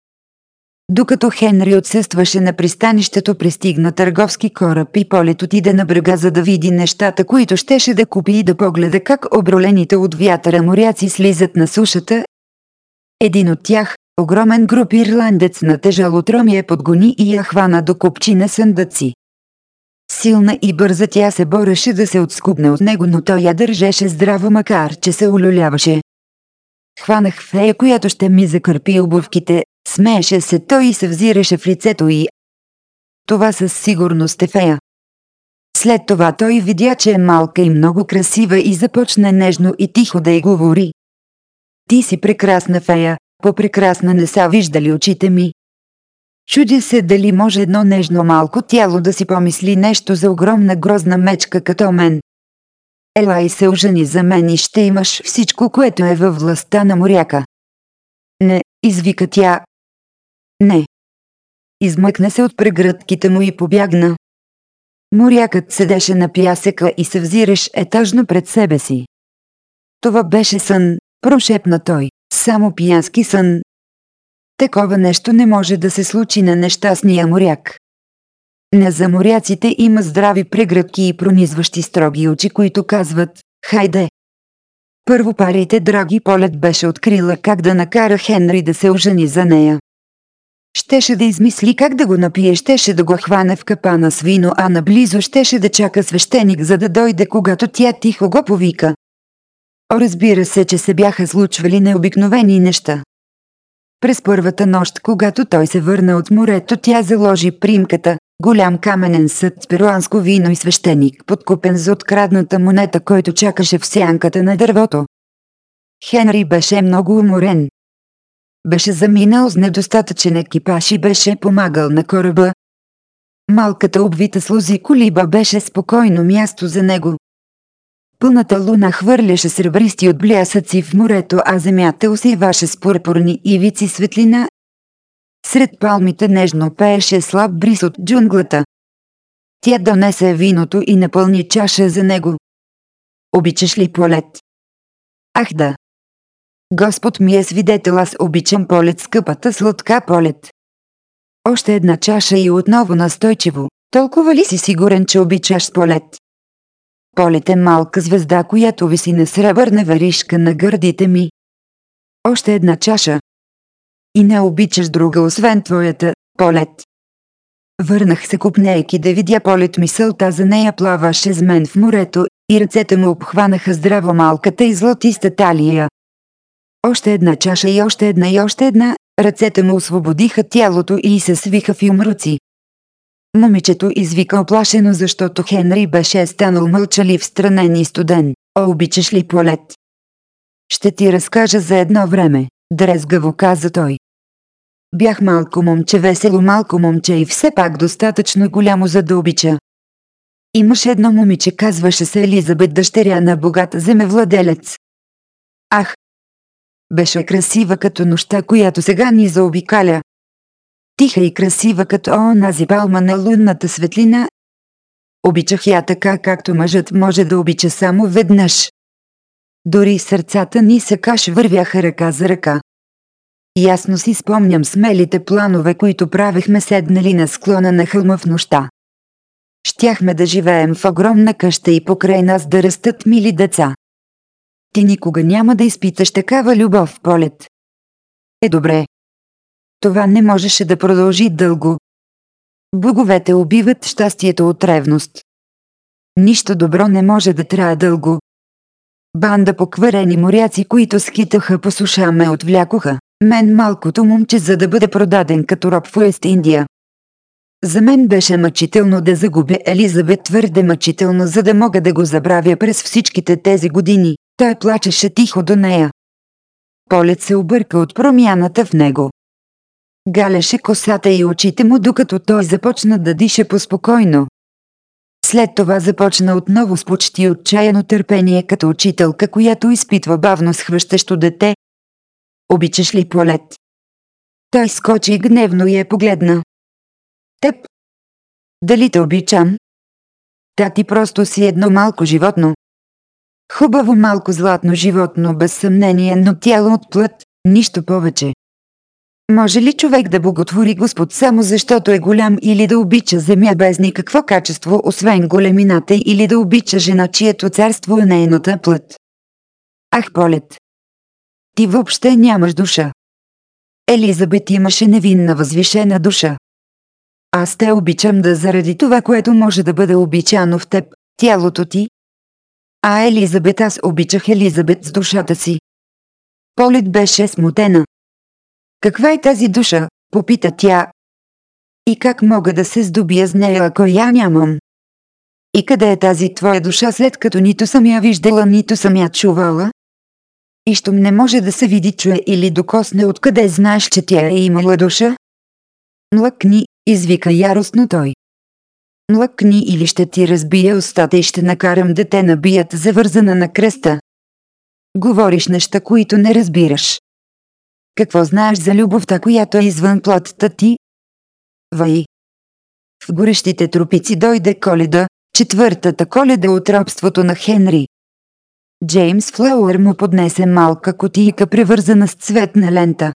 [SPEAKER 2] Докато Хенри отсъстваше на пристанището, пристигна търговски кораб и полет отиде на брега за да види нещата, които щеше да купи и да погледа как обролените от вятъра моряци слизат на сушата. Един от тях, Огромен груп ирландец на тежал от Ромия е подгони и я хвана до купчи на съндъци. Силна и бърза тя се бореше да се отскубне от него, но той я държеше здраво, макар че се олюляваше. Хванах фея, която ще ми закърпи обувките, смееше се той и се взираше в лицето и. Това със сигурност е фея. След това той видя, че е малка и много красива и започна нежно и тихо да й говори. Ти си прекрасна фея, по-прекрасна не са виждали очите ми. Чудя се дали може едно нежно малко тяло да си помисли нещо за огромна грозна мечка като мен. Ела и се ожени за мен и ще имаш всичко, което е
[SPEAKER 1] във властта на моряка. Не, извика тя. Не. Измъкна се от прегръдките му и побягна. Морякът седеше
[SPEAKER 2] на пясъка и се взираш етажно пред себе си. Това беше сън, прошепна той. Само пиянски сън. Такова нещо не може да се случи на нещастния моряк. На заморяците има здрави прегръдки и пронизващи строги очи, които казват «Хайде!». Първо парите драги полет беше открила как да накара Хенри да се ожени за нея. Щеше да измисли как да го напие, щеше да го хване в капана с вино, а наблизо щеше да чака свещеник, за да дойде, когато тя тихо го повика. Разбира се, че се бяха случвали необикновени неща. През първата нощ, когато той се върна от морето, тя заложи примката, голям каменен съд с перуанско вино и свещеник, подкупен за открадната монета, който чакаше в сянката на дървото. Хенри беше много уморен. Беше заминал с недостатъчен екипаж и беше помагал на кораба. Малката обвита с колиба беше спокойно място за него, Пълната луна хвърляше сребристи от блясъци в морето, а земята усиваше с пурпурни ивици светлина. Сред палмите нежно пееше слаб бриз от джунглата. Тя донесе виното и напълни
[SPEAKER 1] чаша за него. Обичаш ли полет? Ах да! Господ ми е свидетел, аз обичам полет, скъпата сладка полет.
[SPEAKER 2] Още една чаша и отново настойчиво. Толкова ли си сигурен, че обичаш полет? Полет е малка звезда, която виси на сребърна варишка на гърдите ми. Още една чаша. И не обичаш друга, освен твоята, полет. Върнах се купнейки да видя полет мисълта за нея плаваше с мен в морето, и ръцете му обхванаха здраво малката и златиста талия. Още една чаша и още една и още една, ръцете му освободиха тялото и се свиха в юмруци. Момичето извика оплашено, защото Хенри беше станал мълчалив странен и студен. О, обичаш ли полет? Ще ти разкажа за едно време, дрезгаво каза той. Бях малко момче, весело малко момче и все пак достатъчно голямо за да обича. Имаше едно момиче, казваше се Елизабет, дъщеря на богат земевладелец. Ах! Беше красива като нощта, която сега ни заобикаля. Тиха и красива като онази палма на лунната светлина. Обичах я така, както мъжът може да обича само веднъж. Дори сърцата ни каш вървяха ръка за ръка. Ясно си спомням смелите планове, които правихме седнали на склона на хълма в нощта. Щяхме да живеем в огромна къща и покрай нас да растат мили деца. Ти никога няма да изпиташ
[SPEAKER 1] такава любов, полет. Е добре, това не можеше да продължи дълго. Боговете убиват щастието от ревност.
[SPEAKER 2] Нищо добро не може да трае дълго. Банда покварени моряци, които скитаха по суша ме отвлякоха, мен малкото момче за да бъде продаден като роб в Уест Индия. За мен беше мъчително да загубя Елизабет твърде мъчително, за да мога да го забравя през всичките тези години. Той плачеше тихо до нея. Полет се обърка от промяната в него. Галеше косата и очите му, докато той започна да диша поспокойно. След това започна отново с почти отчаяно търпение като учителка, която изпитва бавно схващащо
[SPEAKER 1] дете. Обичаш ли полет? Той скочи гневно и я погледна. Теп, Дали те обичам? Та ти просто си едно малко животно. Хубаво малко златно животно без съмнение,
[SPEAKER 2] но тяло от плът, нищо повече. Може ли човек да боготвори Господ само защото е голям или да обича земя без никакво качество освен големината или да обича жена, чието царство е нейната плът? Ах, полет! Ти въобще нямаш душа. Елизабет имаше невинна възвишена душа. Аз те обичам да заради това, което може да бъде обичано в теб,
[SPEAKER 1] тялото ти. А Елизабет аз обичах Елизабет с душата си. Полет беше смутена, каква е тази душа? Попита тя. И как мога да се здобия с нея, ако я нямам? И къде е тази
[SPEAKER 2] твоя душа след като нито съм я виждала, нито съм я чувала? И щом не може да се види, чуе или докосне, откъде знаеш, че тя е имала душа? Млъкни, извика яростно той. Млъкни или ще ти разбия устата и ще накарам да те набият завързана на креста. Говориш неща, които не разбираш. Какво знаеш за любовта, която е извън плотта ти? Вай. В горещите тропици дойде коледа, четвъртата коледа от робството на Хенри. Джеймс Флауър му поднесе малка котийка превързана с цветна лента.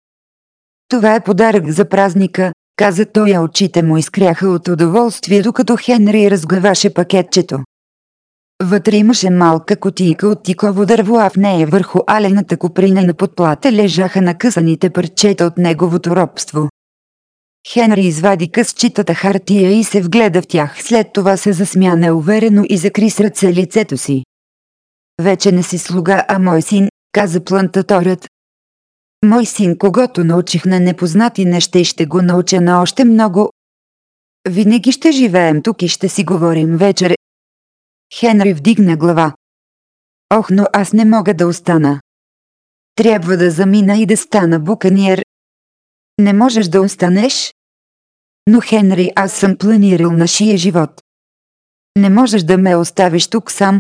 [SPEAKER 2] Това е подарък за празника, каза той, а очите му изкряха от удоволствие, докато Хенри разгъваше пакетчето. Вътре имаше малка котийка от тиково дърво, а в нея върху алената куприна на подплата лежаха накъсаните парчета от неговото робство. Хенри извади късчитата хартия и се вгледа в тях. След това се засмя неуверено и закри с ръце лицето си. Вече не си слуга, а мой син, каза плантаторът. Мой син, когато научих на непознати неща и ще го науча на още
[SPEAKER 1] много. Винаги ще живеем тук и ще си говорим вечер Хенри вдигна глава. Ох, но аз не мога да остана. Трябва да замина и да стана буканиер. Не можеш да останеш?
[SPEAKER 2] Но Хенри, аз съм планирал нашия живот. Не можеш да ме оставиш тук сам.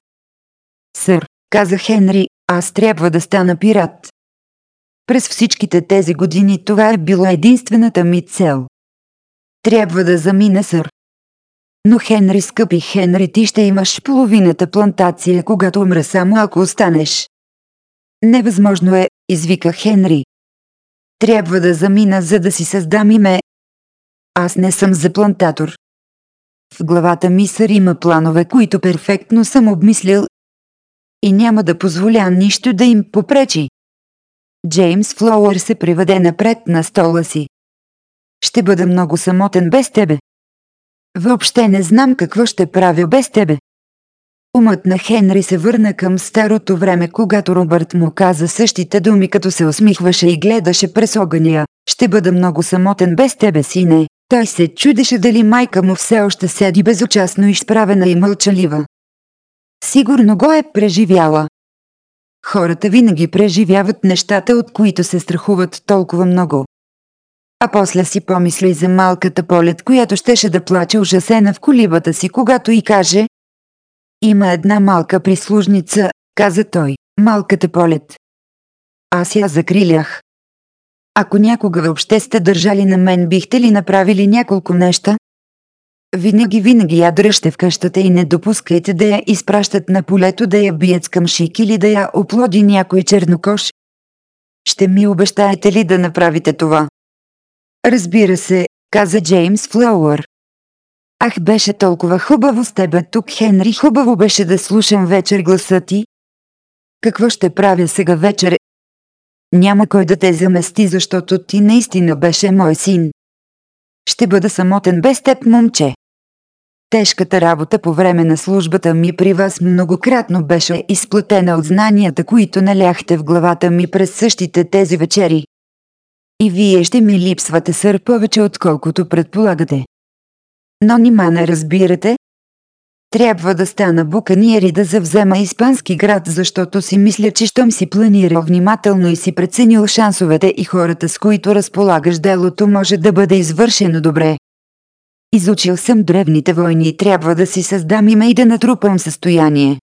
[SPEAKER 2] Сър, каза Хенри, аз трябва да стана пират. През всичките тези години това е било единствената ми цел. Трябва да замина, сър. Но Хенри, скъпи Хенри, ти ще имаш половината плантация, когато умра само ако останеш. Невъзможно е, извика Хенри. Трябва да замина, за да си създам име. Аз не съм за плантатор. В главата ми сър има планове, които перфектно съм обмислил. И няма да позволя нищо да им попречи. Джеймс Флоуър се приведе напред на стола си. Ще бъда много самотен без тебе. Въобще не знам какво ще правя без тебе. Умът на Хенри се върна към старото време, когато Робърт му каза същите думи, като се усмихваше и гледаше през огъня. Ще бъда много самотен без тебе, сине. Той се чудеше дали майка му все още седи безучастно изправена и мълчалива. Сигурно го е преживяла. Хората винаги преживяват нещата, от които се страхуват толкова много. А после си помисли за малката полет, която щеше да плаче ужасена в колибата си, когато и каже «Има една малка прислужница», каза той, «малката полет». Аз я закрилях. Ако някога въобще сте държали на мен, бихте ли направили няколко неща? Винаги, винаги я дръжте в къщата и не допускайте да я изпращат на полето да я бият с камшик или да я оплоди някой чернокош. Ще ми обещаете ли да направите това? Разбира се, каза Джеймс Флауър. Ах беше толкова хубаво с тебе тук, Хенри, хубаво беше да слушам вечер гласа ти. Какво ще правя сега вечер? Няма кой да те замести, защото ти наистина беше мой син. Ще бъда самотен без теб, момче. Тежката работа по време на службата ми при вас многократно беше изплатена от знанията, които наляхте в главата ми през същите тези вечери. И вие ще ми липсвате сър повече отколкото предполагате. Но нима не разбирате? Трябва да стана буканиер и да завзема испански град, защото си мисля, че щом си планирал внимателно и си преценил шансовете и хората с които разполагаш делото може да бъде извършено добре. Изучил съм древните войни и трябва да си създам име и да натрупам състояние.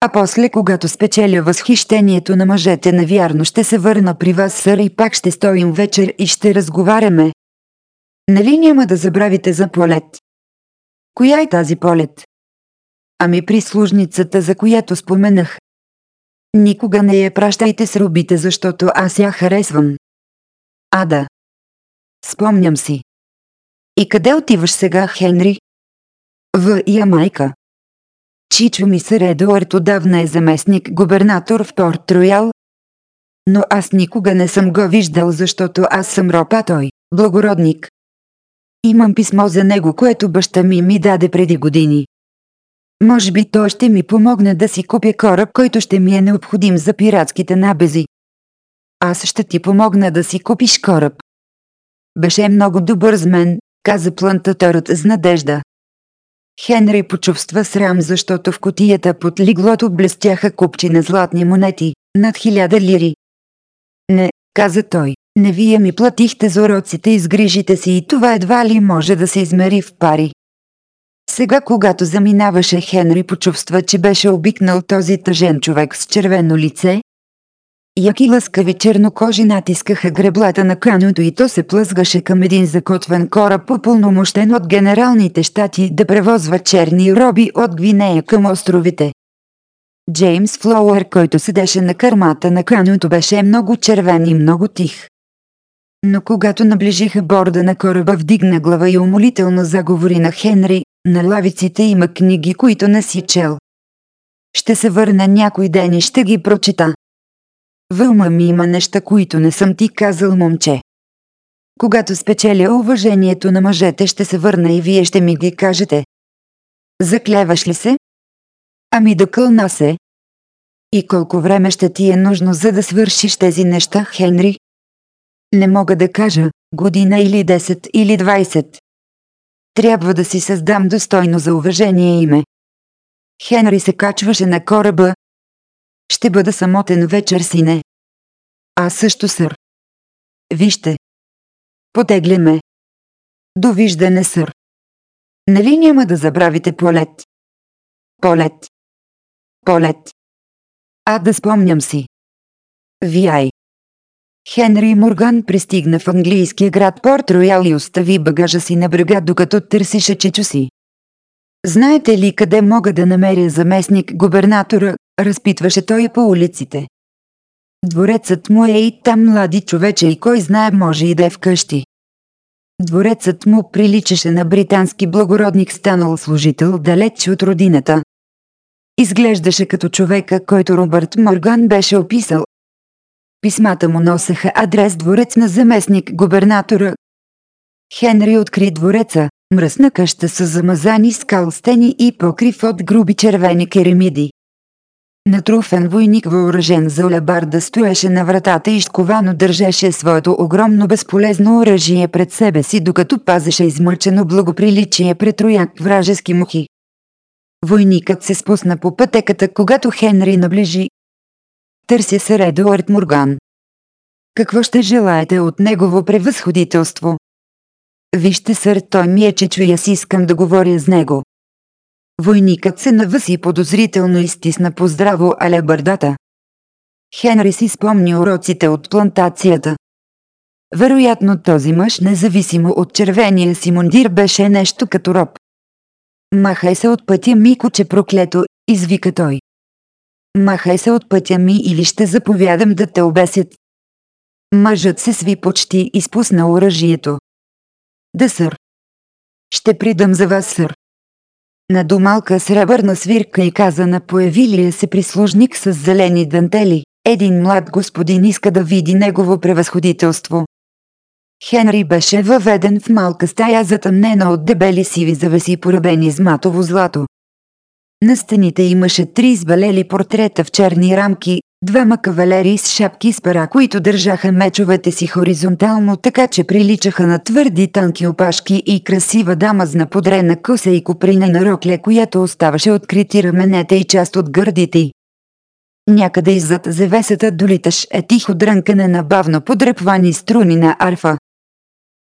[SPEAKER 2] А после, когато спечеля възхищението на мъжете, навярно ще се върна при вас, сър, и пак ще стоим вечер и ще разговаряме. Нали няма да забравите за полет? Коя е тази полет? Ами прислужницата, за която споменах. Никога не я пращайте с рубите,
[SPEAKER 1] защото аз я харесвам. А да. Спомням си. И къде отиваш сега, Хенри? В Ямайка.
[SPEAKER 2] Чичо ми се Едуард отдавна е заместник губернатор в Порт Роял. Но аз никога не съм го виждал, защото аз съм ропа той, благородник. Имам писмо за него, което баща ми ми даде преди години. Може би той ще ми помогне да си купя кораб, който ще ми е необходим за пиратските набези. Аз ще ти помогна да си купиш кораб. Беше много добър с мен, каза плантаторът с надежда. Хенри почувства срам, защото в котията под лиглото блестяха купчи на златни монети, над хиляда лири. Не, каза той, не вие ми платихте за уроците и сгрижите си и това едва ли може да се измери в пари. Сега когато заминаваше Хенри почувства, че беше обикнал този тъжен човек с червено лице, Яки лъскави чернокожи натискаха греблата на каното и то се плъзгаше към един закотвен кораб, попълномощен от генералните щати да превозва черни роби от Гвинея към островите. Джеймс Флоуер, който седеше на кърмата на каното, беше много червен и много тих. Но когато наближиха борда на кораба, вдигна глава и умолително заговори на Хенри, на лавиците има книги, които не си чел. Ще се върна някой ден и ще ги прочита, Вълма ми има неща, които не съм ти казал, момче. Когато спечеля уважението на мъжете, ще се върна и вие ще ми ги кажете. Заклеваш ли се? Ами да кълна се. И колко време ще ти е нужно, за да свършиш тези неща, Хенри? Не мога да кажа, година или 10 или 20. Трябва да си създам достойно за уважение име.
[SPEAKER 1] Хенри се качваше на кораба, ще бъда самотен вечер си не. А също сър. Вижте. ме. Довиждане сър. Нали няма да забравите полет? Полет. Полет. А да спомням си. Вияй. Хенри Морган пристигна в английския град Порт Роял и остави багажа
[SPEAKER 2] си на брега, докато търсише чичо си. Знаете ли къде мога да намеря заместник губернатора, Разпитваше той по улиците. Дворецът му е и там млади човече и кой знае може и да е вкъщи. Дворецът му приличаше на британски благородник станал служител далеч от родината. Изглеждаше като човека, който Робърт Морган беше описал. Писмата му носеха адрес дворец на заместник губернатора. Хенри откри двореца, мръсна къща с замазани скалстени и покрив от груби червени керамиди. Натруфен войник въоръжен за олебарда стоеше на вратата и шковано държеше своето огромно безполезно оръжие пред себе си, докато пазеше измъчено благоприличие пред рояк вражески мухи. Войникът се спусна по пътеката, когато Хенри наближи. Търси се Редуард Морган. Какво ще желаете от негово превъзходителство? Вижте сър, той ми е, че чуя си искам да говоря с него. Войникът се навъси подозрително и стисна поздраво аля бърдата. Хенри си спомни уроците от плантацията. Вероятно този мъж, независимо от червения си мундир, беше нещо като роб. Махай се от пътя ми, куче проклето, извика той. Махай се от пътя ми или ще заповядам да те обесят.
[SPEAKER 1] Мъжът се сви почти и спусна оръжието. Да, сър. Ще придам за вас, сър на домалка сребърна свирка
[SPEAKER 2] и каза на появилия се прислужник с зелени дантели, един млад господин иска да види негово превъзходителство. Хенри беше въведен в малка стая затъмнена от дебели сиви завеси поръбени с матово злато. На стените имаше три избалели портрета в черни рамки, Двама кавалери с шапки с пера, които държаха мечовете си хоризонтално, така че приличаха на твърди танки опашки и красива дама с наподрена коса и на рокля, която оставаше открити раменете и част от гърдите й. Някъде иззад завесата долиташ е тихо дрънкане на бавно подръпвани струни на арфа.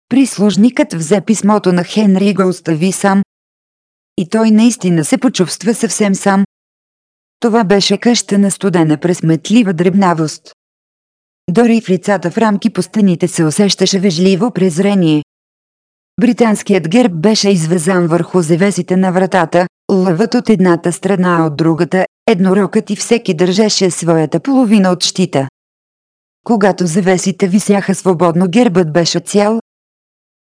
[SPEAKER 2] Прислужникът взе писмото на Хенри и го остави сам. И той наистина се почувства съвсем сам. Това беше къща на студена през дребнавост. Дори в лицата в рамки по стените се усещаше вежливо презрение. Британският герб беше извезан върху завесите на вратата, лъвът от едната страна, а от другата, еднорокът и всеки държеше своята половина от щита. Когато завесите висяха свободно, гербът беше цял.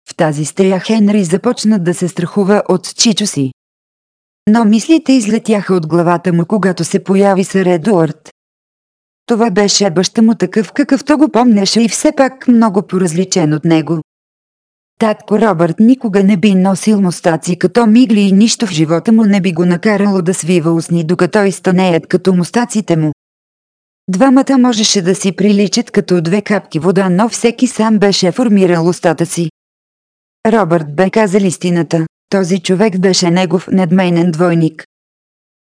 [SPEAKER 2] В тази стрия Хенри започна да се страхува от чичо си но мислите излетяха от главата му, когато се появи сър Едуард. Това беше баща му такъв какъвто го помнеше и все пак много поразличен от него. Татко Робърт никога не би носил мустаци като мигли и нищо в живота му не би го накарало да свива устни, докато изтънеят като мустаците му. Двамата можеше да си приличат като две капки вода, но всеки сам беше формирал устата си. Робърт бе казал истината. Този човек беше негов надменен двойник.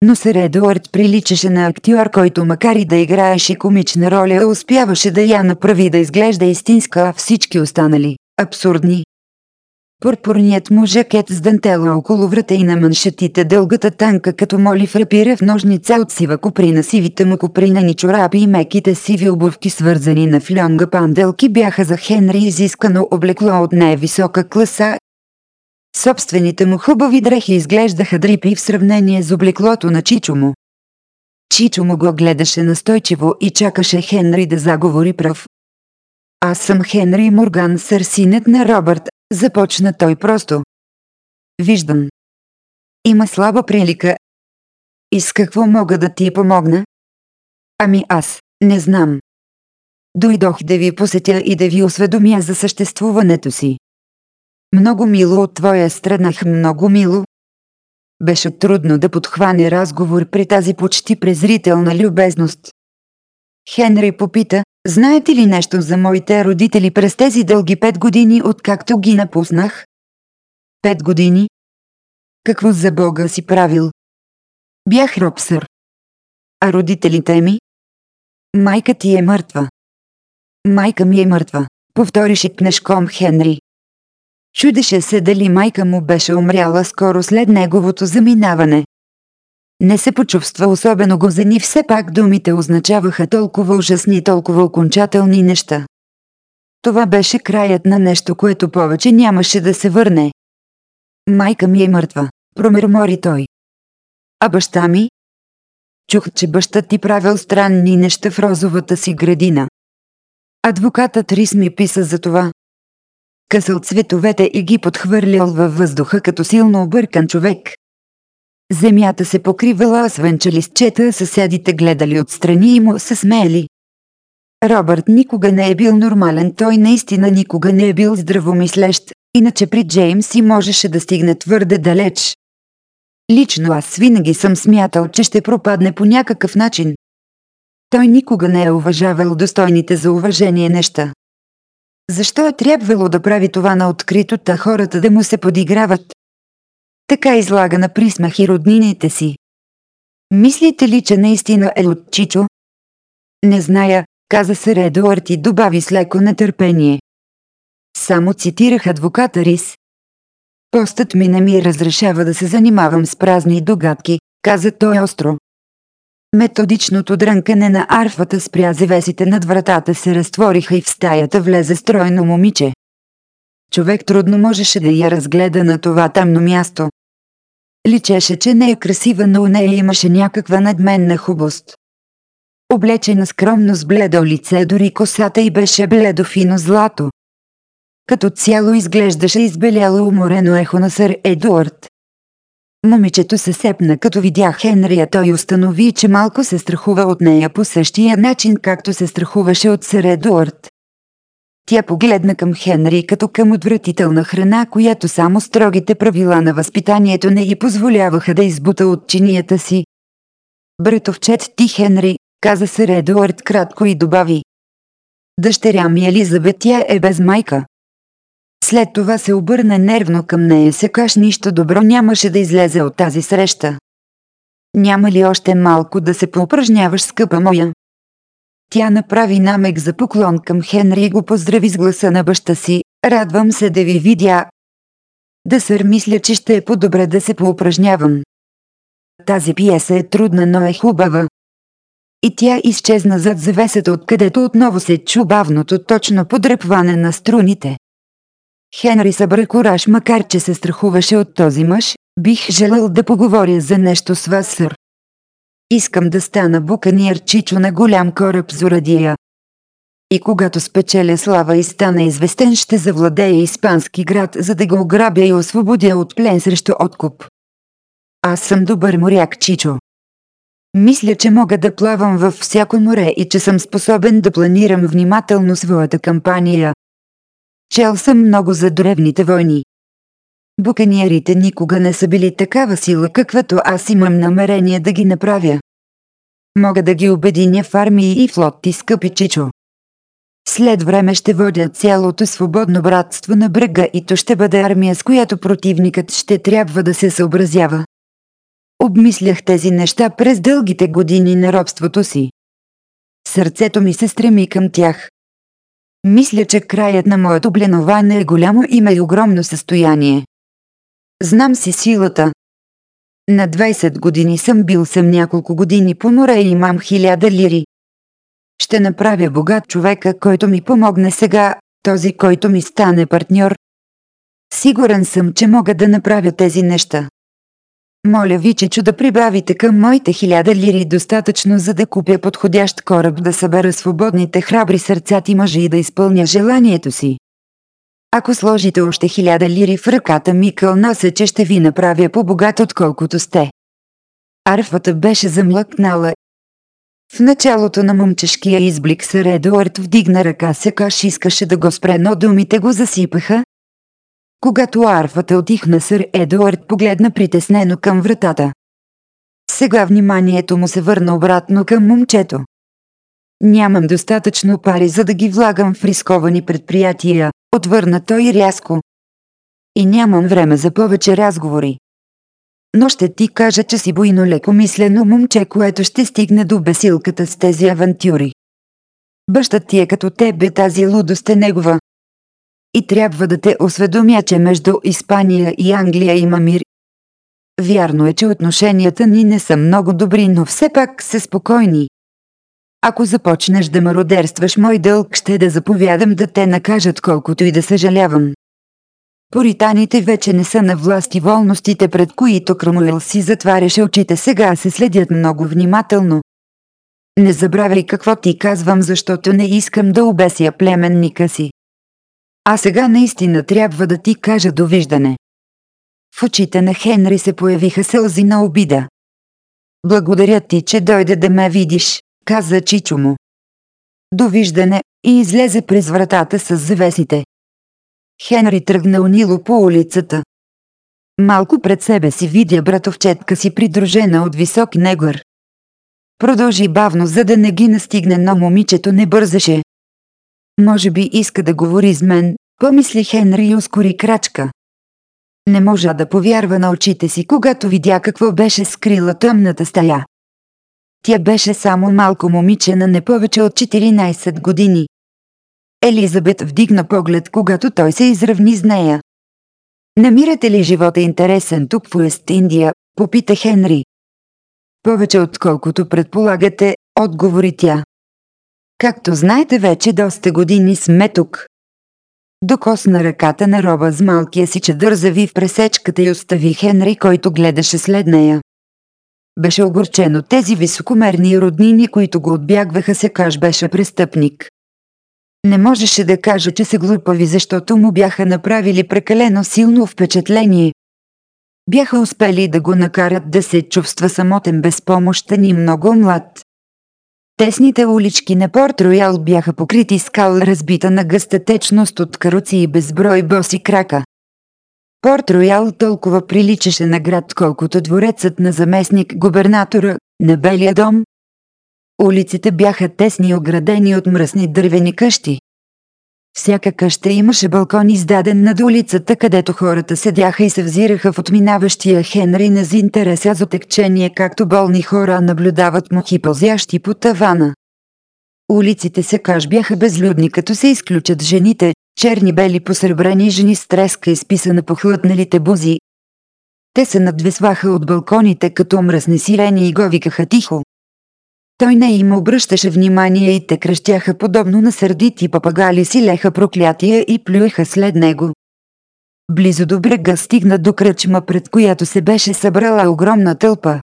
[SPEAKER 2] Но сър Едуард приличаше на актьор, който макар и да играеше комична роля, успяваше да я направи да изглежда истинска, а всички останали – абсурдни. Пурпурният му жакет с дантела около врата и на маншетите дългата танка като моли рапира в ножница от сива куприна сивите му купринени чорапи и меките сиви обувки свързани на флянга панделки бяха за Хенри изискано облекло от най-висока класа Собствените му хубави дрехи изглеждаха дрипи в сравнение с облеклото на Чичо му. Чичо му го гледаше настойчиво и чакаше Хенри да заговори
[SPEAKER 1] прав. Аз съм Хенри Морган, сърсинет на Робърт, започна той просто. Виждам. Има слаба прилика. И с какво мога да ти помогна? Ами аз, не знам.
[SPEAKER 2] Дойдох да ви посетя и да ви осведомя за съществуването си. Много мило от твоя странах, много мило. Беше трудно да подхване разговор при тази почти презрителна любезност. Хенри попита, знаете ли нещо за моите родители през тези дълги пет години, откакто ги напуснах?
[SPEAKER 1] Пет години? Какво за Бога си правил? Бях робсър. А родителите ми? Майка ти е мъртва. Майка ми е мъртва, повторише кнешком Хенри. Чудеше се
[SPEAKER 2] дали майка му беше умряла скоро след неговото заминаване. Не се почувства особено гозен и все пак думите означаваха толкова ужасни, толкова окончателни неща. Това беше краят на нещо, което повече нямаше да се върне. Майка ми е мъртва, промърмори той. А баща ми? Чух, че баща ти правил странни неща в розовата си градина. Адвокатът Рис ми писа за това, късал цветовете и ги подхвърлял във въздуха като силно объркан човек. Земята се покривала, освен че листчета съседите гледали отстрани и му се смели. Робърт никога не е бил нормален, той наистина никога не е бил здравомислещ, иначе при Джеймс и можеше да стигне твърде далеч. Лично аз винаги съм смятал, че ще пропадне по някакъв начин. Той никога не е уважавал достойните за уважение неща. Защо е трябвало да прави това на открито, та хората да му се подиграват? Така излага на присмах и роднините си. Мислите ли, че наистина е от Чичо? Не зная, каза сър Едуард и добави с леко нетърпение. Само цитирах адвоката Рис. Постът ми не ми разрешава да се занимавам с празни догадки, каза той остро. Методичното дрънкане на арфата спря завесите над вратата се разтвориха и в стаята влезе стройно момиче. Човек трудно можеше да я разгледа на това тъмно място. Личеше, че не е красива, но у нея имаше някаква надменна хубост. Облечена скромно с бледо лице, дори косата й беше бледо фино злато. Като цяло изглеждаше избеляло уморено ехо на сър Едуард. Момичето се сепна като видя Хенрия той установи, че малко се страхува от нея по същия начин както се страхуваше от сър Едуард. Тя погледна към Хенри като към отвратителна храна, която само строгите правила на възпитанието не й позволяваха да избута от чинията си. Братовчет ти Хенри, каза сър Едуард кратко и добави. Дъщеря ми Елизабет тя е без майка. След това се обърна нервно към нея, секаш нищо добро нямаше да излезе от тази среща. Няма ли още малко да се поупражняваш, скъпа моя? Тя направи намек за поклон към Хенри и го поздрави с гласа на баща си. Радвам се да ви видя. Да сър мисля, че ще е по-добре да се поупражнявам. Тази пиеса е трудна, но е хубава. И тя изчезна зад завесата, откъдето отново се чу бавното точно подръпване на струните. Хенри събра кураж, макар че се страхуваше от този мъж. Бих желал да поговоря за нещо с вас, сър. Искам да стана буканиер чичо на голям кораб Зорадия. И когато спечеля слава и стана известен, ще завладея испански град, за да го ограбя и освободя от плен срещу откуп. Аз съм добър моряк, Чичо. Мисля, че мога да плавам във всяко море и че съм способен да планирам внимателно своята кампания, Чел съм много за древните войни. Буканиерите никога не са били такава сила, каквато аз имам намерение да ги направя. Мога да ги обединя в армии и ти, скъпи Чичо. След време ще водя цялото свободно братство на брега и то ще бъде армия, с която противникът ще трябва да се съобразява. Обмислях тези неща през дългите години на робството си. Сърцето ми се стреми към тях. Мисля, че краят на моето бленоване е голямо и и е огромно състояние. Знам си силата. На 20 години съм бил съм няколко години по море и имам хиляда лири. Ще направя богат човека, който ми помогне сега, този, който ми стане партньор. Сигурен съм, че мога да направя тези неща. Моля ви, чичо да прибавите към моите хиляда лири достатъчно, за да купя подходящ кораб да събера свободните храбри сърца ти мъже и да изпълня желанието си. Ако сложите още хиляда лири в ръката ми, кълна се, че ще ви направя по-богат отколкото сте. Арфата беше замлъкнала. В началото на момчешкия изблик Сер Едуард вдигна ръка се каш искаше да го спре, но думите го засипаха, когато арфата отихна сър Едуард погледна притеснено към вратата. Сега вниманието му се върна обратно към момчето. Нямам достатъчно пари за да ги влагам в рисковани предприятия, отвърна той рязко. И нямам време за повече разговори. Но ще ти кажа, че си буйно лекомислено момче, което ще стигне до бесилката с тези авантюри. Баща ти е като тебе, тази лудост е негова, и трябва да те осведомя, че между Испания и Англия има мир. Вярно е, че отношенията ни не са много добри, но все пак са спокойни. Ако започнеш да мародерстваш, мой дълг ще е да заповядам да те накажат колкото и да съжалявам. Поританите вече не са на власт и волностите, пред които Крамуел си затваряше очите, сега се следят много внимателно. Не забравяй какво ти казвам, защото не искам да обеся племенника си. А сега наистина трябва да ти кажа довиждане. В очите на Хенри се появиха сълзи на обида. Благодаря ти, че дойде да ме видиш, каза Чичо му. Довиждане и излезе през вратата с завесите. Хенри тръгна унило по улицата. Малко пред себе си видя братовчетка си придружена от висок негър. Продължи бавно, за да не ги настигне, но момичето не бързаше, може би иска да говори с мен, помисли Хенри и ускори крачка. Не можа да повярва на очите си, когато видя какво беше скрила тъмната стая. Тя беше само малко момиче на не повече от 14 години. Елизабет вдигна поглед, когато той се изравни с нея. Намирате ли живота интересен тук в Уест Индия? Попита Хенри. Повече отколкото предполагате, отговори тя. Както знаете вече доста години сме тук. Докосна ръката на роба с малкия си чадър зави в пресечката и остави Хенри, който гледаше след нея. Беше огорчен от тези високомерни роднини, които го отбягваха се каш беше престъпник. Не можеше да каже, че са глупави, защото му бяха направили прекалено силно впечатление. Бяха успели да го накарат да се чувства самотен, безпомощен и много млад. Тесните улички на Порт Роял бяха покрити скал разбита на гъста течност от каруци и безброй боси крака. Порт Роял толкова приличаше на град, колкото дворецът на заместник губернатора, на Белия дом. Улиците бяха тесни и оградени от мръсни дървени къщи. Всяка къща имаше балкон издаден над улицата, където хората седяха и се взираха в отминаващия Хенри на заинтереса за текчение, както болни хора наблюдават мухи пълзящи по тавана. Улиците се каш бяха безлюдни, като се изключат жените, черни-бели посребрени жени с треска изписана по хлътналите бузи. Те се надвесваха от балконите като мръсни сирени и го викаха тихо, той не им обръщаше внимание и те кръщяха подобно на сърдити папагали си леха проклятия и плюеха след него. Близо до брега стигна до кръчма, пред която се беше събрала огромна тълпа.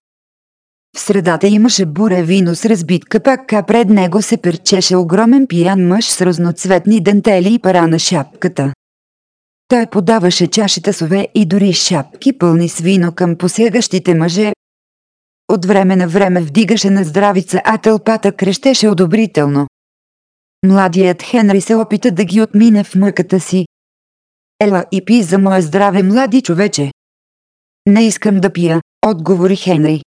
[SPEAKER 2] В средата имаше буре вино с разбит капак, а пред него се перчеше огромен пиян мъж с разноцветни дентели и пара на шапката. Той подаваше чашите сове и дори шапки пълни с вино към посягащите мъже, от време на време вдигаше на здравица, а тълпата крещеше одобрително. Младият Хенри се опита да ги отмине в мъката си. Ела и пи за мое здраве, млади човече. Не искам да пия, отговори Хенри.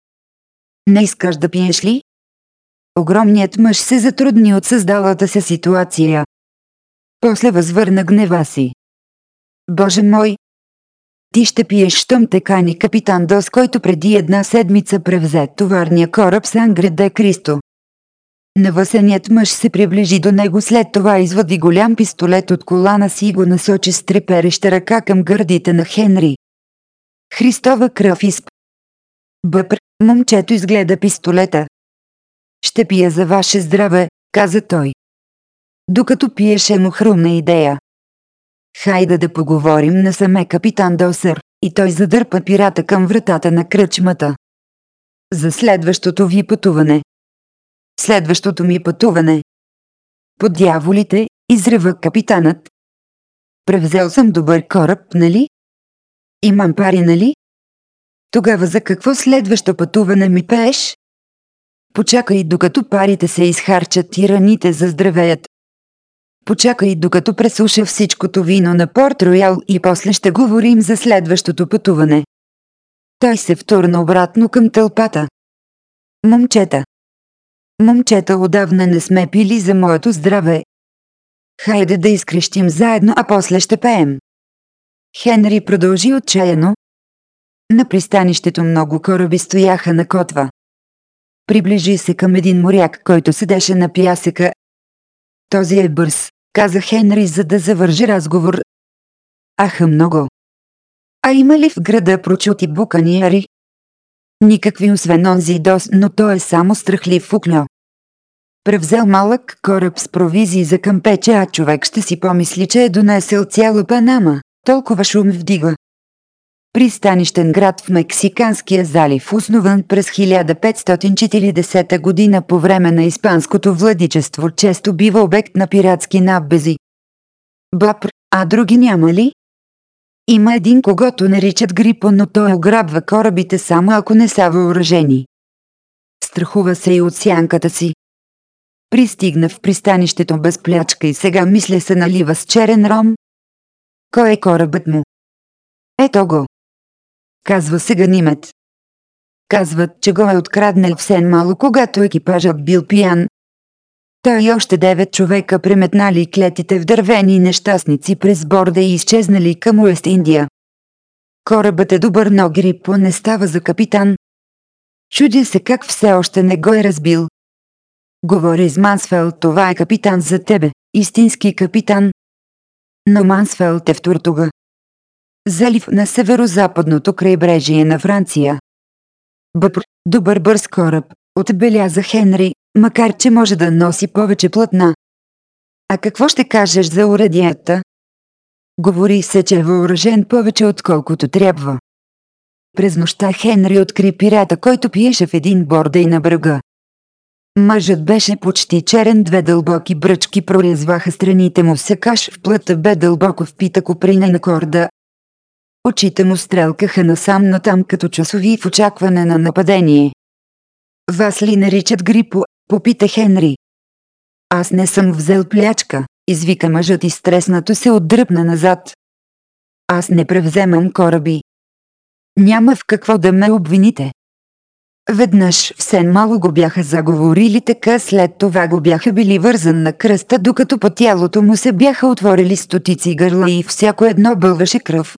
[SPEAKER 2] Не искаш
[SPEAKER 1] да пиеш ли? Огромният мъж се затрудни от създалата се ситуация. После възвърна гнева си. Боже мой,
[SPEAKER 2] ти ще пиеш, щом те кани капитан Дос, който преди една седмица превзе товарния кораб с Ангреде Кристо. Навъсеният мъж се приближи до него след това извади голям пистолет от колана си и го насочи с трепереща ръка към гърдите на Хенри.
[SPEAKER 1] Христова кръв изп. Бъпр, момчето изгледа пистолета. Ще пия за ваше здраве, каза той. Докато
[SPEAKER 2] пиеше му хрумна идея. Хайде да поговорим насаме капитан Досър, и той задърпа пирата към вратата на кръчмата. За следващото
[SPEAKER 1] ви пътуване. Следващото ми пътуване. По дяволите, изрева капитанът. Превзел съм добър кораб, нали? Имам пари, нали? Тогава за какво следващо пътуване ми пееш?
[SPEAKER 2] Почакай докато парите се изхарчат и раните заздравеят, Почакай докато пресуша всичкото вино на Порт Роял и после ще говорим за следващото пътуване. Той се втурна обратно към тълпата. Момчета. Момчета отдавна не сме пили за моето здраве. Хайде да изкрещим заедно, а после ще пеем. Хенри продължи отчаяно. На пристанището много кораби стояха на котва. Приближи се към един моряк, който седеше на пясъка, този е бърз,
[SPEAKER 1] каза Хенри, за да завържи разговор. Аха много. А има ли в града прочути Ари? Никакви освен онзи дос, но
[SPEAKER 2] той е само страхлив уклё. Превзел малък кораб с провизии за къмпече, а човек ще си помисли, че е донесъл цяла Панама. Толкова шум вдига пристанищен град в Мексиканския залив, основан през 1540 година по време на испанското владичество, често бива обект на пиратски набези. Бапр, а други няма ли? Има един, когато наричат Грипа, но той ограбва корабите само ако не са въоръжени. Страхува се и от сянката си. Пристигна в пристанището без плячка и
[SPEAKER 1] сега мисля се налива с черен ром. Кой е корабът му? Ето го казва се ганимет. Казват, че го е откраднал в Сен
[SPEAKER 2] Мало, когато екипажът бил пиян. Той и още девет човека преметнали клетите в дървени нещастници през борда и изчезнали към Уест Индия. Корабът е добър, но Грипо не става за капитан. Чудя се как все още не го е разбил. Говори с Мансфелд, това е капитан за тебе, истински капитан. Но Мансфелд е в Туртуга, залив на северо-западното крайбрежие на Франция. Бъпр, добър бърз кораб, отбеляза Хенри, макар че може да носи повече плътна. А какво ще кажеш за уредията? Говори се, че е въоръжен повече отколкото трябва. През нощта Хенри откри пирата, който пиеше в един бордей на брега. Мъжът беше почти черен, две дълбоки бръчки прорезваха страните му, сякаш в плътта бе дълбоко впита коприна на корда, Очите му стрелкаха насам натам като часови в очакване на нападение. Вас ли наричат Грипо? попита Хенри. Аз не съм взел плячка, извика мъжът и стреснато се отдръпна назад. Аз не превземам кораби. Няма в какво да ме обвините. Веднъж все Мало го бяха заговорили така, след това го бяха били вързан на кръста, докато по тялото му се бяха отворили стотици гърла и всяко едно бълваше кръв.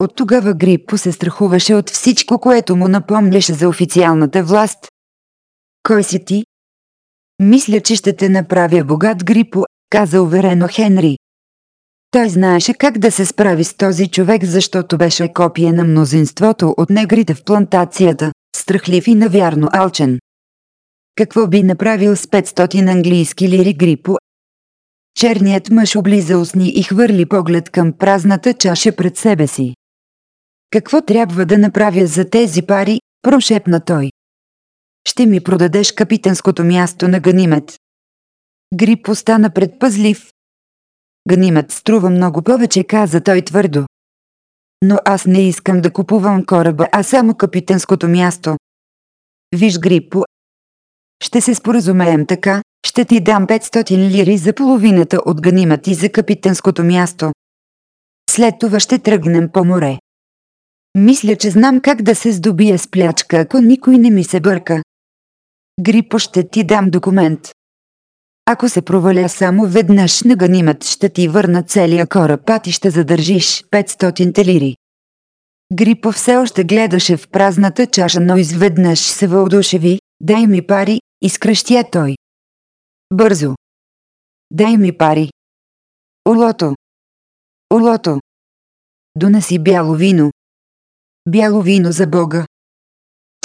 [SPEAKER 2] От тогава Грипо се страхуваше от всичко, което му напомняше за официалната власт. Кой си ти? Мисля, че ще те направя богат Грипо, каза уверено Хенри. Той знаеше как да се справи с този човек, защото беше копие на мнозинството от негрите в плантацията, страхлив и навярно алчен. Какво би направил с 500 английски лири Грипо, Черният мъж облиза усни и хвърли поглед към празната чаша пред себе си. Какво трябва да направя за тези пари, прошепна той. Ще ми продадеш капитанското място на Ганимет. Грип остана предпазлив. Ганимет струва много повече, каза той твърдо. Но аз не искам да купувам кораба, а само капитанското място. Виж, Грипо, ще се споразумеем така, ще ти дам 500 лири за половината от ганима и за капитанското място. След това ще тръгнем по море. Мисля, че знам как да се здобия с плячка, ако никой не ми се бърка. Грипо ще ти дам документ. Ако се проваля само веднъж на ганимът, ще ти върна целия кораб и ще задържиш 500 лири. Грипо все още гледаше в празната чаша, но изведнъж се въодушеви.
[SPEAKER 1] Дай ми пари, изкръщя той. Бързо. Дай ми пари. Олото. Олото. Донеси бяло вино, Бяло вино за Бога.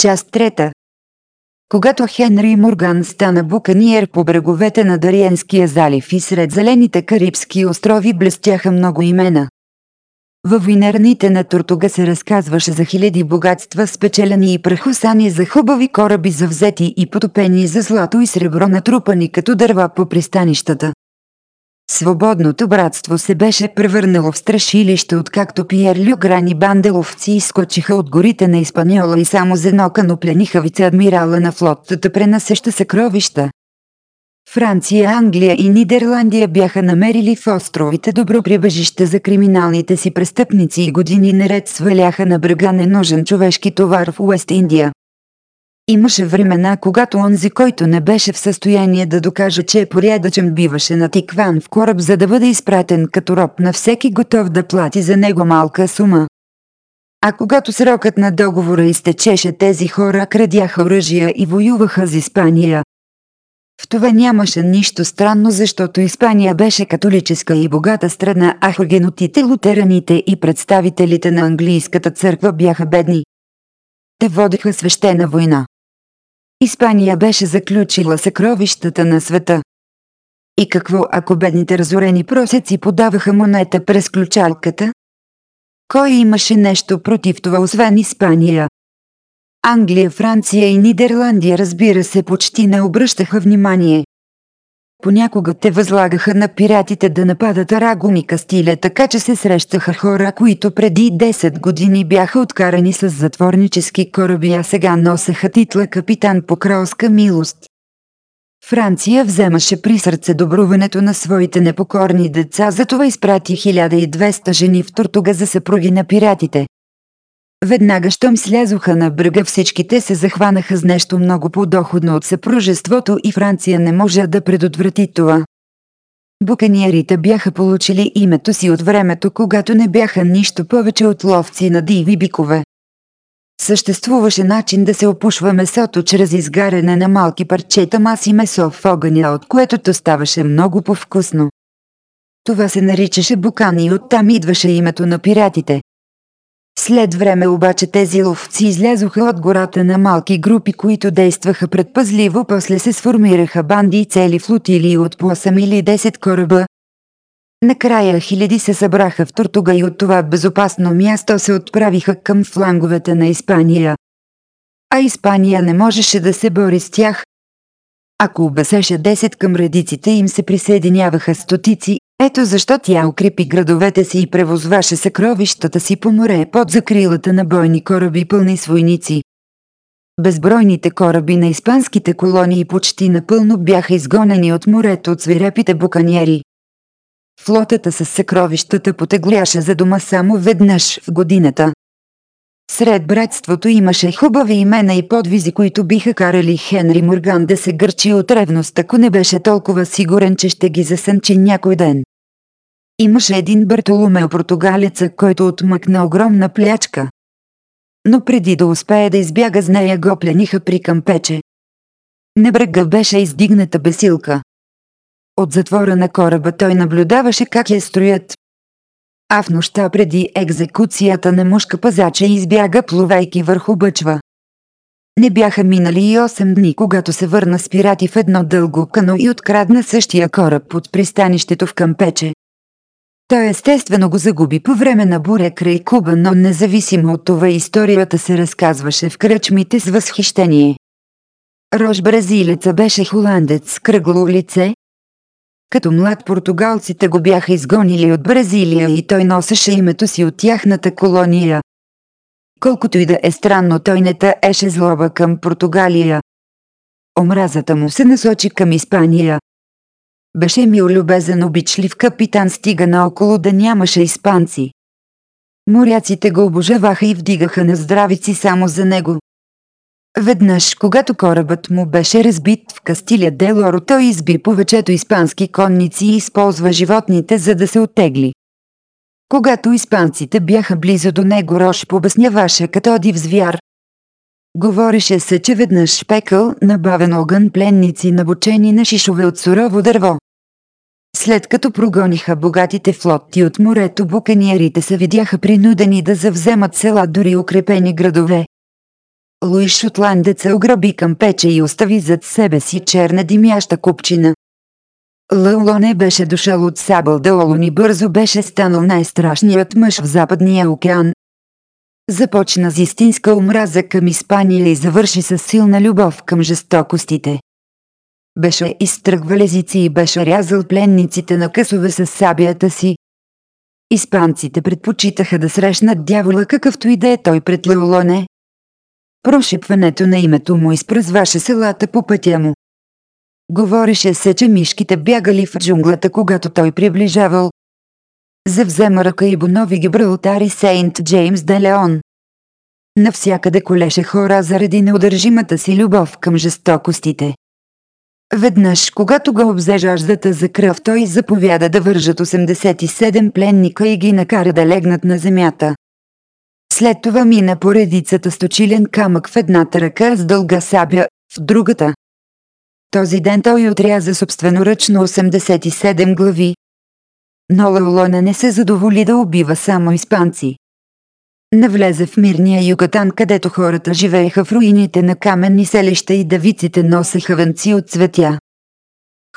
[SPEAKER 1] Част трета.
[SPEAKER 2] Когато Хенри Морган стана буканиер по бреговете на Дариенския залив и сред зелените карибски острови блестяха много имена. Във винерните на Тортуга се разказваше за хиляди богатства спечелени и прехусани за хубави кораби завзети и потопени за злато и сребро натрупани като дърва по пристанищата. Свободното братство се беше превърнало в страшилище откакто Пиер Люгран и банделовци изкочиха от горите на Испаньола и само за едно плениха вице-адмирала на флотата пренасеща съкровища. Франция, Англия и Нидерландия бяха намерили в островите добро прибежище за криминалните си престъпници и години наред сваляха на брега ненужен човешки товар в Уест Индия. Имаше времена, когато онзи, който не беше в състояние да докаже, че е порядъчен, биваше натикван в кораб, за да бъде изпратен като роб на всеки готов да плати за него малка сума. А когато срокът на договора изтечеше, тези хора крадяха оръжия и воюваха за Испания. В това нямаше нищо странно, защото Испания беше католическа и богата страна, а хургенотите, лутераните и представителите на английската църква бяха бедни. Те водеха свещена война. Испания беше заключила съкровищата на света. И какво ако бедните разорени просеци подаваха монета през ключалката? Кой имаше нещо против това освен Испания? Англия, Франция и Нидерландия разбира се почти не обръщаха внимание. Понякога те възлагаха на пиратите да нападат Арагон и Кастиле, така че се срещаха хора, които преди 10 години бяха откарани с затворнически кораби, а сега носеха титла капитан по кралска милост. Франция вземаше при сърце добруването на своите непокорни деца, затова изпрати 1200 жени в Тортуга за съпруги на пиратите. Веднага, щом слязоха на брега, всичките се захванаха с нещо много по-доходно от съпружеството и Франция не може да предотврати това. Буканиерите бяха получили името си от времето, когато не бяха нищо повече от ловци на диви бикове. Съществуваше начин да се опушва месото чрез изгаряне на малки парчета маси месо в огъня, от което то ставаше много повкусно. Това се наричаше букани и оттам идваше името на пиратите. След време обаче тези ловци излязоха от гората на малки групи, които действаха предпазливо, после се сформираха банди и цели флотилии от по 8 или 10 кораба. Накрая хиляди се събраха в Тортуга и от това безопасно място се отправиха към фланговете на Испания. А Испания не можеше да се бори с тях. Ако обесеше 10 към редиците им се присъединяваха стотици ето защо тя укрепи градовете си и превозваше съкровищата си по море под закрилата на бойни кораби пълни с войници. Безбройните кораби на испанските колонии почти напълно бяха изгонени от морето от свирепите буканиери. Флотата с съкровищата потегляше за дома само веднъж в годината, сред братството имаше хубави имена и подвизи, които биха карали Хенри Морган да се гърчи от ревност, ако не беше толкова сигурен, че ще ги засънчи някой ден. Имаше един Бартоломео португалеца, който отмъкна огромна плячка. Но преди да успее да избяга с нея го плениха при кампече. На беше издигната бесилка. От затвора на кораба той наблюдаваше как я строят, а в нощта преди екзекуцията на мушка пазача избяга плувайки върху бъчва. Не бяха минали и 8 дни, когато се върна с пирати в едно дълго кано и открадна същия кораб под пристанището в Кампече. Той естествено го загуби по време на буря край Куба, но независимо от това историята се разказваше в кръчмите с възхищение. Рож бразилеца беше холандец с кръгло лице, като млад португалците го бяха изгонили от Бразилия и той носеше името си от тяхната колония. Колкото и да е странно, той не таеше злоба към Португалия. Омразата му се насочи към Испания. Беше ми любезен обичлив капитан стига наоколо да нямаше испанци. Моряците го обожаваха и вдигаха на здравици само за него. Веднъж, когато корабът му беше разбит в Кастилия Делоро, той изби повечето испански конници и използва животните, за да се оттегли. Когато испанците бяха близо до него, Рош обясняваше като див звяр. Говореше се, че веднъж пекъл набавен огън пленници набучени на шишове от сурово дърво. След като прогониха богатите флотти от морето, буканиерите се видяха принудени да завземат села, дори укрепени градове. Луи Шотландец се ограби към пече и остави зад себе си черна димяща купчина. Лъло не беше дошъл от Сабъл Далолон и бързо беше станал най-страшният мъж в Западния океан. Започна с истинска омраза към Испания и завърши със силна любов към жестокостите. Беше изтръгвал езици и беше рязал пленниците на късове с сабията си. Испанците предпочитаха да срещнат дявола какъвто и да е той пред Леолоне, Прошепването на името му изпразваше селата по пътя му. Говореше се, че мишките бягали в джунглата, когато той приближавал. Завзема ръка и бонови Гибралтар и Сейнт Джеймс де Леон. Навсякъде колеше хора заради неудържимата си любов към жестокостите. Веднъж, когато го обзе жаждата за кръв, той заповяда да вържат 87 пленника и ги накара да легнат на земята. След това мина поредицата с точилен камък в едната ръка с дълга сабя, в другата. Този ден той отряза собственоръчно 87 глави. Но Лаолона не се задоволи да убива само испанци. Навлезе в мирния Югатан, където хората живееха в руините на каменни селища и давиците носеха венци от цветя.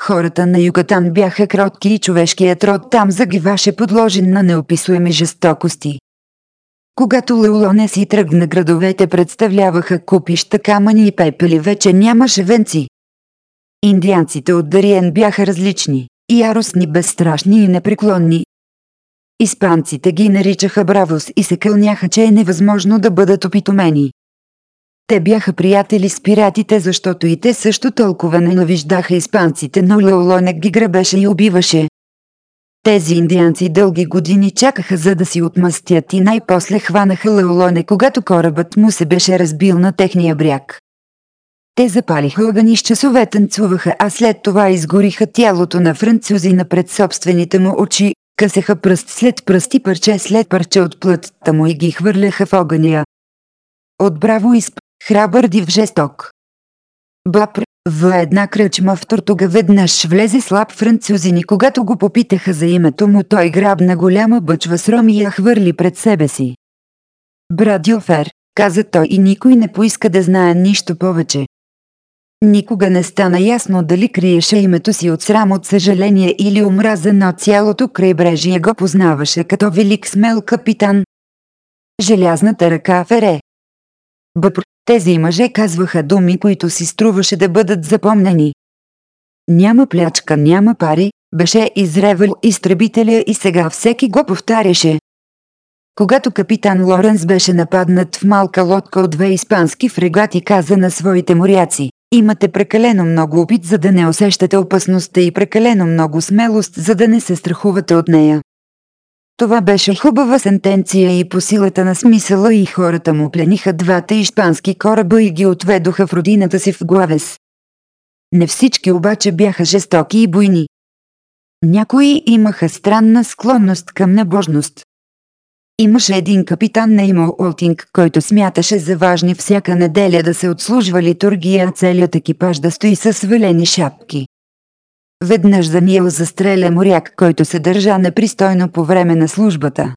[SPEAKER 2] Хората на Югатан бяха кротки и човешкият род там загиваше подложен на неописуеми жестокости. Когато Леолоне си тръгна градовете представляваха купища камъни и пепели вече нямаше венци. Индианците от Дариен бяха различни, яростни, безстрашни и непреклонни. Испанците ги наричаха бравос и се кълняха, че е невъзможно да бъдат опитомени. Те бяха приятели с пиратите, защото и те също толкова ненавиждаха испанците, но Леолонек ги грабеше и убиваше. Тези индианци дълги години чакаха за да си отмъстят и най-после хванаха Леолоне, когато корабът му се беше разбил на техния бряг. Те запалиха огъни с часове танцуваха, а след това изгориха тялото на французина пред собствените му очи, късеха пръст след пръст и парче след парче от плътта му и ги хвърляха в огъня. От браво изп, храбър див жесток. Бапр, в една кръчма в Тортуга веднъж влезе слаб французин и когато го попитаха за името му той грабна голяма бъчва с ром и я хвърли пред себе си. Йофер, каза той и никой не поиска да знае нищо повече. Никога не стана ясно дали криеше името си от срам от съжаление или омраза, но цялото крайбрежие го познаваше като велик смел капитан. Желязната ръка Фере. Бъпр, тези мъже казваха думи, които си струваше да бъдат запомнени. Няма плячка, няма пари, беше изревал изтребителя и сега всеки го повтаряше. Когато капитан Лоренс беше нападнат в малка лодка от две испански фрегати каза на своите моряци, имате прекалено много опит за да не усещате опасността и прекалено много смелост за да не се страхувате от нея. Това беше хубава сентенция и по силата на смисъла и хората му плениха двата испански кораба и ги отведоха в родината си в Главес. Не всички обаче бяха жестоки и буйни. Някои имаха странна склонност към набожност. Имаше един капитан на Имо Олтинг, който смяташе за важни всяка неделя да се отслужва литургия, целият екипаж да стои с свалени шапки. Веднъж Даниел застреля моряк, който се държа непристойно по време на службата.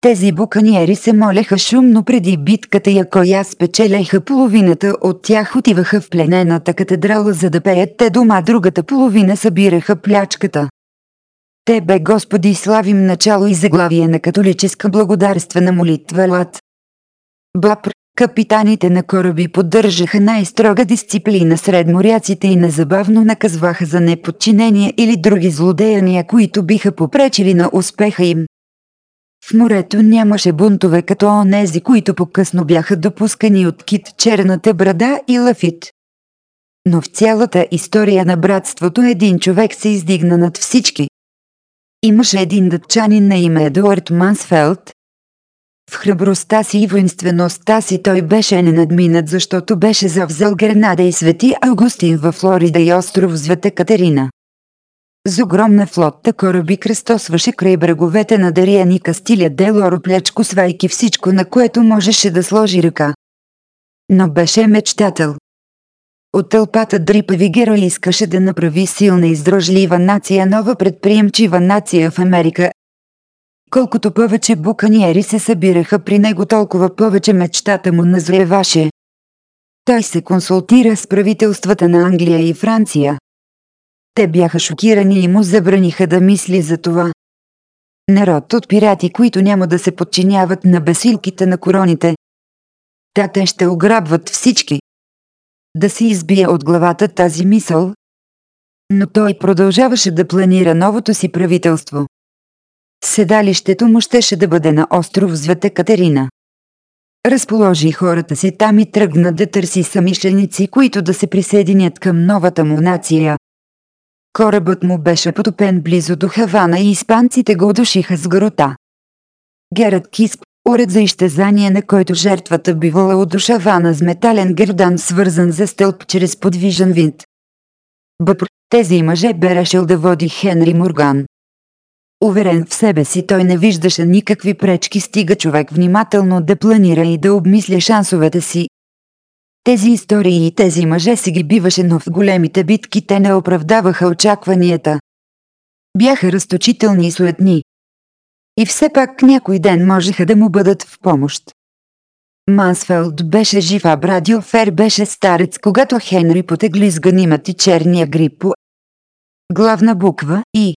[SPEAKER 2] Тези буканиери се молеха шумно преди битката и ако я спечелеха половината от тях отиваха в пленената катедрала за да пеят те дома, другата половина събираха плячката. Те бе Господи славим начало и заглавие на католическа благодарствена молитва Лад. Бапр Капитаните на кораби поддържаха най-строга дисциплина сред моряците и незабавно наказваха за неподчинение или други злодеяния, които биха попречили на успеха им. В морето нямаше бунтове като онези, които по-късно бяха допускани от кит черната брада и лафит. Но в цялата история на братството един човек се издигна над всички. Имаше един дъчанин на име Едуард Мансфелд, в храбростта си и воинствеността си той беше ненадминат, защото беше завзел Гренада и Свети Августин във Флорида и остров Звета Катерина. С огромна флотта кораби кръстосваше край бреговете на Дариен и Кастиля Делоро плечко свайки всичко, на което можеше да сложи ръка. Но беше мечтател. От тълпата дрипави герой искаше да направи силна и издръжлива нация, нова предприемчива нация в Америка, Колкото повече буканиери се събираха при него, толкова повече мечтата му назреваше. Той се консултира с правителствата на Англия и Франция. Те бяха шокирани и му забраниха да мисли за това. Народ от пирати, които няма да се подчиняват на бесилките на короните. Та те ще ограбват всички. Да си избия от главата тази мисъл. Но той продължаваше да планира новото си правителство. Седалището му щеше да бъде на остров Звета Катерина. Разположи хората си там и тръгна да търси самишленици, които да се присъединят към новата му нация. Корабът му беше потопен близо до Хавана и испанците го душиха с грота. Герат Кисп, уред за изтезание на който жертвата бивала Вана с метален гердан свързан за стълб чрез подвижен винт. Бъпр, тези мъже бе решил да води Хенри Морган. Уверен в себе си той не виждаше никакви пречки стига човек внимателно да планира и да обмисля шансовете си. Тези истории и тези мъже си ги биваше, но в големите битки те не оправдаваха очакванията. Бяха разточителни и суетни. И все пак някой ден можеха да му бъдат в помощ. Мансфелд беше жив, а Брадио Фер беше старец, когато Хенри потегли с ганимът и черния грип по Главна буква И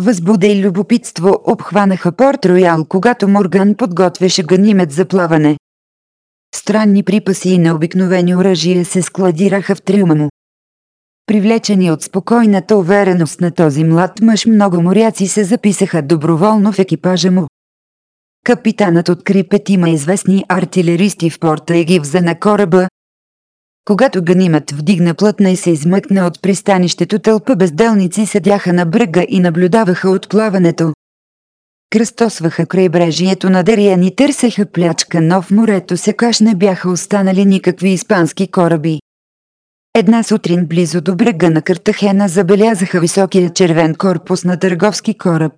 [SPEAKER 2] Възбуда и любопитство обхванаха Порт Роял, когато Морган подготвяше ганимет за плаване. Странни припаси и необикновени оръжия се складираха в трюма му. Привлечени от спокойната увереност на този млад мъж, много моряци се записаха доброволно в екипажа му. Капитанът откри петима известни артилеристи в порта и ги взе на кораба, когато ганимът вдигна плътна и се измъкна от пристанището, тълпа безделници седяха на бръга и наблюдаваха от плаването. Кръстосваха крайбрежието на Дариен и търсеха плячка, но в морето каш не бяха останали никакви испански кораби. Една сутрин близо до брега на Картахена забелязаха високия червен корпус на търговски кораб.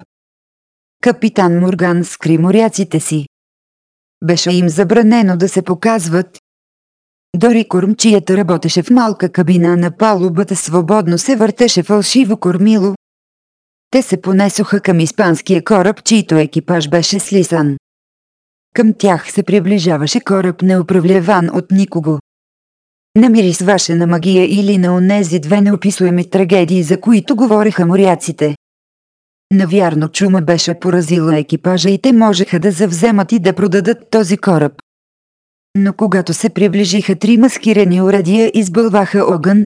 [SPEAKER 2] Капитан Морган скри моряците си. Беше им забранено да се показват, дори кормчията работеше в малка кабина на палубата, свободно се въртеше фалшиво кормило. Те се понесоха към испанския кораб, чийто екипаж беше слисан. Към тях се приближаваше кораб, неуправляван от никого. Намирисваше на магия или на онези две неописуеми трагедии, за които говореха моряците. Навярно чума беше поразила екипажа и те можеха да завземат и да продадат този кораб. Но когато се приближиха три маскирани урадия избълваха огън,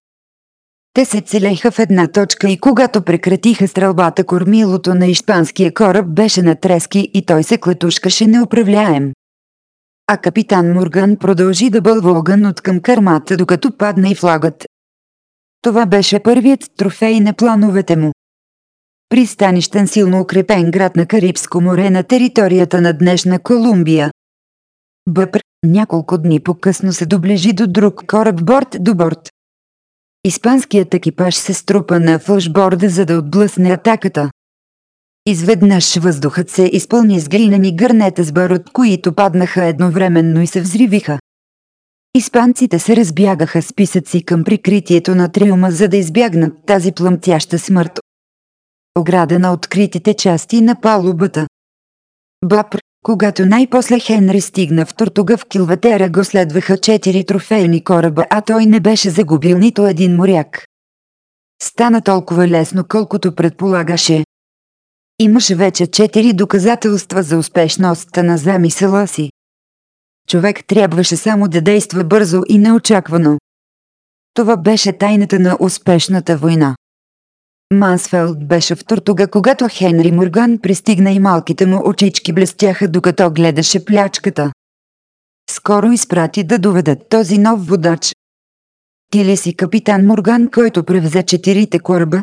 [SPEAKER 2] те се целеха в една точка и когато прекратиха стрелбата кормилото на испанския кораб беше на трески и той се клетушкаше неуправляем. А капитан Морган продължи да бълва огън от към кармата, докато падна и флагът. Това беше първият трофей на плановете му. Пристанищен силно укрепен град на Карибско море на територията на днешна Колумбия. Бъпр, няколко дни по-късно се доближи до друг кораб борт до борт. Испанският екипаж се струпа на фълшборда, за да отблъсне атаката. Изведнъж въздухът се изпълни с глинени гърнета с барот, които паднаха едновременно и се взривиха. Испанците се разбягаха с писъци към прикритието на триума, за да избягнат тази плъмтяща смърт. Ограда на откритите части на палубата. Бапр, когато най-после Хенри стигна в Тортуга в Килватера го следваха четири трофейни кораба, а той не беше загубил нито един моряк. Стана толкова лесно, колкото предполагаше. Имаше вече четири доказателства за успешността на замисъла си. Човек трябваше само да действа бързо и неочаквано. Това беше тайната на успешната война. Мансфелд беше в Тортуга, когато Хенри Морган пристигна и малките му очички блестяха докато гледаше плячката.
[SPEAKER 1] Скоро изпрати да доведат този нов водач. Ти ли си капитан Морган, който превзе четирите кораба?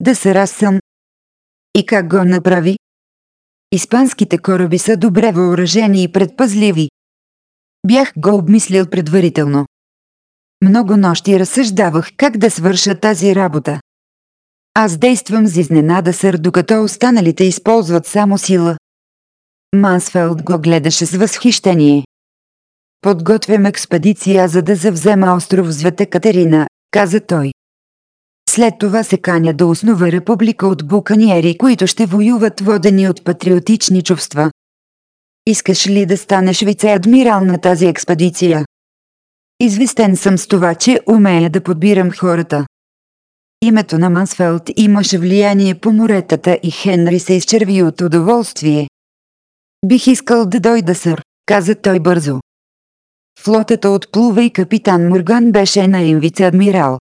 [SPEAKER 1] Да се разсъм. И как го направи? Испанските кораби са добре въоръжени и предпазливи. Бях го обмислил предварително. Много нощи
[SPEAKER 2] разсъждавах как да свърша тази работа. Аз действам с изненада сър, докато останалите използват само сила. Мансфелд го гледаше с възхищение. Подготвям експедиция, за да завзема остров Звета Катерина, каза той. След това се каня да основа република от буканиери, които ще воюват водени от патриотични чувства. Искаш ли да станеш вице-адмирал на тази експедиция? Известен съм с това, че умея да подбирам хората. Името на Мансфелд имаше влияние по моретата и Хенри се изчерви от удоволствие. Бих искал да дойда, сър, каза той бързо. Флотата отплува и капитан Морган беше на вице-адмирал.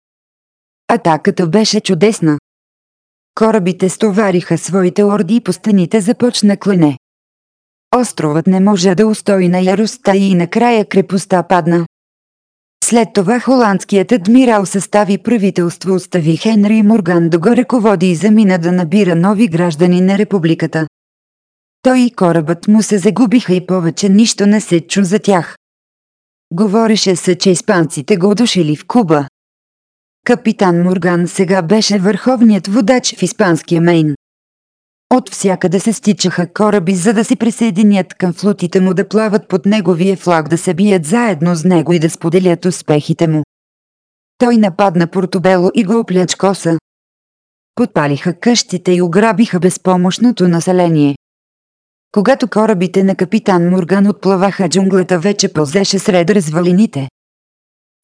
[SPEAKER 2] Атаката беше чудесна. Корабите стовариха своите орди и по стените започна клане. Островът не може да устои на яростта и накрая крепостта падна, след това холандският адмирал състави правителство остави Хенри Морган да го ръководи и замина да набира нови граждани на републиката. Той и корабът му се загубиха и повече нищо не се чу за тях. Говореше се, че испанците го одушили в Куба. Капитан Морган сега беше върховният водач в испанския Мейн. От всякъде се стичаха кораби, за да се присъединят към флотите му да плават под неговия флаг, да се бият заедно с него и да споделят успехите му. Той нападна Портобело и го опляч коса. Подпалиха къщите и ограбиха безпомощното население. Когато корабите на капитан Морган отплаваха джунглата, вече пълзеше сред развалините.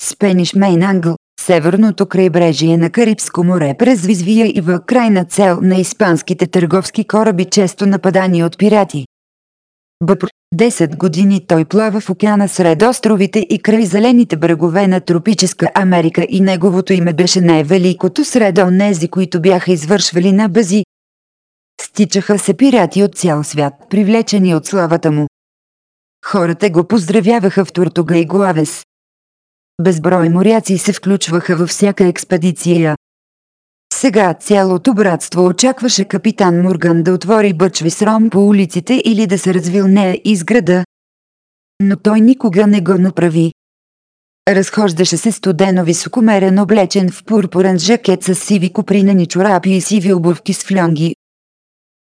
[SPEAKER 2] Спениш Мейн Англ, Северното крайбрежие на Карибско море през Визвия и в крайна цел на испанските търговски кораби често нападани от пирати. Бъпр 10 години той плава в океана сред островите и край зелените брегове на тропическа Америка и неговото име беше най-великото сред онези, които бяха извършвали на бази. Стичаха се пирати от цял свят, привлечени от славата му. Хората го поздравяваха в Туртуга и Гуавес. Безброй моряци се включваха във всяка експедиция. Сега цялото братство очакваше капитан Мурган да отвори бъчви с ром по улиците или да се развилнее из града. Но той никога не го направи. Разхождаше се студено високомерен облечен в пурпурен жакет с сиви копринени чорапи и сиви обувки с флянги.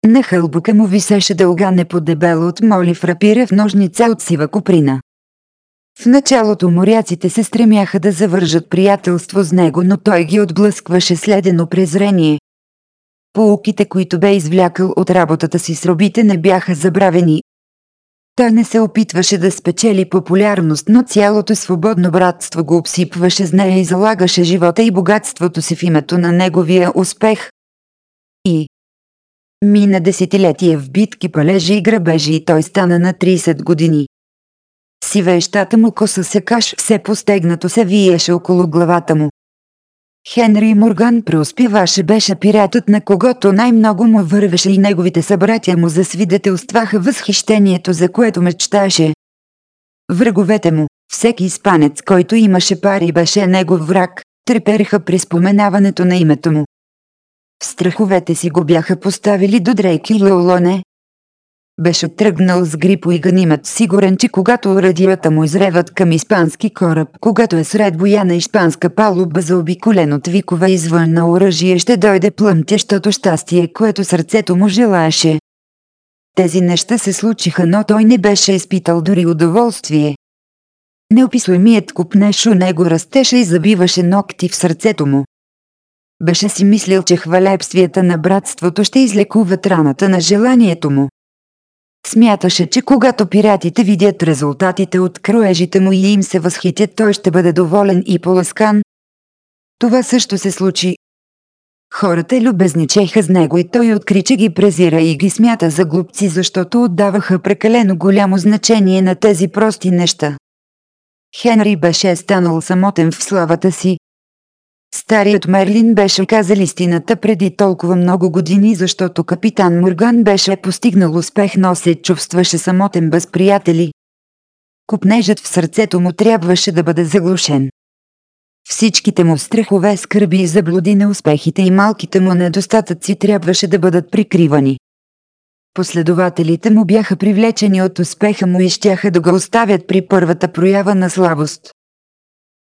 [SPEAKER 2] На хълбука му висеше дълга неподебела от моли рапира в ножница от сива коприна. В началото моряците се стремяха да завържат приятелство с него, но той ги отблъскваше следено презрение. Полуките, които бе извлякал от работата си с робите не бяха забравени. Той не се опитваше да спечели популярност, но цялото свободно братство го обсипваше с нея и залагаше живота и богатството си в името на неговия успех. И мина десетилетие в битки, палежи и грабежи и той стана на 30 години. Сивещата му коса се каш все постегнато се виеше около главата му. Хенри Морган преуспиваше беше пиратът на когото най-много му вървеше и неговите събратя му засвидетелстваха възхищението за което мечтаеше. Враговете му, всеки испанец който имаше пари беше негов враг, трепереха при споменаването на името му. В страховете си го бяха поставили до Дрейк и Леолоне, беше тръгнал с грипо и ганимът сигурен, че когато радията му изреват към испански кораб, когато е сред боя на испанска палуба обиколен от викова извън на оръжие ще дойде плъмтящото щастие, което сърцето му желаеше. Тези неща се случиха, но той не беше изпитал дори удоволствие. Неописуемият купнеш у него растеше и забиваше ногти в сърцето му. Беше си мислил, че хвалепствията на братството ще излекуват раната на желанието му. Смяташе, че когато пиратите видят резултатите от кроежите му и им се възхитят, той ще бъде доволен и поласкан. Това също се случи. Хората любезничеха с него и той откри, че ги презира и ги смята за глупци, защото отдаваха прекалено голямо значение на тези прости неща. Хенри беше станал самотен в славата си, Старият Мерлин беше казал истината преди толкова много години, защото капитан Морган беше постигнал успех, но се чувстваше самотен без приятели. Купнежът в сърцето му трябваше да бъде заглушен. Всичките му страхове, скърби и заблуди на успехите и малките му недостатъци трябваше да бъдат прикривани. Последователите му бяха привлечени от успеха му и щяха да го оставят при първата проява на слабост.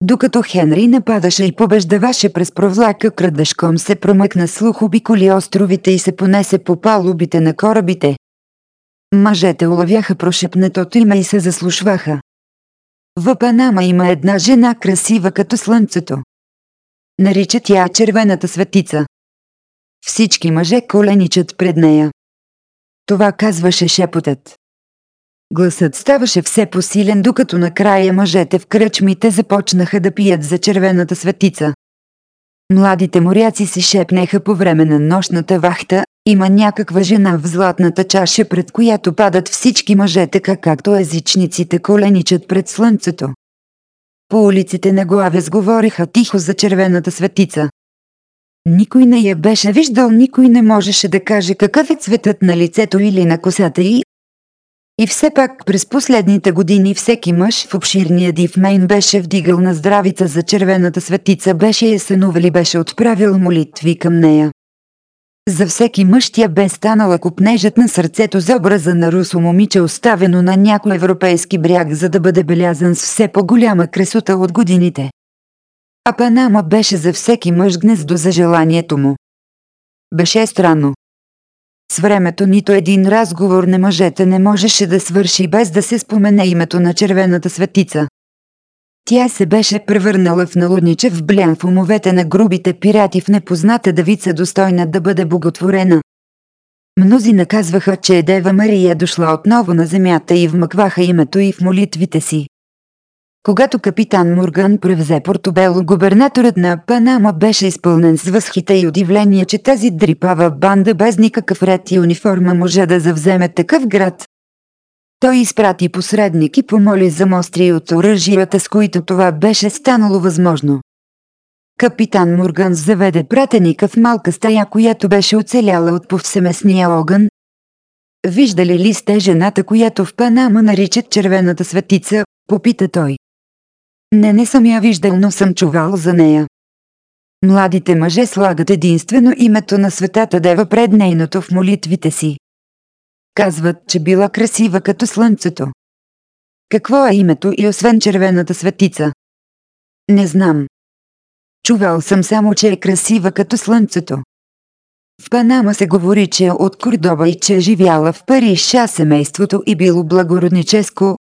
[SPEAKER 2] Докато Хенри нападаше и побеждаваше през провлака, крадъшком се промъкна слух обиколи островите и се понесе по палубите на корабите. Мъжете улавяха прошепнатото име и се заслушваха. В Панама има една жена красива като слънцето. Нарича тя червената светица. Всички мъже коленичат пред нея. Това казваше шепотът. Гласът ставаше все посилен, докато накрая мъжете в кръчмите започнаха да пият за червената светица. Младите моряци си шепнеха по време на нощната вахта, има някаква жена в златната чаша, пред която падат всички мъже така както езичниците коленичат пред слънцето. По улиците на главе сговориха тихо за червената светица. Никой не я беше виждал, никой не можеше да каже какъв е цветът на лицето или на косата й, и все пак през последните години всеки мъж в обширния дивмейн беше вдигал на здравица за червената светица, беше я сънувал и беше отправил молитви към нея. За всеки мъж тя бе станала купнежът на сърцето за образа на русо момиче, оставено на някой европейски бряг, за да бъде белязан с все по-голяма кресута от годините. А Панама беше за всеки мъж гнездо за желанието му. Беше странно, с времето нито един разговор на мъжете не можеше да свърши без да се спомене името на червената светица. Тя се беше превърнала в налудничев блян в умовете на грубите пирати в непозната давица достойна да бъде боготворена. Мнози наказваха, че Дева Мария дошла отново на земята и вмъкваха името и в молитвите си. Когато капитан Морган превзе Портобело, губернаторът на Панама беше изпълнен с възхита и удивление, че тази дрипава банда без никакъв ред и униформа може да завземе такъв град. Той изпрати посредник и помоли за мостри от оръжията, с които това беше станало възможно. Капитан Морган заведе пратеника в малка стая, която беше оцеляла от повсеместния огън. Виждали ли сте жената, която в Панама наричат червената светица, попита той. Не, не съм я виждал, но съм чувал за нея. Младите мъже слагат единствено името на светата дева пред нейното в
[SPEAKER 1] молитвите си. Казват, че била красива като слънцето. Какво е името и освен червената светица? Не знам.
[SPEAKER 2] Чувал съм само, че е красива като слънцето. В Панама се говори, че е от Кордоба и че е живяла в Париж, а семейството и било благородническо,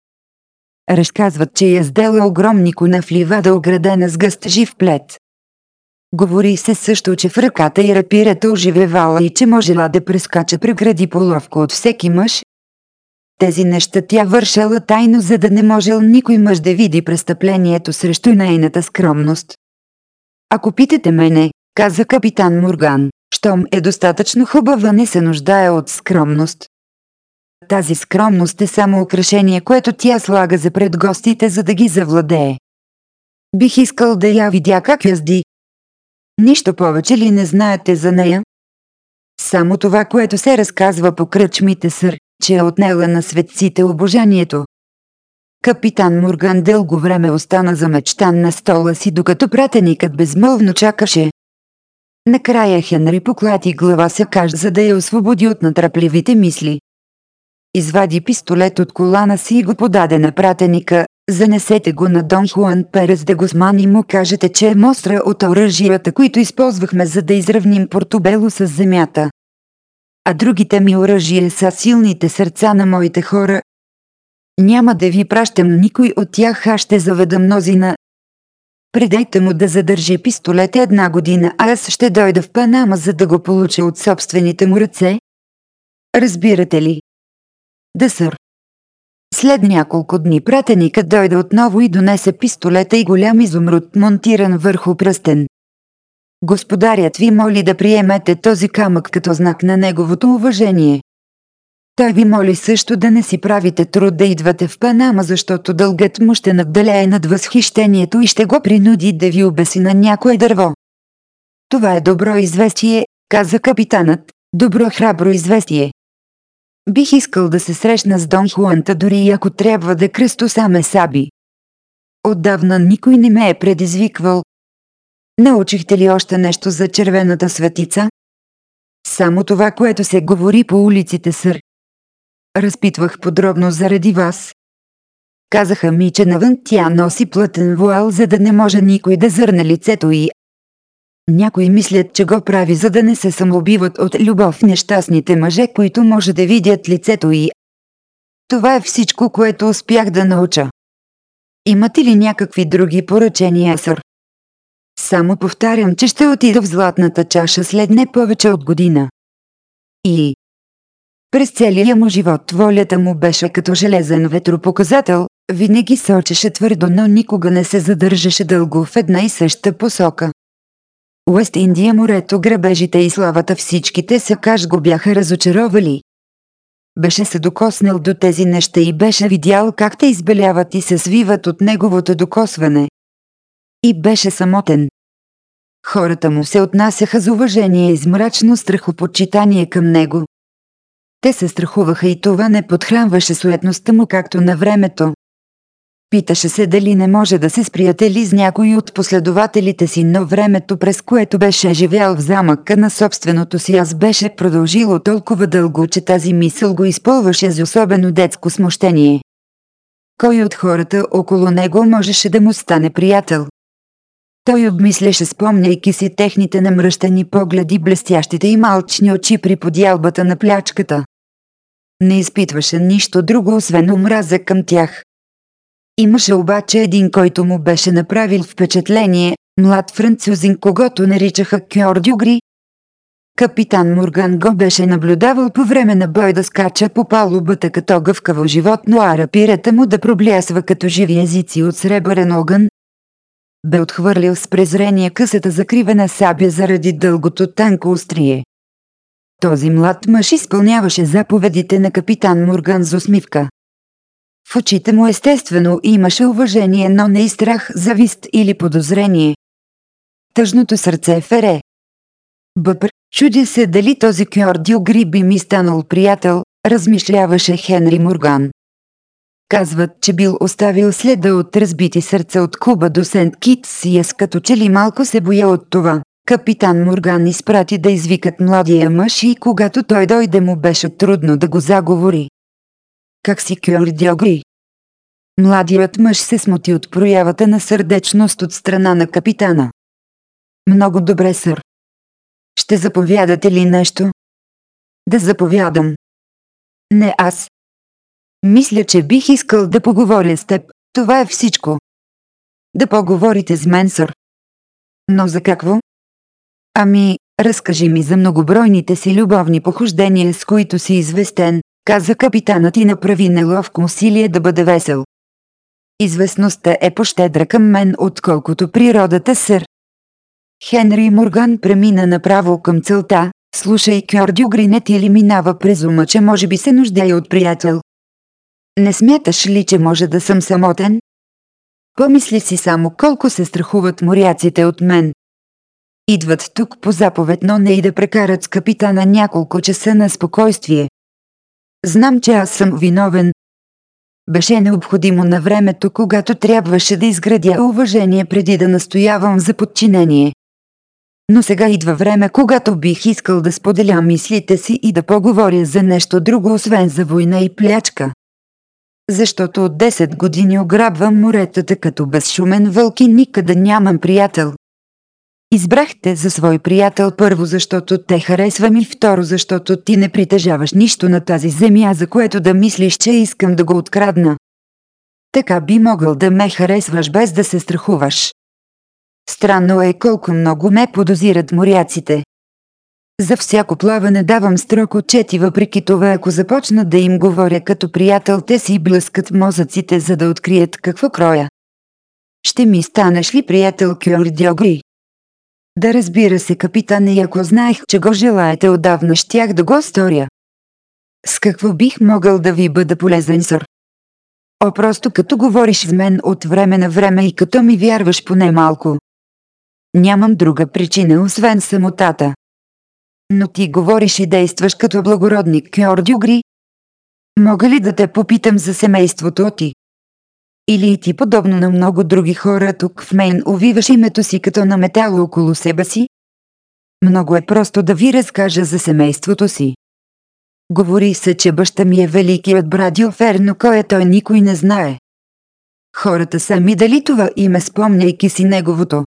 [SPEAKER 2] Разказват, че яздел е огромни кона в ливада оградена с гъст жив плет. Говори се също, че в ръката и рапирата оживевала и че можела да прескача прегради половко от всеки мъж. Тези неща тя вършала тайно, за да не можел никой мъж да види престъплението срещу нейната скромност. Ако питате мене, каза капитан Морган, щом е достатъчно хубава не се нуждае от скромност тази скромност е само украшение, което тя слага за пред гостите, за да ги завладее. Бих искал да я видя как язди. Нищо повече ли не знаете за нея? Само това, което се разказва по кръчмите сър, че е отнела на светците обожанието. Капитан Морган дълго време остана замечтан на стола си, докато пратеникът безмълвно чакаше. Накрая Хенри поклати глава се каш, за да я освободи от натрапливите мисли. Извади пистолет от колана си и го подаде на пратеника. Занесете го на Дон Хуан Перес де Госман и му кажете, че е мостра от оръжията, които използвахме за да изравним Портобело с земята. А другите ми оръжия са силните сърца на моите хора. Няма да ви пращам никой от тях, а ще заведа мнозина. Предайте му да задържи пистолет една година, а аз ще дойда в Панама, за да го получа от собствените му ръце. Разбирате ли? Да, сър. След няколко дни пратеникът дойде отново и донесе пистолета и голям изумруд, монтиран върху пръстен. Господарят ви моли да приемете този камък като знак на неговото уважение. Той ви моли също да не си правите труд да идвате в Панама, защото дългът му ще надделяе над възхищението и ще го принуди да ви обеси на някое дърво. Това е добро известие, каза капитанът. Добро храбро известие. Бих искал да се срещна с Дон Хуанта дори и ако трябва да кръсто саме саби. Отдавна никой не ме е предизвиквал. Научихте ли още нещо за червената светица? Само това, което се говори по улиците, сър. Разпитвах подробно заради вас. Казаха ми, че навън тя носи плътен вуал, за да не може никой да зърне лицето й, някои мислят, че го прави за да не се самоубиват от любов нещастните мъже, които може да видят лицето и. Това е всичко, което успях да науча. Имате ли някакви други поръчения, сър? Само повтарям, че ще отида в златната чаша след не повече от година. И... През целия му живот волята му беше като железен ветропоказател, винаги сочеше твърдо, но никога не се задържаше дълго в една и съща посока. Уест Индия морето грабежите и славата всичките са каш го бяха разочаровали. Беше се докоснал до тези неща и беше видял как те избеляват и се свиват от неговото докосване. И беше самотен. Хората му се отнасяха с уважение и с мрачно страхопочитание към него. Те се страхуваха и това не подхранваше суетността му както на времето. Питаше се дали не може да се сприятели с някой от последователите си, но времето през което беше живял в замъка на собственото си аз беше продължило толкова дълго, че тази мисъл го изпълваше с особено детско смущение. Кой от хората около него можеше да му стане приятел? Той обмисляше спомняйки си техните намръщани погледи, блестящите и малчни очи при подялбата на плячката. Не изпитваше нищо друго освен омраза към тях. Имаше обаче един, който му беше направил впечатление, млад французин, когато наричаха Кьор Дюгри. Капитан Морган го беше наблюдавал по време на бой да скача по палубата като гъвкаво животно, а рапирата му да проблясва като живи езици от сребърен огън. Бе отхвърлил с презрение късата закривена сабя заради дългото танко острие. Този млад мъж изпълняваше заповедите на капитан Морган с усмивка. В очите му естествено имаше уважение, но не и страх, завист или подозрение. Тъжното сърце е фере. Бъпр, чуди се дали този Кьордио Гри би ми станал приятел, размишляваше Хенри Морган. Казват, че бил оставил следа от разбити сърца от Куба до Сент Китс и аз като че ли малко се боя от това. Капитан Морган изпрати да извикат младия мъж и когато той дойде му беше трудно да го заговори. Как си Кюри Дьогри? Младият мъж се смути от проявата на сърдечност от страна на капитана.
[SPEAKER 1] Много добре, сър. Ще заповядате ли нещо? Да заповядам. Не аз. Мисля, че бих искал да поговоря с теб. Това е всичко. Да поговорите с мен, сър.
[SPEAKER 2] Но за какво? Ами, разкажи ми за многобройните си любовни похождения, с които си известен, каза капитанът и направи неловко усилие да бъде весел. Известността е пощедра към мен, отколкото природата сър. Хенри Морган премина направо към целта, слушай Кьордио Гринет или минава през ума, че може би се нуждае от приятел. Не смяташ ли, че може да съм самотен? Помисли си само колко се страхуват моряците от мен. Идват тук по заповед, но не и да прекарат с капитана няколко часа на спокойствие. Знам, че аз съм виновен. Беше необходимо на времето, когато трябваше да изградя уважение преди да настоявам за подчинение. Но сега идва време, когато бих искал да споделя мислите си и да поговоря за нещо друго, освен за война и плячка. Защото от 10 години ограбвам моретата като безшумен вълк и никъде нямам приятел. Избрахте за свой приятел първо защото те харесвам и второ защото ти не притежаваш нищо на тази земя, за което да мислиш, че искам да го открадна. Така би могъл да ме харесваш без да се страхуваш. Странно е колко много ме подозират моряците. За всяко плаване давам строк отчет и въпреки това ако започна да им говоря като приятел, те си блъскат мозъците, за да открият какво кроя. Ще ми станеш ли приятел Кюрдиогри? Да разбира се капитане и ако знаех, че го желаете отдавна щях да го сторя. С какво бих могъл да ви бъда полезен, сър? О, просто като говориш в мен от време на време и като ми вярваш поне малко. Нямам друга причина, освен самотата. Но ти говориш и действаш като благородник Кьордюгри. Мога ли да те попитам за семейството ти? Или и ти подобно на много други хора тук в мен увиваш името си като на метал около себе си? Много е просто да ви разкажа за семейството си. Говори се, че баща ми е великият брадио Ферно, кой е той никой не знае. Хората сами дали това име спомняйки си неговото.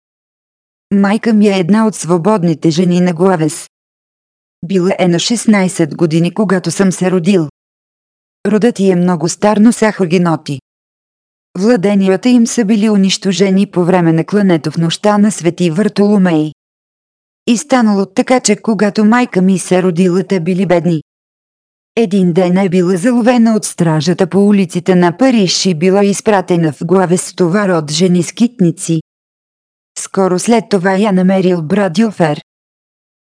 [SPEAKER 2] Майка ми е една от свободните жени на Главес. Била е на 16 години, когато съм се родил. Родът ти е много стар, но са хагеноти. Владенията им са били унищожени по време на клането в нощта на свети Въртоломей. И станало така, че когато майка ми се родила, те били бедни. Един ден е била заловена от стражата по улиците на Париж и била изпратена в главе с товар от жени скитници. Скоро след това я намерил брат Йофер.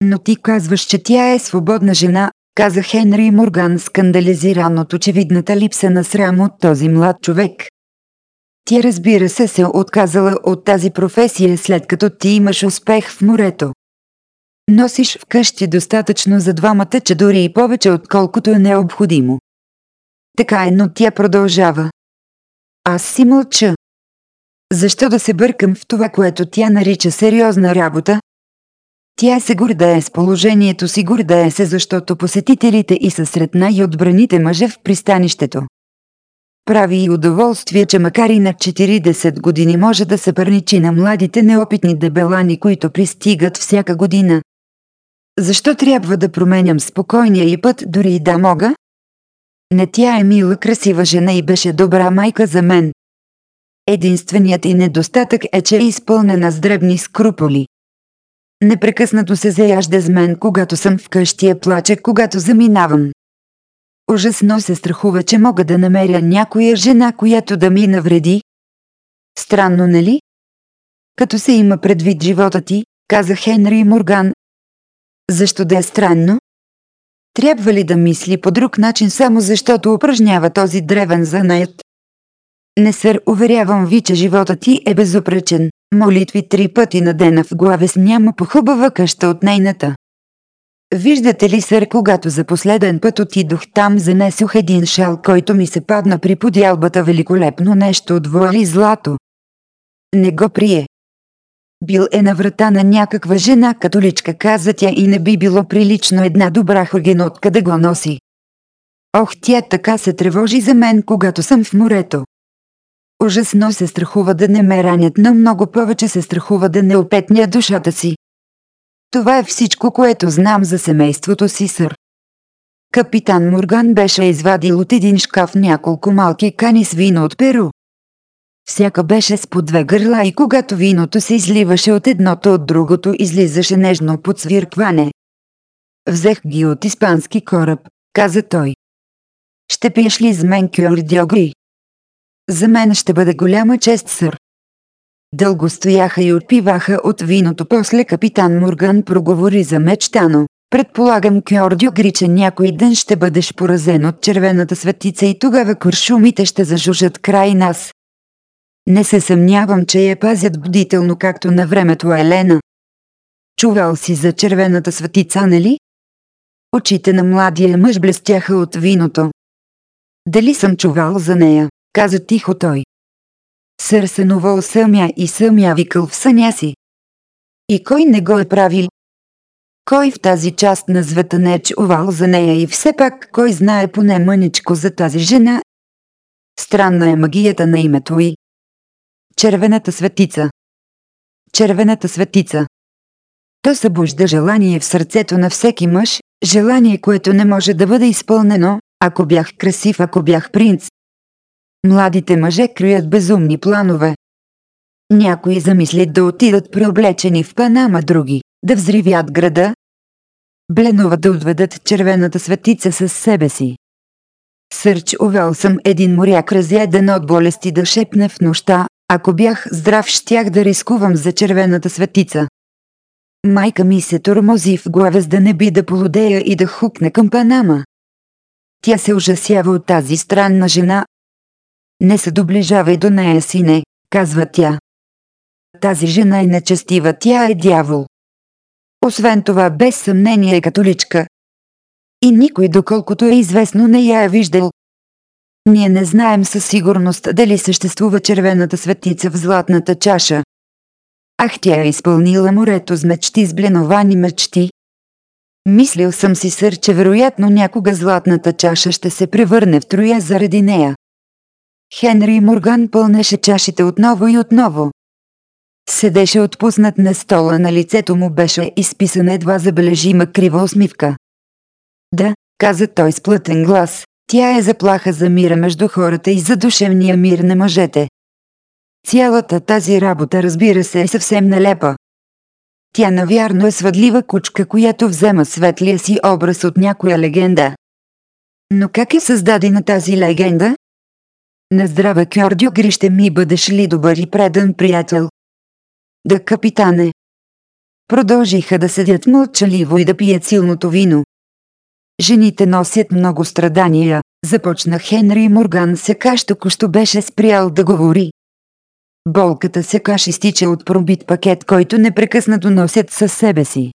[SPEAKER 2] Но ти казваш, че тя е свободна жена, каза Хенри Морган скандализиран от очевидната липса на срам от този млад човек. Ти разбира се се отказала от тази професия след като ти имаш успех в морето. Носиш вкъщи достатъчно за двамата, че дори и повече отколкото е необходимо. Така е, но тя продължава. Аз си мълча. Защо да се бъркам в това, което тя нарича сериозна работа? Тя се гордее с положението си, гордее се, защото посетителите и са сред най-отбраните мъже в пристанището. Прави и удоволствие, че макар и на 40 години може да се пърничи на младите неопитни дебелани, които пристигат всяка година. Защо трябва да променям спокойния и път, дори и да мога? Не тя е мила, красива жена и беше добра майка за мен. Единственият и недостатък е, че е изпълнена с дребни скруполи. Непрекъснато се заяжда с мен, когато съм вкъщи къщия плаче, когато заминавам. Ужасно се страхува, че мога да намеря някоя жена, която да ми
[SPEAKER 1] навреди. Странно, нали? Като се има предвид живота ти, каза Хенри Морган. Защо да е странно? Трябва
[SPEAKER 2] ли да мисли по друг начин само защото упражнява този древен занаят? Не сър, уверявам ви, че живота ти е безупречен. Молитви три пъти на ден в главе с няма хубава къща от нейната. Виждате ли, сър, когато за последен път отидох там, занесох един шал, който ми се падна при подялбата великолепно нещо от воали злато. Не го прие. Бил е на врата на някаква жена католичка, каза тя и не би било прилично една добра хогенотка да го носи. Ох, тя така се тревожи за мен, когато съм в морето. Ужасно се страхува да не ме ранят, но много повече се страхува да не опетня душата си. Това е всичко, което знам за семейството си, сър. Капитан Морган беше извадил от един шкаф няколко малки кани с вино от Перу. Всяка беше с по две гърла и когато виното се изливаше от едното от другото излизаше нежно под свиркване. Взех ги от испански кораб, каза той. Ще пиеш ли с мен кюрдиогри? За мен ще бъде голяма чест, сър. Дълго стояха и отпиваха от виното. После капитан Морган проговори за мечтано. Предполагам Кьордю Гриче някой ден ще бъдеш поразен от червената светица и тогава куршумите ще зажужат край нас. Не се съмнявам, че я пазят бдително както на времето Елена. Чувал си за червената светица, нали? Очите на младия мъж блестяха от виното. Дали съм чувал за нея, каза тихо той. Сърсенувал съмя и съмя викал в съня си. И кой не го е правил? Кой в тази част на звета не е чувал за нея и все пак кой знае поне мъничко за тази жена? Странна е магията на името й. Червената светица. Червената светица. То събужда желание в сърцето на всеки мъж, желание, което не може да бъде изпълнено, ако бях красив, ако бях принц, Младите мъже крият безумни планове. Някои замислят да отидат преоблечени в Панама, други да взривят града. Бленова да отведат червената светица със себе си. Сърч увел съм един моряк разяден от болести да шепне в нощта, ако бях здрав щях да рискувам за червената светица. Майка ми се тормози в глава за да не би да полудея и да хукне към Панама. Тя се ужасява от тази странна жена, не се доближавай до нея, сине, казва тя. Тази жена е нечестива, тя е дявол. Освен това, без съмнение е католичка. И никой, доколкото е известно, не я е виждал. Ние не знаем със сигурност дали съществува червената светица в златната чаша. Ах, тя е изпълнила морето с мечти, с бленовани мечти. Мислил съм си сър, че вероятно някога златната чаша ще се превърне в троя заради нея. Хенри Морган пълнеше чашите отново и отново. Седеше отпуснат на стола, на лицето му беше изписана едва забележима крива усмивка. Да, каза той с плътен глас, тя е заплаха за мира между хората и за душевния мир на мъжете. Цялата тази работа разбира се е съвсем нелепа. Тя навярно е свъдлива кучка, която взема светлия си образ от някоя легенда.
[SPEAKER 1] Но как е създадена тази легенда? На здраве Кьордю Гри ще ми бъдеш ли добър и предан приятел? Да, капитане.
[SPEAKER 2] Продължиха да седят мълчаливо и да пият силното вино. Жените носят много страдания, започна Хенри Морган сека току-що беше спрял да говори. Болката секаш изтича от пробит пакет, който непрекъснато носят със себе си.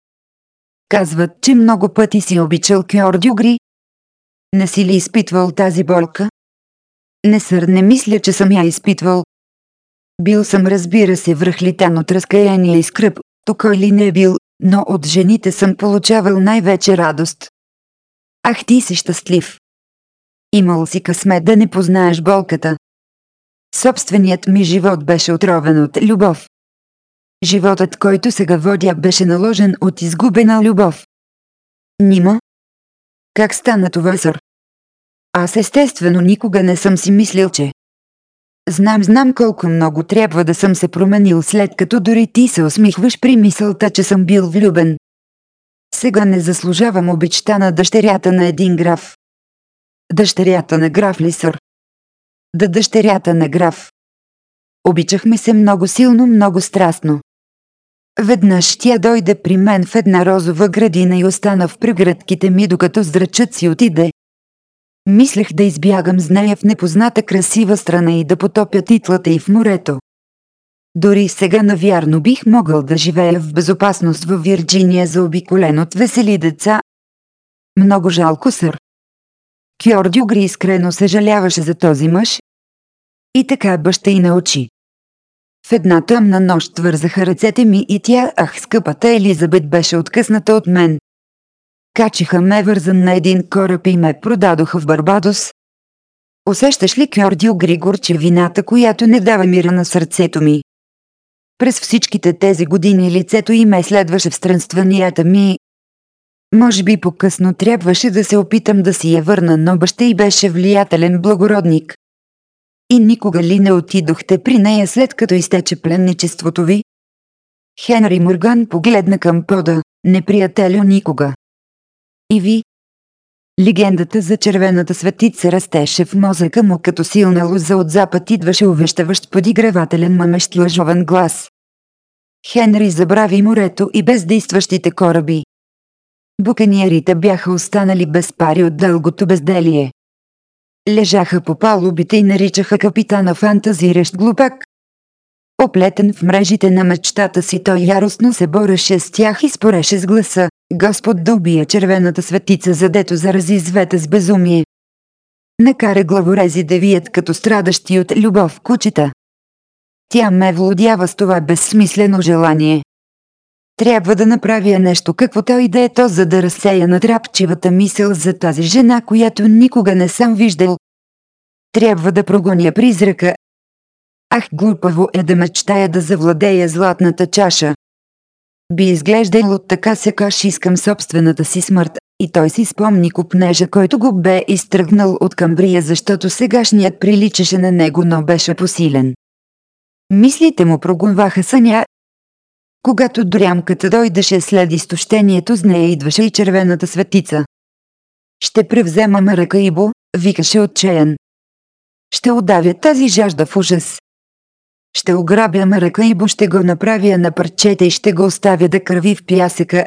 [SPEAKER 2] Казват, че много пъти си обичал Кьордю Гри. Не си ли изпитвал тази болка? Не сър не мисля, че съм я изпитвал. Бил съм разбира се връхлитан от разкаяние и скръп, тук или не е бил, но от жените съм получавал най-вече радост. Ах ти си щастлив! Имал си късмет да не познаеш болката. Собственият ми живот беше отровен от любов. Животът, който сега водя,
[SPEAKER 1] беше наложен от изгубена любов. Нима? Как стана това, сър? Аз естествено никога не съм си мислил, че...
[SPEAKER 2] Знам, знам колко много трябва да съм се променил след като дори ти се усмихваш при мисълта, че съм бил влюбен. Сега не заслужавам обичта на дъщерята на един
[SPEAKER 1] граф. Дъщерята на граф Лисър. Да дъщерята на граф. Обичахме се много силно, много страстно. Веднъж
[SPEAKER 2] тя дойде при мен в една розова градина и остана в приградките ми, докато зрачът си отиде. Мислех да избягам с нея в непозната красива страна и да потопя титлата и в морето. Дори сега навярно бих могъл да живея в безопасност във Вирджиния заобиколен от весели деца. Много жалко, сър. Кьордю Гри искрено съжаляваше за този мъж. И така баща и научи. В една тъмна нощ вързаха ръцете ми и тя, ах скъпата Елизабет беше откъсната от мен. Качиха ме вързан на един кораб и ме продадоха в Барбадос. Усещаш ли, Кьордио Григорче, вината, която не дава мира на сърцето ми? През всичките тези години лицето и ме следваше в странстванията ми. Може би по-късно трябваше да се опитам да си я върна, но баща и беше влиятелен благородник. И никога ли не
[SPEAKER 1] отидохте при нея след като изтече пленничеството ви? Хенри Морган погледна към пода. Неприятелю никога и ви.
[SPEAKER 2] Легендата за червената светица растеше в мозъка му като силна луза от запад идваше увещаващ подигравателен мъмещ лъжовен глас. Хенри забрави морето и бездействащите кораби. Буканиерите бяха останали без пари от дългото безделие. Лежаха по палубите и наричаха капитана фантазиращ глупак. Оплетен в мрежите на мечтата си той яростно се бореше с тях и спореше с гласа, Господ да убие червената светица, задето зарази звета с безумие. Накара главорези да вият като страдащи от любов кучета. Тя ме владява с това безсмислено желание. Трябва да направя нещо каквото и да е то, за да разсея натрапчивата мисъл за тази жена, която никога не съм виждал. Трябва да прогоня призрака. Ах, глупаво е да мечтая да завладея златната чаша би изглеждал от така се каши искам собствената си смърт, и той си спомни купнежа, който го бе изтръгнал от Камбрия, защото сегашният приличаше на него, но беше посилен. Мислите му прогонваха съня. Когато дрямката дойдеше след изтощението, с нея идваше и червената светица. Ще превзема мръка Ибо, викаше отчаян. Ще удавя тази жажда в ужас. Ще ограбя мръка и бо ще го направя на парчета и ще го оставя да кърви в пясъка.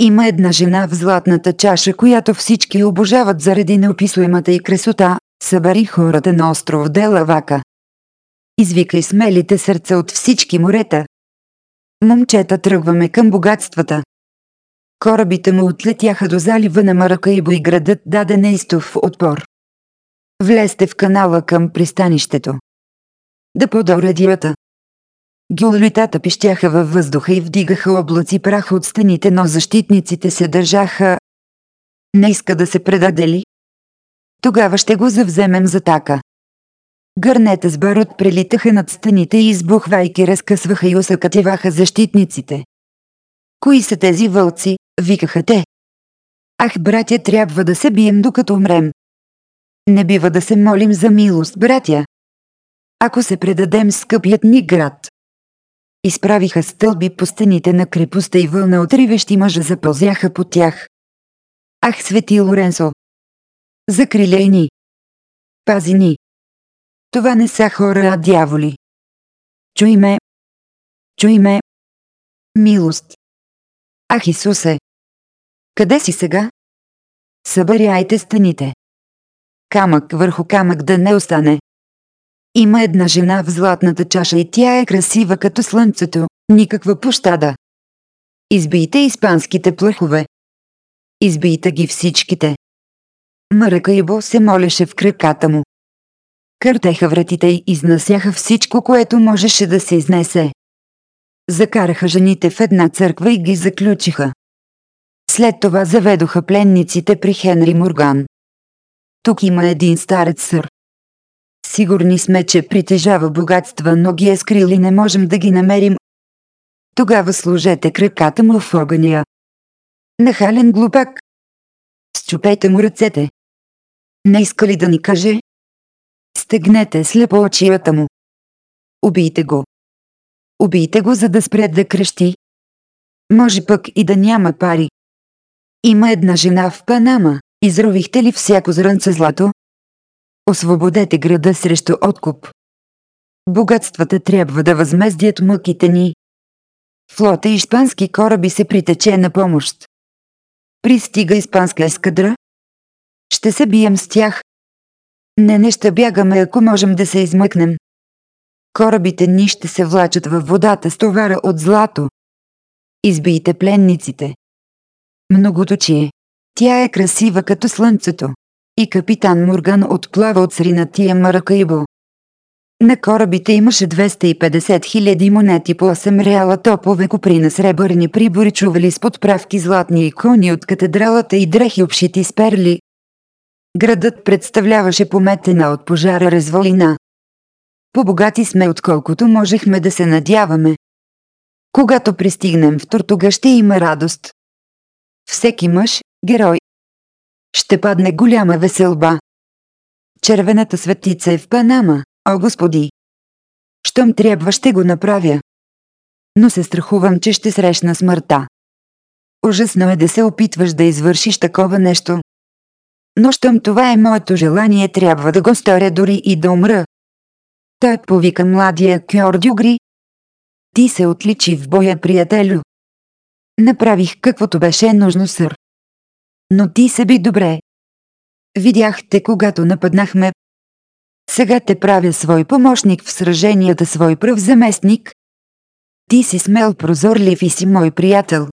[SPEAKER 2] Има една жена в златната чаша, която всички обожават заради неописуемата и красота, събари хората на остров Делавака. Извикай смелите сърца от всички морета. Момчета тръгваме към богатствата. Корабите му отлетяха до залива на Маракайбо и градът даде неистов отпор. Влезте в канала към пристанището да пода радията. Гюллитата пищяха във въздуха и вдигаха облаци прах от стените, но защитниците се държаха. Не иска да се предаде ли? Тогава ще го завземем за така. Гърнете с барот прелитаха над стените и избухвайки разкъсваха и усъкативаха защитниците.
[SPEAKER 1] Кои са тези вълци, викаха те. Ах, братя, трябва да се бием докато умрем. Не бива да се молим за милост, братя
[SPEAKER 2] ако се предадем скъпият ни град. Изправиха стълби по стените на
[SPEAKER 1] крепостта и вълна от ривещи мъже запълзяха по тях. Ах, свети Лоренсо! Закрилей ни! Пази ни! Това не са хора, а дяволи. Чуй ме! Чуй ме! Милост! Ах, Исусе! Къде си сега? Събаряйте стените. Камък върху камък да не остане. Има
[SPEAKER 2] една жена в златната чаша и тя е красива като слънцето, никаква пощада.
[SPEAKER 1] Избийте испанските плъхове. Избийте ги всичките. и Ибо се молеше в краката му. Къртеха вратите и
[SPEAKER 2] изнасяха всичко, което можеше да се изнесе. Закараха жените в една църква и ги заключиха. След това заведоха пленниците при Хенри Морган. Тук има един старец сър, Сигурни сме, че притежава богатства, но ги е скрил и не можем да ги намерим. Тогава служете
[SPEAKER 1] краката му в огъня. Нахален глупак. Счупете му ръцете. Не иска ли да ни каже? Стегнете слепо очията му. Убийте го. Убийте го, за да спре да крещи. Може пък и да няма пари. Има една жена в Панама.
[SPEAKER 2] Изровихте ли всяко зрънце злато? Освободете града срещу откуп. Богатствата трябва да възмездят мъките ни. Флота и испански кораби се притече на помощ. Пристига испанска ескадра. Ще се бием с тях. Не, не ще бягаме, ако можем да се измъкнем. Корабите ни ще се влачат във водата с товара от злато. Избийте пленниците. Многоточие. Тя е красива като слънцето и капитан Морган отплава от сринатия Маракайбо. На корабите имаше 250 000 монети по 8 реала топове на сребърни прибори чували с подправки златни икони от катедралата и дрехи общити с перли. Градът представляваше пометена от пожара развалина. Побогати сме отколкото можехме да се надяваме. Когато пристигнем в Туртуга ще има радост. Всеки мъж, герой ще падне голяма веселба. Червената светица е в Панама, о господи! Щом трябва ще го направя. Но се страхувам, че ще срещна смъртта. Ужасно е да се опитваш да извършиш такова нещо. Но щом това е моето желание, трябва да го сторя дори и да умра. Той повика младия кьор Дюгри. Ти се отличи в боя, приятелю.
[SPEAKER 1] Направих каквото беше нужно, сър но ти се би добре. Видяхте, когато нападнахме. Сега те правя свой помощник
[SPEAKER 2] в сраженията, свой пръв заместник. Ти си смел, прозорлив и си мой приятел.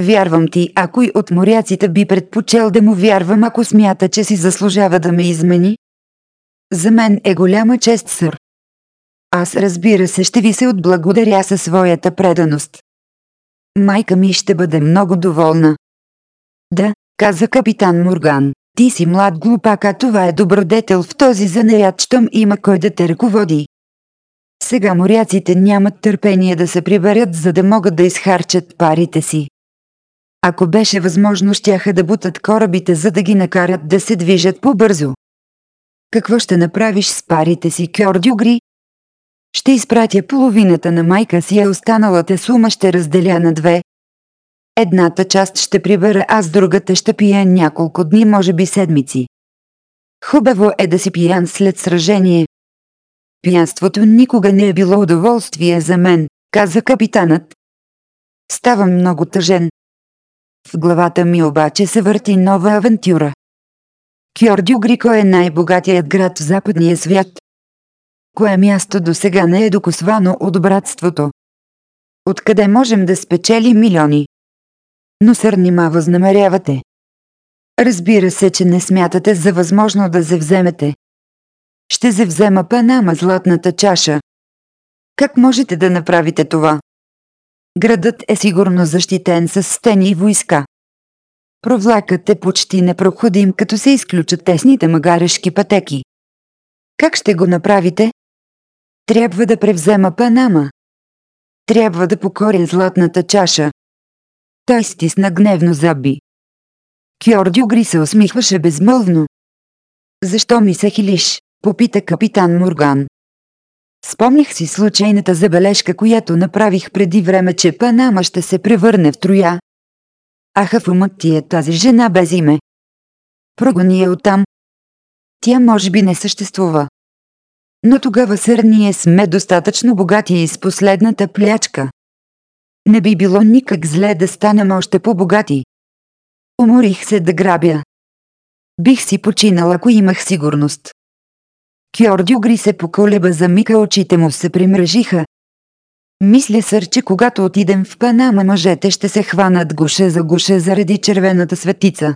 [SPEAKER 2] Вярвам ти, ако и от моряците би предпочел да му вярвам, ако смята, че си заслужава да ме измени? За мен е голяма чест, сър. Аз разбира се ще ви се отблагодаря със своята преданост. Майка ми ще бъде много доволна. Да, каза капитан Морган. Ти си млад глупак, а това е добродетел в този занаят, щом има кой да те ръководи. Сега моряците нямат търпение да се приберат, за да могат да изхарчат парите си. Ако беше възможно, щяха да бутат корабите, за да ги накарат да се движат по-бързо. Какво ще направиш с парите си, Кьордюгри? Ще изпратя половината на майка си, а останалата сума ще разделя на две, Едната част ще прибера, аз другата ще пия няколко дни, може би седмици. Хубаво е да си пиян след сражение. Пиянството никога не е било удоволствие за мен, каза капитанът. Ставам много тъжен. В главата ми обаче се върти нова авантюра. Кьордю Грико е най-богатият град в западния свят. Кое място до сега не е докосвано от братството? Откъде можем да спечели милиони? но сър нима възнамерявате. Разбира се, че не смятате за възможно да завземете. Ще завзема Панама златната чаша. Как можете да направите това? Градът е сигурно защитен с стени и войска. Провлакът е почти непроходим, като се изключат тесните магарешки пътеки. Как ще го направите?
[SPEAKER 1] Трябва да превзема Панама. Трябва да покоря златната чаша. Той стисна гневно зъби. Кьордю Гри се усмихваше безмълвно. Защо ми се хилиш? попита капитан Морган.
[SPEAKER 2] Спомних си случайната забележка, която направих преди време, че Панама ще
[SPEAKER 1] се превърне в Троя. в умът ти е тази жена без име. Прогони я оттам. Тя може би не съществува. Но тогава
[SPEAKER 2] сър ние сме достатъчно богати и с последната плячка, не би било никак зле да станем още по-богати. Уморих се да грабя. Бих си починал, ако имах сигурност. Кьордюгри се поколеба за мика, очите му се примръжиха. Мисля сър, че когато отидем в Панама, мъжете ще се хванат гуше за гуше заради червената светица.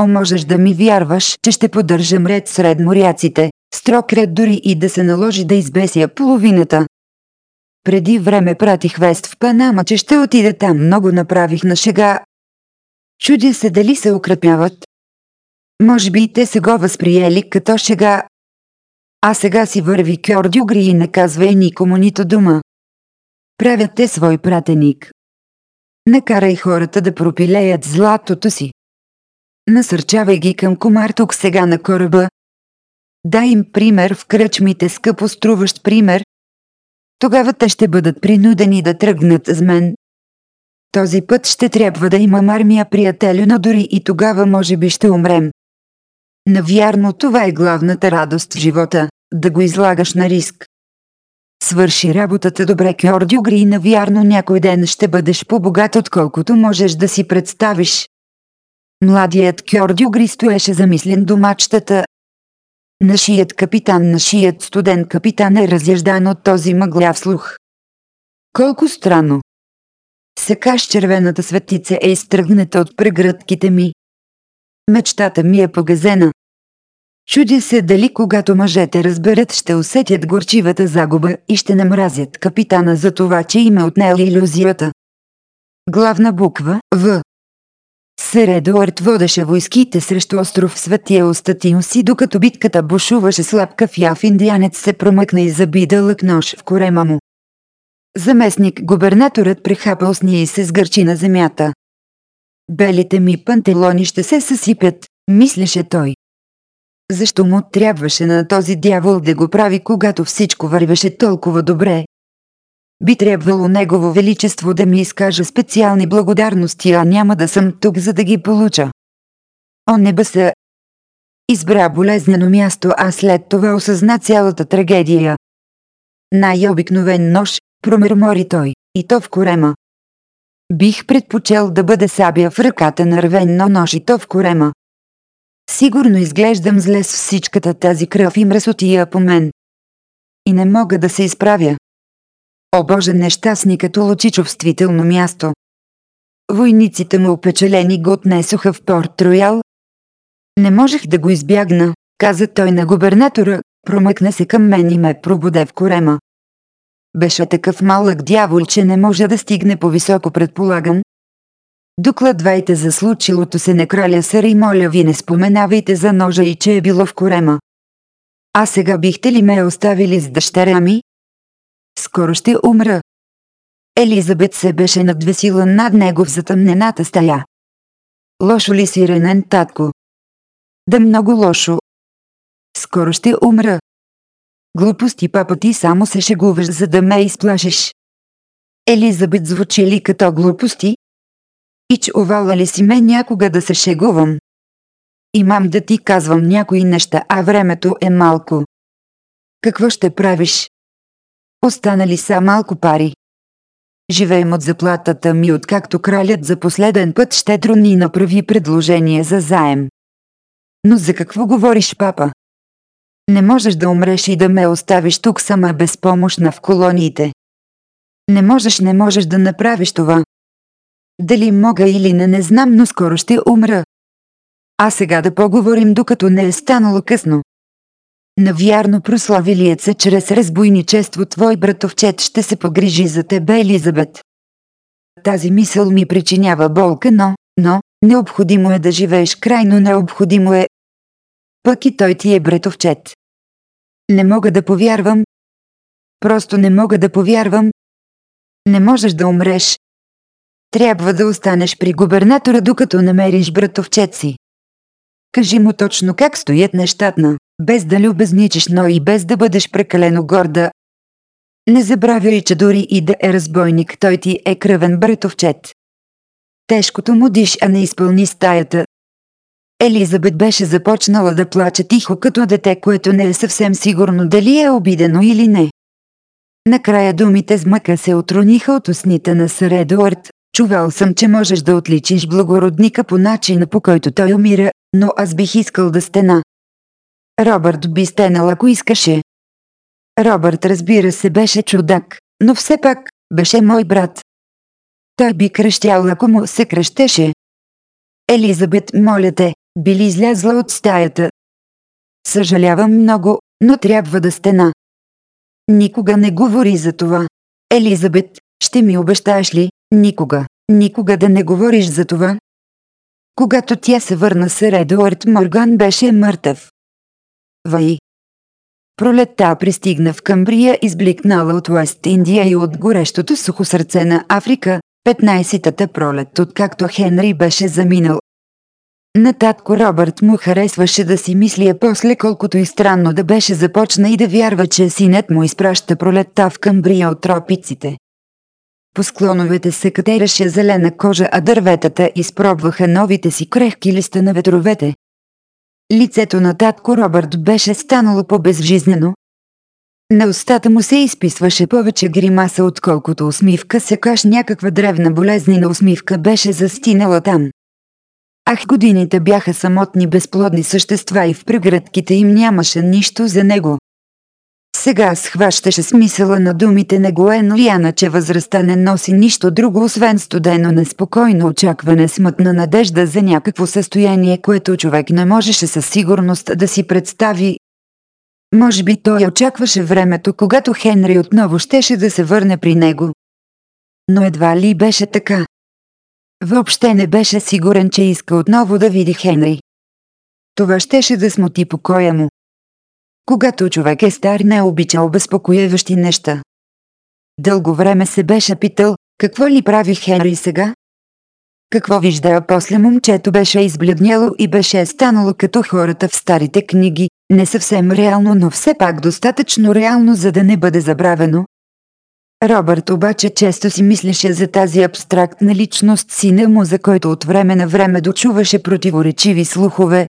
[SPEAKER 2] О, можеш да ми вярваш, че ще поддържам ред сред моряците, строг ред дори и да се наложи да избеся половината. Преди време пратих вест в Панама, че ще отида там. Много направих на шега. Чудя се дали се укрепяват. Може би и те са го възприели като шега. А сега си върви Кьор Дюгри и не казва и никому нито дума. Правят те свой пратеник. Накарай хората да пропилеят златото си. Насърчавай ги към комар тук сега на кораба. Дай им пример в кръчмите скъпо струващ пример, тогава те ще бъдат принудени да тръгнат с мен. Този път ще трябва да имам армия приятелю, но дори и тогава може би ще умрем. Навярно това е главната радост в живота – да го излагаш на риск. Свърши работата добре, Кьордю Гри, навярно някой ден ще бъдеш по-богат, отколкото можеш да си представиш. Младият Кьордю Гри стоеше замислен до мачтата, Нашият капитан, нашият студент капитан е разяждан от този мъгляв слух. Колко странно! Сега с червената светица е изтръгната от прегръдките ми. Мечтата ми е погазена. Чудя се дали когато мъжете разберат ще усетят горчивата загуба и ще намразят капитана за това, че им е отнел иллюзията. Главна буква В Сър Едуард водеше войските срещу остров Светия Остатиуси, докато битката бушуваше слабка в яв индианец се промъкна и заби дълъг нож в корема му. Заместник губернаторът прехапа осния и се сгърчи на земята. Белите ми пантелони ще се съсипят, мислеше той. Защо му трябваше на този дявол да го прави, когато всичко вървеше толкова добре, би трябвало Негово Величество да ми изкаже специални благодарности, а няма да съм тук, за да ги получа. О небеса! Избра болезнено място, а след това осъзна цялата трагедия. Най-обикновен нож, промърмори той, и то в корема. Бих предпочел да бъде сабя в ръката на рвен, но нож и то в корема. Сигурно изглеждам зле с всичката тази кръв и мръсотия по мен. И не мога да се изправя. О Боже като улучи чувствително място. Войниците му опечелени го отнесоха в порт Роял. Не можех да го избягна, каза той на губернатора, промъкна се към мен и ме пробуде в корема. Беше такъв малък дявол, че не може да стигне по-високо предполаган. Докладвайте за случилото се на краля сър и моля ви не споменавайте за ножа и че е било в корема. А сега бихте ли ме оставили с дъщеря ми? Скоро ще умра. Елизабет се беше
[SPEAKER 1] надвесила над него в затъмнената стая. Лошо ли си ренен татко? Да много лошо. Скоро ще умра. Глупости, папа, ти само се шегуваш, за да ме изплашиш. Елизабет звучи ли като
[SPEAKER 2] глупости? И чувала ли си ме някога да се шегувам? Имам да ти казвам някои неща, а времето е малко. Какво ще правиш? Останали са малко пари. Живеем от заплатата ми, откакто кралят за последен път щедро ни направи предложение за заем. Но за какво говориш, папа? Не можеш да умреш и да ме оставиш тук сама безпомощна в колониите. Не можеш, не можеш да направиш това. Дали мога или не, не знам, но скоро ще умра. А сега да поговорим, докато не е станало късно. Навярно прославилият се чрез разбойничество твой братовчет ще се погрижи за тебе Елизабет. Тази мисъл ми причинява болка, но, но, необходимо е да живееш крайно необходимо
[SPEAKER 1] е. Пък и той ти е братовчет. Не мога да повярвам. Просто не мога да повярвам. Не можеш да умреш. Трябва да останеш при губернатора, докато намериш братовчет си.
[SPEAKER 2] Кажи му точно как стоят нещата без да любезничиш, но и без да бъдеш прекалено горда. Не забравяй, че дори и да е разбойник, той ти е кръвен братовчет. Тежкото му диш, а не изпълни стаята. Елизабет беше започнала да плаче тихо като дете, което не е съвсем сигурно дали е обидено или не. Накрая думите с мъка се отрониха от устните на сър Едуард. Чувал съм, че можеш да отличиш благородника по начина по който той умира, но аз
[SPEAKER 1] бих искал да стена. Робърт би стенал ако искаше. Робърт разбира се беше чудак, но все пак, беше мой брат. Той
[SPEAKER 2] би кръщял ако му се кръщеше. Елизабет, моля те, били излязла от стаята. Съжалявам много, но трябва да стена. Никога не говори за това. Елизабет, ще ми обещаеш ли, никога, никога да не говориш за това? Когато тя се върна с Редуард Морган беше мъртъв. Ваи. Пролетта пристигна в Камбрия, избликнала от Уест Индия и от горещото сухо сърце на Африка, 15-та пролет, откакто Хенри беше заминал. На татко Робърт му харесваше да си мисли после колкото и странно да беше започна и да вярва, че синът му изпраща пролетта в Камбрия от тропиците. По склоновете се катереше зелена кожа, а дърветата изпробваха новите си крехки листа на ветровете, Лицето на татко Робърт беше станало по-безжизнено. На устата му се изписваше повече гримаса, отколкото усмивка, секаш някаква древна болезнена усмивка беше застинала там. Ах, годините бяха самотни безплодни същества и в преградките им нямаше нищо за него. Сега схващаше смисъла на думите на Гоено Яна, че възрастта не носи нищо друго, освен студено неспокойно очакване, смътна надежда за някакво състояние, което човек не можеше със сигурност да си представи. Може би той очакваше времето, когато Хенри отново щеше да се върне при него. Но едва ли беше така. Въобще не беше сигурен, че иска отново да види Хенри. Това щеше да смути покоя му. Когато човек е стар не обича обезпокояващи неща. Дълго време се беше питал, какво ли прави Хенри сега? Какво вижда, после момчето беше избледняло и беше станало като хората в старите книги, не съвсем реално, но все пак достатъчно реално, за да не бъде забравено. Робърт обаче често си мислеше за тази абстрактна личност сина му, за който от време на време дочуваше противоречиви слухове,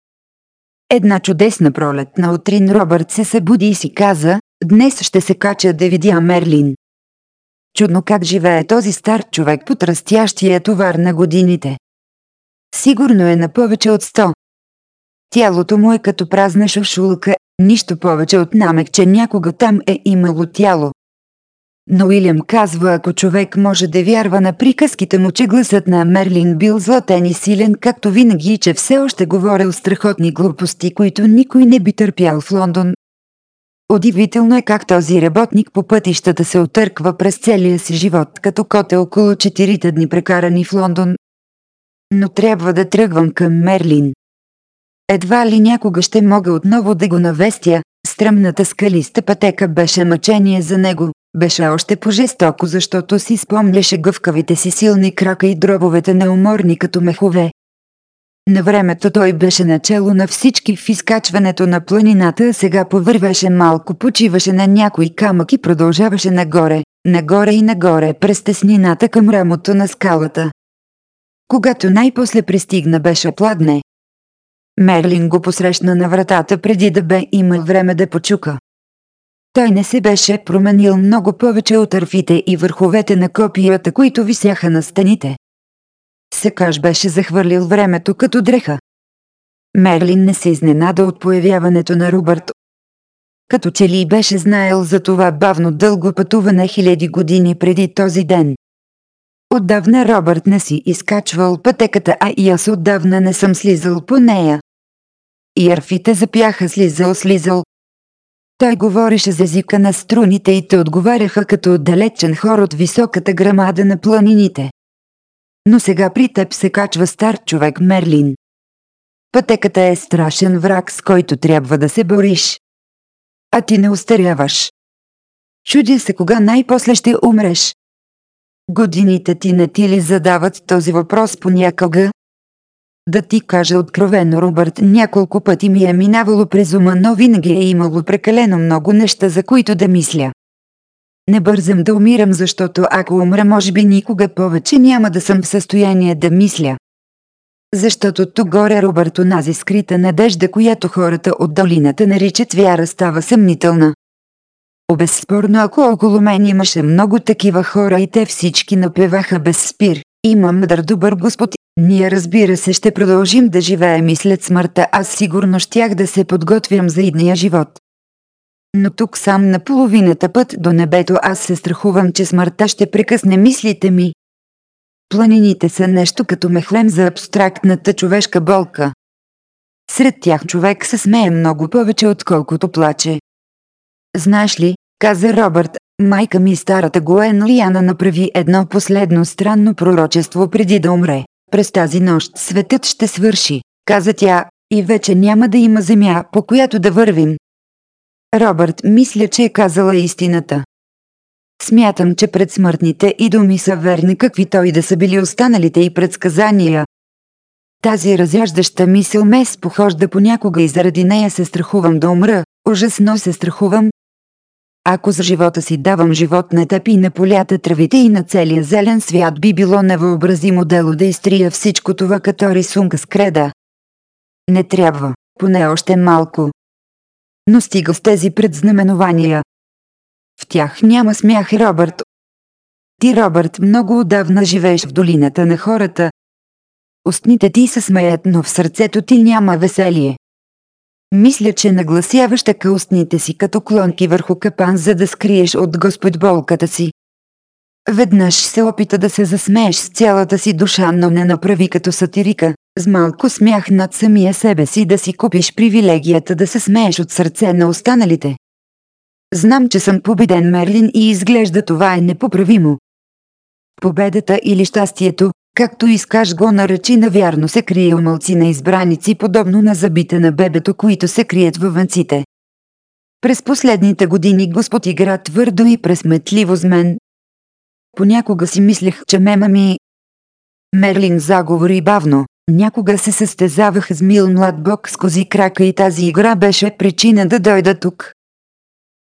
[SPEAKER 2] Една чудесна пролет на утрин Робърт се събуди и си каза, днес ще се кача да видя Мерлин. Чудно как живее този стар човек под растящия товар на годините. Сигурно е на повече от 100. Тялото му е като празна шушулка, нищо повече от намек, че някога там е имало тяло. Но Уилям казва, ако човек може да вярва на приказките му, че гласът на Мерлин бил златен и силен, както винаги, и че все още говорил страхотни глупости, които никой не би търпял в Лондон. Удивително е как този работник по пътищата се отърква през целия си живот, като кот е около четирите дни прекарани в Лондон. Но трябва да тръгвам към Мерлин. Едва ли някога ще мога отново да го навестя, стръмната скалиста пътека беше мъчение за него, беше още по-жестоко защото си спомняше гъвкавите си силни крака и дробовете на уморни като мехове. На времето той беше начало на всички в изкачването на планината, а сега повървеше малко, почиваше на някой камък и продължаваше нагоре, нагоре и нагоре през теснината към рамото на скалата. Когато най-после пристигна беше пладне, Мерлин го посрещна на вратата преди да бе имал време да почука. Той не се беше променил много повече от арфите и върховете на копията, които висяха на стените. Секаш беше захвърлил времето като дреха. Мерлин не се изненада от появяването на Рубърт. Като че ли беше знаел за това бавно дълго пътуване хиляди години преди този ден. Отдавна Робърт не си изкачвал пътеката, а и аз отдавна не съм слизал по нея и арфите запяха слизал, слизал. Той говореше за езика на струните и те отговаряха като отдалечен хор от високата грамада на планините. Но сега при теб се качва стар човек Мерлин. Пътеката е страшен враг, с който трябва да се бориш. А ти не устаряваш. Чудя се кога най-после ще умреш. Годините ти не ти ли задават този въпрос понякога? Да ти кажа откровено, Робърт, няколко пъти ми е минавало през ума, но винаги е имало прекалено много неща, за които да мисля. Не бързам да умирам, защото ако умра, може би никога повече няма да съм в състояние да мисля. Защото тук горе Робърт онази скрита надежда, която хората от долината наричат вяра, става съмнителна. Обезспорно ако около мен имаше много такива хора и те всички напеваха без спир, има мъдър добър Господ ние разбира се ще продължим да живеем и след смъртта аз сигурно щях да се подготвям за идния живот. Но тук сам на половината път до небето аз се страхувам, че смъртта ще прекъсне мислите ми. Планините са нещо като мехлем за абстрактната човешка болка. Сред тях човек се смее много повече, отколкото плаче. Знаеш ли, каза Робърт, майка ми старата Гуен Лиана направи едно последно странно пророчество преди да умре. През тази нощ светът ще свърши, каза тя, и вече няма да има земя, по която да вървим. Робърт мисля, че е казала истината. Смятам, че предсмъртните и думи са верни, какви той да са били останалите и предсказания. Тази разяждаща мисъл ме е спохожда понякога и заради нея се страхувам да умра, ужасно се страхувам, ако за живота си давам живот на тъпи на полята, травите и на целия зелен свят би било невъобразимо дело да изтрия всичко това като рисунка с креда. Не трябва, поне още малко. Но стига с тези предзнаменования. В тях няма смях, Робърт. Ти, Робърт, много отдавна живееш в долината на хората. Устните ти се смеят, но в сърцето ти няма веселие. Мисля, че нагласяваш така устните си като клонки върху капан, за да скриеш от Господ болката си. Веднъж се опита да се засмееш с цялата си душа, но не направи като сатирика, с малко смях над самия себе си да си купиш привилегията да се смееш от сърце на останалите. Знам, че съм победен Мерлин и изглежда това е непоправимо. Победата или щастието, Както искаш го наречи, навярно се крие у мълци на избраници, подобно на забите на бебето, които се крият във вънците. През последните години Господ игра твърдо и пресметливо с мен. Понякога си мислех, че мема ми... Мерлин заговори бавно. Някога се състезавах с мил млад бог с кози крака и тази игра беше причина да дойда тук.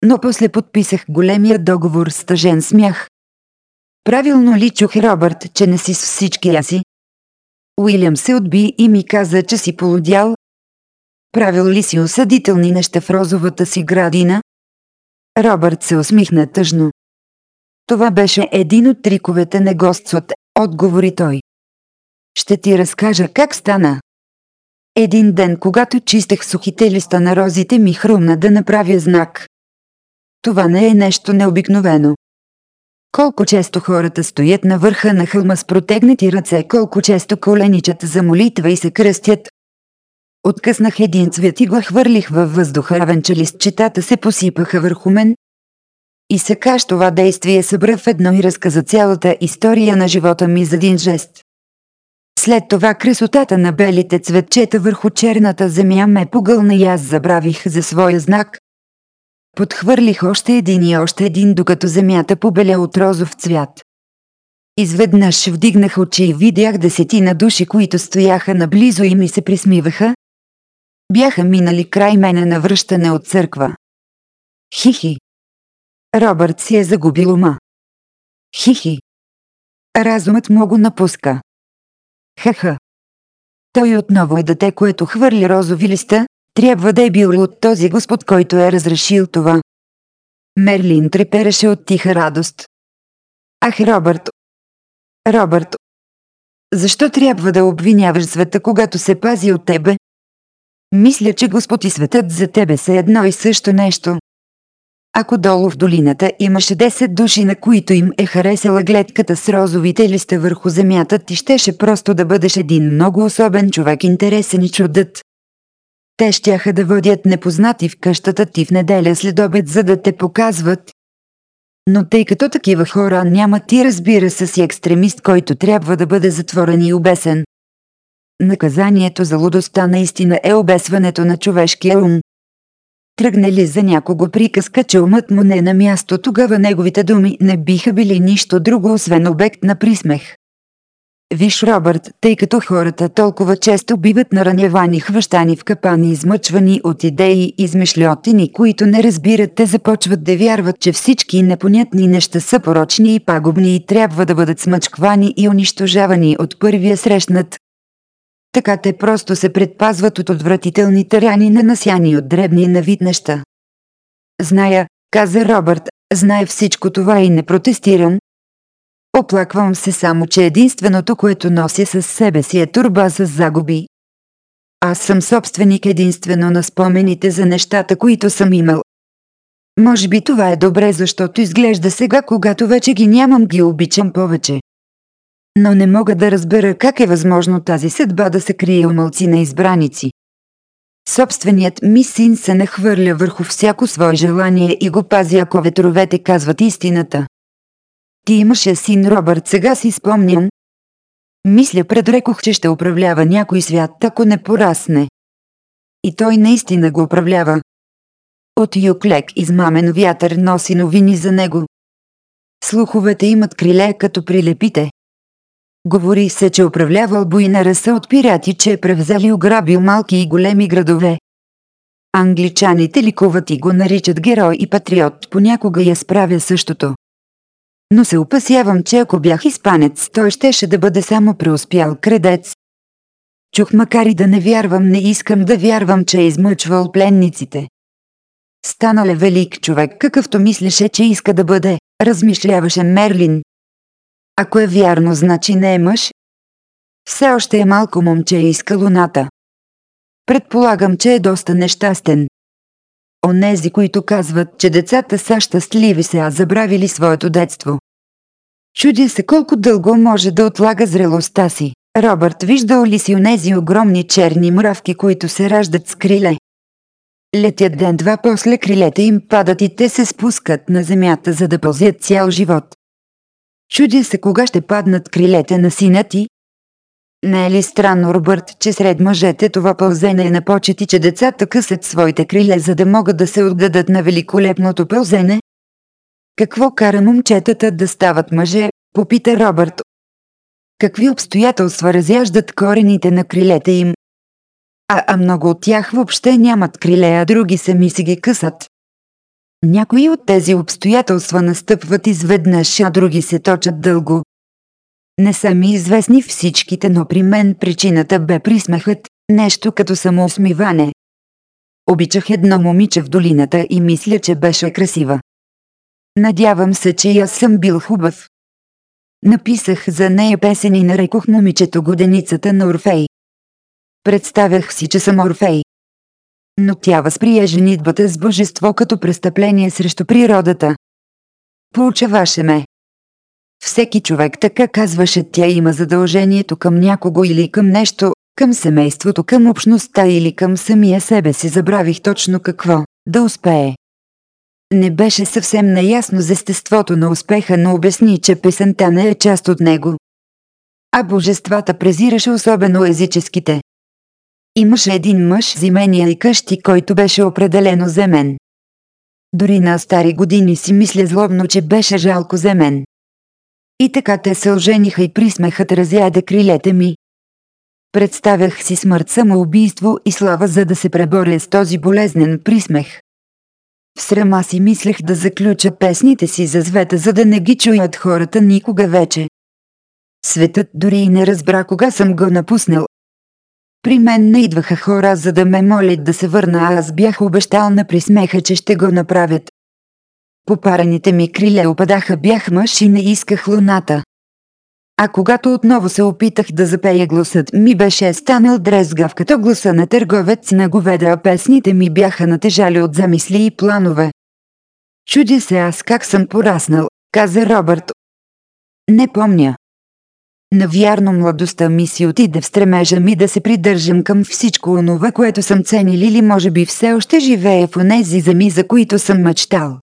[SPEAKER 2] Но после подписах големия договор с тъжен смях, Правилно ли чух Робърт, че не си с всички си. Уилям се отби и ми каза, че си полудял. Правил ли си осъдителни неща в розовата си градина? Робърт се усмихна тъжно. Това беше един от триковете на гостството, отговори той. Ще ти разкажа как стана. Един ден, когато чистех сухите листа на розите, ми хрумна да направя знак. Това не е нещо необикновено. Колко често хората стоят на върха на хълма с протегнати ръце, колко често коленичат за молитва и се кръстят. Откъснах един цвят и го хвърлих във въздуха, равен че листчетата се посипаха върху мен. И сега с това действие събра в едно и разказа цялата история на живота ми за един жест. След това красотата на белите цветчета върху черната земя ме погълна и аз забравих за своя знак. Подхвърлих още един и още един, докато земята побеля от розов цвят. Изведнъж вдигнах очи и видях десетина души, които стояха наблизо и ми се присмиваха.
[SPEAKER 1] Бяха минали край мене на връщане от църква. Хихи. Робърт си е загубил ума. Хихи. Разумът му го напуска. Хаха. Той отново е дете, което хвърли розови листа, трябва да е бил от този Господ, който е разрешил това. Мерлин трепереше от тиха радост. Ах, Робърт! Робърт! Защо трябва да обвиняваш света, когато се пази от тебе?
[SPEAKER 2] Мисля, че Господ и светът за тебе са едно и също нещо. Ако долу в долината имаше 10 души, на които им е харесала гледката с розовите листа върху земята, ти щеше просто да бъдеш един много особен човек, интересен и чудът. Те щяха да водят непознати в къщата ти в неделя след обед, за да те показват. Но тъй като такива хора няма ти разбира се си екстремист, който трябва да бъде затворен и обесен. Наказанието за лудостта наистина е обесването на човешкия ум. Тръгне ли за някого приказка, че умът му не е на място, тогава неговите думи не биха били нищо друго, освен обект на присмех. Виж Робърт, тъй като хората толкова често биват наранявани, хващани в капани, измъчвани от идеи, измишлетини, които не разбират, те започват да вярват, че всички непонятни неща са порочни и пагубни и трябва да бъдат смъчквани и унищожавани от първия срещнат. Така те просто се предпазват от отвратителните рани нанасяни от дребни на вид неща. Зная, каза Робърт, зная всичко това и не протестирам, Оплаквам се само, че единственото, което нося със себе си е турба с загуби. Аз съм собственик единствено на спомените за нещата, които съм имал. Може би това е добре, защото изглежда сега, когато вече ги нямам, ги обичам повече. Но не мога да разбера как е възможно тази съдба да се крие у мълци на избраници. Собственият ми син се нахвърля върху всяко свое желание и го пази, ако ветровете казват истината. Ти имаше син Робърт, сега си спомням. Мисля, предрекох, че ще управлява някой свят, ако не порасне. И той наистина го управлява. От юклек измамен вятър носи новини за него. Слуховете имат криле като прилепите. Говори се, че управлявал Буинараса от пирати, че е превзел и ограбил малки и големи градове. Англичаните ликуват и го наричат герой и патриот, понякога я справя същото но се опасявам, че ако бях испанец, той щеше да бъде само преуспял крадец. Чух макар и да не вярвам, не искам да вярвам, че е измъчвал пленниците. Станал е велик човек, какъвто мислеше, че иска да бъде, размишляваше Мерлин. Ако е вярно, значи не е мъж. Все още е малко момче и иска луната. Предполагам, че е доста нещастен онези, които казват, че децата са щастливи сега, забравили своето детство. Чудя се колко дълго може да отлага зрелостта си. Робърт виждал ли си онези огромни черни мравки, които се раждат с криле? Летят ден-два после крилете им падат и те се спускат на земята, за да пълзят цял живот. Чудя се кога ще паднат крилете на сина ти, не е ли странно, Робърт, че сред мъжете това пълзене е на почет и че децата късат своите криле, за да могат да се отдадат на великолепното пълзене? Какво кара момчетата да стават мъже, попита Робърт. Какви обстоятелства разяждат корените на крилете им? А, а много от тях въобще нямат криле, а други сами си ги късат. Някои от тези обстоятелства настъпват изведнъж, а други се точат дълго, не са ми известни всичките, но при мен причината бе присмехът, нещо като самоусмиване. Обичах едно момиче в долината и мисля, че беше красива. Надявам се, че и аз съм бил хубав. Написах за нея песен и нарекох момичето годеницата на Орфей. Представях си, че съм Орфей. Но тя възприе женитбата с божество като престъпление срещу природата. Получаваше ме. Всеки човек, така казваше тя, има задължението към някого или към нещо, към семейството, към общността или към самия себе си. Забравих точно какво да успее. Не беше съвсем наясно за естеството на успеха, но обясни, че песента не е част от него. А божествата презираше особено езическите. Имаше един мъж с имения и къщи, който беше определено за мен. Дори на стари години си мисля злобно, че беше жалко за мен. И така те се ожениха и присмехът разяде крилете ми. Представях си смърт самоубийство и слава за да се преборя с този болезнен присмех. В срама си мислех да заключа песните си за звета, за да не ги чуят хората никога вече. Светът дори и не разбра кога съм го напуснал. При мен не идваха хора за да ме молят да се върна, а аз бях обещал на присмеха, че ще го направят. Попарените ми криле опадаха бях мъж и не исках луната. А когато отново се опитах да запея гласът ми беше станал дрезгав като гласа на търговец на говеда, а песните ми бяха натежали от замисли и планове. Чудя се аз как съм пораснал, каза Робърт. Не помня. Навярно младостта ми си отиде в стремежа ми да се придържам към всичко онова, което съм ценил или може би все още живея в онези земи, за които съм мечтал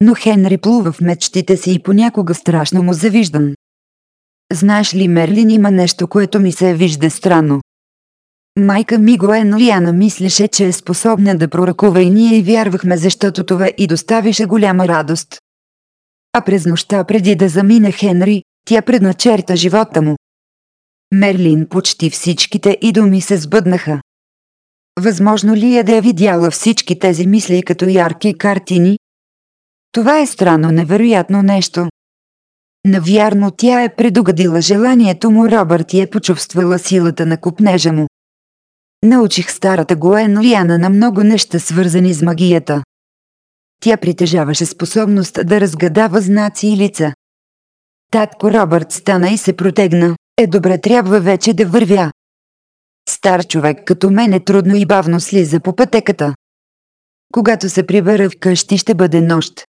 [SPEAKER 2] но Хенри плува в мечтите си и понякога страшно му завиждам. Знаеш ли Мерлин има нещо, което ми се вижда странно. Майка ми го е, но мислеше, че е способна да пророкува и ние вярвахме, защото това и доставише голяма радост. А през нощта преди да замине Хенри, тя предначерта живота му. Мерлин почти всичките и думи се сбъднаха. Възможно ли е да е видяла всички тези мисли като ярки картини, това е странно невероятно нещо. Навярно тя е предугадила желанието му Робърт и е почувствала силата на купнежа му. Научих старата Гоен Лиана на много неща свързани с магията. Тя притежаваше способност да разгадава знаци и лица. Татко Робърт стана и се протегна. Е добре, трябва вече да вървя. Стар човек като мен е трудно и бавно слиза по пътеката. Когато се прибера вкъщи ще бъде нощ.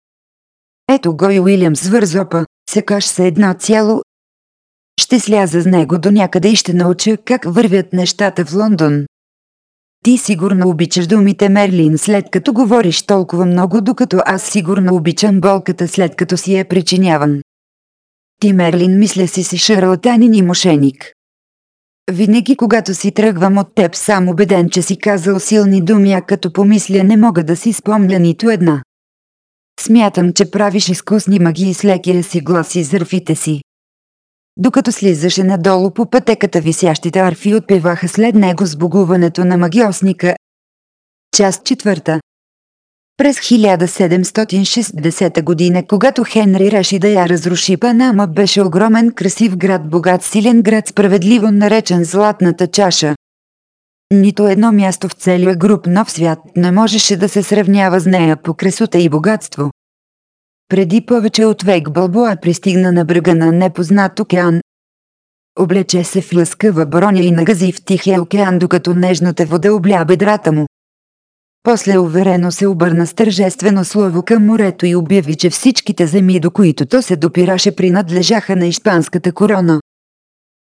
[SPEAKER 2] Ето го и Уилям свързопа, сякаш се една цяло. Ще сляза с него до някъде и ще науча как вървят нещата в Лондон. Ти сигурно обичаш думите Мерлин след като говориш толкова много, докато аз сигурно обичам болката след като си е причиняван. Ти Мерлин мисля си си шарлатанин и мошеник. Винаги когато си тръгвам от теб сам убеден, че си казал силни думи, а като помисля не мога да си спомня нито една. Смятам, че правиш изкусни магии с лекия си глас и зърфите си. Докато слизаше надолу по пътеката висящите арфи отпеваха след него сбогуването на магиосника. Част четвърта през 1760 година, когато Хенри реши да я разруши, Панама беше огромен красив град, богат силен град, справедливо наречен Златната чаша. Нито едно място в целия груп нов свят не можеше да се сравнява с нея по красота и богатство. Преди повече от век Бълбоа пристигна на брега на непознат океан. Облече се в лъскава броня и нагази в тихия океан, докато нежната вода обля бедрата му. После уверено се обърна с тържествено слово към морето и обяви, че всичките земи, до които то се допираше, принадлежаха на испанската корона.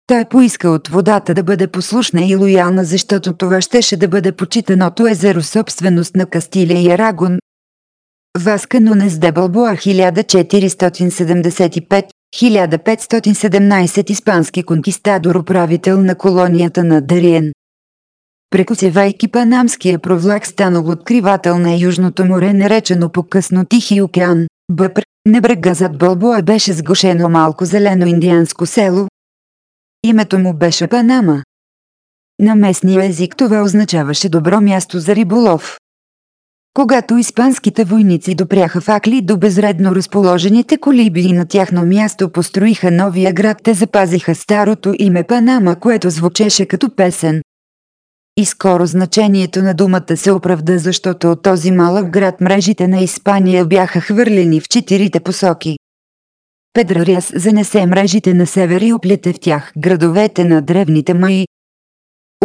[SPEAKER 2] Той поиска от водата да бъде послушна и лоялна, защото това щеше да бъде почитаното езеро собственост на Кастилия и Арагон, Васка Нунес де Балбоа 1475-1517 испански конкистадор управител на колонията на Дариен. Прекосевайки панамския провлак станал откривател на Южното море наречено по-късно Тихи океан, Бъпр, не брега зад Бълбоа беше сгушено малко зелено индианско село. Името му беше Панама. На местния език това означаваше добро място за риболов. Когато испанските войници допряха факли до безредно разположените колиби и на тяхно място построиха новия град, те запазиха старото име Панама, което звучеше като песен. И скоро значението на думата се оправда, защото от този малък град мрежите на Испания бяха хвърлени в четирите посоки. Педрарес занесе мрежите на север и оплете в тях градовете на древните маи,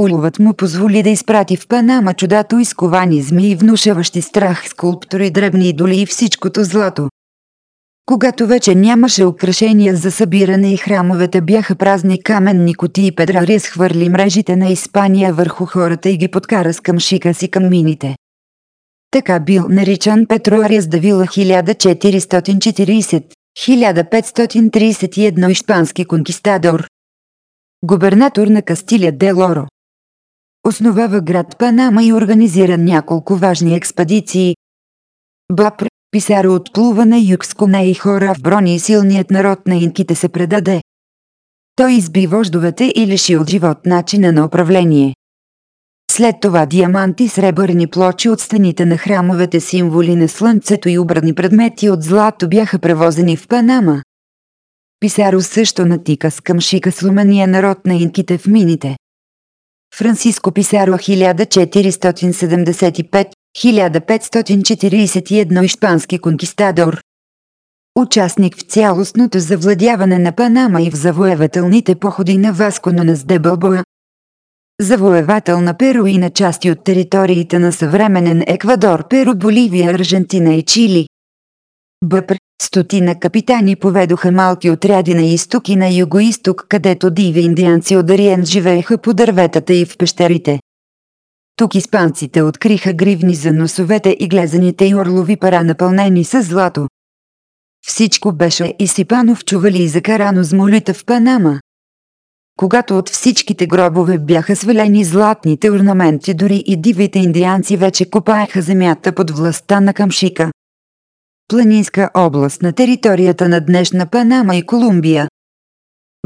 [SPEAKER 2] Уловът му позволи да изпрати в Панама чудато изковани змии, внушаващи страх, скулптори, дребни идоли и всичкото злато. Когато вече нямаше украшения за събиране и храмовете бяха празни каменни кутии, Педрари схвърли мрежите на Испания върху хората и ги подкара с към шика си към мините. Така бил наричан Петро Ариас Давила 1440-1531 испански конкистадор. Губернатор на Кастилия де Лоро. Основава град Панама и организира няколко важни експедиции. Бапр, писаро отплува на юг с коне и хора в брони и силният народ на инките се предаде. Той изби вождовете и лиши от живот начина на управление. След това диаманти сребърни плочи от стените на храмовете символи на слънцето и обрани предмети от злато бяха превозени в Панама. Писаро също натика с къмшика сломения народ на инките в мините. Франциско Писаро 1475-1541 Испански конкистадор. Участник в цялостното завладяване на Панама и в завоевателните походи на Васко на де Завоевател на Перу и на части от териториите на съвременен Еквадор, Перу, Боливия, Аржентина и Чили. Бъпр Стотина капитани поведоха малки отряди на изток и на югоисток, където диви индианци от Ариен живееха по дърветата и в пещерите. Тук испанците откриха гривни за носовете и глезаните и орлови пара напълнени с злато. Всичко беше изсипано в чували и закарано с молита в Панама. Когато от всичките гробове бяха свалени златните орнаменти, дори и дивите индианци вече копаеха земята под властта на Камшика планинска област на територията на днешна Панама и Колумбия.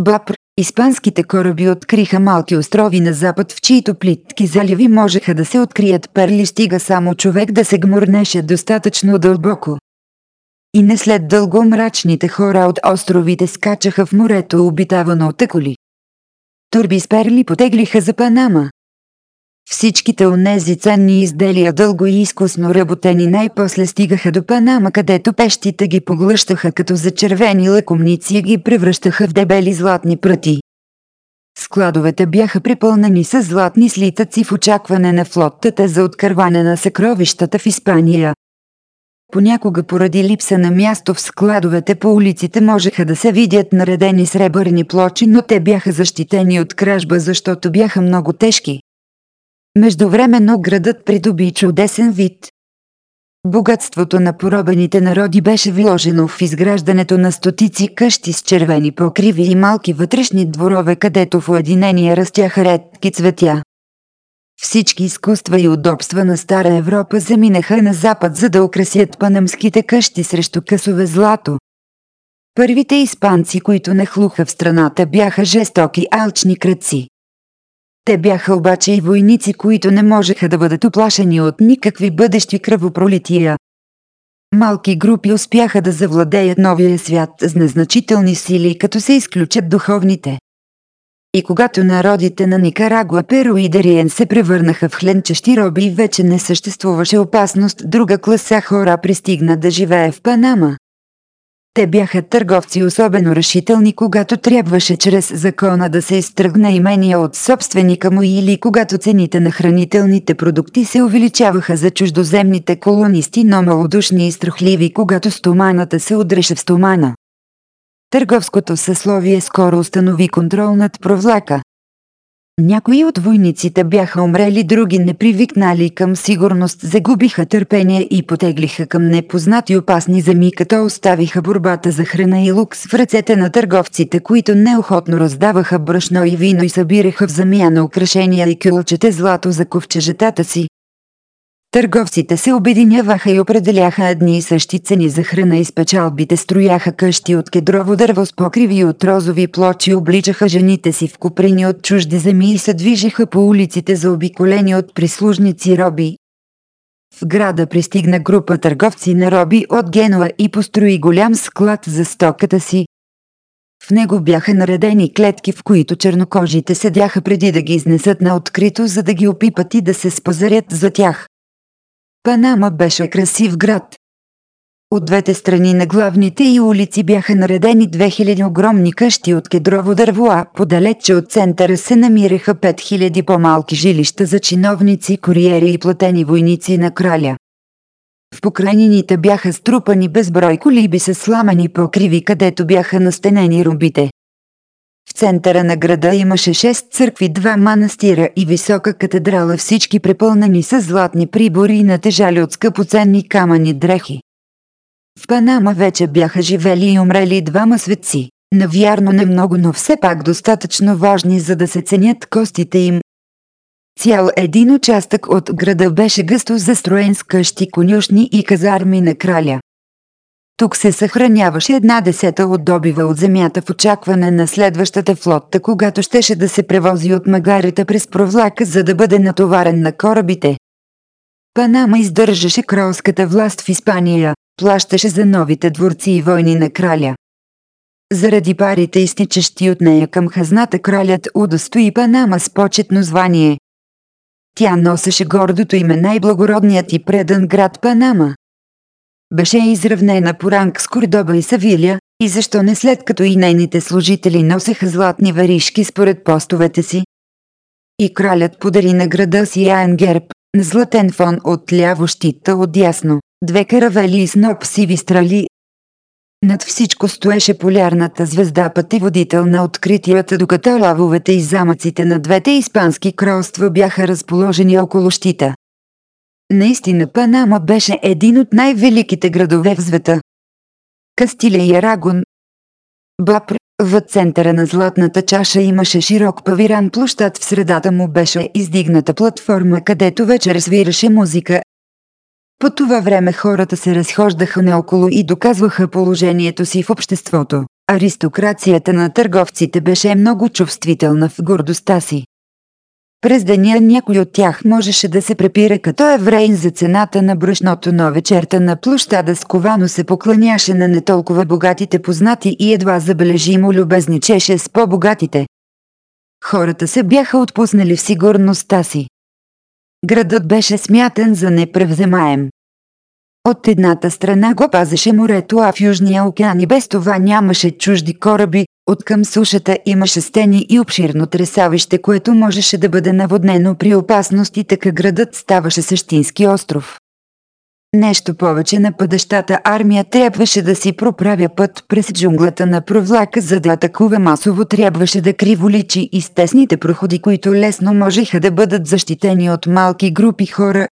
[SPEAKER 2] Бапр, испанските кораби откриха малки острови на запад, в чието плитки заливи можеха да се открият перли, стига само човек да се гмурнеше достатъчно дълбоко. И не след дълго мрачните хора от островите скачаха в морето обитавано от акули. Турби с перли потеглиха за Панама. Всичките онези ценни изделия дълго и изкусно работени най-после стигаха до Панама, където пещите ги поглъщаха като зачервени лакомници и ги превръщаха в дебели златни пръти. Складовете бяха припълнени с златни слитъци в очакване на флоттата за откърване на съкровищата в Испания. Понякога поради липса на място в складовете по улиците можеха да се видят наредени сребърни плочи, но те бяха защитени от кражба, защото бяха много тежки. Междувременно градът придоби чудесен вид. Богатството на поробените народи беше вложено в изграждането на стотици къщи с червени покриви и малки вътрешни дворове, където в уединение растяха редки цветя. Всички изкуства и удобства на Стара Европа заминаха на запад, за да украсят панамските къщи срещу късове злато. Първите испанци, които нахлуха в страната, бяха жестоки алчни кръци. Те бяха обаче и войници, които не можеха да бъдат оплашени от никакви бъдещи кръвопролития. Малки групи успяха да завладеят новия свят с незначителни сили, като се изключат духовните. И когато народите на Никарагуа, Перу и Дариен се превърнаха в хленчещи роби, вече не съществуваше опасност друга класа хора пристигна да живее в Панама. Те бяха търговци особено решителни, когато трябваше чрез закона да се изтръгне имения от собственика му или когато цените на хранителните продукти се увеличаваха за чуждоземните колонисти, но малодушни и страхливи, когато стоманата се удреше в стомана. Търговското съсловие скоро установи контрол над провлака, някои от войниците бяха умрели, други не привикнали към сигурност, загубиха търпение и потеглиха към непознати опасни земи, като оставиха борбата за храна и лукс в ръцете на търговците, които неохотно раздаваха брашно и вино и събираха в замяна украшения и кюлчете злато за ковчежетата си. Търговците се обединяваха и определяха едни и същи цени за храна и спечалбите строяха къщи от кедрово дърво с покриви и от розови плочи обличаха жените си в куприни от чужди земи и се движеха по улиците за обиколени от прислужници роби. В града пристигна група търговци на роби от Генуа и построи голям склад за стоката си. В него бяха наредени клетки, в които чернокожите седяха преди да ги изнесат на открито, за да ги опипат и да се спазарят за тях. Панама беше красив град. От двете страни на главните и улици бяха наредени 2000 огромни къщи от кедрово дърво, а подалече от центъра се намираха 5000 по-малки жилища за чиновници, куриери и платени войници на краля. В покрайнините бяха струпани безброй колиби с сламени покриви, където бяха настенени рубите центъра на града имаше 6 църкви, два манастира и висока катедрала, всички препълнени с златни прибори и натежали от скъпоценни камъни дрехи. В Панама вече бяха живели и умрели двама светци, навярно не много, но все пак достатъчно важни за да се ценят костите им. Цял един участък от града беше гъсто застроен с къщи, конюшни и казарми на краля. Тук се съхраняваше една десета от добива от земята в очакване на следващата флотта, когато щеше да се превози от магарите през провлака, за да бъде натоварен на корабите. Панама издържаше кралската власт в Испания, плащаше за новите дворци и войни на краля. Заради парите изтичащи от нея към хазната кралят удостои Панама с почетно звание. Тя носеше гордото име най-благородният и предан град Панама, беше изравнена по ранг с Кордоба и Савиля, и защо не след като и нейните служители носеха златни варишки според постовете си? И кралят подари на града си яен герб, на златен фон от ляво щита от ясно, две каравели и сноп сиви страли. Над всичко стоеше полярната звезда пътеводител на откритията, докато лавовете и замъците на двете испански кралства бяха разположени около щита. Наистина Панама беше един от най-великите градове в света. Кастилия и Арагон. Бапр, в центъра на златната чаша имаше широк павиран площад в средата му беше издигната платформа, където вече развираше музика. По това време хората се разхождаха наоколо и доказваха положението си в обществото. Аристокрацията на търговците беше много чувствителна в гордостта си. През деня някой от тях можеше да се препира като еврейн за цената на брашното, но вечерта на площада сковано се покланяше на не толкова богатите познати и едва забележимо любезничеше с по-богатите. Хората се бяха отпуснали в сигурността си. Градът беше смятан за непревземаем. От едната страна го пазеше морето, а в Южния океан и без това нямаше чужди кораби, от към сушата имаше стени и обширно тресавище, което можеше да бъде наводнено при опасност и така градът ставаше същински остров. Нещо повече на пъдещата армия трябваше да си проправя път през джунглата на провлака, за да атакува масово трябваше да криволичи и стесните проходи, които лесно можеха да бъдат защитени от малки групи хора,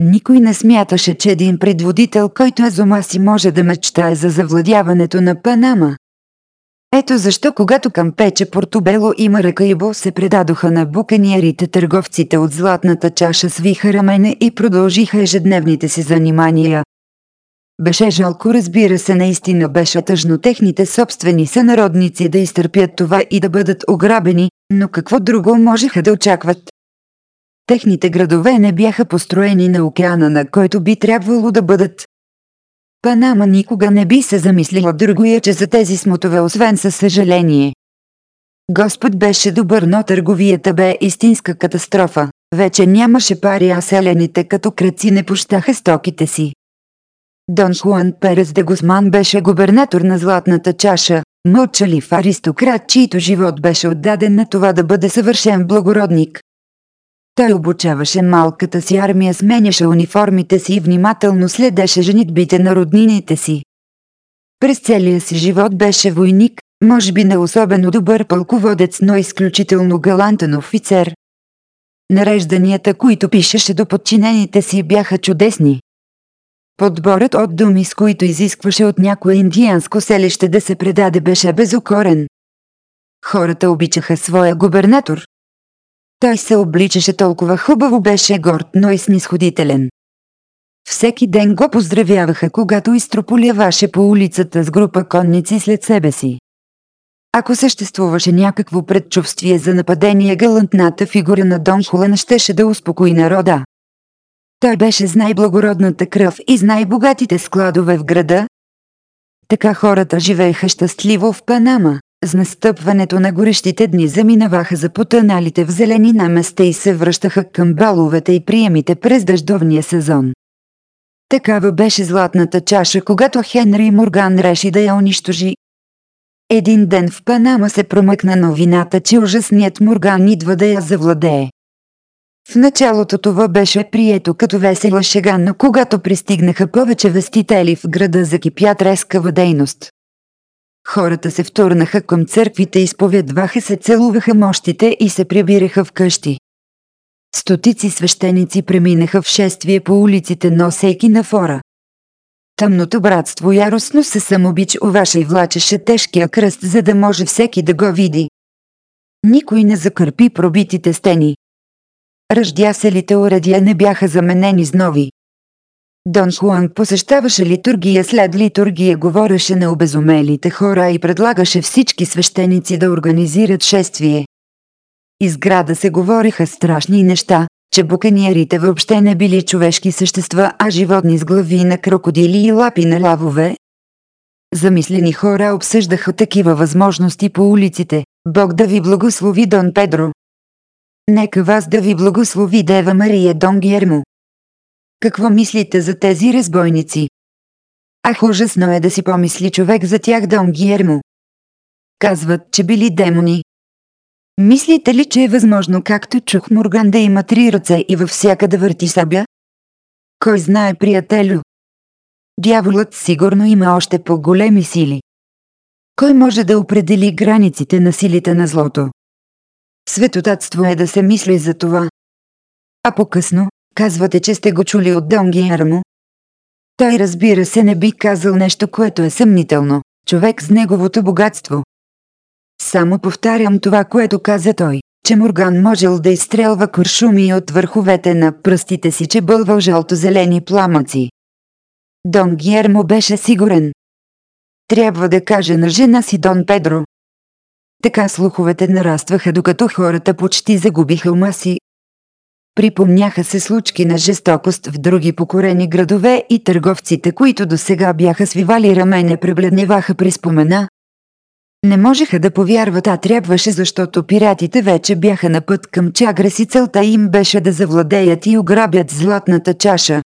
[SPEAKER 2] никой не смяташе, че един предводител, който е зума си може да мечтае за завладяването на Панама. Ето защо когато към Пече Портобело и Маракайбо се предадоха на буканиерите търговците от златната чаша свиха рамене и продължиха ежедневните си занимания. Беше жалко разбира се наистина беше тъжно техните собствени сънародници да изтърпят това и да бъдат ограбени, но какво друго можеха да очакват? Техните градове не бяха построени на океана, на който би трябвало да бъдат. Панама никога не би се замислила другоя, че за тези смотове освен със съжаление. Господ беше добър, но търговията бе истинска катастрофа. Вече нямаше пари, а селените като кръци не пощаха стоките си. Дон Хуан Перес де Гусман беше губернатор на Златната чаша, мълчалив аристократ, чийто живот беше отдаден на това да бъде съвършен благородник, той обучаваше малката си армия, сменяше униформите си и внимателно следеше женитбите на роднините си. През целия си живот беше войник, може би не особено добър пълководец, но изключително галантен офицер. Нарежданията, които пишеше до подчинените си, бяха чудесни. Подборът от думи, с които изискваше от някое индианско селище да се предаде, беше безокорен. Хората обичаха своя губернатор, той се обличаше толкова хубаво, беше горд, но и снисходителен. Всеки ден го поздравяваха, когато изтрополяваше по улицата с група конници след себе си. Ако съществуваше някакво предчувствие за нападение, галантната фигура на Дон Хулен щеше да успокои народа. Той беше с най-благородната кръв и с най-богатите складове в града. Така хората живееха щастливо в Панама. С настъпването на горещите дни заминаваха за потъналите в зеленина места и се връщаха към баловете и приемите през дъждовния сезон. Такава беше златната чаша, когато Хенри Морган реши да я унищожи. Един ден в Панама се промъкна новината, че ужасният Морган идва да я завладее. В началото това беше прието като весела шега, но когато пристигнаха повече вестители в града закипя трескава дейност. Хората се втурнаха към църквите, изповядваха се, целуваха мощите и се прибираха в къщи. Стотици свещеници преминаха в шествие по улиците, носейки на фора. Тъмното братство яростно се самобич оваше и влачеше тежкия кръст, за да може всеки да го види. Никой не закърпи пробитите стени. Ръждяселите уредия не бяха заменени с нови. Дон Хуан посещаваше литургия след литургия говореше на обезумелите хора и предлагаше всички свещеници да организират шествие. Изграда се говориха страшни неща, че буканиерите въобще не били човешки същества, а животни с глави на крокодили и лапи на лавове. Замислени хора обсъждаха такива възможности по улиците. Бог да ви благослови Дон Педро. Нека вас да ви благослови Дева Мария Дон Гермо.
[SPEAKER 1] Какво мислите за тези разбойници? Ах, ужасно е да си помисли човек за тях, Дон Гиермо. Казват, че били демони.
[SPEAKER 2] Мислите ли, че е възможно, както чух Морган да има три ръце и във всяка да върти сабя? Кой знае, приятелю? Дяволът сигурно има още по-големи сили. Кой може да определи границите на силите на злото? Светотатство е да се мисли за това. А по-късно, Казвате, че сте го чули от Дон Гиермо. Той разбира се не би казал нещо, което е съмнително. Човек с неговото богатство. Само повтарям това, което каза той, че Морган можел да изстрелва куршуми от върховете на пръстите си, че бълвал жълто-зелени пламъци. Дон Гиермо беше сигурен. Трябва да каже на жена си Дон Педро. Така слуховете нарастваха, докато хората почти загубиха ума си Припомняха се случки на жестокост в други покорени градове и търговците, които до сега бяха свивали рамене, пребледневаха при спомена. Не можеха да повярват, а трябваше, защото пиратите вече бяха на път към Чагрес и целта им беше да завладеят и ограбят златната чаша.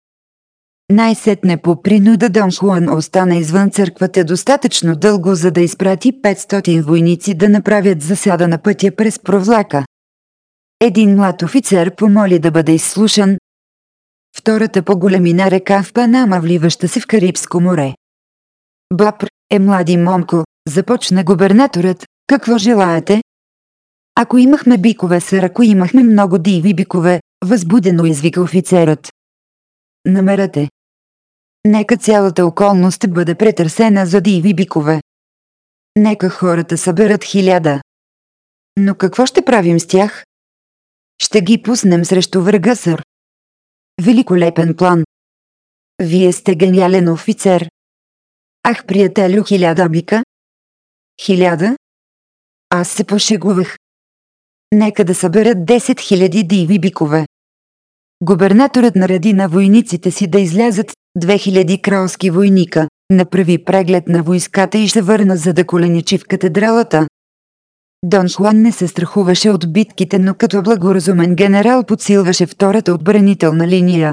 [SPEAKER 2] Най-сетне по принуда Дон Хуан остана извън църквата достатъчно дълго, за да изпрати 500 войници да направят засада на пътя през провлака. Един млад офицер помоли да бъде изслушан. Втората по големина река в Панама, вливаща се в Карибско море. Бапр е млади момко, започна губернаторът. Какво желаете? Ако имахме бикове сър, ако имахме много диви бикове, възбудено извика офицерът.
[SPEAKER 1] Намерете. Нека цялата околност бъде претърсена за диви бикове. Нека хората съберат хиляда. Но какво ще правим с тях? Ще ги пуснем срещу врага, сър. Великолепен план. Вие сте гениален офицер. Ах, приятелю, хиляда бика? Хиляда? Аз се пошегувах. Нека да съберат 10 000 диви бикове. Губернаторът нареди
[SPEAKER 2] на войниците си да излязат 2000 кралски войника, направи преглед на войската и ще върна за да коленичи в катедралата, Дон Хуан не се страхуваше от битките, но като благоразумен генерал подсилваше втората отбранителна линия.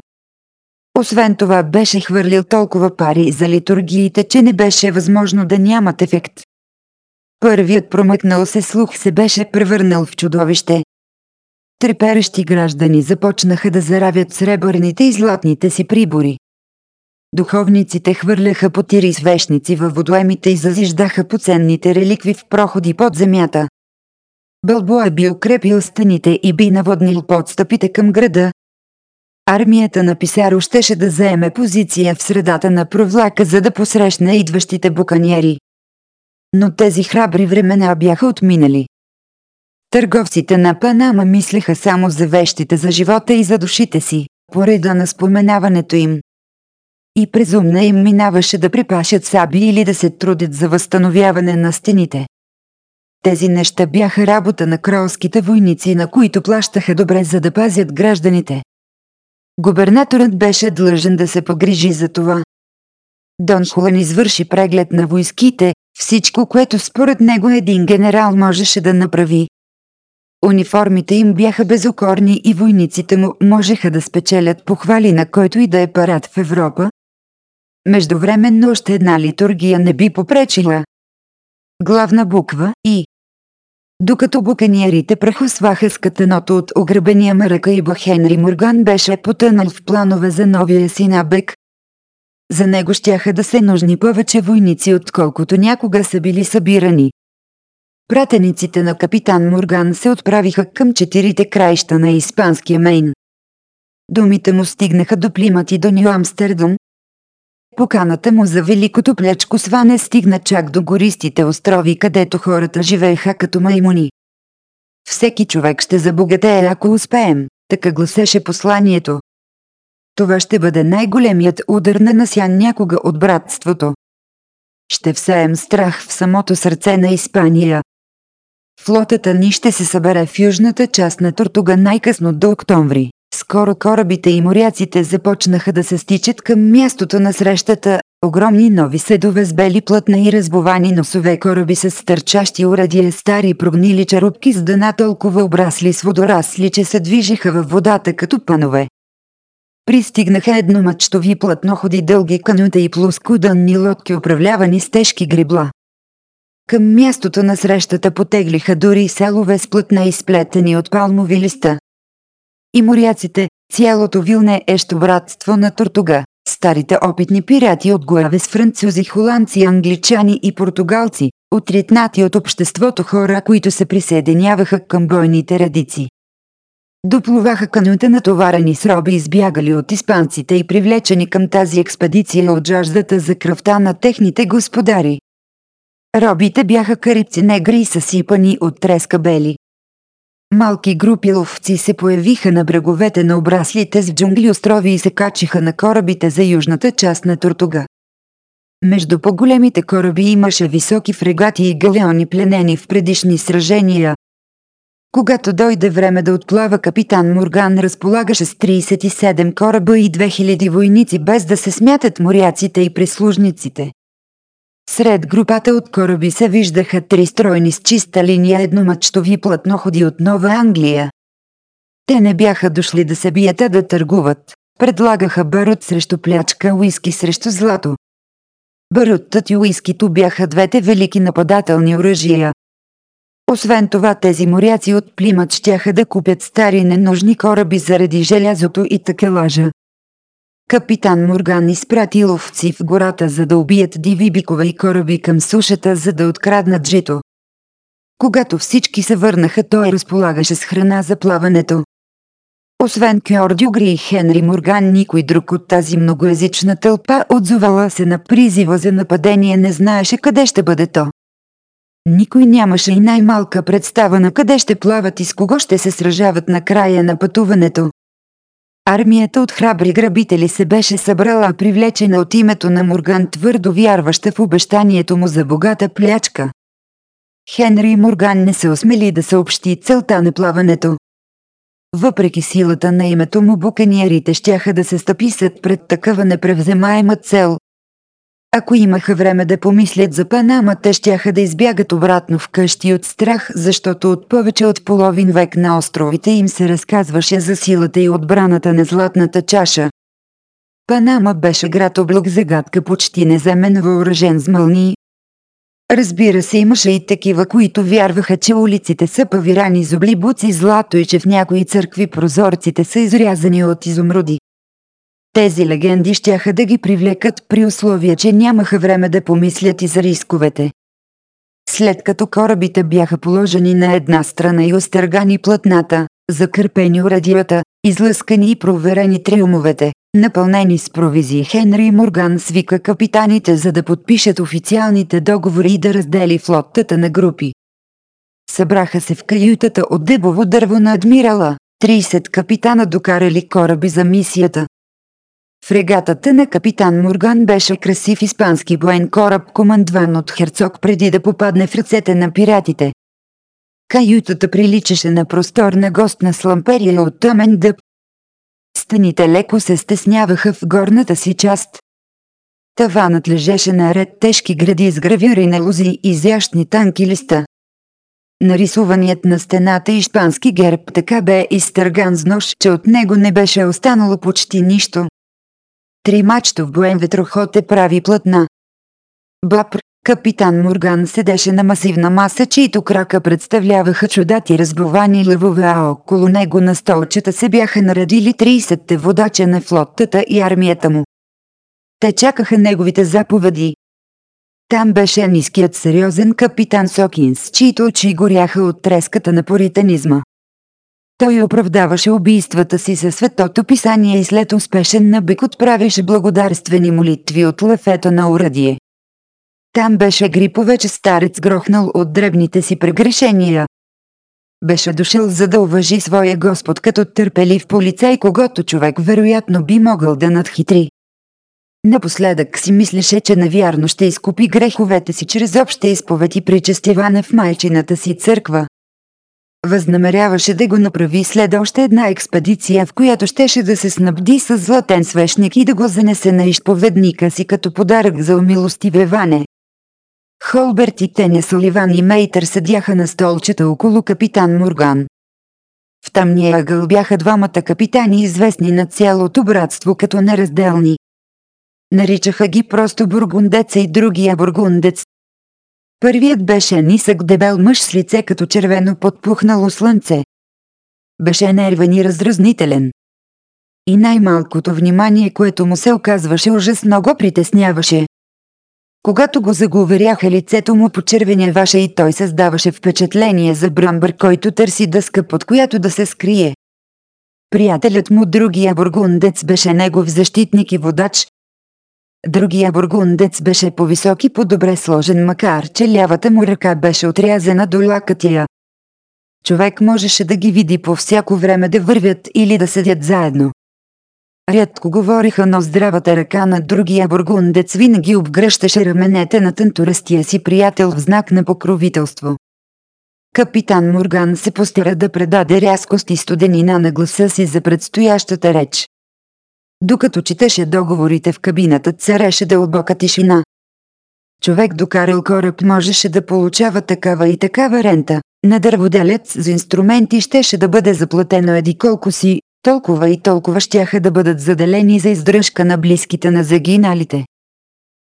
[SPEAKER 2] Освен това беше хвърлил толкова пари за литургиите, че не беше възможно да нямат ефект. Първият промъкнал се слух се беше превърнал в чудовище. Треперещи граждани започнаха да заравят сребърните и златните си прибори. Духовниците хвърляха потири и свещници във водоемите и зазиждаха по ценните реликви в проходи под земята. Бълбоа е би укрепил стените и би наводнил подстъпите към града. Армията на Писаро щеше да заеме позиция в средата на провлака, за да посрещне идващите буканиери. Но тези храбри времена бяха отминали. Търговците на Панама мислеха само за вещите за живота и за душите си, пореда на споменаването им и презумна им минаваше да припашат саби или да се трудят за възстановяване на стените. Тези неща бяха работа на кралските войници, на които плащаха добре за да пазят гражданите. Губернаторът беше длъжен да се погрижи за това. Дон Хулан извърши преглед на войските, всичко, което според него един генерал можеше да направи. Униформите им бяха безокорни и войниците му можеха да спечелят похвали на който и да е парад в Европа, Междувременно още една литургия не би попречила. Главна буква И. Докато буканиерите прехосваха скатаното от ограбения мръка и Хенри Морган беше потънал в планове за новия си набег. За него щяха да се нужни повече войници, отколкото някога са били събирани. Пратениците на капитан Морган се отправиха към четирите краища на испанския Мейн. Думите му стигнаха до Плимат и до Нью Амстердон, Поканата му за великото плячко сване стигна чак до гористите острови, където хората живееха като маймуни. Всеки човек ще забогатее, ако успеем, така гласеше посланието. Това ще бъде най-големият удар на насян някога от братството. Ще всеем страх в самото сърце на Испания. Флотата ни ще се събере в южната част на Тортуга най-късно до октомври, скоро корабите и моряците започнаха да се стичат към мястото на срещата, огромни нови седове с бели плътна и разбовани носове кораби с стърчащи урадия стари прогнили чарупки с дъна толкова обрасли с водорасли, че се движиха във водата като панове. Пристигнаха едномачтови платноходи дълги канута и плоскодънни лодки управлявани с тежки грибла. Към мястото на срещата потеглиха дори селове с плътна изплетени от палмови листа и моряците, цялото вилне ещо братство на Тортуга, старите опитни пирати от Гуаве с французи, холандци, англичани и португалци, отритнати от обществото хора, които се присъединяваха към бойните радици. Доплуваха канюта натоварени с роби избягали от испанците и привлечени към тази експедиция от жаждата за кръвта на техните господари. Робите бяха карибци негри и съсипани от треска бели, Малки групи ловци се появиха на бреговете на обраслите с джунгли острови и се качиха на корабите за южната част на Тортуга. Между по-големите кораби имаше високи фрегати и галеони пленени в предишни сражения. Когато дойде време да отплава капитан Морган разполагаше с 37 кораба и 2000 войници без да се смятат моряците и прислужниците. Сред групата от кораби се виждаха три стройни с чиста линия едномачтови платноходи от Нова Англия. Те не бяха дошли да се бият, а да търгуват. Предлагаха барут срещу плячка, уиски срещу злато. Барутът и уискито бяха двете велики нападателни оръжия. Освен това тези моряци от Плимат щяха да купят стари ненужни кораби заради желязото и такелажа, Капитан Морган изпрати ловци в гората за да убият диви бикове и кораби към сушата за да откраднат жито. Когато всички се върнаха той разполагаше с храна за плаването. Освен Кьор Дюгри и Хенри Морган никой друг от тази многоязична тълпа отзовала се на призива за нападение не знаеше къде ще бъде то. Никой нямаше и най-малка представа на къде ще плават и с кого ще се сражават на края на пътуването. Армията от храбри грабители се беше събрала привлечена от името на Морган твърдо вярваща в обещанието му за богата плячка. Хенри и Морган не се осмели да съобщи целта на плаването. Въпреки силата на името му буканиерите щяха да се стъписат пред такава непревземаема цел, ако имаха време да помислят за Панама, те щяха да избягат обратно в къщи от страх, защото от повече от половин век на островите им се разказваше за силата и отбраната на Златната чаша. Панама беше град облак загадка почти неземен въоръжен с мълни. Разбира се имаше и такива, които вярваха, че улиците са павирани с облибуци злато и че в някои църкви прозорците са изрязани от изумруди. Тези легенди щяха да ги привлекат при условие, че нямаха време да помислят и за рисковете. След като корабите бяха положени на една страна и остъргани платната, закърпени урадията, излъскани и проверени триумовете, напълнени с провизии Хенри Морган свика капитаните за да подпишат официалните договори и да раздели флоттата на групи. Събраха се в каютата от дъбово дърво на адмирала, 30 капитана докарали кораби за мисията, Фрегатата на капитан Морган беше красив испански воен кораб, командван от Херцог преди да попадне в ръцете на пиратите. Каютата приличаше на просторна гостна сламперия от тъмен дъб. Стените леко се стесняваха в горната си част. Таванът лежеше наред тежки гради с гравюри на лози и зящни танки листа. Нарисуваният на стената испански герб така бе изтърган с нож, че от него не беше останало почти нищо. Три мачтов боен ветроход е прави плътна. Бапр, капитан Морган седеше на масивна маса, чието крака представляваха чудати разбовани лъвове, а около него на столчета се бяха наредили 30-те водача на флотата и армията му. Те чакаха неговите заповеди. Там беше ниският сериозен капитан Сокинс, чието очи горяха от треската на поританизма. Той оправдаваше убийствата си със светото писание и след успешен набик отправяше благодарствени молитви от лафета на урадие. Там беше Грипо старец грохнал от дребните си прегрешения. Беше дошъл за да уважи своя Господ като търпелив полицай, когато човек вероятно би могъл да надхитри. Напоследък си мислеше, че навярно ще изкупи греховете си чрез обща изповед и причастиване в майчината си църква. Възнамеряваше да го направи след още една експедиция, в която щеше да се снабди с златен свещник и да го занесе на изповедника си като подарък за веване. Холберт и Теня Соливан и Мейтър седяха на столчета около капитан Морган. В тъмния ъгъл бяха двамата капитани известни на цялото братство като неразделни. Наричаха ги просто бургундеца и другия бургундец, Първият беше нисък дебел мъж с лице като червено подпухнало слънце. Беше нервен и разразнителен. И най-малкото внимание, което му се оказваше ужасно го притесняваше. Когато го заговаряха лицето му почервеняваше и той създаваше впечатление за брамбър, който търси дъска под която да се скрие. Приятелят му другия бургундец беше негов защитник и водач, Другия бургундец беше по-висок и по-добре сложен, макар че лявата му ръка беше отрязана до лакътия. Човек можеше да ги види по всяко време да вървят или да седят заедно. Рядко говориха, но здравата ръка на другия бургундец винаги обгръщаше раменете на тънторастия си приятел в знак на покровителство. Капитан Морган се постара да предаде рязкост и студенина на гласа си за предстоящата реч. Докато четеше договорите в кабината цареше дълбока тишина. Човек докарал кораб можеше да получава такава и такава рента. На дърводелец за инструменти щеше да бъде заплатено еди колко си, толкова и толкова щяха да бъдат заделени за издръжка на близките на загиналите.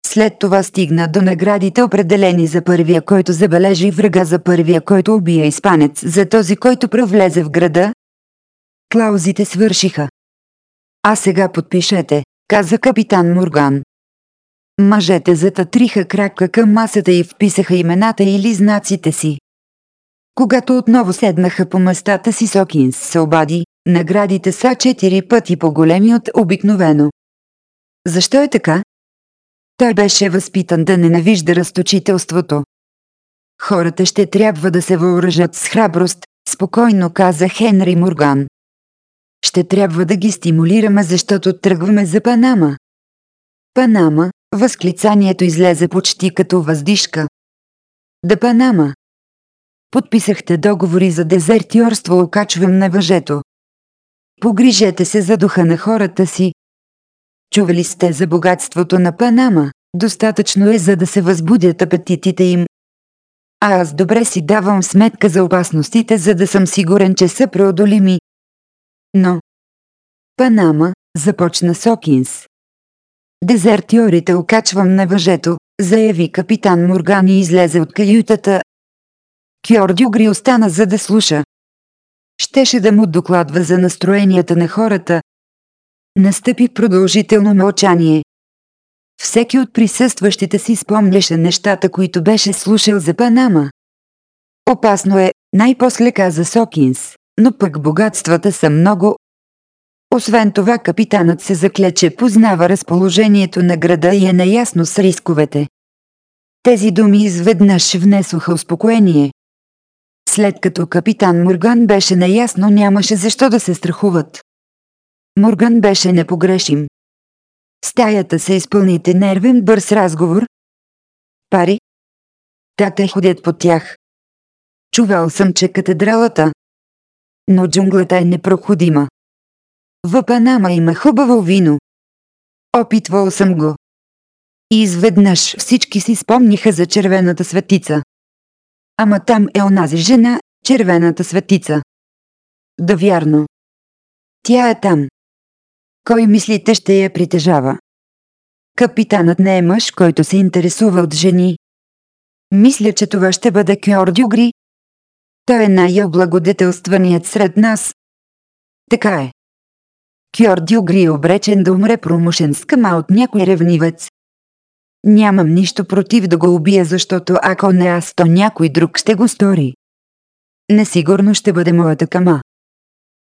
[SPEAKER 2] След това стигна до наградите определени за първия, който забележи врага, за първия, който убие изпанец, за този, който провлезе в града. Клаузите свършиха. А сега подпишете, каза капитан Морган. Мъжете зататриха крака към масата и вписаха имената или знаците си. Когато отново седнаха по местата си Сокинс се обади, наградите са четири пъти по-големи от обикновено. Защо е така? Той беше възпитан да ненавижда разточителството. Хората ще трябва да се въоръжат с храброст, спокойно каза Хенри Морган. Ще трябва да ги стимулираме, защото тръгваме за Панама. Панама, възклицанието излезе почти като въздишка. Да Панама. Подписахте договори за дезертиорство, окачвам на въжето. Погрижете се за духа на хората си. Чували сте за богатството на Панама, достатъчно е за да се възбудят апетитите им. А аз добре си давам сметка за опасностите, за да съм сигурен, че са преодолими. Но Панама, започна Сокинс. Дезертьорите окачвам на въжето, заяви капитан Морган и излезе от каютата. Кьордю Гри остана за да слуша. Щеше да му докладва за настроенията на хората. Настъпи продължително мълчание. Всеки от присъстващите си спомняше нещата, които беше слушал за Панама. Опасно е, най-после каза Сокинс но пък богатствата са много. Освен това капитанът се заклече, познава разположението на града и е наясно с рисковете. Тези думи изведнъж внесоха успокоение. След като капитан Морган беше наясно, нямаше защо да се страхуват. Морган беше непогрешим.
[SPEAKER 1] Стаята се изпълните нервен бърз разговор. Пари? Та те ходят по тях. Чувал съм, че катедралата, но джунглата е непроходима. В Панама има хубаво вино. Опитвал съм го. И изведнъж всички си спомниха за червената светица. Ама там е онази жена, червената светица. Да вярно. Тя е там. Кой мислите ще я притежава? Капитанът не е мъж, който се интересува от жени. Мисля, че това ще бъде Кьордюгри, той е най-облагодетелстваният сред нас. Така е. Кьор Дюгри е обречен да умре
[SPEAKER 2] промушен с къма от някой ревнивец. Нямам нищо против да го убия, защото ако не аз, то някой друг ще го стори. Несигурно ще бъде моята кама.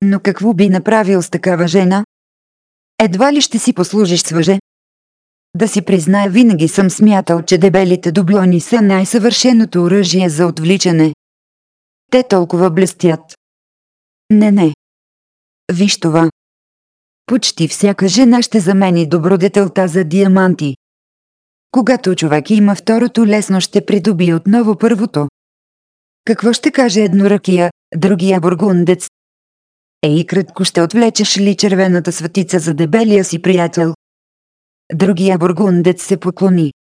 [SPEAKER 2] Но какво би направил с такава жена? Едва ли ще си послужиш с въже? Да си призная, винаги съм смятал, че дебелите дублони са
[SPEAKER 1] най-съвършеното оръжие за отвличане, те толкова блестят. Не, не. Виж това. Почти всяка жена ще замени добродетелта за диаманти. Когато човек има второто, лесно
[SPEAKER 2] ще придоби отново първото. Какво ще каже едноръкия, другия бургундец? Ей, кратко ще отвлечеш ли червената светица за дебелия си приятел?
[SPEAKER 1] Другия бургундец се поклони.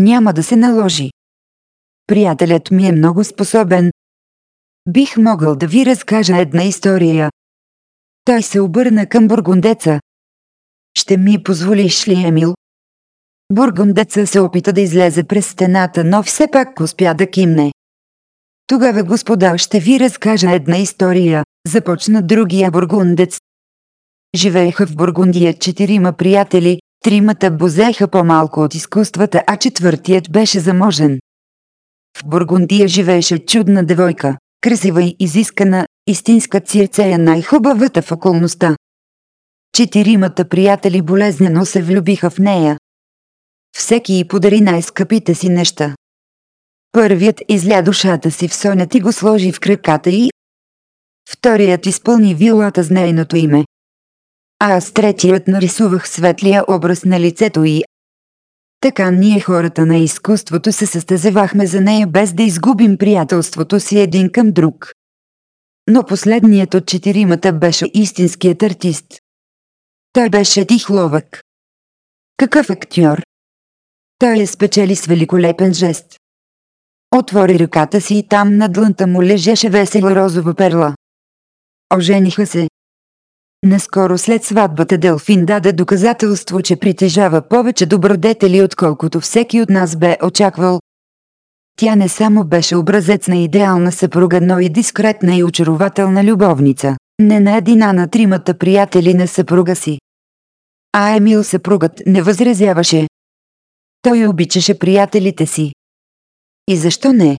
[SPEAKER 1] Няма да се наложи. Приятелят ми е много способен, бих могъл да ви разкажа една история. Той се обърна към бургундеца.
[SPEAKER 2] Ще ми позволиш ли, Емил? Бургундеца се опита да излезе през стената, но все пак успя да кимне. Тогава господа ще ви разкажа една история, започна другия бургундец. Живееха в Бургундия четирима приятели, тримата бозеха по-малко от изкуствата, а четвъртият беше заможен. В Бургундия живееше чудна девойка, красива и изискана, истинска цирце е най-хубавата в околността. Четиримата приятели болезнено се влюбиха в нея. Всеки й подари най-скъпите си неща. Първият изля душата си в сонят и го сложи в краката й. Вторият изпълни вилата с нейното име. А аз третият нарисувах светлия образ на лицето й, така ние хората на изкуството се състезавахме за нея без да изгубим приятелството си един към друг. Но последният от четиримата беше истинският артист. Той беше тих ловък. Какъв актьор? Той я е спечели с великолепен жест. Отвори ръката си и там на длънта му лежеше весела розова перла. Ожениха се, Наскоро след сватбата Делфин даде доказателство, че притежава повече добродетели, отколкото всеки от нас бе очаквал. Тя не само беше образец на идеална съпруга, но и дискретна и очарователна любовница, не на едина на тримата приятели на съпруга си.
[SPEAKER 1] А Емил съпругът не възразяваше. Той обичаше приятелите си. И защо не?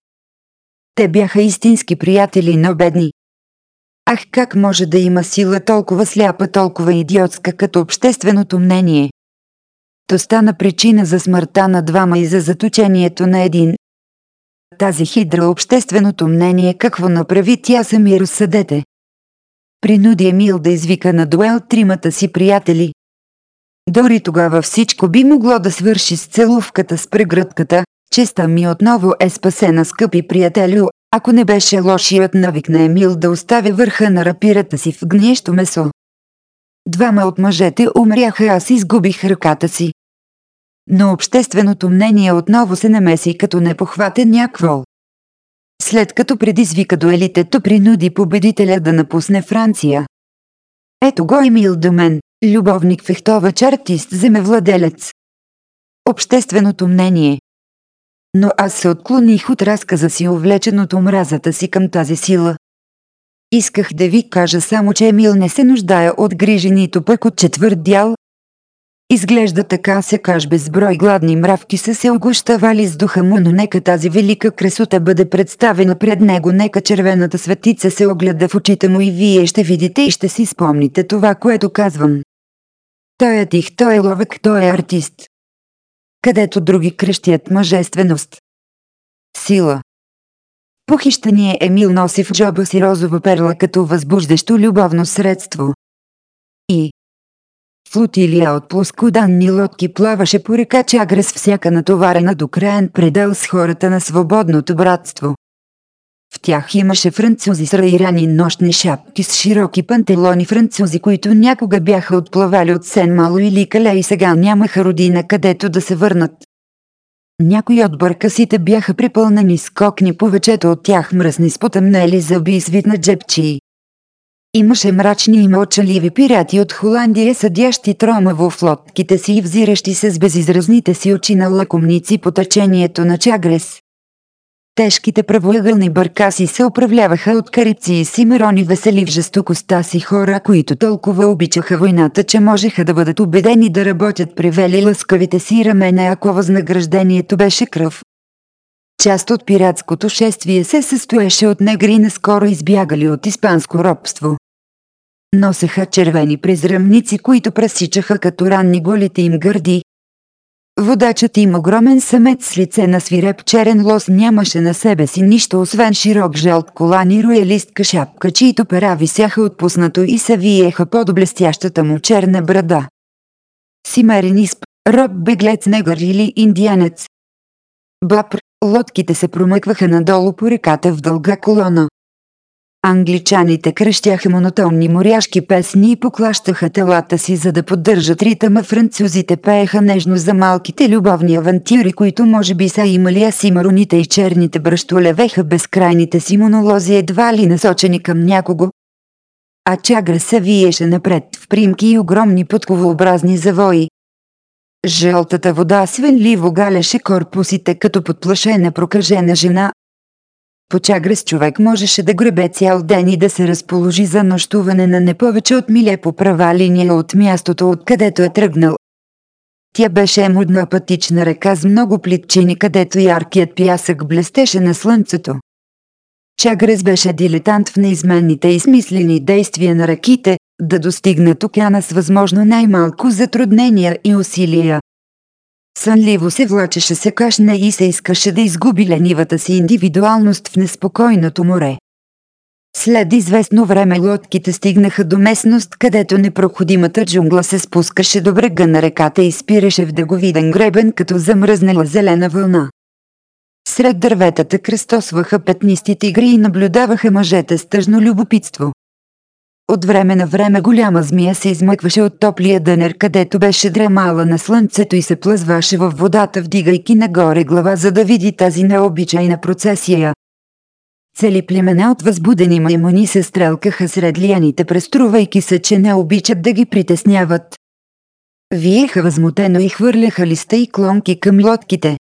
[SPEAKER 1] Те бяха истински приятели, но бедни.
[SPEAKER 2] Ах, как може да има сила толкова сляпа, толкова идиотска като общественото мнение? То стана причина за смъртта на двама и за заточението на един. Тази хидра общественото мнение какво направи тя сами разсъдете. Принуди Емил да извика на дуел тримата си приятели. Дори тогава всичко би могло да свърши с целувката с прегръдката, честа ми отново е спасена скъпи приятелю, ако не беше лошият навик на Емил да оставя върха на рапирата си в гниещо месо. Двама от мъжете умряха, аз изгубих ръката си. Но общественото мнение отново се намеси като непохватен няквол. След като предизвика то принуди победителя да напусне Франция. Ето го Емил Домен, любовник фехтовач артист земевладелец. Общественото мнение, но аз се отклоних от разказа си увлечен от омразата си към тази сила. Исках да ви кажа само, че Емил не се нуждае от грижи нито пък от четвърт дял. Изглежда така се каж безброй гладни мравки са се огощавали с духа му, но нека тази велика красота бъде представена пред него, нека червената светица се огледа в очите му и вие ще видите и ще си спомните това, което казвам. Той е тих, той е ловък, той е артист където други крещят мъжественост.
[SPEAKER 1] Сила. Похищение Емил носи в джоба си розова перла като възбуждащо любовно средство. И Флотилия
[SPEAKER 2] от плоскоданни лодки плаваше по река Чагра с всяка натоварена до краен предел с хората на свободното братство. В тях имаше французи с раирани нощни шапки с широки пантелони французи, които някога бяха отплавали от Сен-Мало или Кале и сега нямаха родина където да се върнат. Някои от бъркасите бяха припълнени с кокни, повечето от тях мръсни с потъмнели зъби и свит на джепчии. Имаше мрачни и мълчаливи пирати от Холандия, съдящи трома в лодките си и взиращи се с безизразните си очи на лакомници по течението на Чагрес. Тежките правоъгълни баркаси се управляваха от карици и симерони весели в жестокостта си хора, които толкова обичаха войната, че можеха да бъдат убедени да работят при вели лъскавите си рамена, ако възнаграждението беше кръв. Част от пиратското шествие се състоеше от негри наскоро избягали от испанско робство. Носеха червени презрамници, които пресичаха като ранни голите им гърди, Водачът им огромен самец с лице на свиреп черен лос нямаше на себе си нищо освен широк жълт колан и роялистка шапка, чието пера висяха отпуснато и се виеха под блестящата му черна брада. Симерен исп, роб беглец негър или индианец. Бапр, лодките се промъкваха надолу по реката в дълга колона. Англичаните кръщяха монотонни моряшки песни и поклащаха телата си, за да поддържат ритъма. Французите пееха нежно за малките любовни авантюри, които може би са имали, асимароните и черните бръщолевеха безкрайните си монолози едва ли насочени към някого. А чагра се виеше напред в примки и огромни подковообразни завои. Жълтата вода свенливо галеше корпусите като подплашена прокажена жена, Почагрес човек можеше да гребе цял ден и да се разположи за нощуване на не повече от миле по права линия от мястото, откъдето е тръгнал. Тя беше мудна пътична река с много плитчини, където яркият пясък блестеше на слънцето. Чагрес беше дилетант в неизменните и смислени действия на реките, да достигнат океана с възможно най-малко затруднения и усилия, Сънливо се влачеше се кашне и се искаше да изгуби ленивата си индивидуалност в неспокойното море. След известно време лодките стигнаха до местност, където непроходимата джунгла се спускаше до брега на реката и спираше в дъговиден гребен като замръзнала зелена вълна. Сред дърветата кръстосваха петнисти тигри и наблюдаваха мъжете с тъжно любопитство. От време на време голяма змия се измъкваше от топлия дънер, където беше дремала на слънцето и се плъзваше във водата, вдигайки нагоре глава, за да види тази необичайна процесия. Цели племена от възбудени маймуни се стрелкаха сред лияните, преструвайки се, че не обичат да ги притесняват. Виеха възмутено и хвърляха листа и клонки към лодките.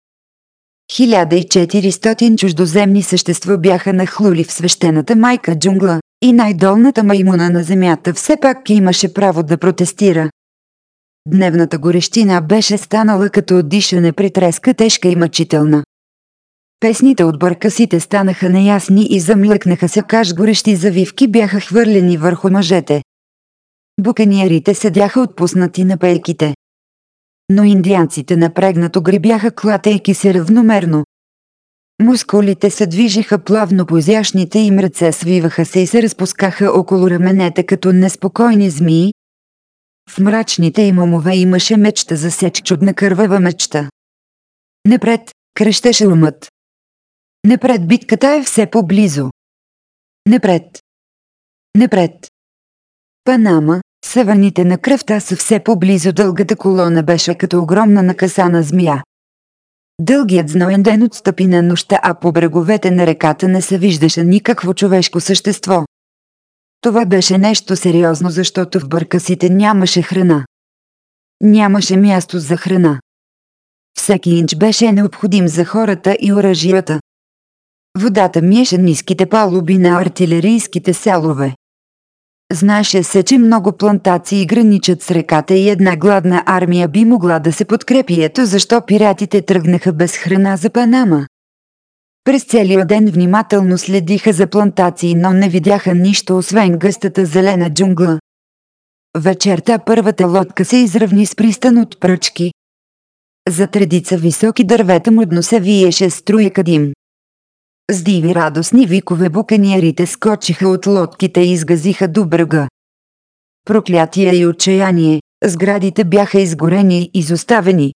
[SPEAKER 2] 1400 чуждоземни същества бяха нахлули в свещената майка джунгла, и най-долната маймуна на земята все пак имаше право да протестира. Дневната горещина беше станала като отдишане при треска тежка и мъчителна. Песните от бъркасите станаха неясни и замлъкнаха се каш горещи завивки бяха хвърлени върху мъжете. Буканиерите седяха отпуснати на пейките. Но индианците напрегнато гребяха клатейки се равномерно, Мускулите се движиха плавно по изящните им ръце, свиваха се и се разпускаха около раменете като неспокойни змии. В мрачните им умове имаше
[SPEAKER 1] мечта за сеч чудна кървава мечта. Непред, крещеше умът. Непред битката е все по-близо. Непред. Непред. Панама, съваните на кръвта са все по-близо. Дългата
[SPEAKER 2] колона беше като огромна накасана змия. Дългият зноен ден отстъпи на нощта, а по бреговете на реката не се виждаше никакво човешко същество. Това беше нещо сериозно, защото в бъркасите нямаше храна. Нямаше място за храна. Всеки инч беше необходим за хората и оръжията. Водата миеше ниските палуби на артилерийските селове. Знаеше се, че много плантации граничат с реката и една гладна армия би могла да се подкрепи. Ето защо пиратите тръгнаха без храна за Панама. През целия ден внимателно следиха за плантации, но не видяха нищо освен гъстата зелена джунгла. Вечерта първата лодка се изравни с пристан от пръчки. За редица високи дървета мъдно се виеше струйка дим. С диви радостни викове буканиерите скочиха от лодките и изгазиха до брега. Проклятие и отчаяние, сградите бяха изгорени и изоставени.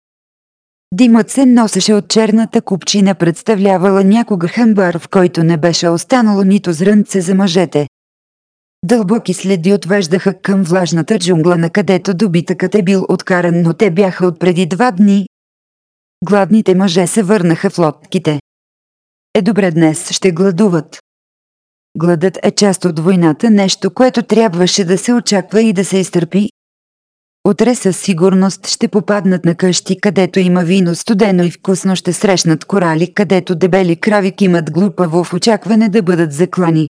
[SPEAKER 2] Димът се носеше от черната купчина, представлявала някога хамбар, в който не беше останало нито зрънце за мъжете. Дълбоки следи отвеждаха към влажната джунгла, на където добитъкът е бил откаран, но те бяха от преди два дни. Гладните мъже се върнаха в лодките. Е добре днес, ще гладуват. Гладът е част от войната, нещо, което трябваше да се очаква и да се изтърпи. Утре със сигурност ще попаднат на къщи, където има вино студено и вкусно ще срещнат корали, където дебели крави имат глупаво в очакване да бъдат заклани.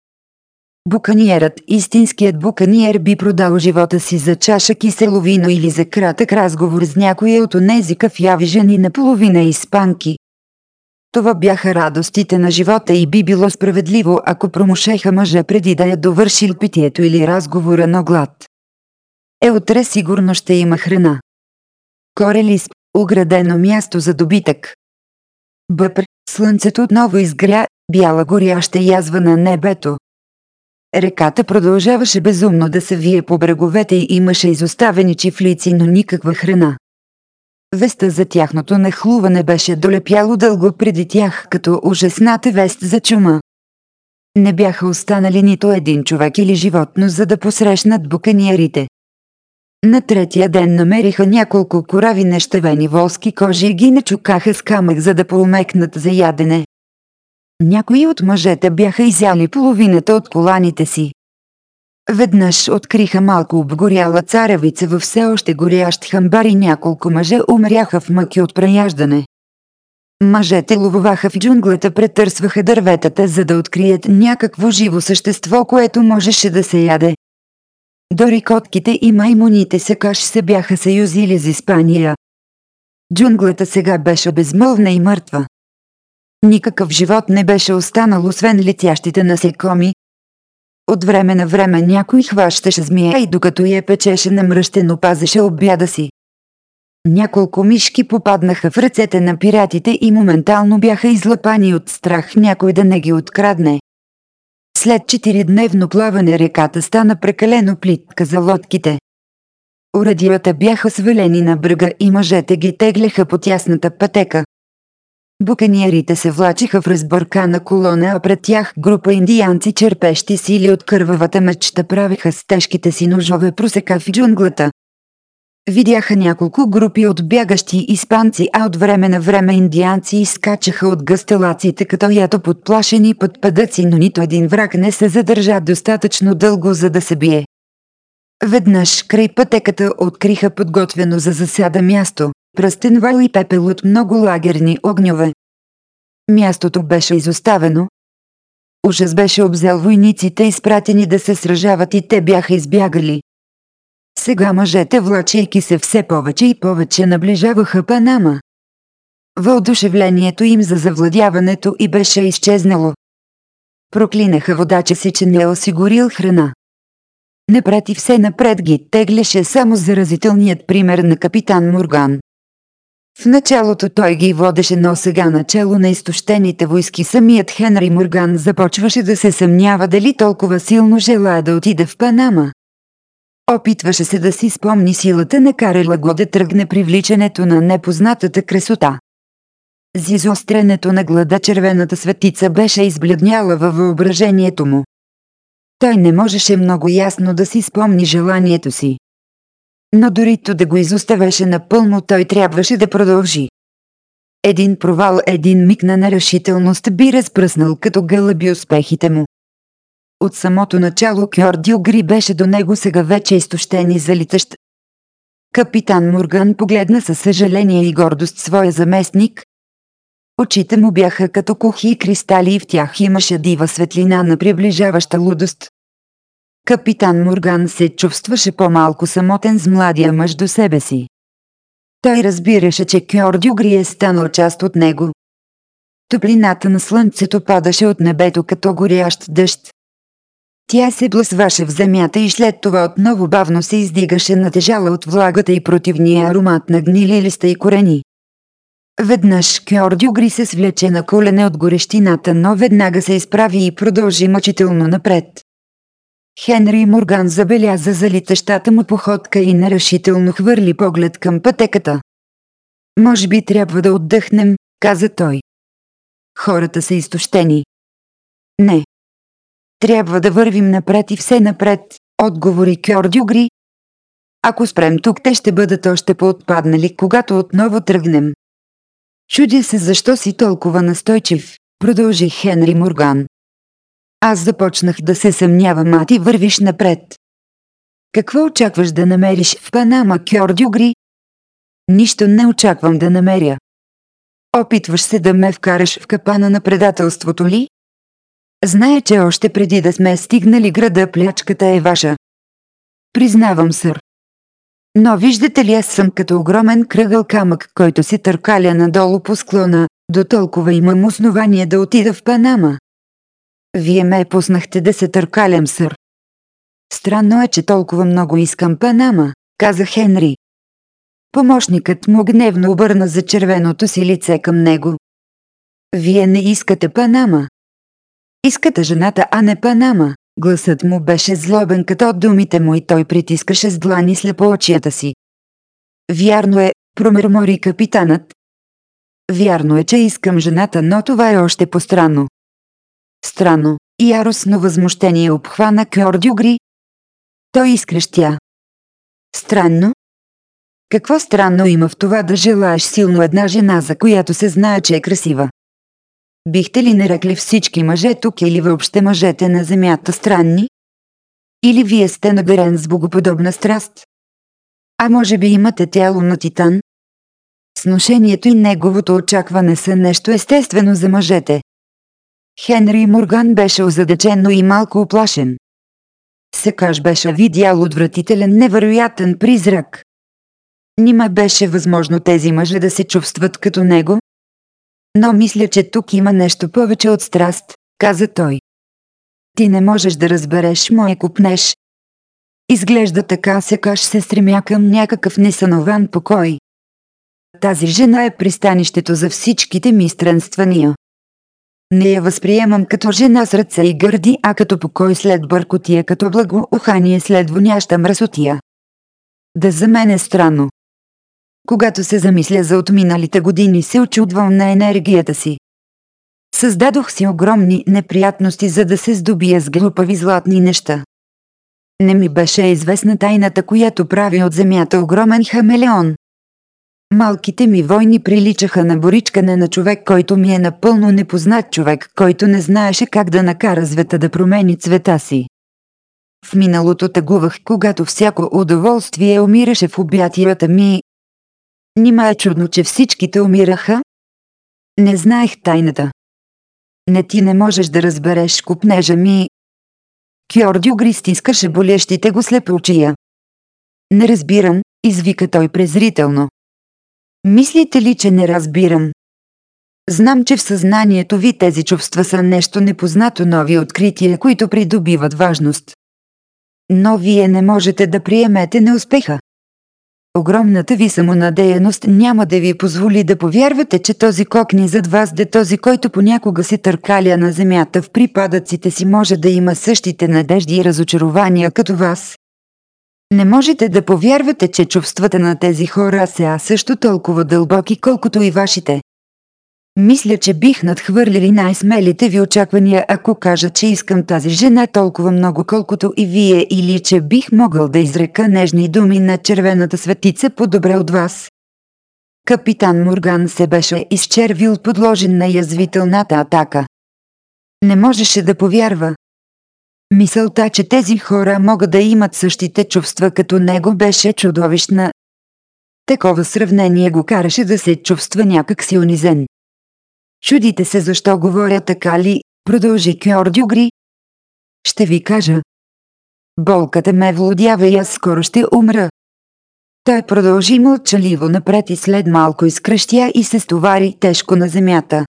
[SPEAKER 2] Буканиерът, истинският буканиер би продал живота си за чаша кисело вино или за кратък разговор с някоя от онези кафяви жени наполовина испанки. Това бяха радостите на живота и би било справедливо, ако промушеха мъжа преди да я довършил
[SPEAKER 1] питието или разговора на глад. Е утре сигурно ще има храна. Корелис, оградено място за добитък. Бъпр, слънцето
[SPEAKER 2] отново изгря, бяла горяща язва на небето. Реката продължаваше безумно да се вие по бреговете и имаше изоставени чифлици, но никаква храна. Веста за тяхното нахлуване беше долепяло дълго преди тях като ужасната вест за чума. Не бяха останали нито един човек или животно за да посрещнат буканиерите. На третия ден намериха няколко корави нещевени волски кожи и ги начукаха с камък за да поумекнат за ядене. Някои от мъжете бяха изяли половината от коланите си, Веднъж откриха малко обгоряла царевица във все още горящ хамбар и няколко мъже умряха в мъки от преяждане. Мъжете ловуваха в джунглата, претърсваха дърветата, за да открият някакво живо същество, което можеше да се яде. Дори котките и маймуните се каш се бяха съюзили за Испания. Джунглата сега беше безмълвна и мъртва. Никакъв живот не беше останал освен летящите насекоми, от време на време някой хващаше змия и докато я печеше намръщено пазеше обяда си. Няколко мишки попаднаха в ръцете на пиратите и моментално бяха излъпани от страх някой да не ги открадне. След 4-дневно плаване реката стана прекалено плитка за лодките. Урадията бяха свалени на брега и мъжете ги тегляха по тясната пътека. Буканиерите се влачиха в разбъркана колона, а пред тях група индианци черпещи сили от кървавата мечта правеха с тежките си ножове просека в джунглата. Видяха няколко групи от бягащи испанци, а от време на време индианци изкачаха от гъстелаците като ято подплашени пъдъци, но нито един враг не се задържа достатъчно дълго за да се бие. Веднъж край пътеката откриха подготвено за засада място пръстен вал и пепел от много лагерни огньове. Мястото беше изоставено. Ужас беше обзел войниците изпратени да се сражават и те бяха избягали. Сега мъжете, влачейки се все повече и повече, наближаваха Панама. Въодушевлението им за завладяването и беше изчезнало. Проклинаха водача си, че не е осигурил храна. Напред и все напред ги теглеше само заразителният пример на капитан Морган. В началото той ги водеше, но сега начало на изтощените войски самият Хенри Морган започваше да се съмнява дали толкова силно желая да отида в Панама. Опитваше се да си спомни силата на Карела го да тръгне привличането на непознатата красота. С на глада червената светица беше избледняла във въображението му. Той не можеше много ясно да си спомни желанието си. Но дори то да го изоставаше напълно, той трябваше да продължи. Един провал, един миг на нерешителност би разпръснал като гълъби успехите му. От самото начало Кьордио Гри беше до него сега вече изтощен и залитащ. Капитан Морган погледна със съжаление и гордост своя заместник. Очите му бяха като кухи кристали и в тях имаше дива светлина на приближаваща лудост. Капитан Морган се чувстваше по-малко самотен с младия мъж до себе си. Той разбираше, че Дюгри е станал част от него. Топлината на слънцето падаше от небето като горящ дъжд. Тя се блъсваше в земята и след това отново бавно се издигаше натежала от влагата и противния аромат на гнили листа и корени. Веднъж Дюгри се свлече на колене от горещината, но веднага се изправи и продължи мъчително напред. Хенри Морган забеляза залитащата му походка и нарешително хвърли поглед към
[SPEAKER 1] пътеката. Може би трябва да отдъхнем, каза той. Хората са изтощени. Не. Трябва да вървим напред и все напред,
[SPEAKER 2] отговори Кьордюгри. Ако спрем тук, те ще бъдат още по-отпаднали, когато отново тръгнем. Чудя се защо си толкова настойчив, продължи Хенри Морган. Аз започнах да се съмнявам, а ти вървиш напред. Какво очакваш да намериш в Панама Кьордюгри? Нищо не очаквам да намеря. Опитваш се да ме вкараш в капана на предателството ли? Знае, че още преди да сме стигнали града, плячката е ваша. Признавам, сър. Но виждате ли, аз съм като огромен кръгъл камък, който се търкаля надолу по склона, до толкова имам основание да отида в Панама. Вие ме пуснахте да се търкалям, сър. Странно е, че толкова много искам Панама, каза Хенри. Помощникът му гневно обърна за червеното си лице към него. Вие не искате Панама. Искате жената, а не Панама. Гласът му беше злобен като от думите му и той притискаше с длани слепоочията си. Вярно е, промърмори капитанът. Вярно е, че искам жената, но това е още
[SPEAKER 1] постранно. Странно, яростно възмущение обхвана Кьордю Гри. Той изкрещя. Странно? Какво странно има в това да желаеш силно една жена, за която се знае, че е красива?
[SPEAKER 2] Бихте ли нарекли всички мъже тук или въобще мъжете на земята странни? Или вие сте надарен с богоподобна страст? А може би имате тяло на титан? Сношението и неговото очакване са нещо естествено за мъжете. Хенри Морган беше озадачен, но и малко оплашен. Секаш беше видял отвратителен невероятен призрак. Нима беше възможно тези мъже да се чувстват като него? Но мисля, че тук има нещо повече от страст, каза той. Ти не можеш да разбереш мое купнеш. Изглежда така секаш се стремя към някакъв несанован покой. Тази жена е пристанището за всичките ми странствания. Не я възприемам като жена с ръце и гърди, а като покой след бъркотия, като благоухание след воняща мръсотия. Да за мен е странно. Когато се замисля за отминалите години, се очудвам на енергията си. Създадох си огромни неприятности, за да се здобия с глупави златни неща. Не ми беше известна тайната, която прави от земята огромен хамелеон. Малките ми войни приличаха на боричкане на човек, който ми е напълно непознат човек, който не знаеше как да накара света да промени цвета си. В миналото тъгувах, когато всяко удоволствие умираше в обятията ми. Нима е чудно, че всичките умираха? Не знаех тайната. Не ти не можеш да разбереш купнежа ми. Кьордио Гри стискаше болещите го слепочия. Не разбирам, извика той презрително. Мислите ли, че не разбирам? Знам, че в съзнанието ви тези чувства са нещо непознато нови открития, които придобиват важност. Но вие не можете да приемете неуспеха. Огромната ви самонадеяност няма да ви позволи да повярвате, че този кокни зад вас де този, който понякога се търкаля на земята в припадъците си може да има същите надежди и разочарования като вас, не можете да повярвате, че чувствата на тези хора са също толкова дълбоки, колкото и вашите. Мисля, че бих надхвърлили най-смелите ви очаквания, ако кажа, че искам тази жена толкова много, колкото и вие, или че бих могъл да изрека нежни думи на червената светица по-добре от вас. Капитан Морган се беше изчервил подложен на язвителната атака. Не можеше да повярва, Мисълта, че тези хора могат да имат същите чувства като него беше чудовищна. Такова сравнение го караше да се чувства някак си унизен. Чудите се защо говоря така ли, продължи Кьордю Гри. Ще ви кажа. Болката ме владява и аз скоро ще умра. Той продължи мълчаливо напред и след малко изкръщя и се стовари тежко на земята.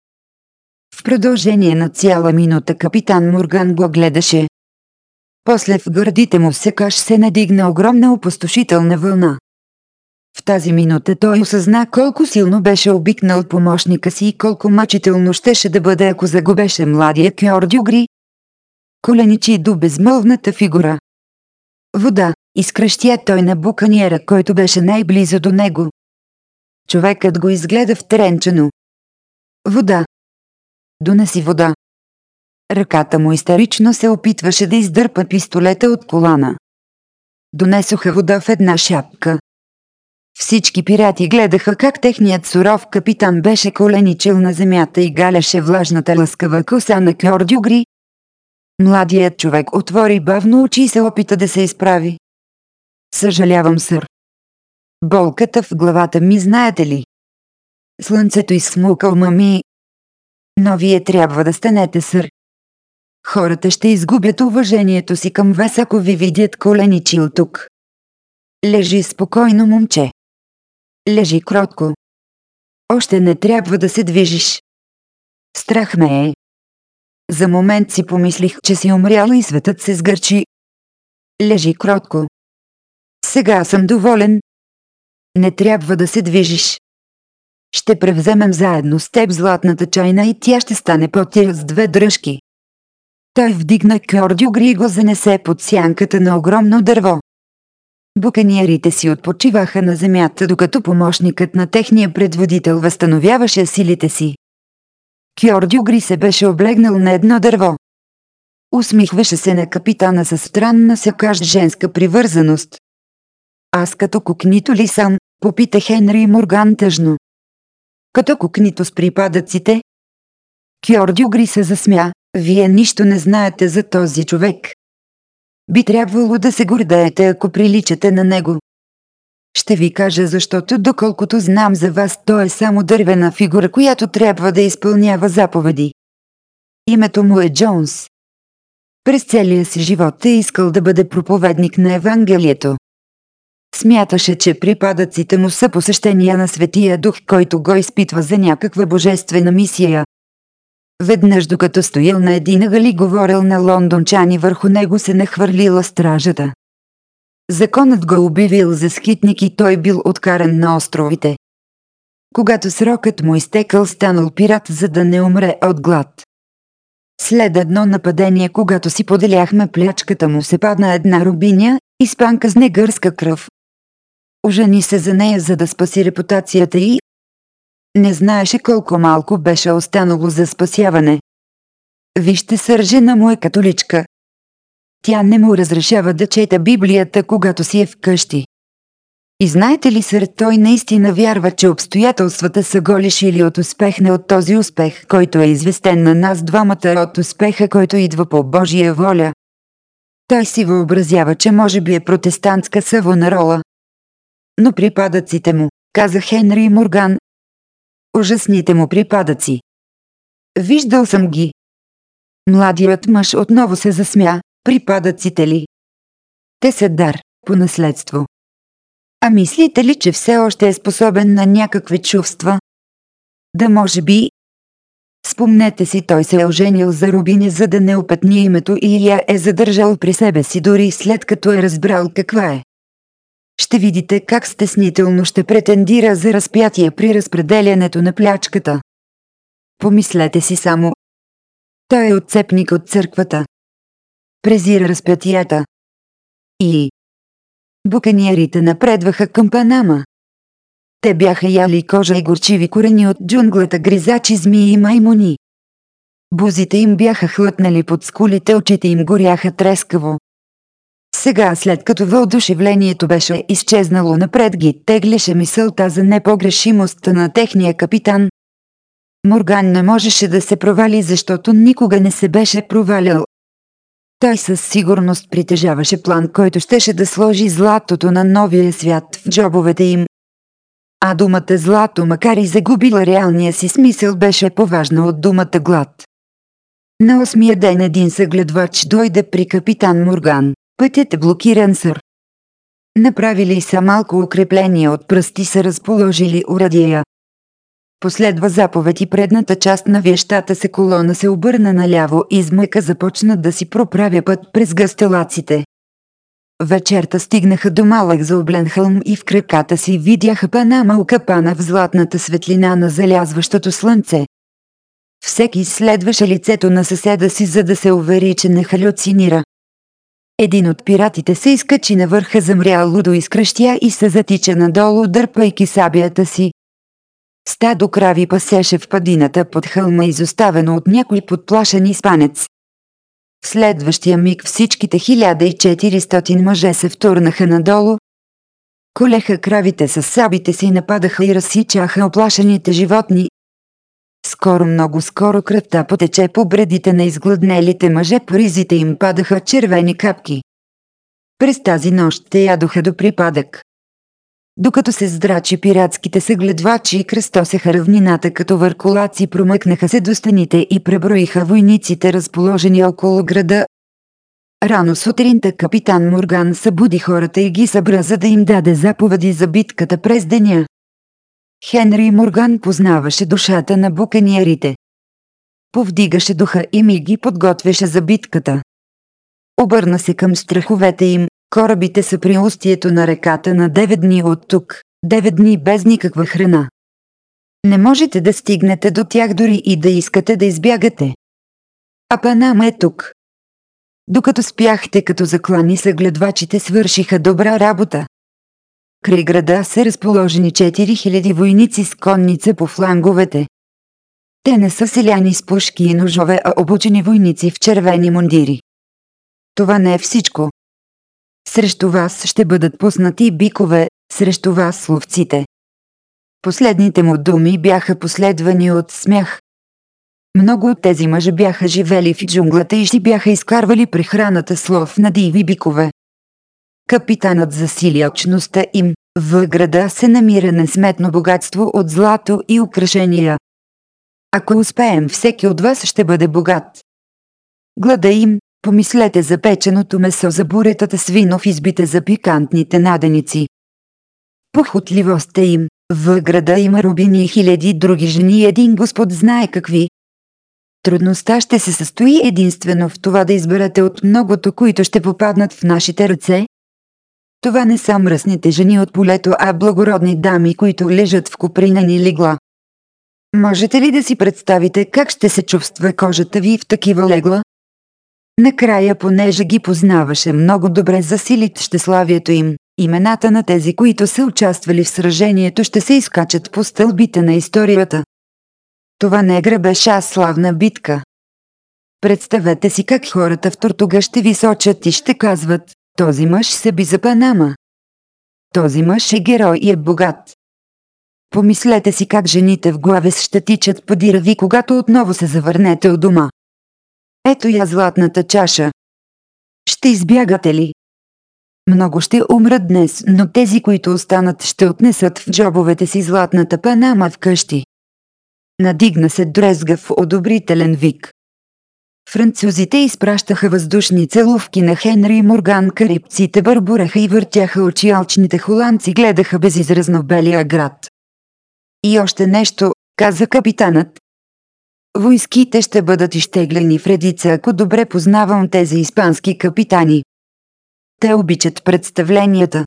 [SPEAKER 2] В продължение на цяла минута капитан Морган го гледаше, после в гърдите му секаш се надигна огромна опустошителна вълна. В тази минута той осъзна колко силно беше обикнал помощника си и колко мъчително щеше да бъде ако загубеше младия Дюгри. Коленичи до безмълвната фигура.
[SPEAKER 1] Вода, изкръщя той на буканиера, който беше най-близо до него. Човекът го изгледа втренчено. Вода. Донеси вода. Ръката му истерично се опитваше да издърпа пистолета от колана.
[SPEAKER 2] Донесоха вода в една шапка. Всички пирати гледаха как техният суров капитан беше коленичил на земята и галяше влажната лъскава коса на Кьордюгри. Младият човек отвори бавно очи и се опита
[SPEAKER 1] да се изправи. Съжалявам, сър. Болката в главата ми знаете ли? Слънцето изсмукал, ума ми. Но вие трябва
[SPEAKER 2] да станете, сър. Хората ще изгубят уважението си към вас, ако ви видят
[SPEAKER 1] коленичи от тук. Лежи спокойно, момче. Лежи кротко. Още не трябва да се движиш. Страх ме е. За момент си помислих, че си умряла и светът се сгърчи. Лежи кротко. Сега съм доволен. Не трябва да се
[SPEAKER 2] движиш. Ще превземем заедно с теб златната чайна и тя ще стане потир с две дръжки. Той вдигна Кьордю и го занесе под сянката на огромно дърво. Буканиерите си отпочиваха на земята, докато помощникът на техния предводител възстановяваше силите си. Кьордю Гри се беше облегнал на едно дърво. Усмихваше се на капитана със странна сякаш женска привързаност. Аз като кукнито ли съм, попита Хенри Морган тъжно. Като кукнито с припадъците? Кьордю Гри се засмя, вие нищо не знаете за този човек. Би трябвало да се гордеете, ако приличате на него. Ще ви кажа защото доколкото знам за вас, той е само дървена фигура, която трябва да изпълнява заповеди. Името му е Джонс. През целия си живот е искал да бъде проповедник на Евангелието. Смяташе, че припадъците му са посещения на Светия Дух, който го изпитва за някаква божествена мисия, Веднъж докато стоял на един гали говорил на лондончани върху него се нахвърлила стражата. Законът го обявил за скитник и той бил откаран на островите. Когато срокът му изтекал станал пират за да не умре от глад. След едно нападение когато си поделяхме плячката му се падна една рубиня, изпанка с негърска кръв. Ожени се за нея за да спаси репутацията й, не знаеше колко малко беше останало за спасяване. Вижте сържена му е католичка. Тя не му разрешава да чета Библията, когато си е вкъщи. И знаете ли, сър, той наистина вярва, че обстоятелствата са го лишили от успех не от този успех, който е известен на нас двамата, от успеха, който идва по Божия воля. Той си въобразява, че може би е протестантска савонарола. Но припадъците му, каза
[SPEAKER 1] Хенри Морган, ужасните му припадъци. Виждал съм ги. Младият мъж отново се засмя, припадъците ли?
[SPEAKER 2] Те са дар, по наследство. А мислите ли, че все още е способен на някакви чувства? Да може би. Спомнете си, той се е оженил за Рубиня, за да не опетни името и я е задържал при себе си дори след като е разбрал каква е. Ще видите как стеснително ще претендира за
[SPEAKER 1] разпятие при разпределянето на плячката. Помислете си само. Той е отцепник от църквата. Презира разпятията. И... Буканиерите напредваха към Панама. Те бяха
[SPEAKER 2] яли кожа и горчиви корени от джунглата, гризачи, змии и маймуни. Бузите им бяха хлътнали под скулите, очите им горяха трескаво. Сега, след като въодушевлението беше изчезнало напред ги, теглеше мисълта за непогрешимостта на техния капитан. Морган не можеше да се провали, защото никога не се беше провалял. Той със сигурност притежаваше план, който щеше да сложи златото на новия свят в джобовете им. А думата злато, макар и загубила реалния си смисъл, беше поважна от думата глад. На осмия ден един съгледвач дойде при капитан Морган. Пътят е блокиран сър. Направили са малко укрепление от пръсти са разположили урадия. Последва заповед и предната част на вещата се колона се обърна наляво и измъка започна да си проправя път през гъстелаците. Вечерта стигнаха до малък заоблен хълм и в краката си видяха панама окапана в златната светлина на залязващото слънце. Всеки следваше лицето на съседа си за да се увери, че не халюцинира. Един от пиратите се изкачи на върха замря лудо изкръщя и се затича надолу, дърпайки сабията си. Стадо крави пасеше в падината под хълма, изоставено от някой подплашен изпанец. В следващия миг всичките 1400 мъже се втурнаха надолу, колеха кравите с сабите си, нападаха и разсичаха оплашените животни, скоро, много скоро кръвта потече по бредите на изгладнелите мъже, поризите им падаха червени капки. През тази нощ те ядоха до припадък. Докато се здрачи пиратските съгледвачи и кръстосеха равнината като върколаци, промъкнаха се до стените и преброиха войниците, разположени около града. Рано сутринта капитан Морган събуди хората и ги събра, за да им даде заповеди за битката през деня. Хенри Морган познаваше душата на буканиерите. Повдигаше духа им и ги подготвяше за битката. Обърна се към страховете им, корабите са при устието на реката на 9 дни от тук, 9 дни без никаква храна. Не можете да стигнете до тях дори и да искате да избягате. А Панама е тук. Докато спяхте като заклани съгледвачите свършиха добра работа. Край града са разположени 4000 войници с конница по фланговете. Те не са селяни с пушки и ножове, а обучени войници в червени мундири. Това не е всичко. Срещу вас ще бъдат пуснати бикове, срещу вас ловците. Последните му думи бяха последвани от смях. Много от тези мъже бяха живели в джунглата и ще бяха изкарвали прехраната слов на диви бикове. Капитанът засили очността им. В града се намира несметно богатство от злато и украшения. Ако успеем, всеки от вас ще бъде богат. Глада им, помислете за печеното месо, за буретата с избите, за пикантните наденици. Похотливостта им, в града има рубини и хиляди други жени един господ знае какви. Трудността ще се състои единствено в това да изберете от многото, които ще попаднат в нашите ръце, това не са мръсните жени от полето, а благородни дами, които лежат в купринени легла. Можете ли да си представите как ще се чувства кожата ви в такива легла? Накрая, понеже ги познаваше много добре за силит щеславието им, имената на тези, които са участвали в сражението, ще се изкачат по стълбите на историята. Това негра е беше а славна битка. Представете си как хората в Тортуга ще ви сочат и ще казват този мъж се би за Панама. Този мъж е герой и е богат. Помислете си как жените в главес ще тичат подирави, когато отново се завърнете от дома. Ето я златната чаша. Ще избягате ли? Много ще умрат днес, но тези, които останат, ще отнесат в джобовете си златната панама вкъщи. Надигна се дрезгав одобрителен вик. Французите изпращаха въздушни целувки на Хенри и Морган, карибците бърбореха и въртяха очи, алчните холандци гледаха безизразно в белия град. И още нещо, каза капитанът. Войските ще бъдат изтеглени в редица, ако добре познавам тези испански капитани. Те обичат представленията.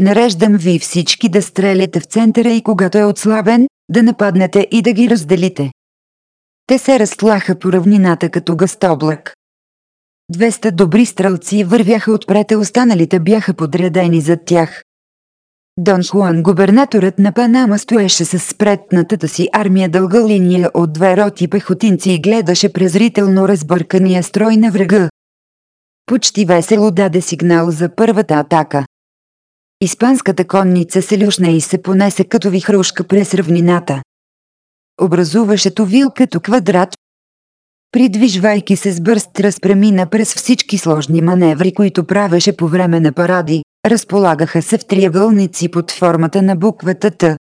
[SPEAKER 2] Нареждам ви всички да стреляте в центъра и когато е отслабен, да нападнете и да ги разделите. Те се разтлаха по равнината като гъстоблак. 200 добри стрелци вървяха отпред, а останалите бяха подредени зад тях. Дон Хуан, губернаторът на Панама, стоеше с спретнатата си армия дълга линия от две роти пехотинци и гледаше презрително разбъркания строй на врага. Почти весело даде сигнал за първата атака. Испанската конница се люшна и се понесе като вихрушка през равнината образуваше товил като квадрат. Придвижвайки се с бърз разпремина през всички сложни маневри, които правеше по време на паради, разполагаха се в триъгълници под формата на буквата Т.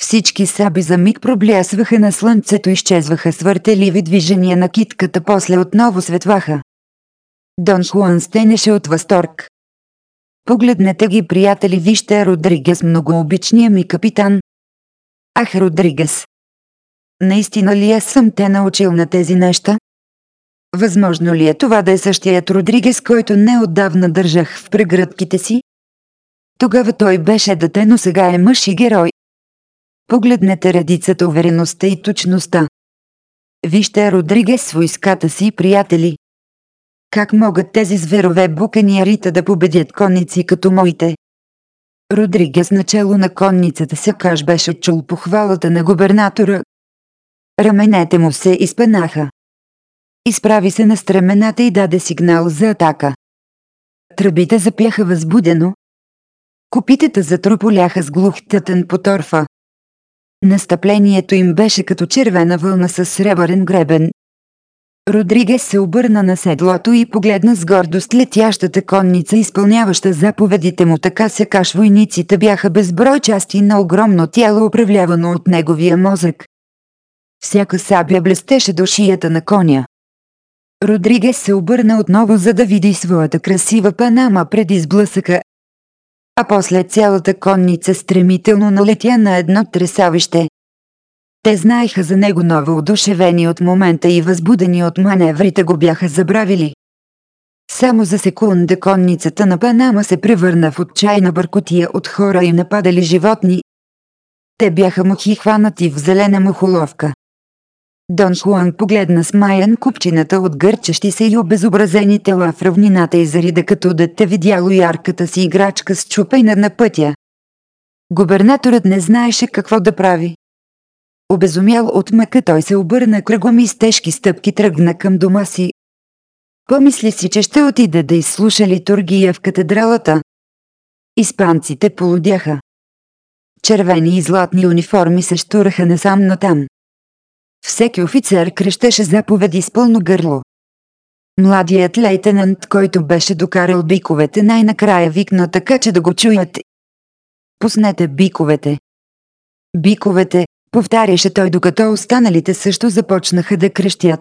[SPEAKER 2] Всички саби за миг проблясваха на слънцето, изчезваха свъртеливи движения на китката, после отново светваха. Дон Хуан стенеше от възторг. Погледнете ги, приятели, вижте Родригес, многообичния ми капитан. Ах, Родригес, Наистина ли аз е съм те научил на тези неща? Възможно ли е това да е същият Родригес, който неотдавна държах в прегръдките си? Тогава той беше дете, но сега е мъж и герой. Погледнете редицата увереността и точността. Вижте Родригес с войската си приятели. Как могат тези зверове буканиарите да победят конници като моите? Родригес начало на конницата Сакаш беше чул похвалата на губернатора, Раменете му се изпънаха. Изправи се на стремената и даде сигнал за атака. Тръбите запяха възбудено. копитета затрополяха с глух тътен по торфа. Настъплението им беше като червена вълна с сребърен гребен. Родригес се обърна на седлото и погледна с гордост летящата конница, изпълняваща заповедите му така се каш войниците бяха безброй части на огромно тяло, управлявано от неговия мозък. Всяка сабя блестеше до шията на коня. Родригес се обърна отново, за да види своята красива панама преди сблъсъка. А после цялата конница стремително налетя на едно тресавище. Те знаеха за него ново одушевени от момента и възбудени от маневрите го бяха забравили. Само за секунда конницата на Панама се превърна в отчайна бъркотия от хора и нападали животни. Те бяха мухи хванати в зелена мухоловка. Дон Хуан погледна смаян купчината от гърчещи се и обезобразени тела в равнината и зарида като дете видяло ярката си играчка с чупейна на пътя. Губернаторът не знаеше какво да прави. Обезумял от мъка той се обърна кръгом и с тежки стъпки тръгна към дома си. Помисли си, че ще отида да изслуша литургия в катедралата. Испанците полудяха. Червени и златни униформи се штураха насам натам. Всеки офицер крещеше заповеди с пълно гърло. Младият лейтенант, който беше докарал биковете, най-накрая викна така, че да го чуят. Пуснете биковете. Биковете, повтаряше той, докато останалите също започнаха да крещят.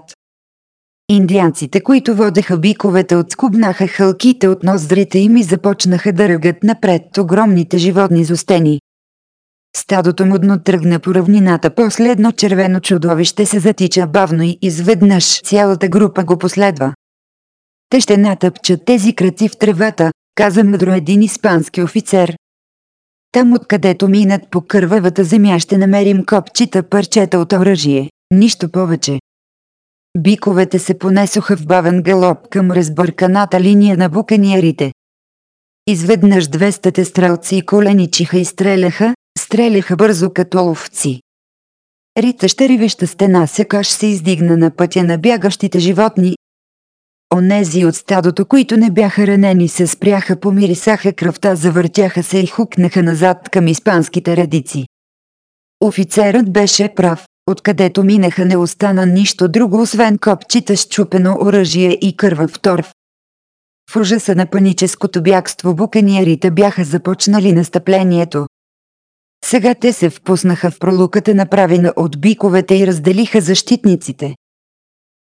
[SPEAKER 2] Индианците, които водеха биковете, отскубнаха хълките от ноздрите им и започнаха да ръгат напред огромните животни зостени. Стадото мудно тръгна по равнината. Последно червено чудовище се затича бавно и изведнъж цялата група го последва. Те ще натъпчат тези краци в тревата, каза мъдро един испански офицер. Там откъдето минат по кървавата земя ще намерим копчета парчета от оръжие, нищо повече. Биковете се понесоха в бавен галоп към разбърканата линия на буканиерите. Изведнъж 200 стрелци и коленичиха и стреляха, стреляха бързо като ловци. Рита щеревища стена секаш се издигна на пътя на бягащите животни. Онези от стадото, които не бяха ранени, се спряха, помирисаха кръвта, завъртяха се и хукнаха назад към испанските редици. Офицерът беше прав, откъдето минаха не остана нищо друго, освен копчета с чупено оръжие и кървав торф. В ужаса на паническото бягство буканиерите бяха започнали настъплението, сега те се впуснаха в пролуката направена от биковете и разделиха защитниците.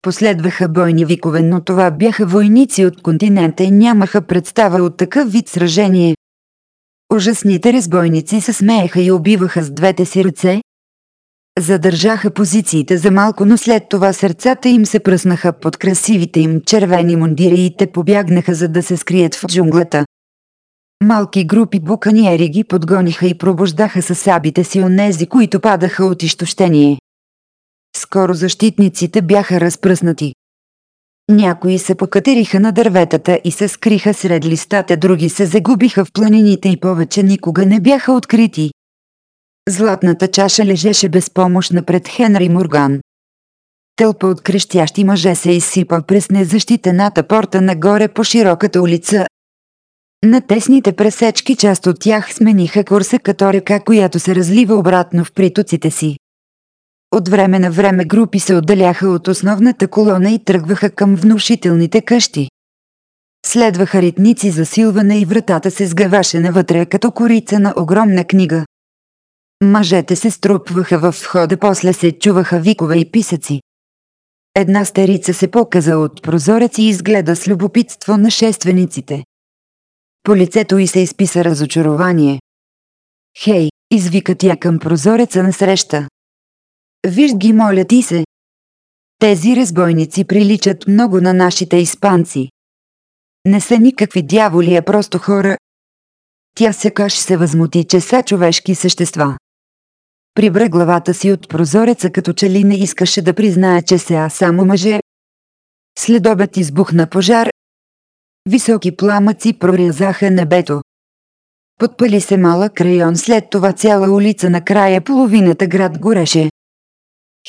[SPEAKER 2] Последваха бойни викове, но това бяха войници от континента и нямаха представа от такъв вид сражение. Ужасните разбойници се смееха и убиваха с двете си ръце. Задържаха позициите за малко, но след това сърцата им се пръснаха под красивите им червени мундири и те побягнаха за да се скрият в джунглата. Малки групи буканиери ги подгониха и пробуждаха със сабите си онези, които падаха от изтощение. Скоро защитниците бяха разпръснати. Някои се покатериха на дърветата и се скриха сред листата, други се загубиха в планините и повече никога не бяха открити. Златната чаша лежеше безпомощна пред Хенри Морган. Тълпа от крещящи мъже се изсипа през незащитената порта нагоре по широката улица, на тесните пресечки част от тях смениха курса като река, която се разлива обратно в притоците си. От време на време групи се отделяха от основната колона и тръгваха към внушителните къщи. Следваха ритници за силване и вратата се сгъваше навътре като корица на огромна книга. Мъжете се струпваха в входа, после се чуваха викове и писъци. Една старица се показа от прозорец и изгледа с любопитство на шествениците. По лицето й се изписа разочарование. Хей, извика тя към прозореца на среща. Виж ги, моля ти се. Тези разбойници приличат много на нашите испанци. Не са никакви дяволи, а просто хора. Тя секаш се възмути, че са човешки същества. Прибра главата си от прозореца, като че ли не искаше да признае, че сега само мъже. След обед избухна пожар, Високи пламъци прорязаха небето. Подпали се малък район, след това цяла улица на края половината град гореше.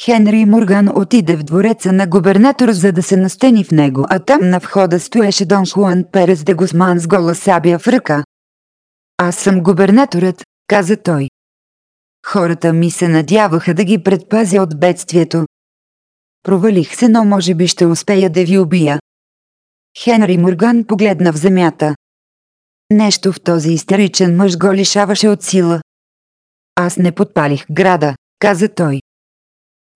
[SPEAKER 2] Хенри Морган отиде в двореца на губернатор, за да се настени в него, а там на входа стоеше Дон Хуан Перес де Гусман с гола сабия в ръка. Аз съм губернаторът, каза той. Хората ми се надяваха да ги предпазя от бедствието. Провалих се, но може би ще успея да ви убия. Хенри Морган погледна в земята. Нещо в този истеричен мъж го лишаваше от сила. Аз не подпалих града, каза той.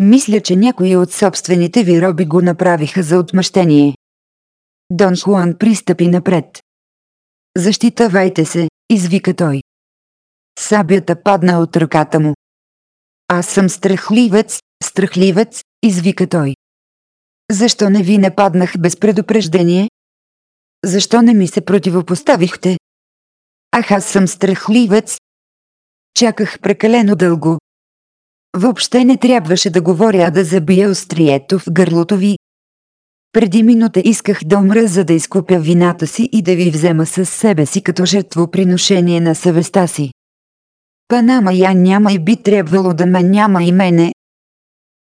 [SPEAKER 2] Мисля, че някои от собствените ви роби го направиха за отмъщение. Дон Хуан пристъпи напред.
[SPEAKER 1] Защитавайте се, извика той. Сабията падна от ръката му. Аз съм страхливец, страхливец, извика той.
[SPEAKER 2] Защо не ви нападнах без предупреждение? Защо не ми се противопоставихте? Ах, аз съм страхливец. Чаках прекалено дълго. Въобще не трябваше да говоря, а да забия острието в гърлото ви. Преди минута исках да умра, за да изкупя вината си и да ви взема с себе си като жертвоприношение на съвестта си. Панама я няма и би трябвало да ме няма и мене,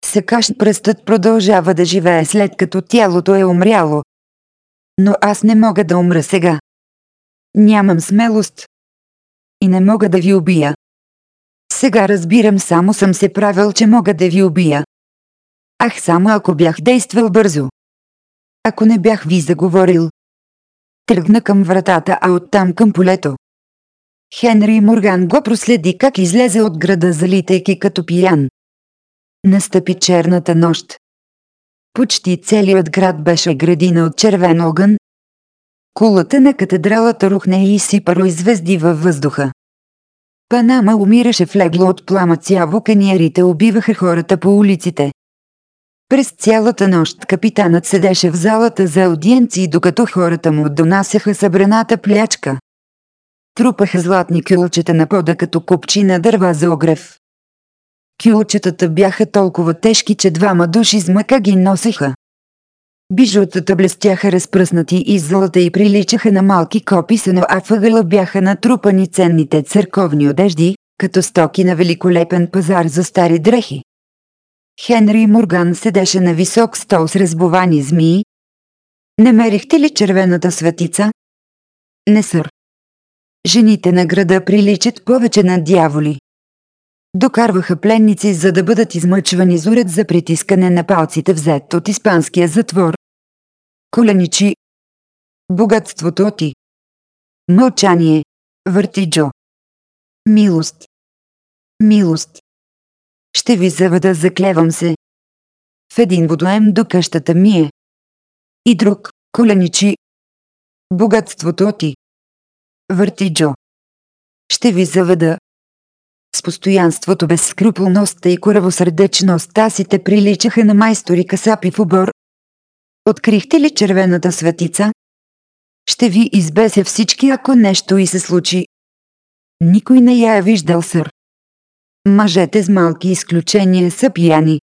[SPEAKER 2] Сякаш пръстът продължава да живее след
[SPEAKER 1] като тялото е умряло. Но аз не мога да умра сега. Нямам смелост. И не мога да ви убия. Сега разбирам,
[SPEAKER 2] само съм се правил, че мога да ви убия. Ах, само ако бях действал бързо. Ако не бях ви заговорил. Тръгна към вратата, а оттам към полето. Хенри Морган го проследи как излезе от града, залитайки като пиян. Настъпи черната нощ. Почти целият град беше градина от червен огън. Кулата на катедралата рухне и си пароизвезди във въздуха. Панама умираше в легло от пламъци, а вуканиерите убиваха хората по улиците. През цялата нощ капитанът седеше в залата за аудиенции, докато хората му донасяха събраната плячка. Трупаха златни кюлчета на пода като купчина дърва за огрев. Кюлчетата бяха толкова тежки, че двама души с мъка ги носеха. Бижутата блестяха разпръснати и злата и приличаха на малки кописано, а афъгъла бяха натрупани ценните църковни одежди, като стоки на великолепен пазар за стари дрехи. Хенри Морган седеше на висок стол с
[SPEAKER 1] разбовани змии. Намерихте ли червената светица? Не, сър. Жените на града приличат повече на дяволи.
[SPEAKER 2] Докарваха пленници, за да бъдат измъчвани с уред за притискане на палците взет от испанския
[SPEAKER 1] затвор. Коленичи. Богатството ти. Мълчание. Въртиджо. Милост. Милост. Ще ви заведа, заклевам се. В един водоем до къщата ми е. И друг, коленичи. Богатството ти. Въртиджо. Ще ви заведа, с постоянството,
[SPEAKER 2] безскрупулността и коравосърдечността си те приличаха на майстори касапи в обор.
[SPEAKER 1] Открихте ли червената светица? Ще ви избеся всички, ако нещо и се случи. Никой не я е виждал, сър.
[SPEAKER 2] Мъжете с малки изключения са пияни.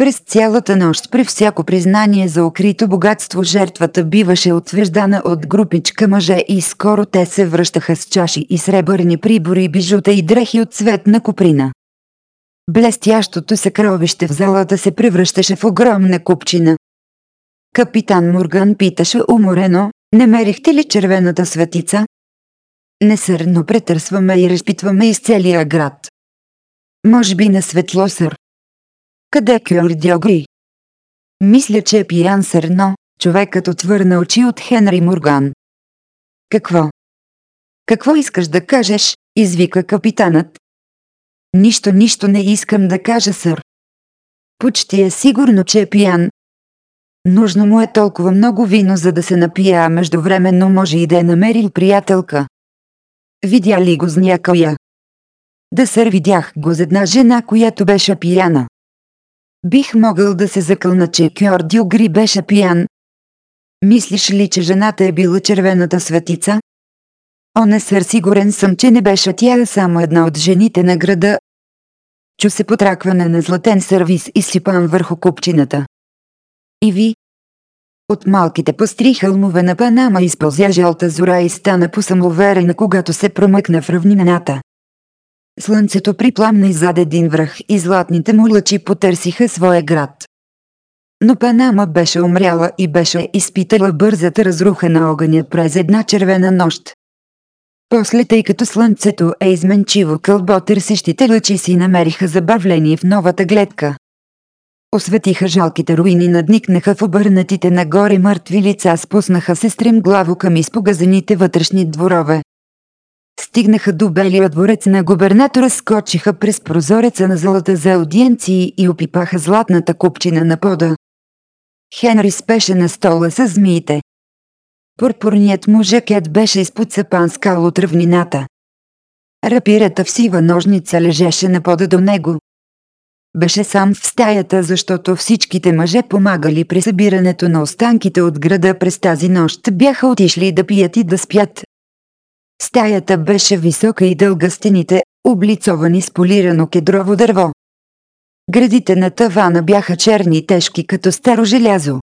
[SPEAKER 2] През цялата нощ при всяко признание за укрито богатство жертвата биваше отвеждана от групичка мъже и скоро те се връщаха с чаши и сребърни прибори, бижута и дрехи от цвет на куприна. Блестящото съкровище в залата се превръщаше в огромна купчина. Капитан Морган питаше уморено, намерихте ли червената светица?
[SPEAKER 1] Несърно претърсваме и разпитваме из целия град. Може би на светло сър. Къде Кюр Дьогъй? Мисля,
[SPEAKER 2] че е пиян сърно, човекът отвърна очи от Хенри Морган. Какво?
[SPEAKER 1] Какво искаш да кажеш? извика капитанът. Нищо, нищо не искам да кажа, сър. Почти е сигурно, че е пиян.
[SPEAKER 2] Нужно му е толкова много вино, за да се напия, а междувременно може и да е намерил приятелка. Видя ли го с някоя? Да сър видях го с една жена, която беше пияна. Бих могъл да се закълна, че Кьордио Гри беше пиян. Мислиш ли, че жената е била червената светица? О, не сър, сигурен съм, че не беше тя само една от жените на града. Чу се потракване на златен сервис и сипан върху купчината. И ви? От малките пъстри хълмове на Панама изпълзя жълта зора и стана посамоверена, когато се промъкна в равнината. Слънцето припламна иззад един връх и златните му лъчи потърсиха своя град. Но Панама беше умряла и беше изпитала бързата разруха на огъня през една червена нощ. После тъй като слънцето е изменчиво кълбо търсещите лъчи си намериха забавление в новата гледка. Осветиха жалките руини, надникнаха в обърнатите нагоре мъртви лица, спуснаха се стремглаво към изпогазените вътрешни дворове. Стигнаха до белия дворец на губернатора, скочиха през прозореца на залата за аудиенции и опипаха златната купчина на пода. Хенри спеше на стола с змиите. Пурпурният му жакет беше изпоцапан скал от равнината. Рапирата в сива ножница лежеше на пода до него. Беше сам в стаята, защото всичките мъже помагали при събирането на останките от града през тази нощ бяха отишли да пият и да спят, Стаята беше висока и дълга стените, облицовани с полирано кедрово дърво. Градите на тавана бяха черни и тежки като старо желязо.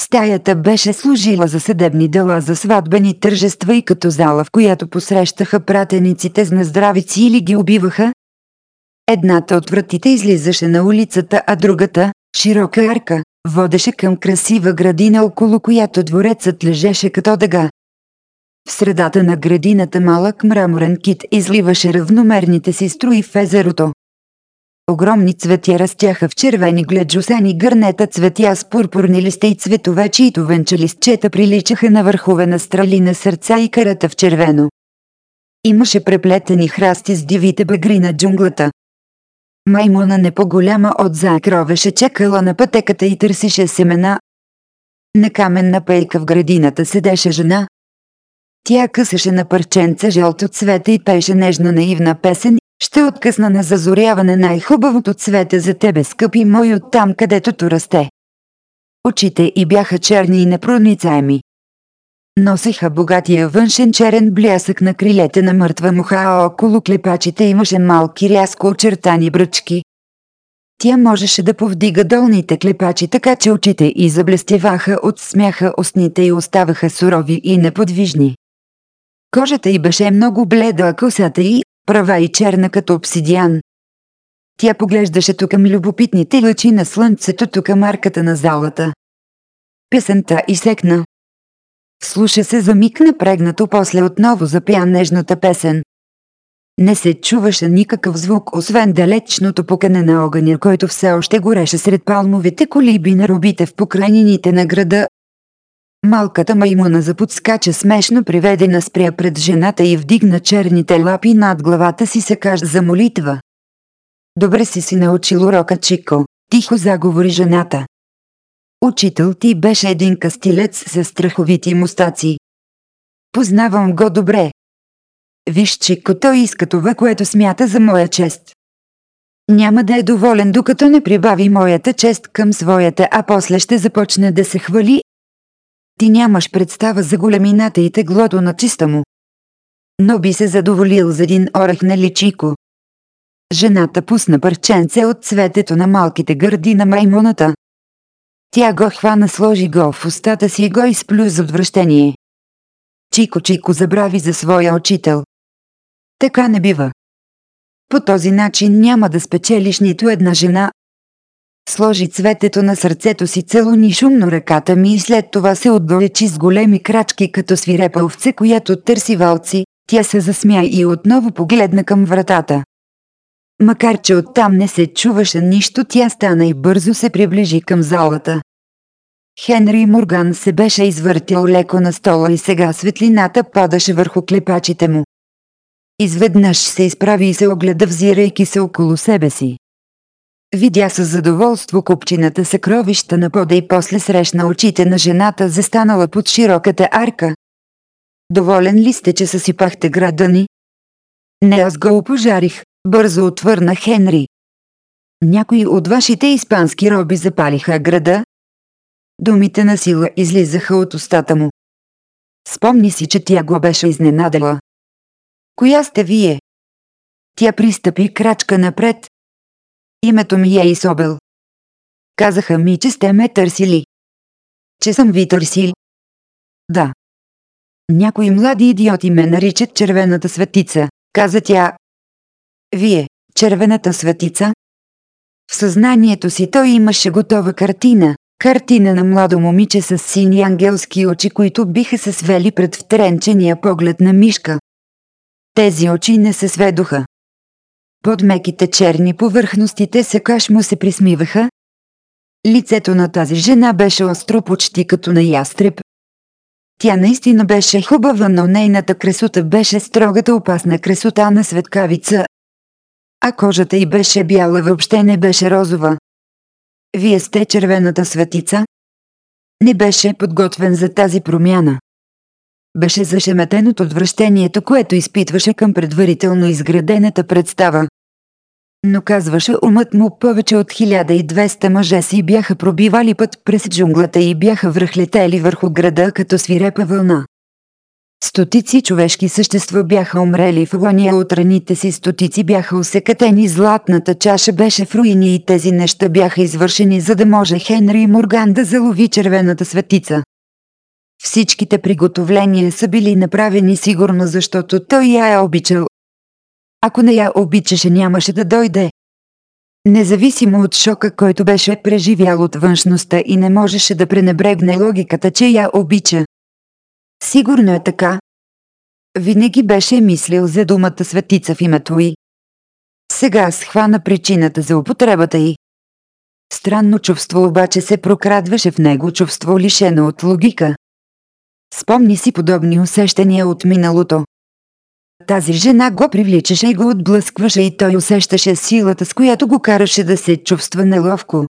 [SPEAKER 2] Стаята беше служила за съдебни дела за сватбени тържества и като зала, в която посрещаха пратениците с наздравици или ги убиваха. Едната от вратите излизаше на улицата, а другата, широка арка, водеше към красива градина, около която дворецът лежеше като дъга. В средата на градината малък мраморен кит изливаше равномерните си струи в езерото. Огромни цветя растяха в червени гледжусани гърнета цветя с пурпурни листи и цветове, чието венчелистчета приличаха на върхове на страли на сърца и карата в червено. Имаше преплетени храсти с дивите багри на джунглата. Маймуна не по-голяма от закровеше чекала на пътеката и търсише семена. На каменна пейка в градината седеше жена, тя късаше на парченца жълто цвете и пеше нежна наивна песен, ще откъсна на зазоряване най-хубавото цвете за тебе, скъпи мой, оттам където то расте. Очите й бяха черни и непроницаеми. Носеха богатия външен черен блясък на крилете на мъртва муха, а около клепачите имаше малки рязко очертани бръчки. Тя можеше да повдига долните клепачи така, че очите й заблестеваха от смяха устните и оставаха сурови и неподвижни. Кожата й беше много бледа, а косата й, права и черна като обсидиан. Тя поглеждаше тук към любопитните лъчи на слънцето тук към арката на залата. Песента изсекна. Слуша се за миг напрегнато, после отново запя нежната песен. Не се чуваше никакъв звук, освен далечното покане на огъня, който все още гореше сред палмовите колиби на робите в покрайнините на града, Малката маймуна заподскача смешно приведена спря пред жената и вдигна черните лапи над главата си се каже за молитва. Добре си си научил урока, Чико, тихо заговори жената. Учител ти беше един кастилец с страховити мустаци. Познавам го добре. Виж, Чико, той иска това, което смята за моя чест. Няма да е доволен докато не прибави моята чест към своята, а после ще започне да се хвали, ти нямаш представа за големината и теглото на чиста му. Но би се задоволил за един орех на личико. Жената пусна парченце от цветето на малките гърди на маймуната. Тя го хвана, сложи го в устата си и го изплю за отвращение. Чико Чико забрави за своя учител. Така не бива. По този начин няма да спечелиш нито една жена, Сложи цветето на сърцето си целуни шумно ръката ми и след това се отдалечи с големи крачки като свирепа овце, която търси валци. Тя се засмя и отново погледна към вратата. Макар че оттам не се чуваше нищо, тя стана и бързо се приближи към залата. Хенри Морган се беше извъртял леко на стола и сега светлината падаше върху клепачите му. Изведнъж се изправи и се огледа взирайки се около себе си. Видя с задоволство купчината съкровища на пода и после срещна очите на жената застанала под широката арка. Доволен ли сте, че съсипахте града ни? Не аз го опожарих, бързо отвърна Хенри. Някои от вашите испански роби запалиха града. Думите на сила излизаха от устата му. Спомни си, че тя го беше
[SPEAKER 1] изненадала. Коя сте вие? Тя пристъпи крачка напред, Името ми е Исобел. Казаха ми, че сте ме търсили. Че съм ви търсил. Да. Някои млади идиоти ме наричат червената светица, каза тя. Вие, червената
[SPEAKER 2] светица? В съзнанието си той имаше готова картина, картина на младо момиче с сини ангелски очи, които биха се свели пред втренчения поглед на мишка. Тези очи не се сведоха, под меките черни повърхностите сякаш му се присмиваха. Лицето на тази жена беше остро почти като на ястреб. Тя наистина беше хубава, но нейната красота беше строгата опасна красота на светкавица. А кожата й беше бяла въобще не беше розова. Вие сте червената светица? Не беше подготвен за тази промяна. Беше зашеметен от отвращението, което изпитваше към предварително изградената представа но казваше умът му повече от 1200 мъже си бяха пробивали път през джунглата и бяха връхлетели върху града като свирепа вълна. Стотици човешки същества бяха умрели в лания от раните си, стотици бяха усекатени, златната чаша беше в руини и тези неща бяха извършени, за да може Хенри Морган да залови червената светица. Всичките приготовления са били направени сигурно, защото той я е обичал ако не я обичаше, нямаше да дойде. Независимо от шока, който беше преживял от външността и не можеше да пренебрегне логиката, че я обича. Сигурно е така. Винаги беше мислил за думата светица в името й. Сега схвана причината за употребата й. Странно чувство обаче се прокрадваше в него чувство лишено от логика. Спомни си подобни усещания от миналото. Тази жена го привличаше и го отблъскваше и той усещаше силата с която го караше да се чувства неловко.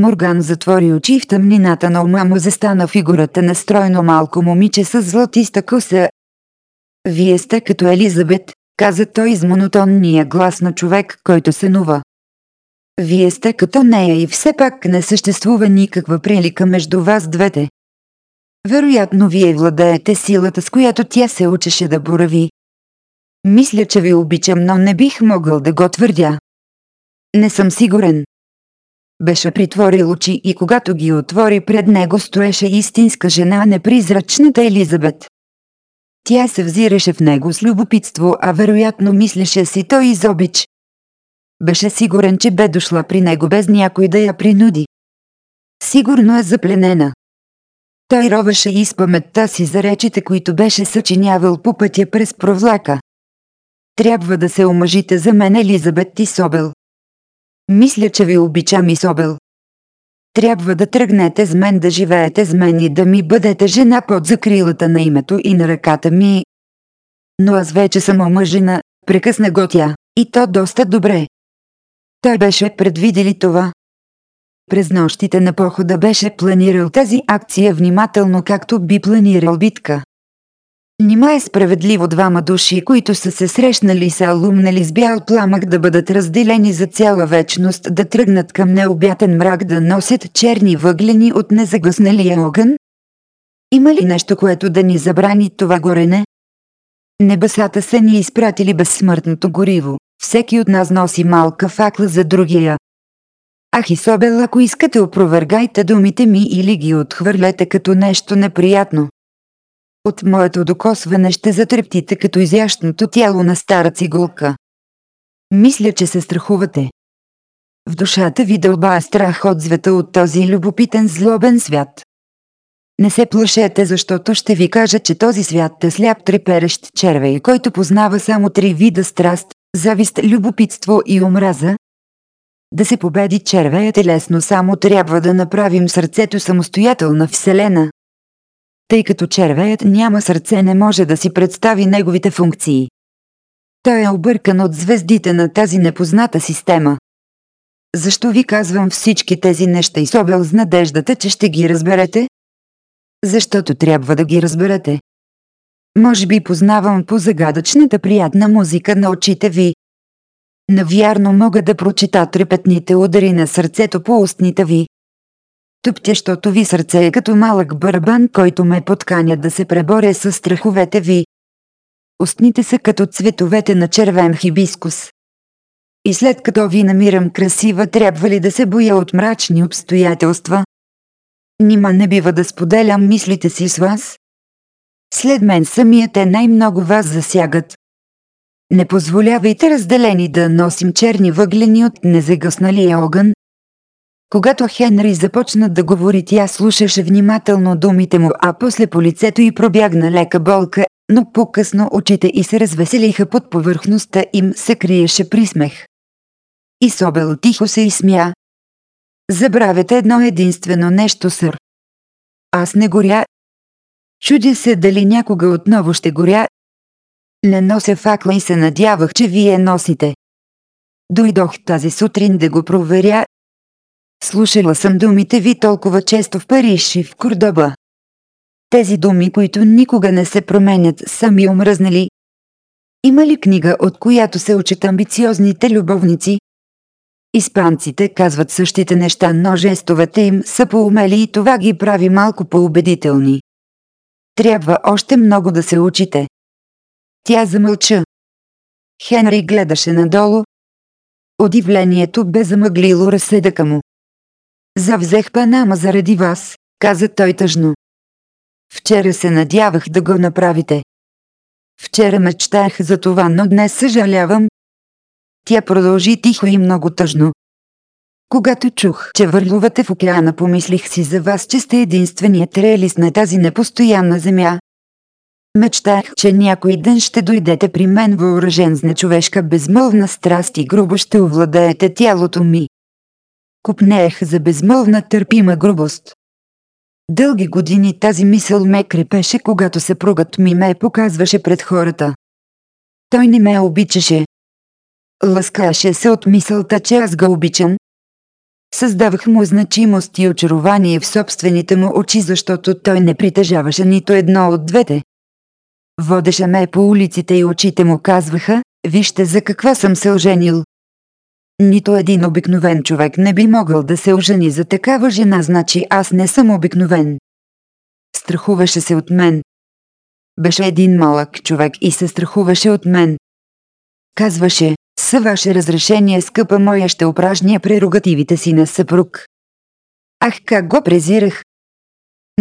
[SPEAKER 2] Морган затвори очи и в тъмнината на ума му застана фигурата на стройно малко момиче с златиста коса. «Вие сте като Елизабет», каза той с монотонния глас на човек, който сънува. Вие сте като нея и все пак не съществува никаква прилика между вас двете. Вероятно вие владеете силата с която тя се учеше да борави, мисля, че ви обичам, но не бих могъл да го твърдя. Не съм сигурен. Беше притворил очи и когато ги отвори пред него стоеше истинска жена, непризрачната Елизабет. Тя се взираше в него с любопитство, а вероятно мислеше си той изобич. Беше сигурен, че бе дошла при него без някой да я принуди. Сигурно е запленена. Той ровеше и паметта си за речите, които беше съчинявал по пътя през провлака. Трябва да се омъжите за мен Елизабет и Собел. Мисля, че ви обичам и Собел. Трябва да тръгнете с мен да живеете с мен и да ми бъдете жена под закрилата на името и на ръката ми. Но аз вече съм омъжена, прекъсна го тя, и то доста добре. Той беше предвидели това. През нощите на похода беше планирал тази акция внимателно както би планирал битка. Нима е справедливо двама души, които са се срещнали и са алумнали с бял пламък да бъдат разделени за цяла вечност, да тръгнат към необятен мрак да носят черни въглени от незагъсналия огън? Има ли нещо, което да ни забрани това горене? Небесата са ни изпратили безсмъртното гориво. Всеки от нас носи малка факла за другия. Ах Исобел, ако искате опровергайте думите ми или ги отхвърлете като нещо неприятно. От моето докосване ще затрептите като изящното тяло на стара цигулка. Мисля, че се страхувате. В душата ви дълба страх от звета от този любопитен злобен свят. Не се плашете, защото ще ви кажа, че този свят е сляп треперещ червей, който познава само три вида страст – завист, любопитство и омраза. Да се победи червеят е лесно, само трябва да направим сърцето самостоятелна вселена, тъй като червеят няма сърце не може да си представи неговите функции. Той е объркан от звездите на тази непозната система. Защо ви казвам всички тези неща и собел с надеждата, че ще ги разберете? Защото трябва да ги разберете. Може би познавам по загадъчната приятна музика на очите ви. Навярно мога да прочита трепетните удари на сърцето по устните ви. Тъптящото ви сърце е като малък бърбан, който ме подканя да се преборя с страховете ви. Устните са като цветовете на червен хибискус. И след като ви намирам красива, трябва ли да се боя от мрачни обстоятелства? Нима не бива да споделям мислите си с вас? След мен самият те най-много вас засягат. Не позволявайте разделени да носим черни въглени от незагъсналия огън, когато Хенри започна да говори, тя слушаше внимателно думите му, а после по лицето й пробягна лека болка, но по-късно очите й се развеселиха под повърхността им се криеше присмех. Исобел тихо се изсмя. Забравяте едно единствено нещо,
[SPEAKER 1] сър. Аз не горя. Чудя се дали някога отново ще горя. Не нося факла и се надявах, че вие носите.
[SPEAKER 2] Дойдох тази сутрин да го проверя Слушала съм думите ви толкова често в Париж и в Кордоба. Тези думи, които никога не се променят, са ми омръзнали. Има ли книга, от която се учат амбициозните любовници? Испанците казват същите неща, но жестовете им са поумели и
[SPEAKER 1] това ги прави малко по-убедителни. Трябва още много да се учите. Тя замълча. Хенри гледаше надолу. Удивлението бе замъглило разсъдъка му. Завзех Панама заради
[SPEAKER 2] вас, каза той тъжно. Вчера се надявах да го направите. Вчера мечтах за това, но днес съжалявам. Тя продължи тихо и много тъжно. Когато чух, че върлувате в океана, помислих си за вас, че сте единственият реалист на тази непостоянна земя. Мечтах, че някой ден ще дойдете при мен въоръжен с нечовешка безмълвна страст и грубо ще овладеете тялото ми купнеех за безмълвна търпима грубост. Дълги години тази мисъл ме крепеше, когато съпругът ми ме показваше пред хората. Той не ме обичаше. Лъскаше се от мисълта, че аз го обичам. Създавах му значимост и очарование в собствените му очи, защото той не притежаваше нито едно от двете. Водеше ме по улиците и очите му казваха, вижте за каква съм се оженил, нито един обикновен човек не би могъл да се ожени за такава жена, значи аз не съм обикновен. Страхуваше се от мен. Беше един малък човек и се страхуваше от мен. Казваше, с ваше разрешение, скъпа моя, ще опражня прерогативите си на съпруг. Ах, как го презирах!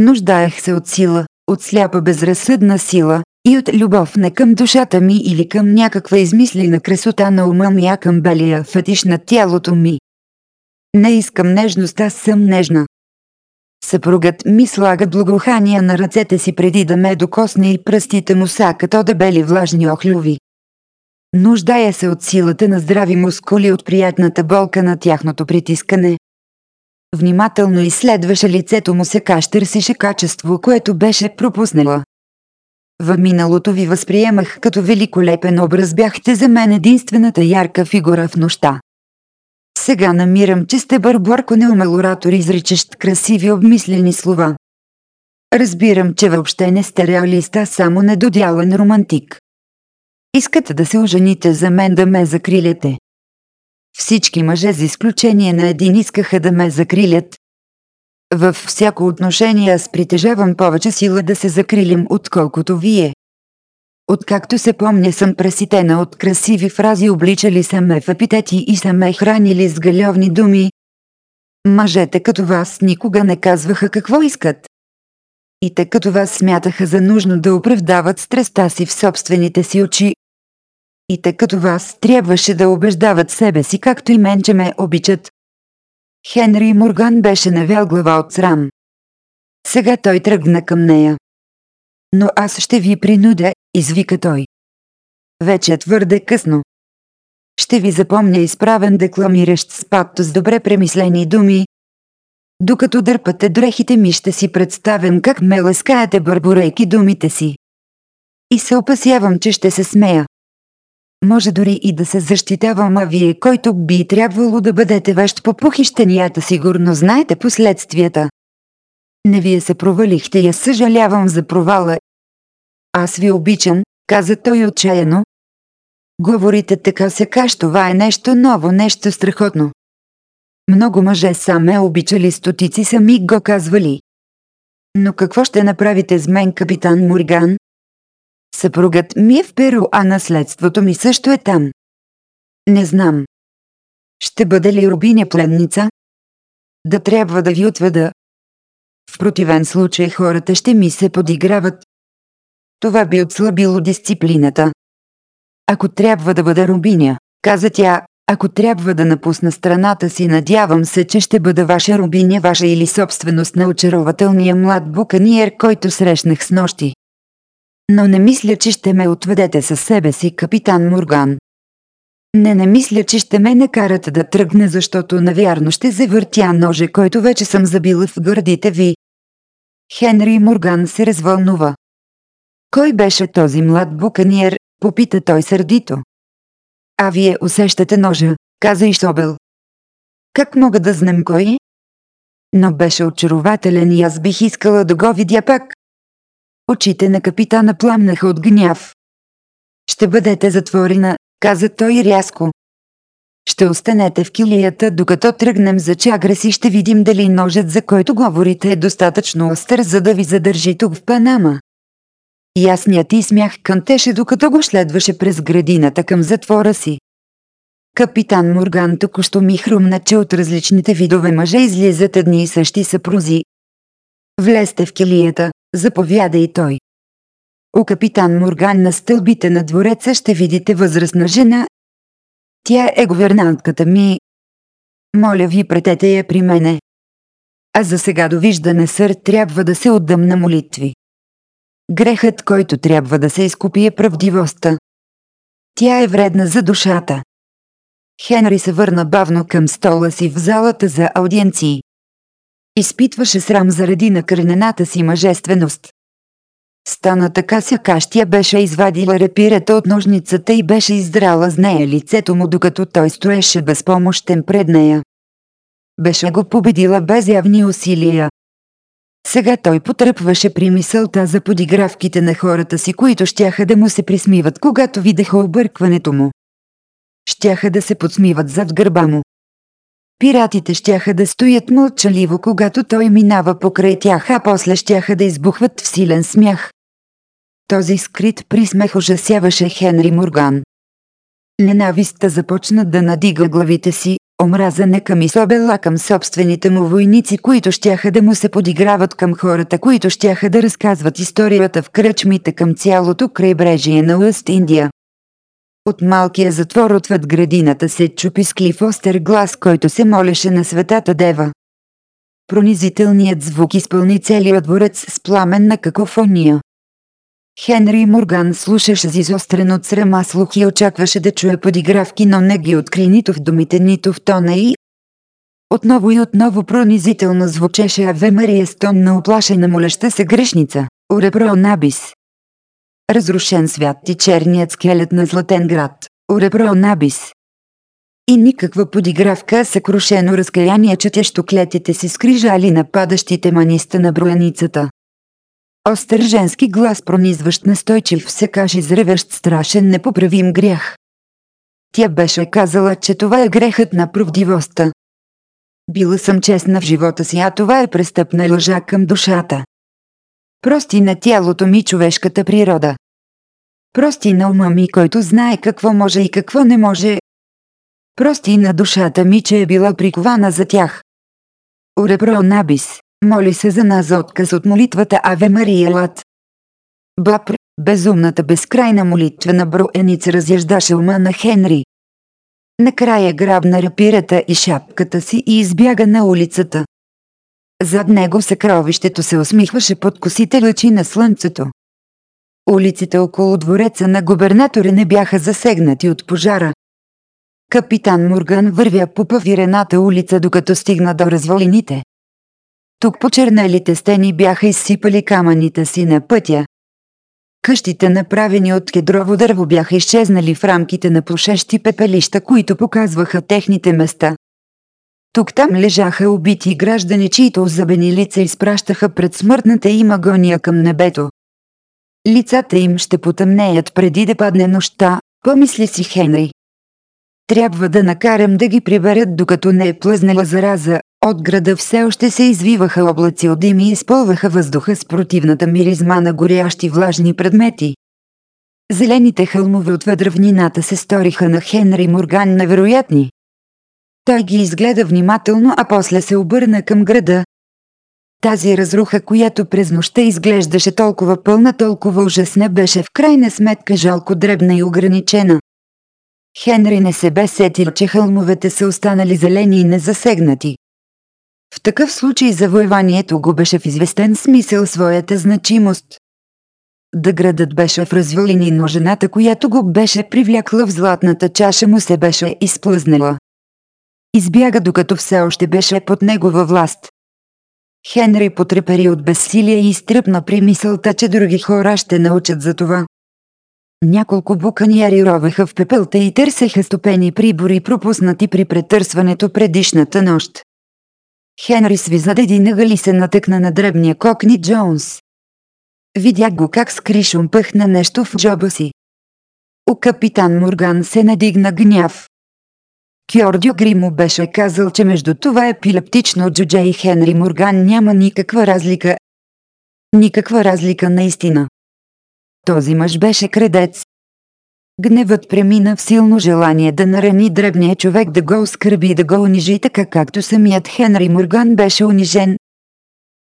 [SPEAKER 2] Нуждаех се от сила, от сляпа безразсъдна сила, и от любов не към душата ми или към някаква измислена красота на ума ми, а към белия фетиш на тялото ми. Не искам нежност, аз съм нежна. Съпругът ми слага благохания на ръцете си преди да ме докосне и пръстите му са като дебели влажни охлюви. Нуждая се от силата на здрави мускули от приятната болка на тяхното притискане. Внимателно изследваше лицето му се каш търсише качество, което беше пропуснала. В миналото ви възприемах като великолепен образ бяхте за мен единствената ярка фигура в нощта. Сега намирам, че сте бърборко неумалоратор изричащ красиви обмислени слова. Разбирам, че въобще не сте реалиста, само недодялан романтик. Искате да се ожените за мен да ме закрилете. Всички мъже, за изключение на един, искаха да ме закрилят, във всяко отношение аз притежавам повече сила да се закрилим, отколкото вие. Откакто се помня съм преситена от красиви фрази, обличали са ме в епитети и са ме хранили с галевни думи. Мъжете като вас никога не казваха какво искат. И те като вас смятаха за нужно да оправдават страста си в собствените си очи. И те като вас трябваше да убеждават себе си както и мен, че ме обичат. Хенри Морган беше навял глава от срам.
[SPEAKER 1] Сега той тръгна към нея. Но аз ще ви принудя, извика той. Вече е твърде късно. Ще ви запомня изправен
[SPEAKER 2] декламиращ с патос добре премислени думи. Докато дърпате дрехите ми ще си представям как ме ласкаете бърборейки думите си. И се опасявам, че ще се смея. Може дори и да се защитавам, а вие, който би трябвало да бъдете вещ по похищенията, сигурно знаете последствията. Не вие се провалихте и аз съжалявам за провала. Аз ви обичам, каза той отчаяно. Говорите така секаш, това е нещо ново, нещо страхотно. Много мъже са ме обичали, стотици сами го казвали.
[SPEAKER 1] Но какво ще направите с мен, капитан Морган? Съпругът ми е в Перу, а наследството ми също е там. Не знам. Ще бъде ли Рубиня пленница? Да трябва да ви отведа.
[SPEAKER 2] В противен случай хората ще ми се подиграват. Това би отслабило дисциплината. Ако трябва да бъда Рубиня, каза тя, ако трябва да напусна страната си, надявам се, че ще бъда ваша Рубиня, ваша или собственост на очарователния млад буканиер, който срещнах с нощи но не мисля, че ще ме отведете със себе си, капитан Морган. Не, не мисля, че ще ме накарате да тръгна, защото навярно ще завъртя ноже, който вече съм забила в гърдите ви. Хенри Морган се развълнува. Кой беше този млад буканиер, попита той сърдито. А вие усещате ножа, каза и Шобел. Как мога да знам кой? Но беше очарователен и аз бих искала да го видя пак. Очите на капитана пламнаха от гняв. Ще бъдете затворена, каза той рязко. Ще останете в килията, докато тръгнем за чагра си ще видим дали ножът, за който говорите, е достатъчно остър, за да ви задържи тук в Панама. Ясният и смях кънтеше, докато го следваше през градината към затвора си. Капитан Морган току-що ми хрумна, че от различните видове мъже излизат едни и същи съпрузи. Влезте в килията, Заповяда и той. У капитан Морган на стълбите на двореца ще видите възрастна жена. Тя е говернантката ми. Моля ви, претете я при мене. А за сега довиждане, сър, трябва да се отдам на молитви. Грехът, който трябва да се изкупи е правдивостта. Тя е вредна за душата. Хенри се върна бавно към стола си в залата за аудиенции. Изпитваше срам заради накърнената си мъжественост. Стана така сякаш тя беше извадила репирата от ножницата и беше издрала с нея лицето му докато той стоеше безпомощен пред нея. Беше го победила без явни усилия. Сега той потръпваше при мисълта за подигравките на хората си, които щяха да му се присмиват, когато видеха объркването му. Щяха да се подсмиват зад гърба му. Пиратите щяха да стоят мълчаливо, когато той минава покрай тях, а после щяха да избухват в силен смях. Този скрит присмех ужасяваше Хенри Морган. Ненавистта започна да надига главите си, омраза не към Исобела, към собствените му войници, които щяха да му се подиграват към хората, които щяха да разказват историята в кръчмите към цялото крайбрежие на Уест Индия. От малкия затвор отвъд градината се чупи склив остър глас, който се молеше на светата дева. Пронизителният звук изпълни целият дворец с пламен на какофония. Хенри Морган слушаше с изострен от срама слух и очакваше да чуе подигравки, но не ги откри нито в думите, нито в тона и... Отново и отново пронизително звучеше Аве Мария стон на оплашена молеща се грешница, Оребро Набис разрушен свят и черният скелет на Златен град, уребро набис. И никаква подигравка, съкрушено разкаяние, четещо клетите си скрижали на падащите маниста на броеницата. Остър женски глас, пронизващ настойчив, се каже зревещ страшен непоправим грях. Тя беше казала, че това е грехът на правдивостта. Била съм честна в живота си, а това е престъпна лъжа към душата. Прости на тялото ми човешката природа. Прости на ума ми, който знае какво може и какво не може. Прости на душата ми, че е била прикована за тях. Уребро Набис, моли се за нас за отказ от молитвата Аве Мария Лат. Бапр, безумната безкрайна молитва на броеница разяждаше ума на Хенри. Накрая грабна рапирата и шапката си и избяга на улицата. Зад него съкровището се усмихваше под косите лъчи на слънцето. Улиците около двореца на губернатора не бяха засегнати от пожара. Капитан Морган вървя по павирената улица, докато стигна до развалините. Тук почернелите стени бяха изсипали камъните си на пътя. Къщите, направени от кедрово дърво, бяха изчезнали в рамките на пушещи пепелища, които показваха техните места. Тук-там лежаха убити граждани, чието озабени лица изпращаха пред смъртната им агония към небето. Лицата им ще потъмнеят преди да падне нощта, помисли си Хенри. Трябва да накарам да ги приберат докато не е плъзнала зараза. От града все още се извиваха облаци от дим и изпълваха въздуха с противната миризма на горящи влажни предмети. Зелените хълмове от равнината се сториха на Хенри Морган невероятни. Той ги изгледа внимателно, а после се обърна към града. Тази разруха, която през нощта изглеждаше толкова пълна, толкова ужасна, беше в крайна сметка жалко дребна и ограничена. Хенри не се бе сетил, че хълмовете са останали зелени и незасегнати. В такъв случай завоеванието го беше в известен смисъл своята значимост. Да градът беше в развалини, но жената, която го беше привлякла в златната чаша му се беше изплъзнала. Избяга докато все още беше под негова власт. Хенри потрепери от безсилие и изтръпна при мисълта, че други хора ще научат за това. Няколко буканиери ровеха в пепелта и търсеха стопени прибори, пропуснати при претърсването предишната нощ. Хенри сви зад един и се натъкна на дребния кокни Джонс. Видях го как скри кришом пъхна нещо в джоба си. О капитан Морган се надигна гняв. Кьордио Гримо му беше казал, че между това епилептично джудже и Хенри Морган няма никаква разлика. Никаква разлика наистина. Този мъж беше кредец. Гневът премина в силно желание да нарани дребния човек да го оскърби и да го унижи така както самият Хенри Морган беше унижен.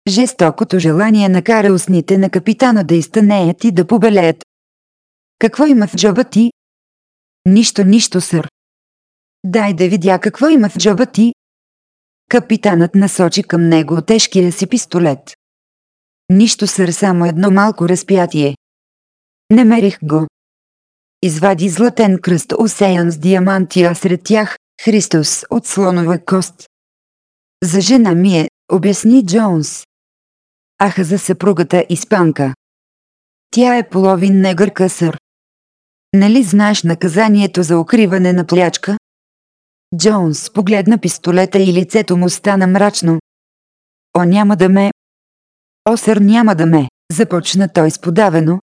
[SPEAKER 2] Жестокото желание накара устните на капитана да изтънеят и да побелеят. Какво има в джоба ти? Нищо, нищо, сър. Дай да видя какво има в джоба ти. Капитанът насочи към него тежкия си пистолет. Нищо сър, само едно малко разпятие. Намерих го. Извади златен кръст, осеян с диаманти, а сред тях – Христос
[SPEAKER 1] от слонова кост. За жена ми е, обясни Джонс. Аха за съпругата испанка. Тя е половин негър късър.
[SPEAKER 2] Нали знаеш наказанието за укриване на плячка? Джонс погледна пистолета и лицето му стана мрачно. О, няма да ме. Осър няма да ме, започна той сподавено.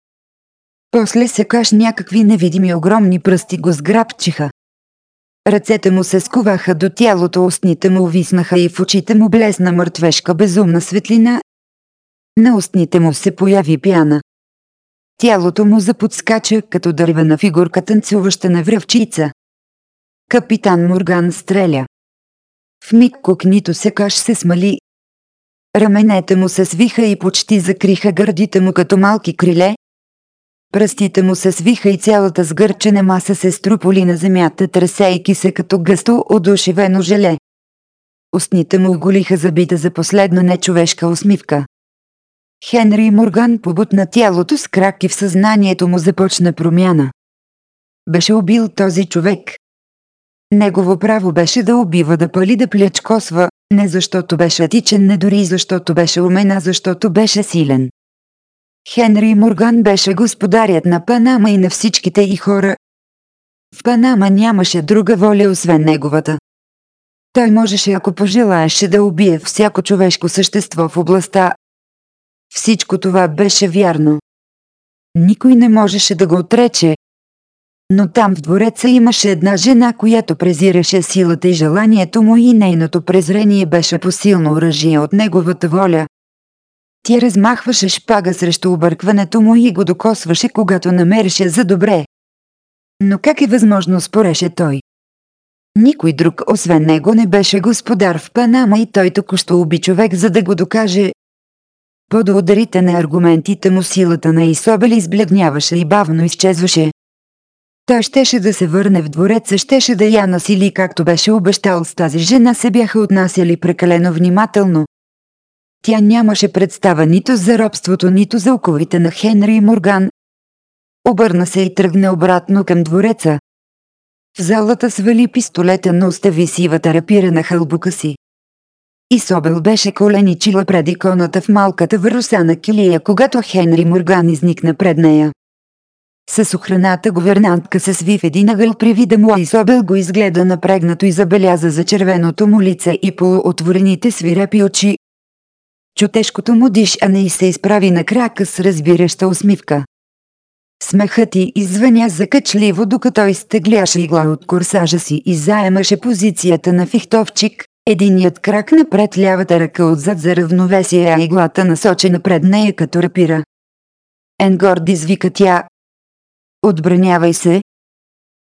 [SPEAKER 2] После секаш някакви невидими огромни пръсти го сграбчиха. Ръцете му се скуваха до тялото, устните му увиснаха и в очите му блесна мъртвешка безумна светлина. На устните му се появи пяна. Тялото му заподскача, като дървена фигурка танцуваща на връвчица. Капитан Морган стреля. В миг кокнито се каш се смали. Раменете му се свиха и почти закриха гърдите му като малки криле. Пръстите му се свиха и цялата сгърчена маса се струполи на земята, тресейки се като гъсто одушевено желе. Устните му оголиха забита за последна нечовешка усмивка. Хенри Морган побутна тялото с крак и в съзнанието му започна промяна. Беше убил този човек, Негово право беше да убива, да пали, да плячкосва, не защото беше етичен, не дори защото беше умен, а защото беше силен. Хенри Морган беше господарят на Панама и на всичките и хора. В Панама нямаше друга воля освен неговата. Той можеше, ако пожелаеше, да убие всяко човешко същество в областта. Всичко това беше вярно. Никой не можеше да го отрече, но там в двореца имаше една жена, която презираше силата и желанието му и нейното презрение беше посилно оръжие от неговата воля. Тя размахваше шпага срещу объркването му и го докосваше, когато намереше за добре. Но как е възможно, спореше той. Никой друг освен него не беше господар в Панама и той току-що уби човек, за да го докаже. Под ударите на аргументите му силата на Исобел избледняваше и бавно изчезваше. Той щеше да се върне в двореца, щеше да я насили както беше обещал с тази жена се бяха отнасяли прекалено внимателно. Тя нямаше представа нито за робството, нито за оковите на Хенри и Морган. Обърна се и тръгна обратно към двореца. В залата свали пистолета, но остави сивата рапира на хълбука си. Исобел беше коленичила пред иконата в малката върса на килия, когато Хенри Морган изникна пред нея. С охраната говернантка се сви в един ъгъл при вида му и Собел го изгледа напрегнато и забеляза за червеното му лице и полуотворените свирепи очи. Чу тежкото му не и се изправи на крака с разбираща усмивка. Смехът ти извъня закачливо, докато изтегляше игла от корсажа си и заемаше позицията на фихтовчик, единият крак напред лявата ръка отзад за равновесие, а иглата насочена пред нея като рапира. Енгорд извика тя, Отбранявай се!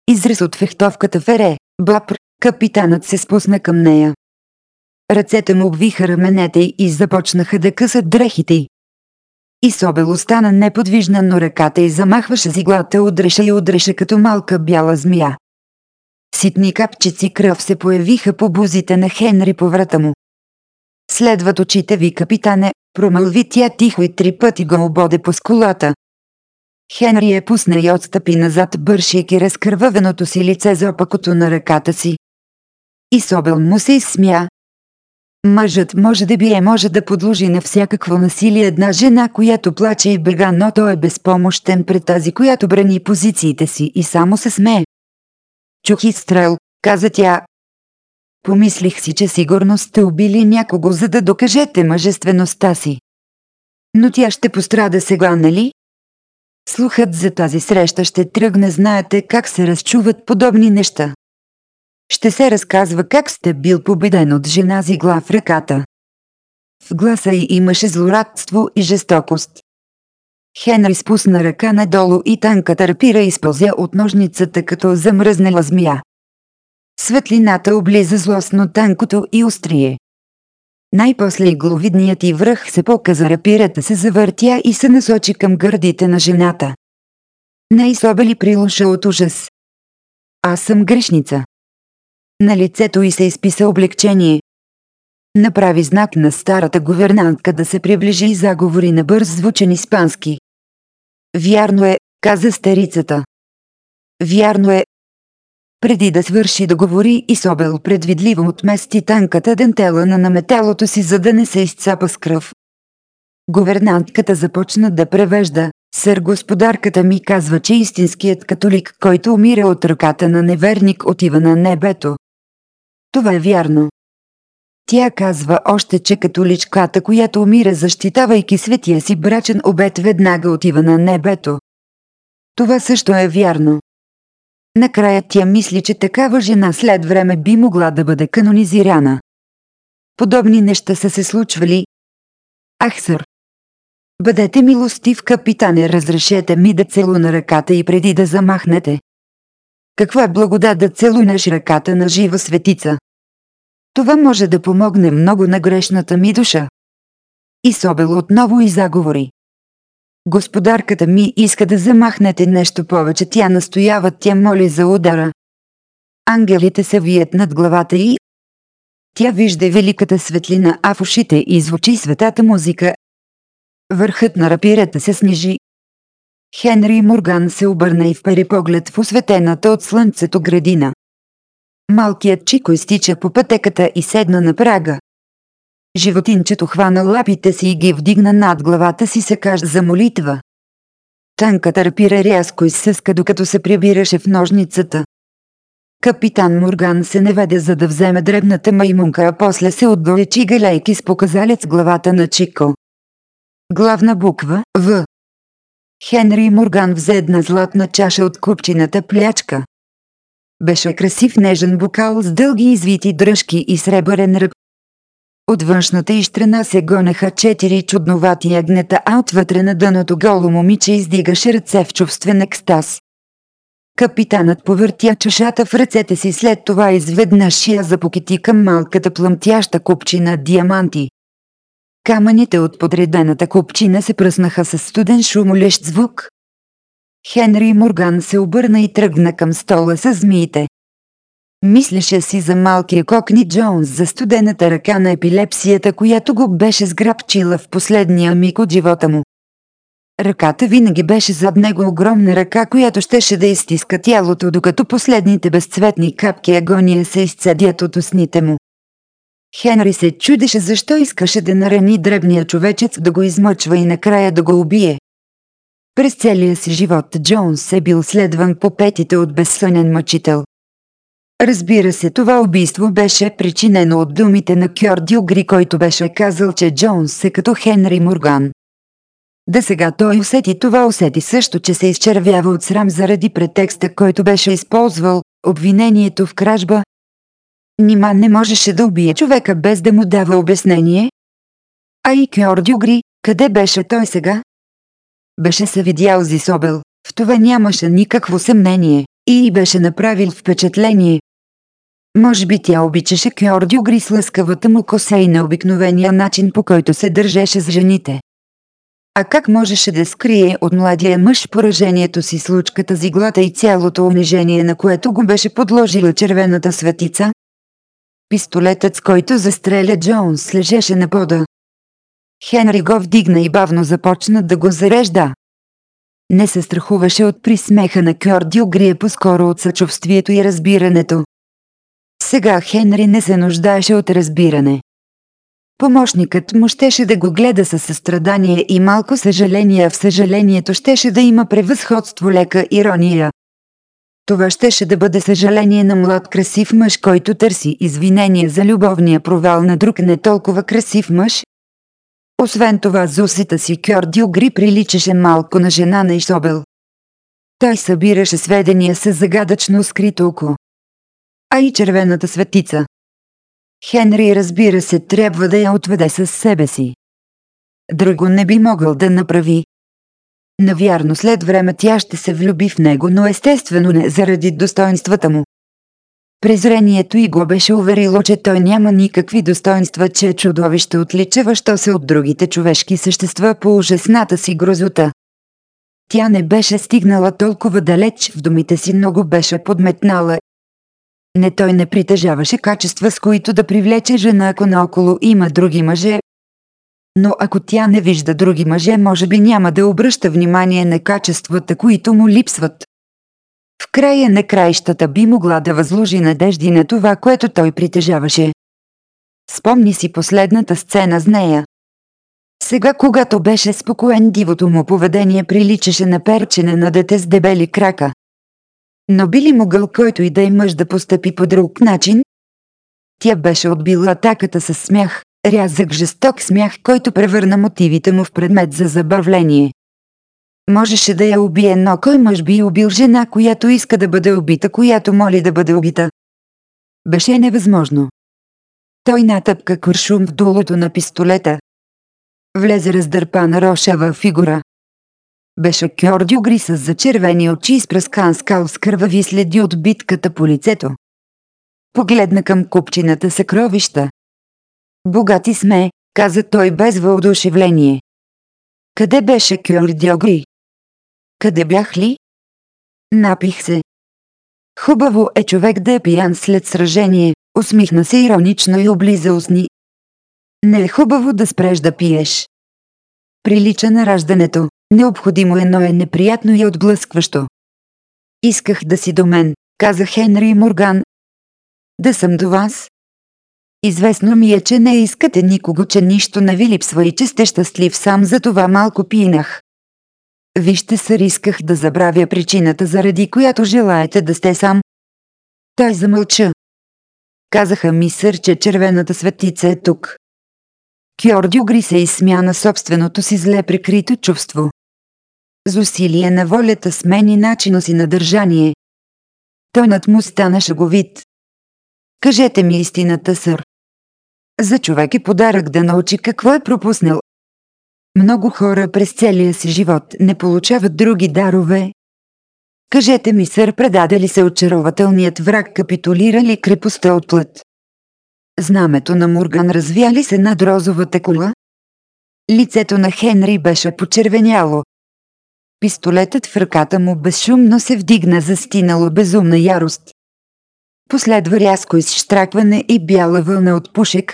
[SPEAKER 2] Израз от фехтовката Фере, Бапр, капитанът се спусна към нея. Ръцете му обвиха раменете й и започнаха да късат дрехите й. Исобел остана неподвижна, но ръката й замахваше зиглата, удреше и удреше като малка бяла змия. Ситни капчици кръв се появиха по бузите на Хенри по врата му. Следват очите ви, капитане, промълви тя тихо и три пъти го ободе по скулата, Хенри е пусна и отстъпи назад, бършейки разкървавеното си лице за опакото на ръката си. И Собел му се изсмя. Мъжът може да бие, може да подложи на всякакво насилие една жена, която плаче и бега, но той е безпомощен пред тази, която брани позициите си и само се смее. Чух изстрел, каза тя. Помислих си, че сигурно сте убили някого, за да докажете мъжествеността си. Но тя ще пострада сега, нали? Слухът за тази среща ще тръгне, знаете как се разчуват подобни неща. Ще се разказва как сте бил победен от жена Зигла в ръката. В гласа й имаше злорадство и жестокост. Хенри спусна ръка надолу и танката рапира изпълзя от ножницата като замръзнала змия. Светлината облиза злостно танкото и острие. Най-после игловидният и връх се показа рапирата се завъртя и се насочи към гърдите на жената. Не собе ли прилуша от ужас? Аз съм грешница. На лицето й се изписа облегчение. Направи знак на старата говернантка да се приближи и заговори на бърз звучен испански. Вярно е, каза старицата. Вярно е, преди да свърши да говори, и Собел предвидливо отмести танката дентела на наметалото си, за да не се изцапа с кръв. Говернантката започна да превежда. Сър господарката ми казва, че истинският католик, който умира от ръката на неверник, отива на небето. Това е вярно. Тя казва още, че католичката, която умира защитавайки светия си брачен обед, веднага отива на небето. Това също е вярно. Накрая тя мисли, че такава жена след време би могла да бъде канонизирана. Подобни неща са се случвали. Ах, сър! Бъдете милостив, капитане, разрешете ми да целуна ръката и преди да замахнете. Каква е благода да целунеш ръката на жива светица? Това може да помогне много на грешната ми душа. И Собел отново и заговори. Господарката ми иска да замахнете нещо повече. Тя настоява, тя моли за удара. Ангелите се вият над главата и. Тя вижда великата светлина, а в ушите и звучи светата музика. Върхът на рапирата се снижи. Хенри Морган се обърна и впери поглед в осветената от слънцето градина. Малкият Чико изтича по пътеката и седна на прага. Животинчето хвана лапите си и ги вдигна над главата си се каж за молитва. Танката рапира рязко и съска докато се прибираше в ножницата. Капитан Морган се наведе за да вземе дребната маймунка, а после се отдалечи галейки с показалец главата на Чико. Главна буква – В. Хенри Морган взе една златна чаша от купчината плячка. Беше красив нежен бокал с дълги извити дръжки и сребърен ръб, от външната и страна се гонеха четири чудновати ягнета, а отвътре на дъното голо момиче издигаше ръце в чувствен екстаз. Капитанът повъртя чашата в ръцете си след това изведнъж я запокети към малката плъмтяща купчина диаманти. Камъните от подредената купчина се пръснаха с студен шумолещ звук. Хенри Морган се обърна и тръгна към стола с змиите. Мислеше си за малкия Кокни Джонс за студената ръка на епилепсията, която го беше сграбчила в последния миг от живота му. Ръката винаги беше зад него огромна ръка, която щеше да изтиска тялото, докато последните безцветни капки агония се изцедят от устните му. Хенри се чудеше защо искаше да нарани дребния човечец да го измъчва и накрая да го убие. През целия си живот Джонс е бил следван по петите от безсънен мъчител. Разбира се, това убийство беше причинено от думите на Кьор Дюгри, който беше казал, че Джонс е като Хенри Морган. Да сега той усети това, усети също, че се изчервява от срам заради претекста, който беше използвал, обвинението в кражба. Нима не можеше да убие човека без да му дава обяснение? А и Кьор Дюгри, къде беше той сега? Беше се видял Зисобел, в това нямаше никакво съмнение, и беше направил впечатление, може би тя обичаше Кьордио Гри с лъскавата му коса и необикновения начин по който се държеше с жените. А как можеше да скрие от младия мъж поражението си с лучката зиглата и цялото унижение, на което го беше подложила червената светица? Пистолетът, с който застреля Джонс, лежеше на пода. Хенри го вдигна и бавно започна да го зарежда. Не се страхуваше от присмеха на Кьордио Грие по-скоро от съчувствието и разбирането. Сега Хенри не се нуждаеше от разбиране. Помощникът му щеше да го гледа със състрадание и малко съжаление, а в съжалението щеше да има превъзходство лека ирония. Това щеше да бъде съжаление на млад красив мъж, който търси извинение за любовния провал на друг не толкова красив мъж. Освен това зусита си Кьордил Гри приличаше малко на жена на Ишобел. Той събираше сведения с загадъчно скрито око а и червената светица. Хенри разбира се трябва да я отведе със себе си. Друго не би могъл да направи. Навярно след време тя ще се влюби в него, но естествено не заради достоинствата му. Презрението и го беше уверило, че той няма никакви достоинства, че е чудовище отличаващо се от другите човешки същества по ужасната си грозота. Тя не беше стигнала толкова далеч в думите си, но го беше подметнала не той не притежаваше качества с които да привлече жена ако наоколо има други мъже. Но ако тя не вижда други мъже, може би няма да обръща внимание на качествата, които му липсват. В края на краищата би могла да възложи надежди на това, което той притежаваше. Спомни си последната сцена с нея. Сега, когато беше спокоен, дивото му поведение приличаше на перчене на дете с дебели крака но би ли могъл който и да е мъж да постъпи по друг начин? Тя беше отбила атаката с смях, рязък жесток смях, който превърна мотивите му в предмет за забавление. Можеше да я убие, но кой мъж би убил жена, която иска да бъде убита, която моли да бъде убита? Беше невъзможно. Той натъпка куршум в дулото на пистолета. Влезе раздърпана рошава фигура. Беше Кьордио Гри с зачервени очи и спръскан скал с кървави следи от битката по лицето. Погледна към купчината
[SPEAKER 1] съкровища. Богати сме, каза той без въодушевление. Къде беше Кьордио Гри? Къде бях ли? Напих се. Хубаво е човек да е пиян след сражение, усмихна се
[SPEAKER 2] иронично и облиза устни. Не е хубаво да спреш да пиеш. Прилича на раждането, необходимо е, но е неприятно и отблъскващо. Исках да си до мен, каза Хенри Морган. Да съм до вас. Известно ми е, че не искате никого, че нищо не ви липсва и че сте щастлив сам, за това малко пинах. Вижте се, исках да забравя причината, заради която желаете да сте сам. Той замълча. Казаха ми сър, че червената светица е тук. Кьордио Гри се изсмя на собственото си зле прикрито чувство. С усилие на волята смени начина си на
[SPEAKER 1] държание. Тонът му стана шаговит. Кажете ми истината, сър. За човек е подарък да научи какво е пропуснал.
[SPEAKER 2] Много хора през целия си живот не получават други дарове. Кажете ми, сър, предаде ли се очарователният враг, капитулира ли крепостта от плът? Знамето на Мурган развяли се над розовата кола. Лицето на Хенри беше почервеняло. Пистолетът в ръката му безшумно се вдигна застинало безумна ярост. Последва рязко изштракване и бяла вълна от пушек.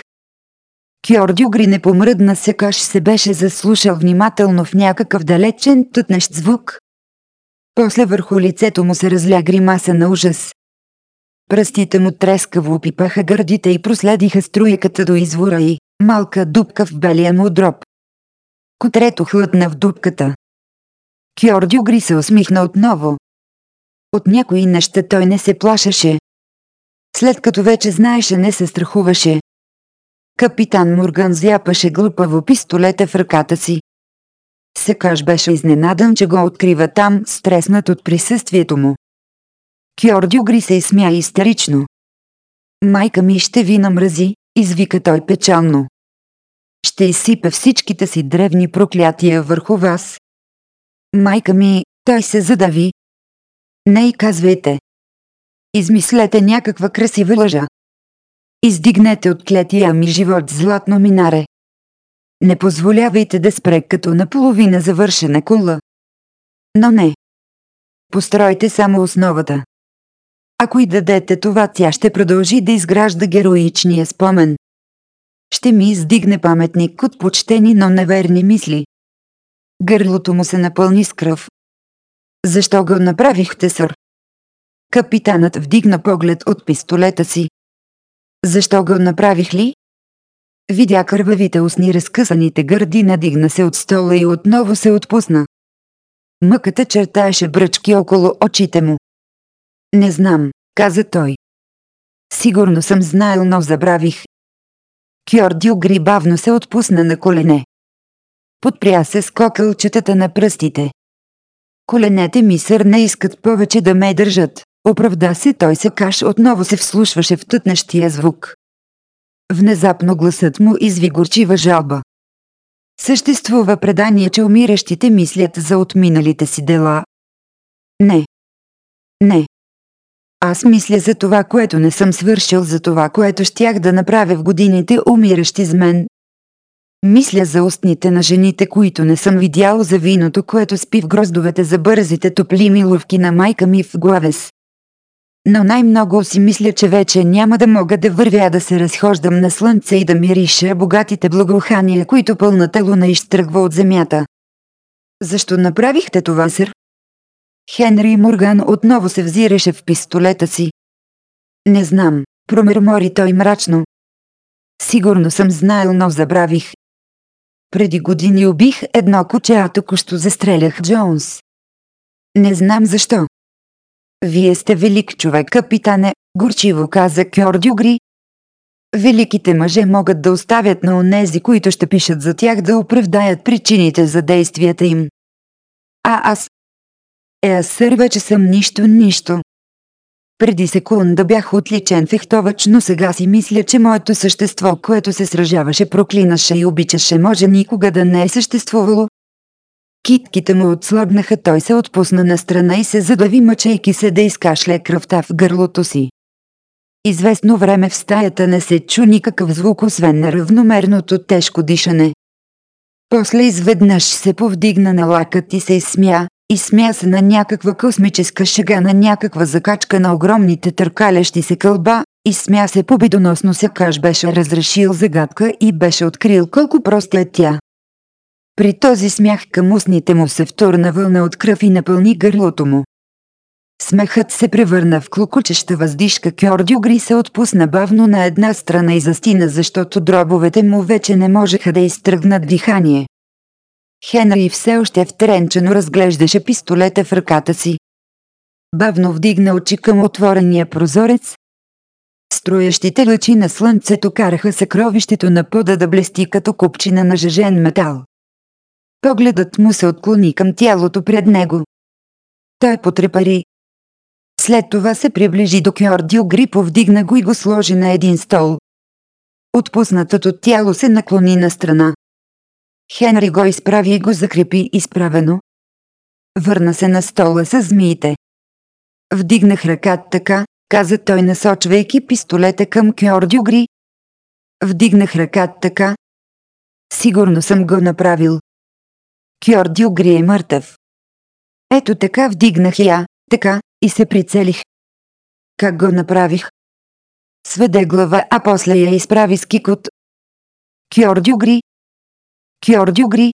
[SPEAKER 2] Кьордио Гри не помръдна секаш се беше заслушал внимателно в някакъв далечен тътнещ звук. После върху лицето му се разля гримаса на ужас. Пръстите му трескаво опипаха гърдите и
[SPEAKER 1] проследиха струйката до извора и малка дупка в белия му дроб. Котрето хлътна в дупката. Кьордио Гри се усмихна отново.
[SPEAKER 2] От някои неща той не се плашеше. След като вече знаеше не се страхуваше. Капитан Морган зяпаше глупаво пистолета в ръката си. Секаш беше изненадан, че го открива там, стреснат от присъствието му. Кьордю Гри се изсмя истерично. Майка ми ще ви
[SPEAKER 1] намрази, извика той печално. Ще изсипе всичките си древни проклятия върху вас. Майка ми, той се задави. Не и казвайте. Измислете някаква красива лъжа. Издигнете
[SPEAKER 2] от клетия ми живот златно минаре. Не позволявайте да спре като наполовина завършена кула. Но не. Постройте само основата. Ако и дадете това, тя ще продължи да изгражда героичния спомен. Ще ми издигне паметник от почтени, но неверни мисли.
[SPEAKER 1] Гърлото му се напълни с кръв. Защо го направихте, сър? Капитанът вдигна поглед от пистолета си. Защо го
[SPEAKER 2] направих ли? Видя кървавите усни разкъсаните гърди, надигна се от стола и отново се отпусна. Мъката чертаеше бръчки около очите му.
[SPEAKER 1] Не знам, каза той. Сигурно съм знаел, но забравих. Кьордио Гри бавно се отпусна на колене. Подпря
[SPEAKER 2] се с кокълчетата на пръстите. Коленете ми сър не искат повече да ме държат. Оправда се той се каш отново се вслушваше в тътнещия звук. Внезапно гласът му горчива жалба. Съществува предание, че умиращите мислят за отминалите си дела. Не. Не. Аз мисля за това, което не съм свършил, за това, което щях да направя в годините, умиращи с мен. Мисля за устните на жените, които не съм видял за виното, което спи в гроздовете за бързите топли миловки на майка ми в главес. Но най-много си мисля, че вече няма да мога да вървя да се разхождам на слънце и да мириша богатите благоухания, които пълната луна изтръгва от земята. Защо направихте това, сър? Хенри Морган отново се взираше в пистолета си. Не знам, промърмори той мрачно.
[SPEAKER 1] Сигурно съм знаел, но забравих. Преди години убих едно куче, а току-що застрелях Джонс. Не знам защо.
[SPEAKER 2] Вие сте велик човек, капитане, горчиво каза Кьор Дюгри. Великите мъже могат да оставят на онези, които ще пишат за тях да оправдаят причините за действията им. А аз, е, аз сър вече съм нищо нищо. Преди секунда бях отличен фехтовач, но сега си мисля, че моето същество, което се сражаваше, проклинаше и обичаше, може никога да не е съществувало. Китките му отслабнаха, той се отпусна на страна и се задави, мъчейки се да изкашля кръвта в гърлото си. Известно време в стаята не се чу никакъв звук, освен на равномерното тежко дишане. После изведнъж се повдигна на лакът и се изсмя, и смя се на някаква космическа шега на някаква закачка на огромните търкалящи се кълба, и смя се победоносно сякаш беше разрешил загадка и беше открил колко проста е тя. При този смях към устните му се вторна вълна от кръв и напълни гърлото му. Смехът се превърна в клокучеща въздишка Кьордио Гри се отпусна бавно на една страна и застина, защото дробовете му вече не можеха да изтръгнат дихание. Хенри все още втренчено разглеждаше пистолета в ръката си. Бавно вдигна очи към отворения прозорец. Строящите лъчи на слънцето караха съкровището на пода да блести като купчина на жежен метал. Погледът му се отклони към тялото пред него. Той потрепари. След това се приближи до Кьордио Гри, повдигна го и го сложи на един стол.
[SPEAKER 1] Отпуснатото тяло се наклони на страна. Хенри го изправи и го закрепи изправено. Върна се на стола с змиите.
[SPEAKER 2] Вдигнах ръка така, каза той насочвайки пистолета към Кьордю Гри.
[SPEAKER 1] Вдигнах ръка така. Сигурно съм го направил. Кьордю Гри е мъртъв. Ето така вдигнах я, така, и се прицелих. Как го направих? Сведе глава, а после я изправи с кикот. Кьордю Гри, Кьордю Гри.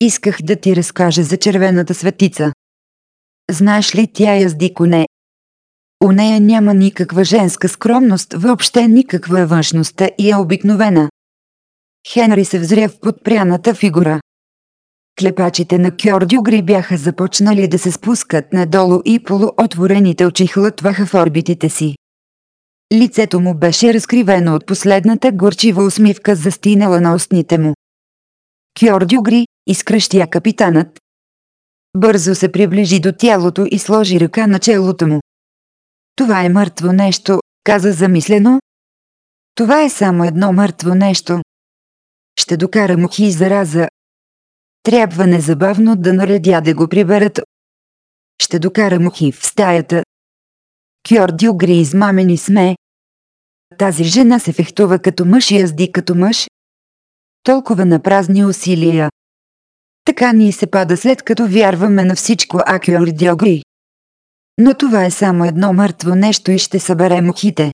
[SPEAKER 1] Исках да ти разкажа за червената светица. Знаеш ли тя язди
[SPEAKER 2] коне? У нея няма никаква женска скромност, въобще никаква външността и е обикновена. Хенри се взря в подпряната фигура. Клепачите на Гри бяха започнали да се спускат надолу и полуотворените очи хлътваха в орбитите си. Лицето му беше разкривено от последната горчива усмивка застинала на устните му. Кьордю изкръщя капитанът. Бързо се приближи до тялото и сложи ръка на
[SPEAKER 1] челото му. Това е мъртво нещо, каза замислено. Това е само едно мъртво нещо. Ще докара мухи и зараза.
[SPEAKER 2] Трябва незабавно да наредя да го приберат. Ще докара мухи в стаята. Кьордю Гри измамени сме. Тази жена се фехтува като мъж и язди като мъж, толкова на празни усилия. Така ни се пада след като вярваме на всичко акюр дьогри. Но това е само едно мъртво нещо и ще събере мухите.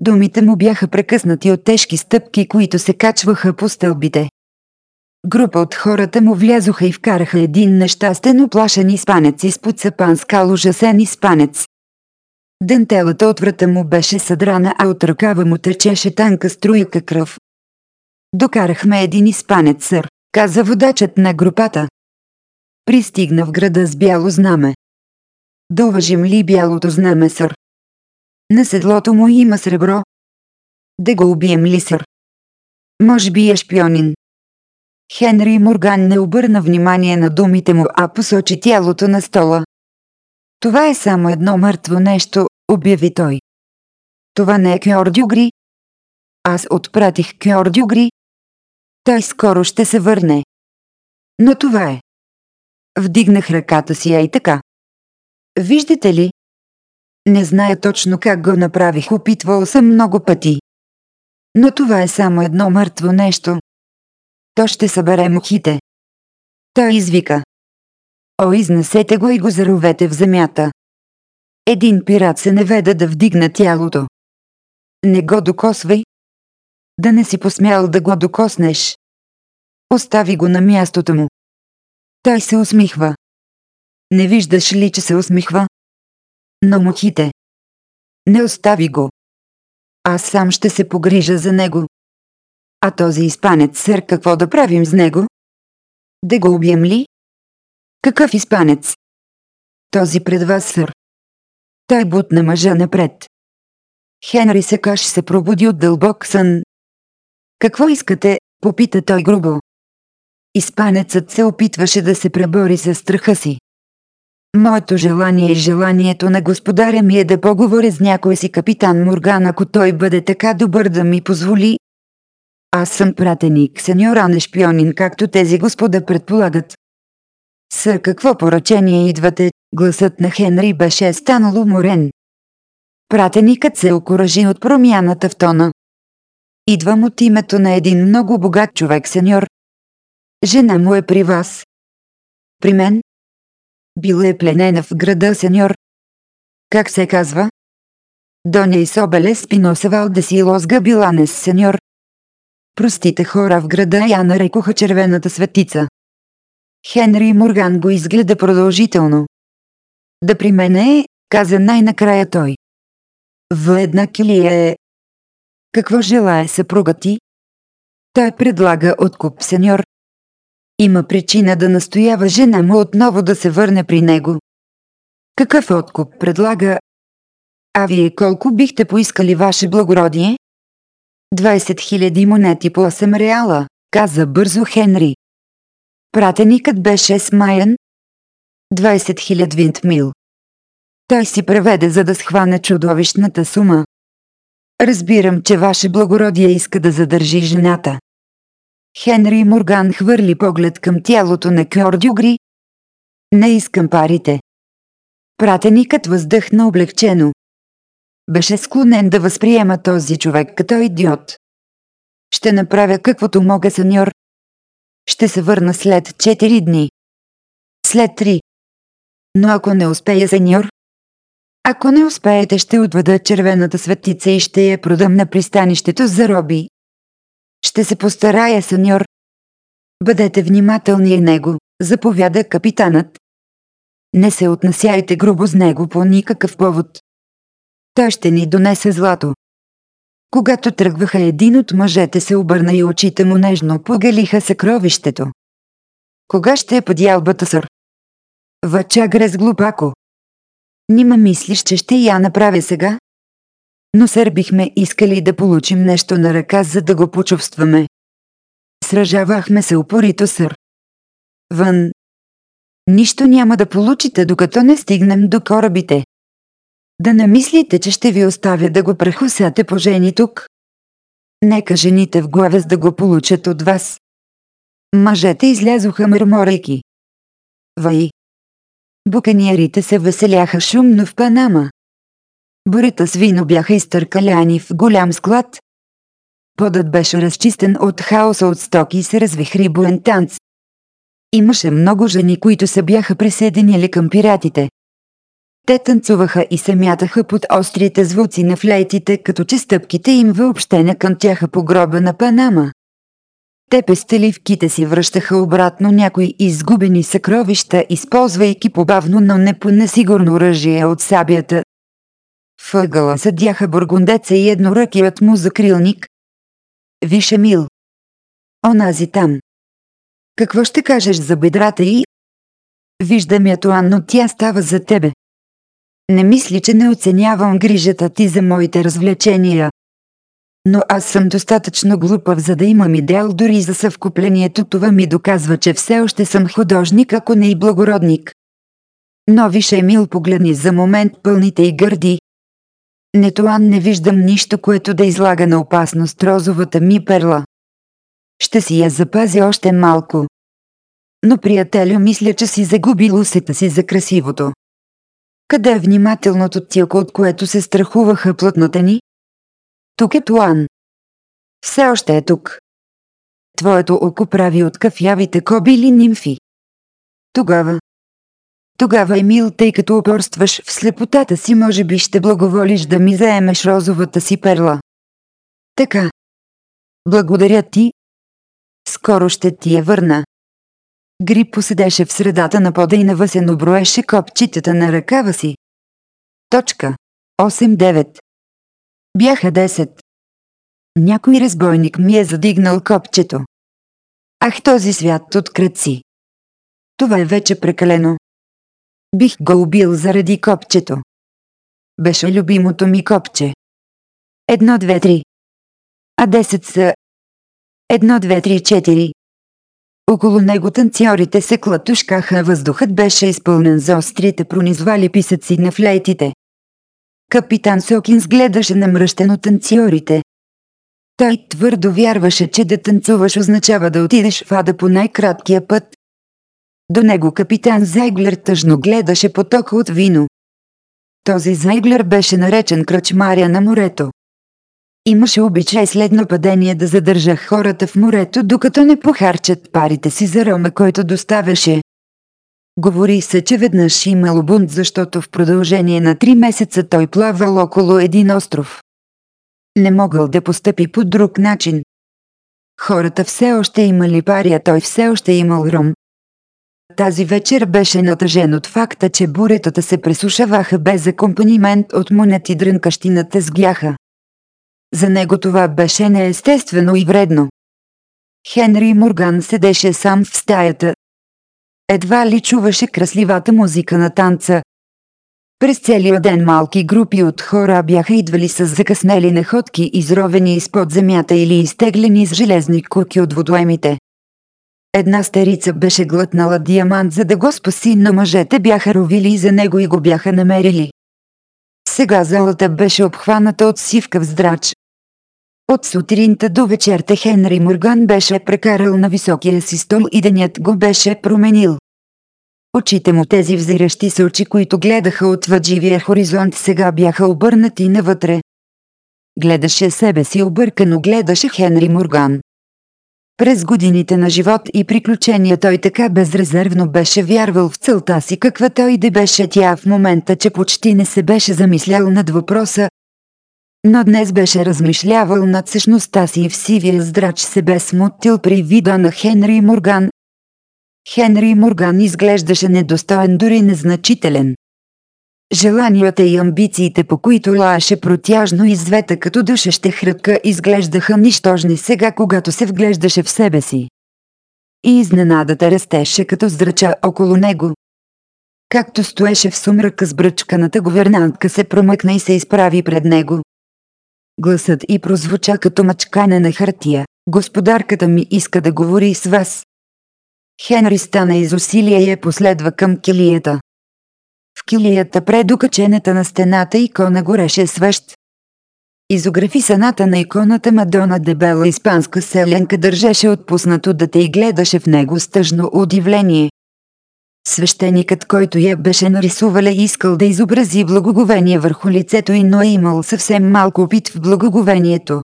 [SPEAKER 2] Думите му бяха прекъснати от тежки стъпки, които се качваха по стълбите. Група от хората му влязоха и вкараха един нещастен оплашен испанец изпод скал ужасен испанец. Дентелата от врата му беше съдрана, а от ръкава му течеше танка струйка кръв. Докарахме един изпанец, сър, каза водачът
[SPEAKER 1] на групата. Пристигна в града с бяло знаме. Да уважим ли бялото знаме, сър? На седлото му има сребро. Да го убием ли, сър? Може би е шпионин. Хенри Морган
[SPEAKER 2] не обърна внимание на думите му, а посочи тялото на стола. Това е
[SPEAKER 1] само едно мъртво нещо, обяви той. Това не е Кьордюгри. Аз отпратих Кьордюгри, той скоро ще се върне. Но това е. Вдигнах ръката си, я и така. Виждате ли? Не зная точно как го направих, опитвал съм много пъти. Но това е само едно мъртво нещо. То ще събере мухите. Той извика. О, изнесете го и го заровете в земята. Един пират се наведа да вдигна тялото. Не го докосвай, да не си посмял да го докоснеш. Остави го на мястото му. Той се усмихва. Не виждаш ли, че се усмихва? На мухите. Не остави го. Аз сам ще се погрижа за него. А този испанец сър какво да правим с него? Да го убием ли? Какъв испанец? Този пред вас сър. Той бутна мъжа напред. Хенри Секаш се пробуди от дълбок сън, какво искате? попита той грубо. Испанецът се опитваше да се пребори със страха си. Моето желание и желанието
[SPEAKER 2] на господаря ми е да поговоря с някой си капитан Морган, ако той бъде така добър да ми позволи. Аз съм пратеник, сеньора не шпионин, както тези господа предполагат. С какво поръчение идвате? Гласът на Хенри беше станал уморен. Пратеникът се окоръжи от промяната в тона.
[SPEAKER 1] Идвам от името на един много богат човек, сеньор. Жена му е при вас. При мен? Била е пленена в града, сеньор. Как се казва? Доня Исобеле Спиноса Валдес и Лозга
[SPEAKER 2] Биланес, сеньор. Простите хора в града я нарекоха червената светица.
[SPEAKER 1] Хенри Морган го изгледа продължително. Да при мене е, каза най-накрая той. В една килия е, какво желая съпруга ти? Той предлага откуп, сеньор. Има
[SPEAKER 2] причина да настоява жена му отново да се върне при него. Какъв откуп предлага? А вие колко бихте поискали ваше благородие?
[SPEAKER 1] 20 000 монети по 8 реала, каза бързо Хенри. Пратеникът беше смаян. 20 000 винтмил.
[SPEAKER 2] Той си преведе за да схване чудовищната сума. Разбирам, че ваше благородие иска да задържи жената. Хенри Морган хвърли поглед към тялото на Кьордюгри. Не искам парите. Пратеникът въздъхна облегчено. Беше склонен да възприема този човек като идиот.
[SPEAKER 1] Ще направя каквото мога, сеньор. Ще се върна след 4 дни. След 3. Но ако не успея, сеньор,
[SPEAKER 2] ако не успеете, ще отведа червената светица и ще я продам на пристанището за роби. Ще се постарая, сеньор. Бъдете внимателни и е него, заповяда капитанът. Не се отнасяйте грубо с него по никакъв повод. Той ще ни донесе злато. Когато тръгваха един от мъжете се обърна и очите му нежно погалиха съкровището. Кога ще е подялбата, сър? грез глупако. Нима мислиш, че ще я направя сега? Но сер бихме искали да получим нещо на ръка, за да го почувстваме. Сражавахме се упорито, сър. Вън. Нищо няма да получите, докато не стигнем до корабите. Да не мислите, че ще ви оставя да го прехусяте по жени тук.
[SPEAKER 1] Нека жените в главе да го получат от вас. Мъжете излязоха мърморейки. Вай. Буканиерите се веселяха шумно в Панама. Бурята с вино бяха изтъркаляни в голям склад.
[SPEAKER 2] Подът беше разчистен от хаоса от стоки и се развихри буен танц. Имаше много жени, които се бяха присъединили към пиратите. Те танцуваха и се мятаха под острите звуци на флейтите, като че стъпките им въобще не кънтяха по гроба на Панама. Те пестеливките си връщаха обратно някои изгубени съкровища, използвайки побавно, но не по несигурно оръжие от
[SPEAKER 1] сабията. Въгъла съдяха бургундеца и едноръкият му закрилник. Више мил. Онази там. Какво ще кажеш за бедрата и? Виждам я това, но тя става за тебе.
[SPEAKER 2] Не мисли, че не оценявам грижата ти за моите развлечения. Но аз съм достатъчно глупав за да имам идеал дори за съвкуплението това ми доказва, че все още съм художник, ако не и благородник. Но више Емил погледни за момент пълните и гърди. Нетоан не виждам нищо, което да излага на опасност розовата ми перла. Ще си я запази още малко. Но приятелю мисля, че си загубил усета си за красивото. Къде е внимателното тяко, от което се страхуваха плътната ни? Тук е Туан.
[SPEAKER 1] Все още е тук. Твоето око прави от кафявите кобили нимфи. Тогава. Тогава, Емил, тъй като упорстваш в слепотата си, може би ще благоволиш да ми заемеш розовата си перла. Така. Благодаря ти. Скоро ще ти я върна.
[SPEAKER 2] Грипо седеше в средата на пода и навъсено броеше копчетата на ръкава си.
[SPEAKER 1] Точка. 8-9. Бяха 10. Някой разбойник ми е задигнал копчето. Ах, този свят от кръци. Това е вече прекалено. Бих го убил заради копчето. Беше любимото ми копче. Едно, две, три. А 10 са... Едно, две, три, четири. Около него
[SPEAKER 2] танцорите се клатушкаха, въздухът беше изпълнен за острите пронизвали писъци на флейтите. Капитан Сокинс гледаше намръщено танцорите. Той твърдо вярваше, че да танцуваш означава да отидеш в ада по най-краткия път. До него капитан Зайглер тъжно гледаше потока от вино. Този Зайглер беше наречен кръчмаря на морето. Имаше обичай след нападение да задържа хората в морето, докато не похарчат парите си за рома, който доставяше. Говори се, че веднъж има бунт, защото в продължение на три месеца той плавал около един остров. Не могъл да постъпи по друг начин. Хората все още имали пари, а той все още имал ром. Тази вечер беше натъжен от факта, че буретата се пресушаваха без акомпанимент от монет и дрънкащината с гляха. За него това беше неестествено и вредно. Хенри Морган седеше сам в стаята, едва ли чуваше красливата музика на танца. През целия ден малки групи от хора бяха идвали с закъснели находки, изровени изпод земята или изтеглени с железни куки от водоемите. Една старица беше глътнала диамант, за да го спаси, но мъжете бяха ровили за него и го бяха намерили. Сега залата беше обхваната от сив здрач. От сутринта до вечерта Хенри Морган беше прекарал на високия си стол и денят го беше променил. Очите му тези взиращи се очи, които гледаха отвъд живия хоризонт сега бяха обърнати навътре. Гледаше себе си объркано гледаше Хенри Морган. През годините на живот и приключения той така безрезервно беше вярвал в целта си каква той да беше тя в момента, че почти не се беше замислял над въпроса, но днес беше размишлявал над същността си и в сивия здрач се бе смутил при вида на Хенри Морган. Хенри Морган изглеждаше недостоен дори незначителен. Желанията и амбициите, по които лаеше протяжно и звета като душеща хръка изглеждаха нищожни сега, когато се вглеждаше в себе си. И изненадата растеше като здрача около него. Както стоеше в сумрака с бръчканата говернантка се промъкна и се изправи пред него. Гласът и прозвуча като мъчкане на хартия. Господарката ми иска да говори с вас. Хенри стана из усилие и я последва към килията. В килията пред укачената на стената икона гореше свещ. Изографи саната на иконата Мадона дебела испанска селенка държеше отпуснато те и гледаше в него с тъжно удивление. Свещеникът, който я беше нарисувала искал да изобрази благоговение върху лицето и но е имал съвсем малко опит в благоговението.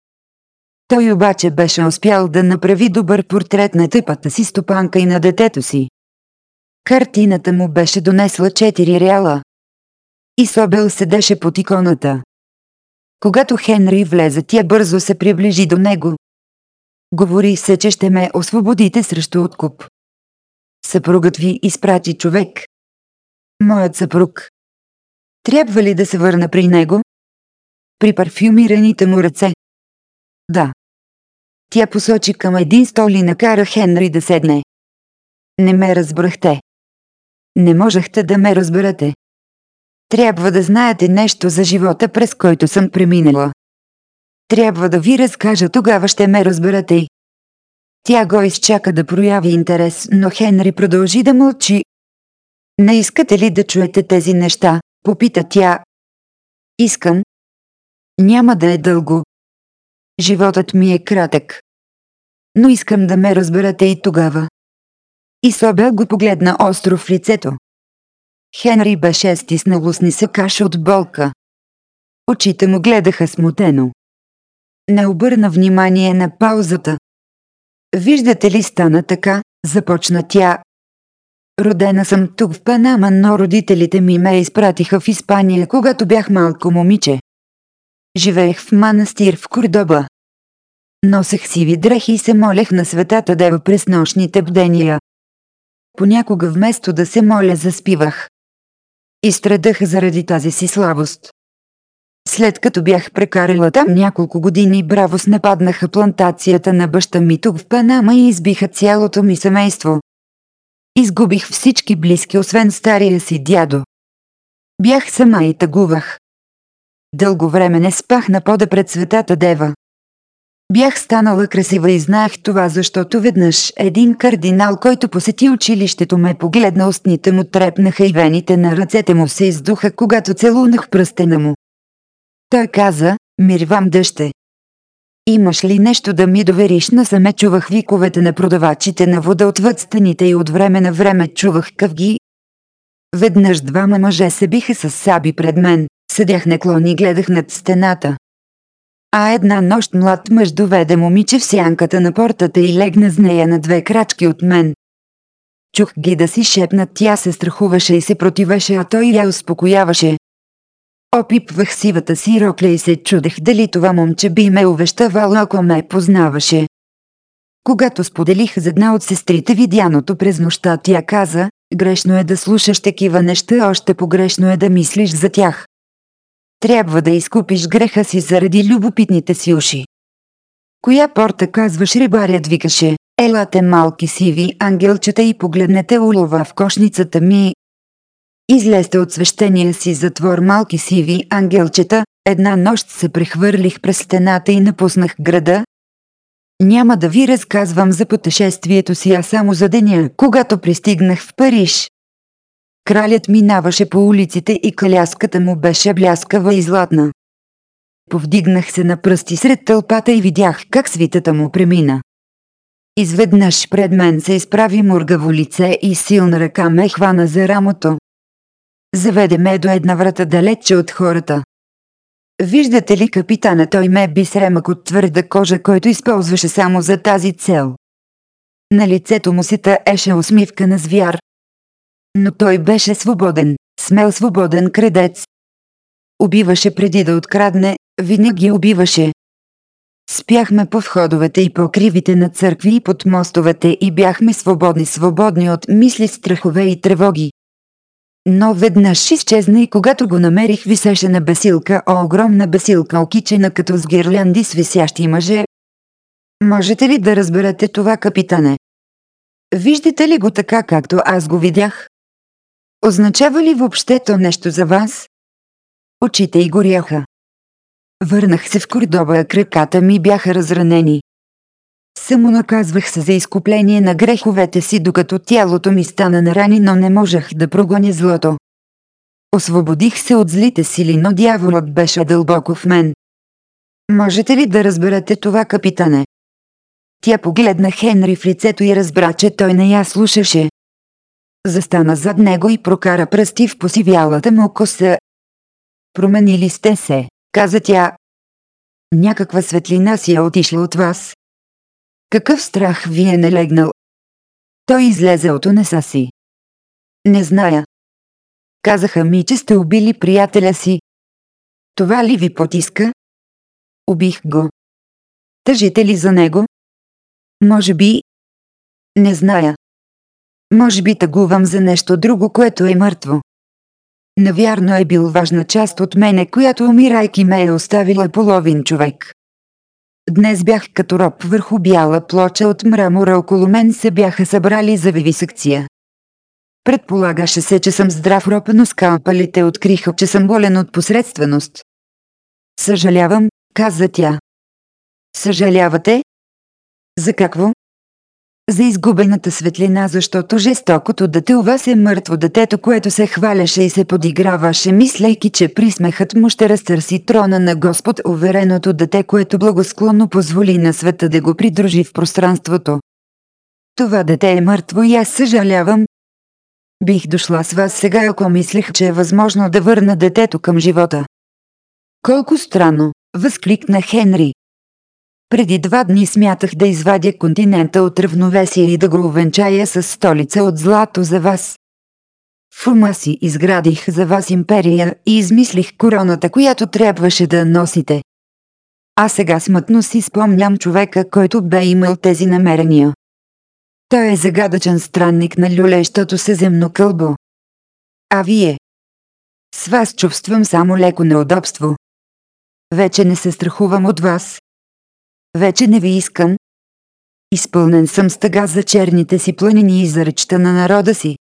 [SPEAKER 2] Той обаче беше успял да направи добър портрет на тъпата си стопанка и на детето си. Картината му беше донесла 4 реала. И Собел седеше под иконата. Когато Хенри влезе, тя бързо се приближи до
[SPEAKER 1] него. Говори се, че ще ме освободите срещу откуп. Съпругът ви изпрати човек. Моят съпруг. Трябва ли да се върна при него? При парфюмираните му ръце. Да. Тя посочи към един стол и накара Хенри да седне. Не ме разбрахте. Не можехте да ме разберете. Трябва да
[SPEAKER 2] знаете нещо за живота, през който съм преминала. Трябва да ви разкажа, тогава ще ме разберете. Тя го изчака да прояви интерес, но Хенри
[SPEAKER 1] продължи да мълчи. Не искате ли да чуете тези неща? Попита тя. Искам. Няма да е дълго. Животът ми е кратък. Но искам да ме разберете и тогава. И Собя
[SPEAKER 2] го погледна остро в лицето. Хенри беше стиснал усни се каш от болка. Очите му гледаха смутено. Не обърна внимание на паузата, Виждате ли стана така, започна тя. Родена съм тук в Панама, но родителите ми ме изпратиха в Испания, когато бях малко момиче. Живеех в манастир в Кордоба. Носех сиви дрехи и се молех на светата дева през нощните бдения. Понякога вместо да се моля заспивах. страдах заради тази си слабост. След като бях прекарала там няколко години, браво с нападнаха плантацията на баща ми тук в Панама и избиха цялото ми семейство. Изгубих всички близки, освен стария си дядо. Бях сама и тъгувах. Дълго време не спах на пода пред светата дева. Бях станала красива и знаех това, защото веднъж един кардинал, който посети училището ме погледна, устните му трепнаха и вените на ръцете му се издуха, когато целунах пръстена му. Той каза, Мирвам дъще. Имаш ли нещо да ми довериш? Насаме чувах виковете на продавачите на вода отвъд стените и от време на време чувах къвги. Веднъж двама мъже се биха с саби пред мен, седях наклон и гледах над стената. А една нощ млад мъж доведе момиче в сянката на портата и легна с нея на две крачки от мен. Чух ги да си шепнат, тя се страхуваше и се противеше, а той я успокояваше. Опипвах сивата си рокля и се чудех дали това момче би ме увещавало, ако ме познаваше. Когато споделих за една от сестрите видяното през нощта, тя каза, грешно е да слушаш такива неща, още погрешно е да мислиш за тях. Трябва да изкупиш греха си заради любопитните си уши. Коя порта казваш рибарят викаше, елате малки сиви ангелчета и погледнете улова в кошницата ми, Излезте от свещения си затвор малки сиви ангелчета, една нощ се прехвърлих през стената и напуснах града. Няма да ви разказвам за пътешествието си, а само за деня, когато пристигнах в Париж. Кралят минаваше по улиците и каляската му беше бляскава и златна. Повдигнах се на пръсти сред тълпата и видях как свитата му премина. Изведнъж пред мен се изправи мургаво лице и силна ръка ме хвана за рамото. Заведе ме до една врата далече от хората. Виждате ли капитана, той ме би с ремък от твърда кожа, който използваше само за тази цел. На лицето му си еше усмивка на звяр. Но той беше свободен, смел свободен крадец. Убиваше преди да открадне, винаги убиваше. Спяхме по входовете и по кривите на църкви и под мостовете и бяхме свободни, свободни от мисли, страхове и тревоги но веднъж изчезна и когато го намерих висеше на басилка, о огромна басилка окичена като с гирлянди с висящи мъже. Можете ли да разберете това, капитане? Виждате ли го така, както аз го видях? Означава ли въобще то нещо за вас? Очите й горяха. Върнах се в кордоба, краката ми бяха разранени. Самонаказвах се за изкупление на греховете си, докато тялото ми стана но не можах да прогоня злото. Освободих се от злите сили, но дяволът беше дълбоко в мен. Можете ли да разберете това, капитане? Тя погледна Хенри в лицето и разбра, че той не я слушаше. Застана зад него и прокара пръсти в посивялата му коса. Променили сте се, каза тя. Някаква светлина си е отишла от
[SPEAKER 1] вас, какъв страх ви е налегнал? Той излезе от унеса си. Не зная. Казаха ми, че сте убили приятеля си. Това ли ви потиска? Убих го. Тъжите ли за него? Може би... Не зная. Може би тъгувам за нещо друго, което е мъртво. Навярно е бил важна част
[SPEAKER 2] от мене, която умирайки ме е оставила половин човек. Днес бях като роб върху бяла плоча от мрамора около мен се бяха събрали за вивисекция. Предполагаше се, че съм здрав роб, но скалпалите откриха, че съм болен от
[SPEAKER 1] посредственост. Съжалявам, каза тя. Съжалявате? За какво? за изгубената светлина, защото жестокото
[SPEAKER 2] дете у вас е мъртво детето, което се хваляше и се подиграваше, мислейки, че присмехът му ще разтърси трона на Господ, увереното дете, което благосклонно позволи на света да го придружи в пространството. Това дете е мъртво и аз съжалявам. Бих дошла с вас сега, ако мислех, че е възможно да върна детето към живота. Колко странно, възкликна Хенри. Преди два дни смятах да извадя континента от равновесие и да го увенчая с столица от злато за вас. В ума си изградих за вас империя и измислих короната, която трябваше да носите. А сега смътно си спомням човека, който бе имал тези намерения. Той е загадъчен странник на
[SPEAKER 1] люлещото се земно кълбо. А вие? С вас чувствам само леко неудобство. Вече не се страхувам от вас, вече не
[SPEAKER 2] ви искам. Изпълнен съм стъга за черните си планини и за речта на народа си.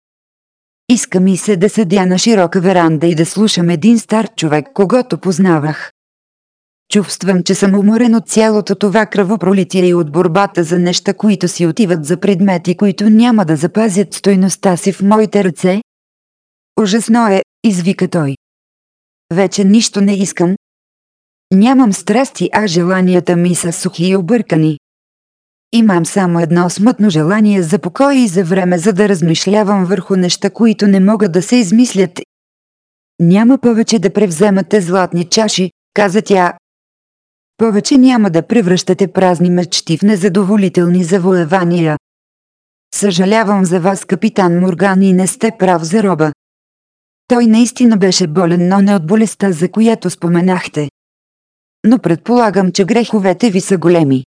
[SPEAKER 2] Иска ми се да седя на широка веранда и да слушам един стар човек, когато познавах. Чувствам, че съм уморен от цялото това кръвопролитие и от борбата за неща, които си отиват за предмети, които няма да запазят стойността си в моите ръце. Ужасно е, извика той. Вече нищо не искам, Нямам страсти, а желанията ми са сухи и объркани. Имам само едно смътно желание за покой и за време, за да размишлявам върху неща, които не могат да се измислят. Няма повече да превземате златни чаши, каза тя. Повече няма да превръщате празни мечти в незадоволителни завоевания. Съжалявам за вас, капитан Морган, и не сте прав за роба. Той наистина беше болен, но не от болестта, за която споменахте но предполагам, че греховете ви са големи.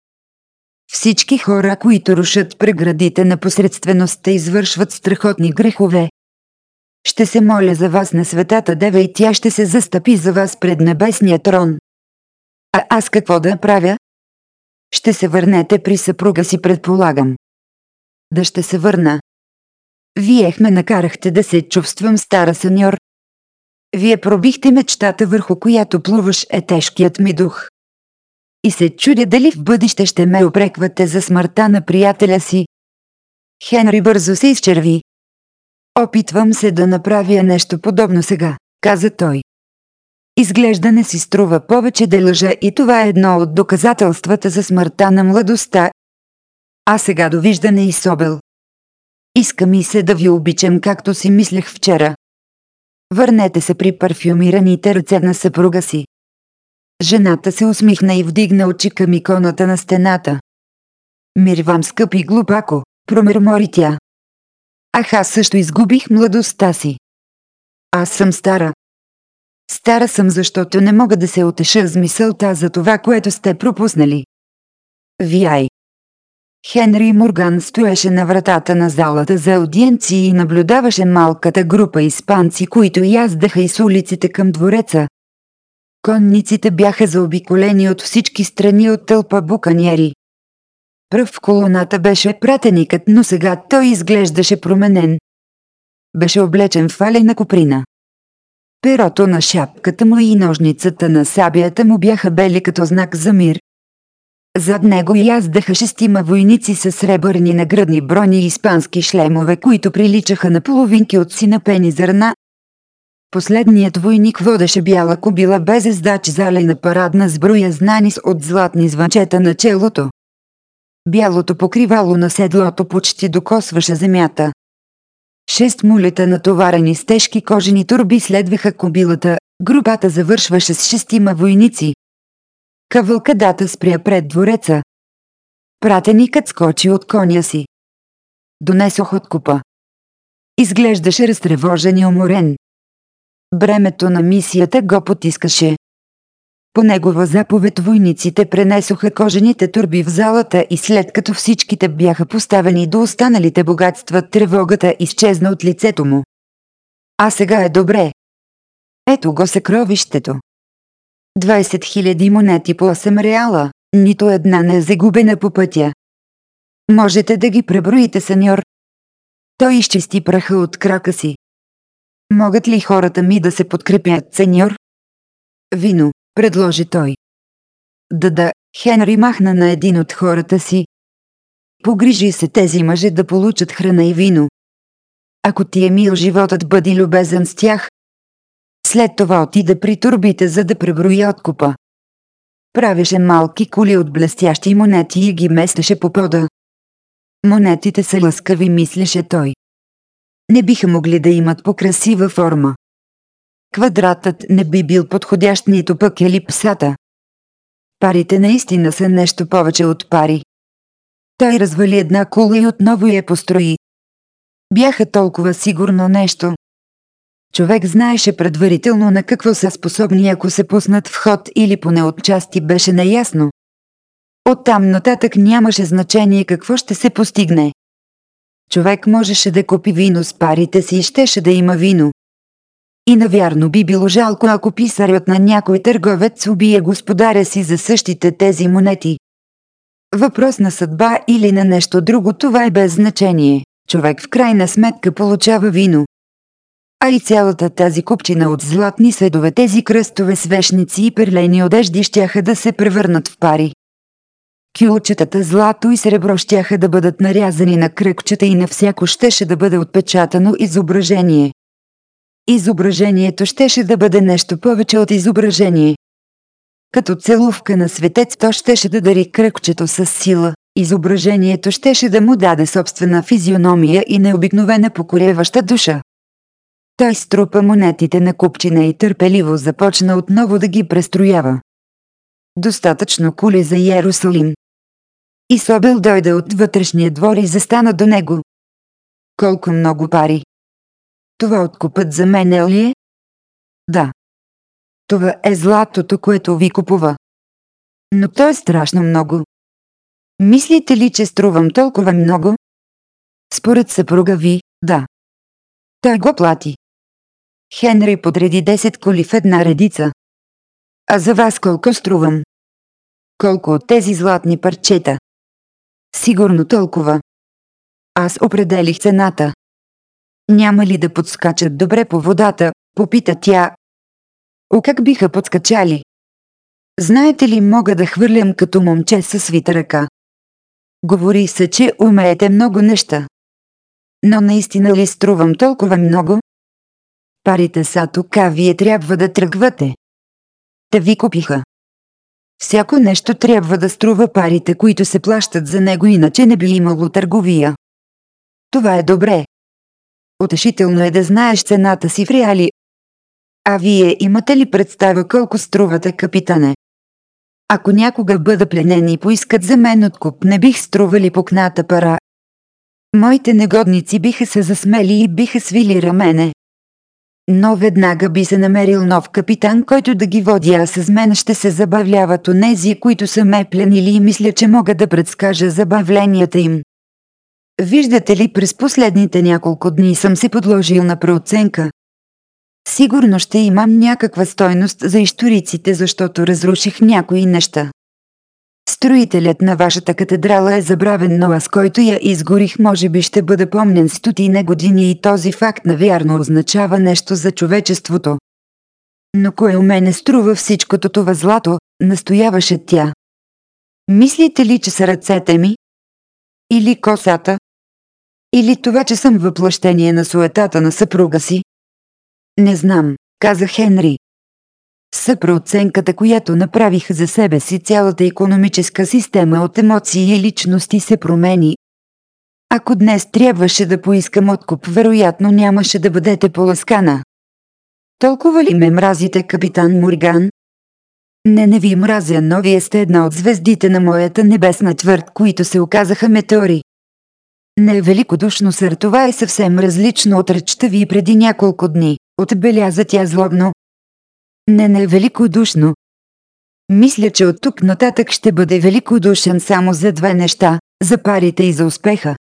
[SPEAKER 2] Всички хора, които рушат преградите на посредствеността, извършват страхотни грехове. Ще се моля за вас на светата Дева и тя ще се застъпи за
[SPEAKER 1] вас пред небесния трон. А аз какво да правя? Ще се върнете при съпруга си, предполагам. Да ще се върна.
[SPEAKER 2] Вие ме накарахте да се чувствам стара сеньор, вие пробихте мечтата върху която плуваш е тежкият ми дух. И се чудя дали в бъдеще ще ме опреквате за смъртта на приятеля си. Хенри бързо се изчерви. Опитвам се да направя нещо подобно сега, каза той. Изглежда не си струва повече да лъжа и това е едно от доказателствата за смъртта на младостта. А сега довиждане и собел. Иска ми се да ви обичам както си мислех вчера. Върнете се при парфюмираните ръце на съпруга си. Жената се усмихна и вдигна очи към иконата на стената.
[SPEAKER 1] Мир вам скъпи глупако, промърмори тя. Ах аз също изгубих младостта си. Аз съм стара. Стара съм,
[SPEAKER 2] защото не мога да се отеша с мисълта за това, което сте пропуснали. Вияй. Хенри Морган стоеше на вратата на залата за аудиенции и наблюдаваше малката група испанци, които яздаха из улиците към двореца. Конниците бяха заобиколени от всички страни от тълпа буканиери. Пръв в колоната беше пратеникът, но сега той изглеждаше променен. Беше облечен в алена куприна. Перото на шапката му и ножницата на сабията му бяха бели като знак за мир. Зад него яздаха шестима войници с сребърни наградни брони и испански шлемове, които приличаха на половинки от напени зърна. Последният войник водеше бяла кобила без ездач залена парадна сброя знани с от златни звънчета на челото. Бялото покривало на седлото почти докосваше земята. Шест мулета натоварени с тежки кожени турби следваха кобилата, групата
[SPEAKER 1] завършваше с шестима войници, Кавалкадата спря пред двореца. Пратеникът скочи от коня си. Донесох от купа. Изглеждаше разтревожен и уморен. Бремето на мисията го
[SPEAKER 2] потискаше. По негова заповед войниците пренесоха кожените турби в залата и след като всичките бяха поставени до останалите богатства, тревогата изчезна от лицето му. А сега е добре. Ето го съкровището. 20 000 монети по 8 реала, нито една не е загубена
[SPEAKER 1] по пътя. Можете да ги преброите, сеньор. Той изчисти праха от крака си. Могат ли хората ми да се подкрепят, сеньор? Вино, предложи той. Да, да, Хенри махна на един от хората си. Погрижи се тези мъже да получат храна и вино.
[SPEAKER 2] Ако ти е мил животът, бъди любезен с тях, след това отида при турбите, за да преброи откупа. Правеше малки кули от блестящи монети и ги местеше по пода. Монетите са лъскави, мислеше той. Не биха могли да имат по-красива форма. Квадратът не би бил подходящ нито пък елипсата. Парите наистина са нещо повече от пари. Той развали една кула и отново я построи. Бяха толкова сигурно нещо, Човек знаеше предварително на какво са способни ако се пуснат в ход или поне отчасти беше наясно. Оттам нататък нямаше значение какво ще се постигне. Човек можеше да купи вино с парите си и щеше да има вино. И навярно би било жалко, ако писарят на някой търговец убие господаря си за същите тези монети. Въпрос на съдба или на нещо друго това е без значение. Човек в крайна сметка получава вино. А и цялата тази купчина от златни следове тези кръстове свешници и перлени одежди щяха да се превърнат в пари. Кюлчетата злато и сребро щяха да бъдат нарязани на кръгчета и на всяко щеше да бъде отпечатано изображение. Изображението щеше да бъде нещо повече от изображение. Като целувка на светец то щеше да дари кръгчето с сила, изображението щеше да му даде собствена физиономия и необикновена покореваща душа. Той струпа монетите на купчина и търпеливо започна отново да ги престроява. Достатъчно кули за Ярусалим.
[SPEAKER 1] Исобел дойде от вътрешния двор и застана до него. Колко много пари! Това откупът за мен е ли е? Да. Това е златото, което ви купува. Но то е страшно много. Мислите ли, че струвам толкова много? Според съпруга ви, да. Той го плати. Хенри подреди 10 коли в една редица. А за вас колко струвам? Колко от тези златни парчета? Сигурно толкова. Аз определих цената. Няма ли да подскачат добре по водата, попита тя. О как биха
[SPEAKER 2] подскачали? Знаете ли, мога да хвърлям като момче със свита ръка. Говори се, че умеете много неща. Но наистина ли струвам толкова много? Парите са тук, а вие трябва да тръгвате.
[SPEAKER 1] Та ви купиха. Всяко нещо трябва да струва парите, които се плащат за него, иначе не би имало търговия. Това е добре.
[SPEAKER 2] Утешително е да знаеш цената си в реали. А вие имате ли представа колко струвате, капитане? Ако някога бъда пленен и поискат за мен откуп, не бих стрували пукната пара. Моите негодници биха се засмели и биха свили рамене но веднага би се намерил нов капитан, който да ги води, а с мен ще се забавляват онези, които са ме пленили и мисля, че мога да предскажа забавленията им. Виждате ли, през последните няколко дни съм се подложил на преоценка. Сигурно ще имам някаква стойност за историците, защото разруших някои неща. Строителят на вашата катедрала е забравен, но аз който я изгорих може би ще бъде помнен стотина години и този факт навярно означава нещо за човечеството. Но кое у мене струва всичкото това злато, настояваше тя. Мислите ли, че са
[SPEAKER 1] ръцете ми? Или косата? Или това, че съм въплъщение на суетата на съпруга си? Не знам, каза Хенри,
[SPEAKER 2] Съпроценката, която направих за себе си цялата економическа система от емоции и личности се промени. Ако днес трябваше да поискам откуп, вероятно нямаше да бъдете поласкана. Толкова ли ме мразите, капитан Морган? Не, не ви мразя, но вие сте една от звездите на моята небесна твърд, които се оказаха метеори. Не е великодушно сър, това е съвсем различно от речта ви преди няколко дни, отбеляза тя злобно, не, не, великодушно. Мисля, че от тук нататък ще бъде великодушен само за две неща – за парите и за успеха.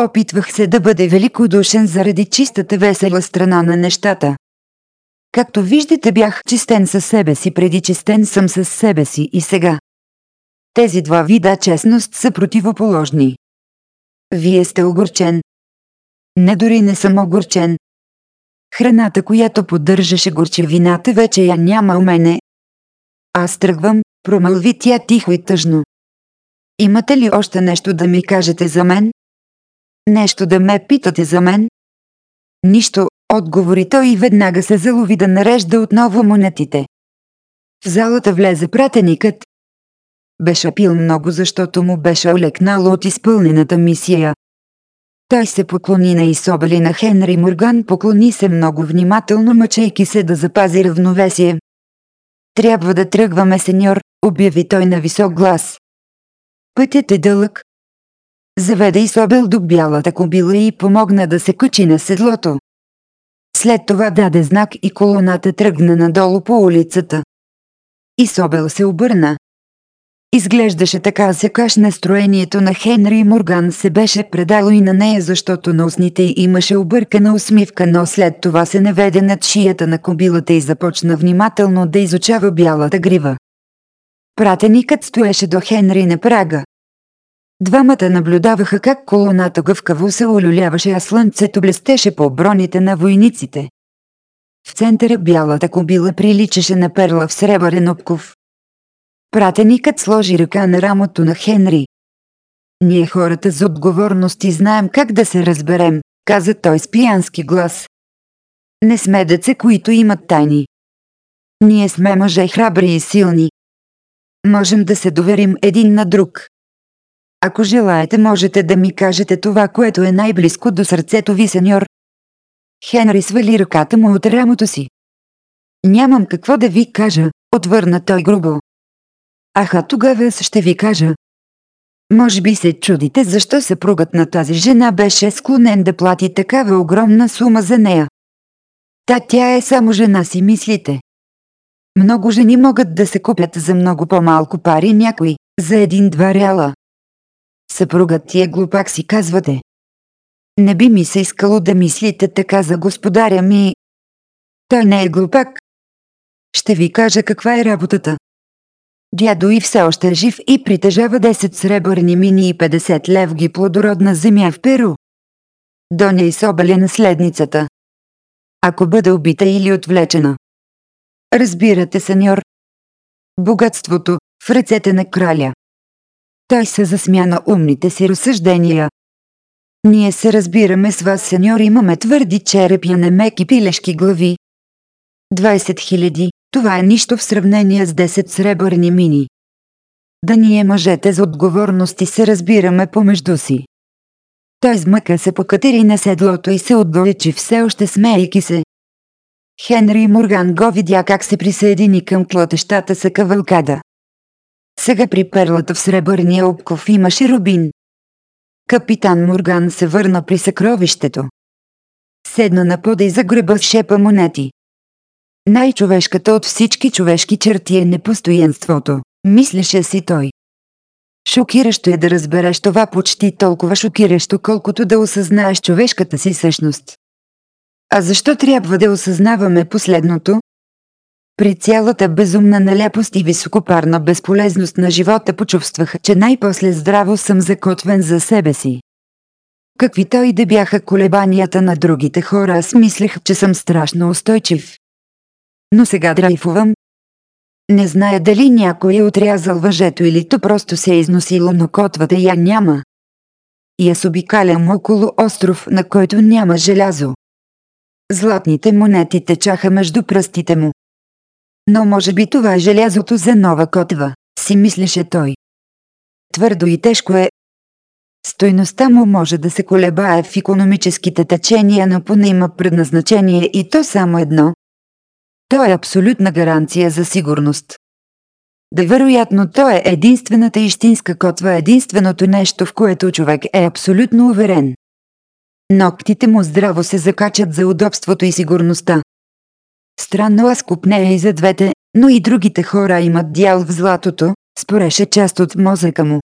[SPEAKER 2] Опитвах се да бъде великодушен заради чистата весела страна на нещата. Както виждате бях чистен със себе си преди чистен съм със себе си и сега. Тези два вида честност са противоположни. Вие сте огорчен. Не дори не съм огорчен, Храната, която поддържаше горчевината, вече я няма у мене. Аз тръгвам, промълви тя тихо и тъжно. Имате ли още нещо да ми кажете за мен? Нещо да ме питате за мен? Нищо, отговори той и веднага се залови да нарежда отново монетите. В залата влезе пратеникът. Беше пил много, защото му беше олекнало от изпълнената мисия. Той се поклони на Исобели на Хенри Морган, поклони се много внимателно, мъчейки се да запази равновесие. Трябва да тръгваме, сеньор, обяви той на висок глас. Пътят е дълъг. Заведе Исобел до бялата кобила и помогна да се качи на седлото. След това даде знак и колоната тръгна надолу по улицата. Исобел се обърна. Изглеждаше така сякаш настроението на Хенри Морган се беше предало и на нея, защото на устните имаше объркана усмивка, но след това се наведе над шията на кобилата и започна внимателно да изучава бялата грива. Пратеникът стоеше до Хенри на прага. Двамата наблюдаваха как колоната гъвкаво се олюляваше, а слънцето блестеше по броните на войниците. В центъра бялата кобила приличаше на перла в сребърен обков. Пратеникът сложи ръка на рамото на Хенри. Ние хората за отговорности знаем как да се разберем, каза той с пиянски глас. Не сме деца, които имат тайни. Ние сме мъже храбри и силни. Можем да се доверим един на друг. Ако желаете, можете да ми кажете това, което е най-близко до сърцето ви, сеньор.
[SPEAKER 1] Хенри свали ръката му от рамото си. Нямам какво да ви кажа, отвърна той грубо. Аха тогава ще ви кажа.
[SPEAKER 2] Може би се чудите защо съпругът на тази жена беше склонен да плати такава огромна сума за нея. Та тя е само жена си мислите. Много жени могат да се купят за много по-малко пари някой, за един-два реала.
[SPEAKER 1] Съпругът ти е глупак си казвате. Не би ми се искало да мислите така за господаря ми. Той не е глупак. Ще ви
[SPEAKER 2] кажа каква е работата. Дядо и все още е жив и притежава 10 сребърни мини и 50 левги плодородна земя в Перу. Доня и Собел е
[SPEAKER 1] наследницата. Ако бъде убита или отвлечена. Разбирате, сеньор. Богатството в ръцете на краля. Той се
[SPEAKER 2] засмя на умните си разсъждения. Ние се разбираме с вас, сеньор, имаме твърди черепи, а не меки пилешки глави. 20 000 това е нищо в сравнение с 10 сребърни мини. Да ние мъжете за отговорности се разбираме помежду си. Той измъка се катери на седлото и се отдалечи все още смейки се. Хенри Морган го видя как се присъедини към клатещата са кавалкада. Сега при перлата в сребърния обков имаше рубин. Капитан Морган се върна при съкровището. Седна на пода и загреба с шепа монети. Най-човешката от всички човешки черти е непостоянството, мислеше си той. Шокиращо е да разбереш това почти толкова шокиращо, колкото да осъзнаеш човешката си същност. А защо трябва да осъзнаваме последното? При цялата безумна нелепост и високопарна безполезност на живота почувствах, че най-после здраво съм закотвен за себе си. Какви той да бяха колебанията на другите хора, аз мислех, че съм страшно устойчив но сега драйфувам. Не зная дали някой е отрязал въжето или то просто се е износило, но котвата я няма. И аз обикалям около остров, на който няма желязо. Златните монети течаха между пръстите му. Но може би това е желязото за нова котва, си мислеше той. Твърдо и тежко е. Стойността му може да се колебае в економическите течения, но поне има предназначение и то само едно то е абсолютна гаранция за сигурност. Да вероятно то е единствената истинска котва, единственото нещо, в което човек е абсолютно уверен. Ноктите му здраво се закачат за удобството и сигурността. Странно аз купнея е и за двете, но и другите хора имат дял в златото, спореше част от мозъка му.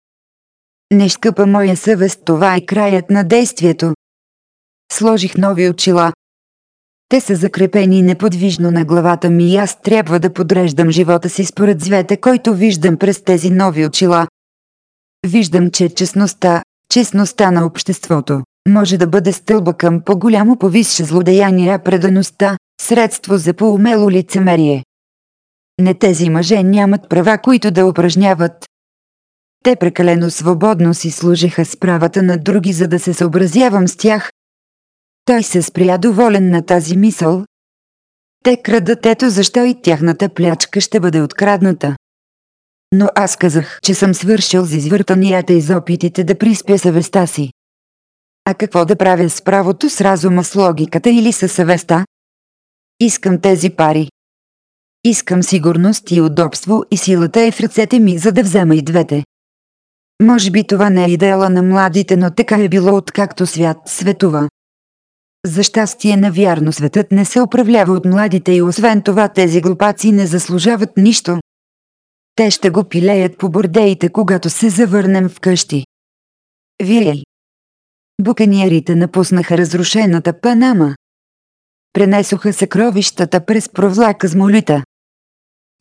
[SPEAKER 2] Не скъпа моя съвест, това е краят на действието. Сложих нови очила, те са закрепени неподвижно на главата ми и аз трябва да подреждам живота си според звете, който виждам през тези нови очила. Виждам, че честността, честността на обществото, може да бъде стълба към по-голямо повисше злодеяние, а предаността – средство за по-умело лицемерие. Не тези мъже нямат права, които да упражняват. Те прекалено свободно си служиха с правата на други, за да се съобразявам с тях, той се спря доволен на тази мисъл. Те крадат ето защо и тяхната плячка ще бъде открадната. Но аз казах, че съм свършил с извъртанията и за опитите да приспя съвестта си. А какво да правя с правото с разума, с логиката или с съвестта? Искам тези пари. Искам сигурност и удобство и силата е в ръцете ми, за да взема и двете. Може би това не е идеала на младите, но така е било откакто свят светува. За щастие навярно светът не се управлява от младите и освен това тези глупаци не заслужават нищо. Те ще го пилеят по бордеите, когато се завърнем вкъщи.
[SPEAKER 1] Вие. Буканиерите напуснаха разрушената Панама. Пренесоха съкровищата през провлака с молита.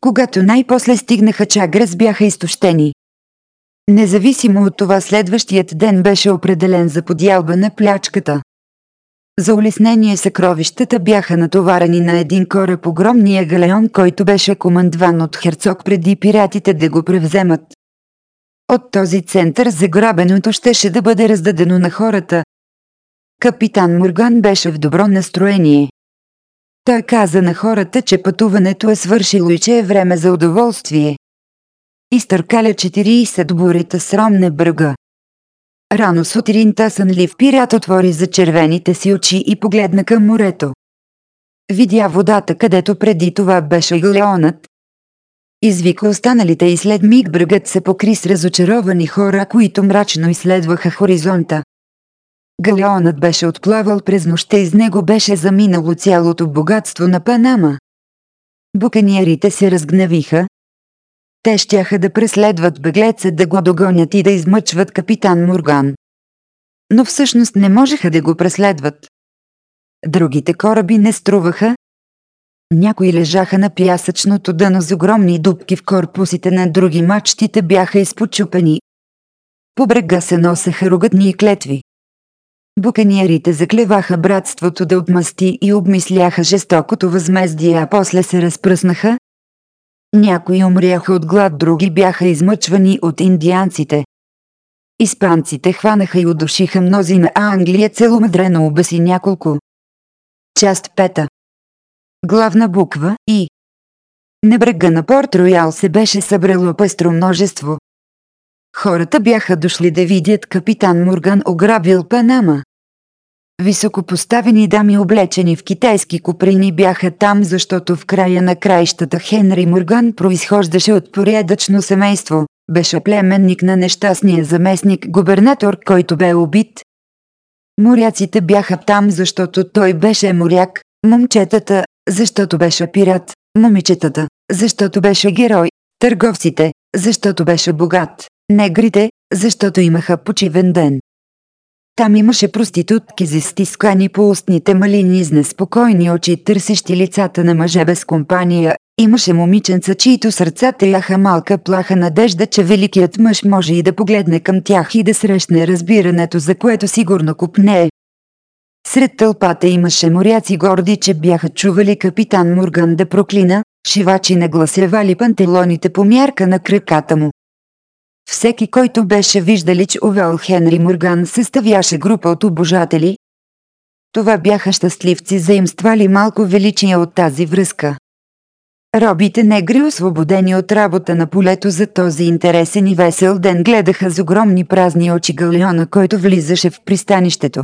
[SPEAKER 2] Когато най-после стигнаха Чагрес бяха изтощени. Независимо от това следващият ден беше определен за подялба на плячката. За улеснение съкровищата бяха натоварени на един кораб огромния галеон, който беше командван от херцог преди пиратите да го превземат. От този център заграбеното щеше да бъде раздадено на хората. Капитан Морган беше в добро настроение. Той каза на хората, че пътуването е свършило и че е време за удоволствие. Изтъркаля 40 бурите с ромна бръга. Рано сутринта сънлив пират отвори за червените си очи и погледна към морето. Видя водата, където преди това беше галеонът. Извика останалите и след миг бръгът се покри с разочаровани хора, които мрачно изследваха хоризонта. Галеонът беше отплавал през нощта и с него беше заминало цялото богатство на Панама. Буканиерите се разгневиха, те щяха да преследват беглеца, да го догонят и да измъчват капитан Морган. Но всъщност не можеха да го преследват. Другите кораби не струваха. Някои лежаха на пясъчното дъно с огромни дубки в корпусите на други мачтите бяха изпочупени. По брега се носеха ругатни и клетви. Буканиерите заклеваха братството да отмъсти и обмисляха жестокото възмездие, а после се разпръснаха, някои умряха от глад, други бяха измъчвани от индианците. Испанците хванаха и удушиха мнозина, а Англия целомедрено обеси няколко.
[SPEAKER 1] Част пета. Главна буква И. На брега на Порт Роял се беше събрало пъстро множество. Хората бяха дошли
[SPEAKER 2] да видят капитан Морган ограбил Панама. Високопоставени дами облечени в китайски куприни бяха там, защото в края на краищата Хенри Морган произхождаше от порядъчно семейство, беше племенник на нещастния заместник губернатор, който бе убит. Моряците бяха там, защото той беше моряк, момчетата, защото беше пират, момичетата, защото беше герой, търговците, защото беше богат, негрите, защото имаха почивен ден. Там имаше проститутки за стискани по устните малини с неспокойни очи, търсещи лицата на мъже без компания. Имаше момиченца, чието сърца яха малка плаха надежда, че великият мъж може и да погледне към тях и да срещне разбирането, за което сигурно купнее. Сред тълпата имаше моряци горди, че бяха чували капитан Мурган да проклина, шивачи нагласявали пантелоните по мярка на краката му. Всеки, който беше виждалич Овел Хенри Морган, съставяше група от обожатели. Това бяха щастливци, заимствали малко величия от тази връзка. Робите негри, освободени от работа на полето за този интересен и весел ден, гледаха с огромни празни очи галеона, който влизаше в пристанището.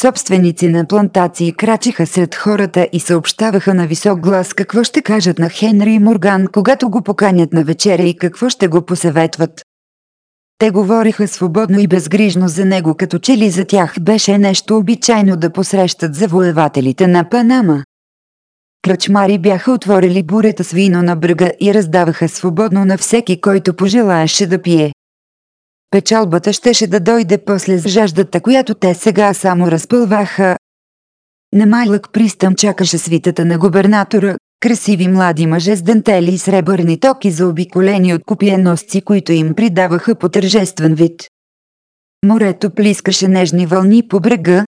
[SPEAKER 2] Собственици на плантации крачиха сред хората и съобщаваха на висок глас какво ще кажат на Хенри и Морган, когато го поканят на вечеря и какво ще го посъветват. Те говориха свободно и безгрижно за него, като че ли за тях беше нещо обичайно да посрещат завоевателите на Панама. Кръчмари бяха отворили бурета с вино на брега и раздаваха свободно на всеки, който пожелаеше да пие. Печалбата щеше да дойде после с жаждата, която те сега само разпълваха. На майлък пристъм чакаше свитата на губернатора, красиви млади мъже с дентели и сребърни токи заобиколени от копиеносци, които им придаваха по тържествен вид. Морето плискаше нежни вълни по брега.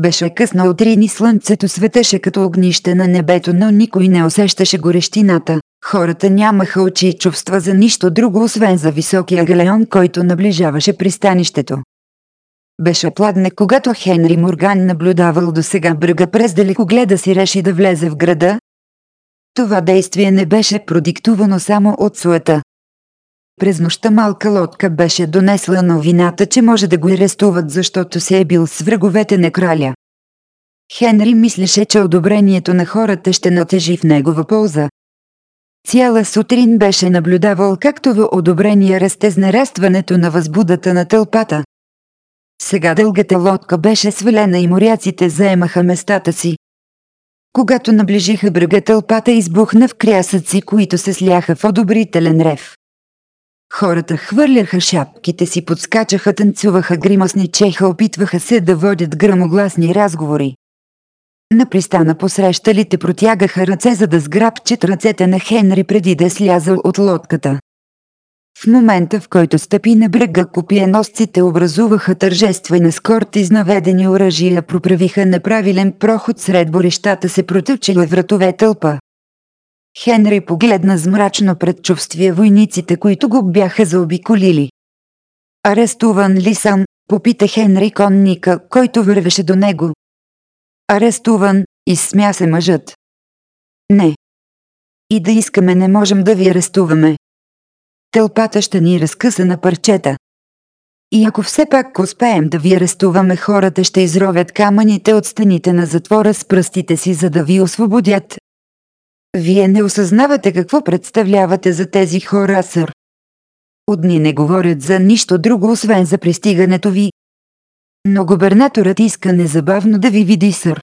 [SPEAKER 2] Беше късно утрин и слънцето светеше като огнище на небето, но никой не усещаше горещината. Хората нямаха очи и чувства за нищо друго, освен за високия галеон, който наближаваше пристанището. Беше пладне, когато Хенри Морган наблюдавал до сега бръга през далекогледа си реши да влезе в града. Това действие не беше продиктувано само от суета. През нощта малка лодка беше донесла новината, че може да го арестуват, защото се е бил с враговете на краля. Хенри мислеше, че одобрението на хората ще натежи в негова полза, Цяла сутрин беше наблюдавал както в одобрение расте с нарастването на възбудата на тълпата. Сега дългата лодка беше свалена и моряците заемаха местата си. Когато наближиха брега тълпата избухна в крясъци, които се сляха в одобрителен рев. Хората хвърляха шапките си, подскачаха, танцуваха, чеха, опитваха се да водят грамогласни разговори. На пристана посрещалите протягаха ръце за да сграбчат ръцете на Хенри преди да е слязал от лодката. В момента в който стъпи на брега копиеносците образуваха тържествена скорт и знаведени оръжия проправиха неправилен проход сред борещата се протъчила вратове тълпа. Хенри погледна с мрачно предчувствие войниците, които го бяха заобиколили. Арестуван ли съм, попита Хенри конника, който вървеше до него
[SPEAKER 1] арестуван, изсмя се мъжът. Не. И да искаме не можем да ви арестуваме. Тълпата ще ни разкъса на парчета.
[SPEAKER 2] И ако все пак успеем да ви арестуваме, хората ще изровят камъните от стените на затвора с пръстите си, за да ви освободят. Вие не осъзнавате какво представлявате за тези хора, сър. Одни не говорят за нищо друго, освен за пристигането ви, но губернаторът иска незабавно да ви види сър.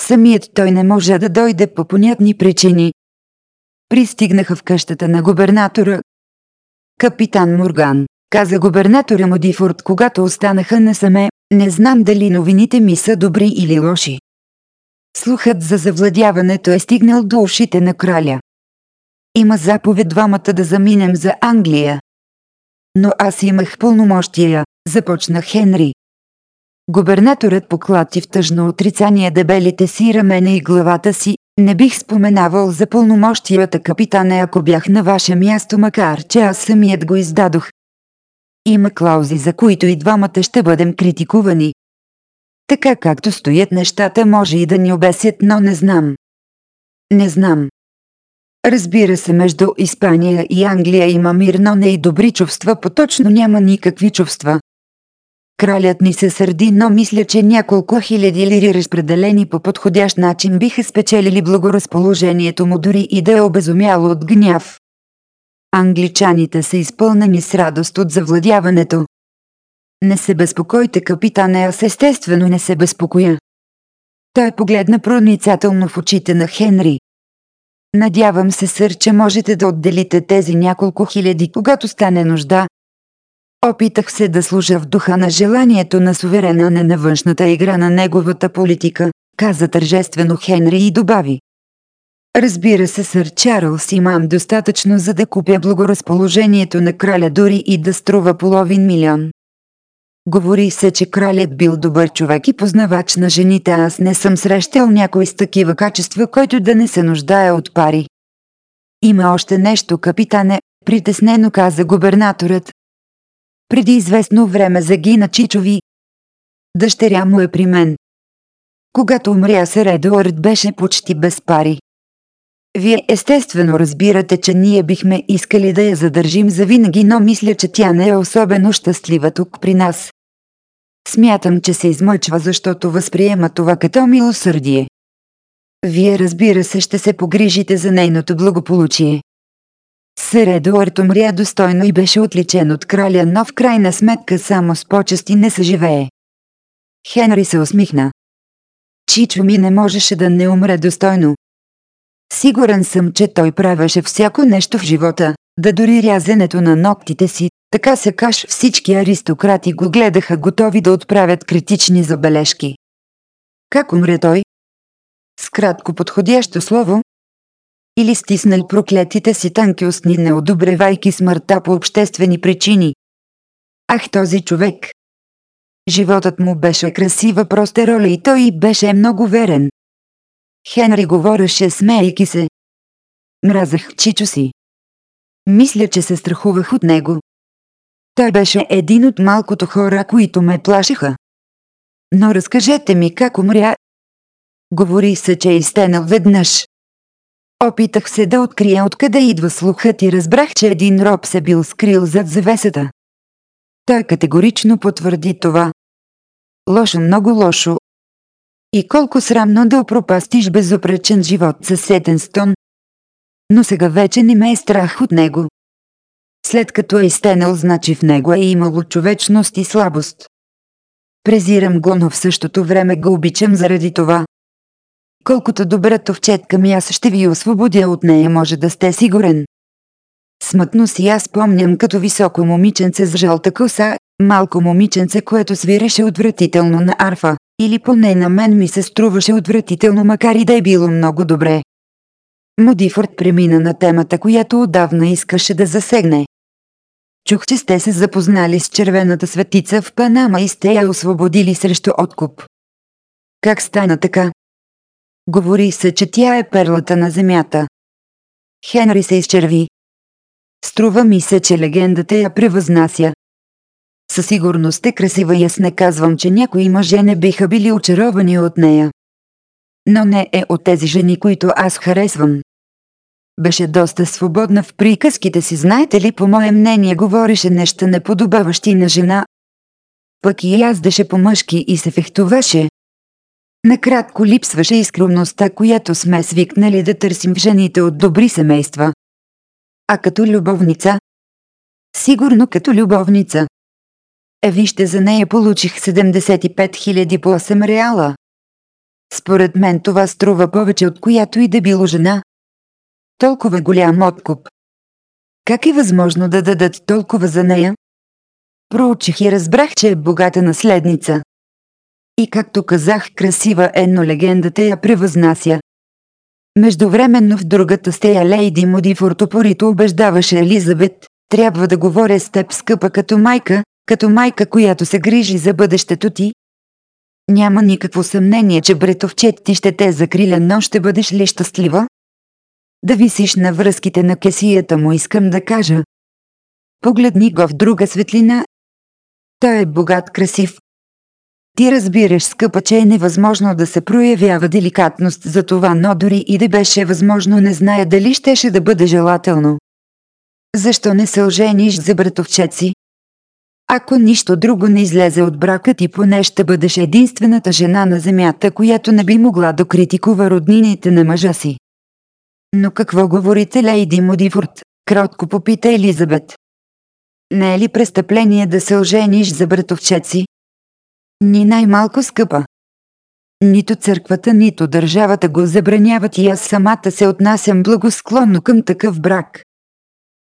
[SPEAKER 2] Самият той не може да дойде по понятни причини. Пристигнаха в къщата на губернатора. Капитан Морган, каза губернатора Модифорд, когато останаха насаме, не знам дали новините ми са добри или лоши. Слухът за завладяването е стигнал до ушите на краля. Има заповед двамата да заминем за Англия. Но аз имах пълномощия, започна Хенри, Губернаторът поклати в тъжно отрицание дебелите си рамена и главата си. Не бих споменавал за пълномощията капитане, ако бях на ваше място, макар че аз самият го издадох. Има клаузи, за които и двамата ще бъдем критикувани. Така както стоят нещата, може и да ни обесят, но не знам. Не знам. Разбира се, между Испания и Англия има мир, но не и добри чувства, поточно няма никакви чувства. Кралят ни се сърди, но мисля, че няколко хиляди лири разпределени по подходящ начин биха спечелили благоразположението му дори и да е обезумяло от гняв. Англичаните са изпълнени с радост от завладяването. Не се безпокойте, капитане, аз естествено не се безпокоя. Той погледна проницателно в очите на Хенри. Надявам се, сър, че можете да отделите тези няколко хиляди, когато стане нужда, Опитах се да служа в духа на желанието на суверена не на външната игра на неговата политика, каза тържествено Хенри и добави. Разбира се, сър Чарлз имам достатъчно за да купя благоразположението на краля дори и да струва половин милион. Говори се, че кралят бил добър човек и познавач на жените, аз не съм срещал някой с такива качества, който да не се нуждае от пари. Има още нещо, капитане, притеснено каза губернаторът, преди известно време загина Чичови. Дъщеря му е при мен. Когато умря се, Редуард беше почти без пари. Вие естествено разбирате, че ние бихме искали да я задържим завинаги, но мисля, че тя не е особено щастлива тук при нас. Смятам, че се измъчва, защото възприема това като милосърдие. Вие разбира се ще се погрижите за нейното благополучие. Сър Едуард умря достойно и беше отличен от краля, но в крайна сметка само с почести не съживее. Хенри се усмихна. Чичо ми не можеше да не умре достойно. Сигурен съм, че той правеше всяко нещо в живота, да дори рязенето на ногтите си, така се каш всички аристократи го гледаха готови да отправят критични забележки. Как умре той? С кратко подходящо слово, или стиснал проклетите си танки устни, не одобревайки смъртта по обществени причини. Ах този човек! Животът му беше красива проста роля и той беше
[SPEAKER 1] много верен. Хенри говореше смейки се. Мразах чичо си. Мисля, че се страхувах от него. Той беше
[SPEAKER 2] един от малкото хора, които ме плашиха. Но разкажете ми как умря. Говори се, че е изтенал веднъж. Опитах се да открия откъде идва слухът и разбрах, че един роб се бил скрил зад завесата. Той категорично потвърди това. Лошо, много лошо. И колко срамно да опропастиш безопречен живот със сетен стон, Но сега вече не ме е страх от него. След като е изтенал, значи в него е имало човечност и слабост. Презирам го, но в същото време го обичам заради това. Колкото добра товчетка ми аз ще ви освободя от нея може да сте сигурен. Смътно си аз помням като високо момиченце с жълта коса, малко момиченце, което свиреше отвратително на арфа, или поне на мен ми се струваше отвратително, макар и да е било много добре. Модифорд премина на темата, която отдавна искаше да засегне. Чух, че сте се запознали с червената светица в Панама и сте я освободили срещу откуп. Как стана така? Говори се, че тя е перлата на земята. Хенри се изчерви. Струва ми се, че легендата я превъзнася. Със сигурност е красива и аз не казвам, че някои мъже не биха били очаровани от нея. Но не е от тези жени, които аз харесвам. Беше доста свободна в приказките си, знаете ли, по мое мнение говореше неща неподобаващи на жена. Пък и яздеше по-мъжки и се фехтоваше. Накратко липсваше и скромността, която сме свикнали да търсим в жените от добри семейства.
[SPEAKER 1] А като любовница? Сигурно като любовница. Е, вижте, за нея получих 75 000 по 8 реала.
[SPEAKER 2] Според мен това струва повече от която и да било жена. Толкова голям откуп. Как е възможно да дадат толкова за нея? Проучих и разбрах, че е богата наследница и както казах красива едно легендата я превъзнася. Междувременно в другата стея Лейди Муди Фортопорито убеждаваше Елизабет, трябва да говоря с теб скъпа като майка, като майка, която се грижи за бъдещето ти. Няма никакво съмнение, че бретовчет ти ще те закриля, но ще бъдеш ли щастлива? Да висиш на връзките на кесията му искам да кажа. Погледни го в друга светлина. Той е богат, красив, ти разбираш, скъпа, че е невъзможно да се проявява деликатност за това, но дори и да беше възможно, не зная дали щеше да бъде желателно. Защо не се ожениш за братовчеци? си? Ако нищо друго не излезе от брака ти, поне ще бъдеш единствената жена на земята, която не би могла да критикува роднините на мъжа си. Но какво говорите, лейди Модифорд? Кротко попита Елизабет. Не е ли престъпление да се ожениш за братовчеци, си? Ни най-малко скъпа. Нито църквата, нито държавата го забраняват и аз самата се отнасям благосклонно към такъв брак.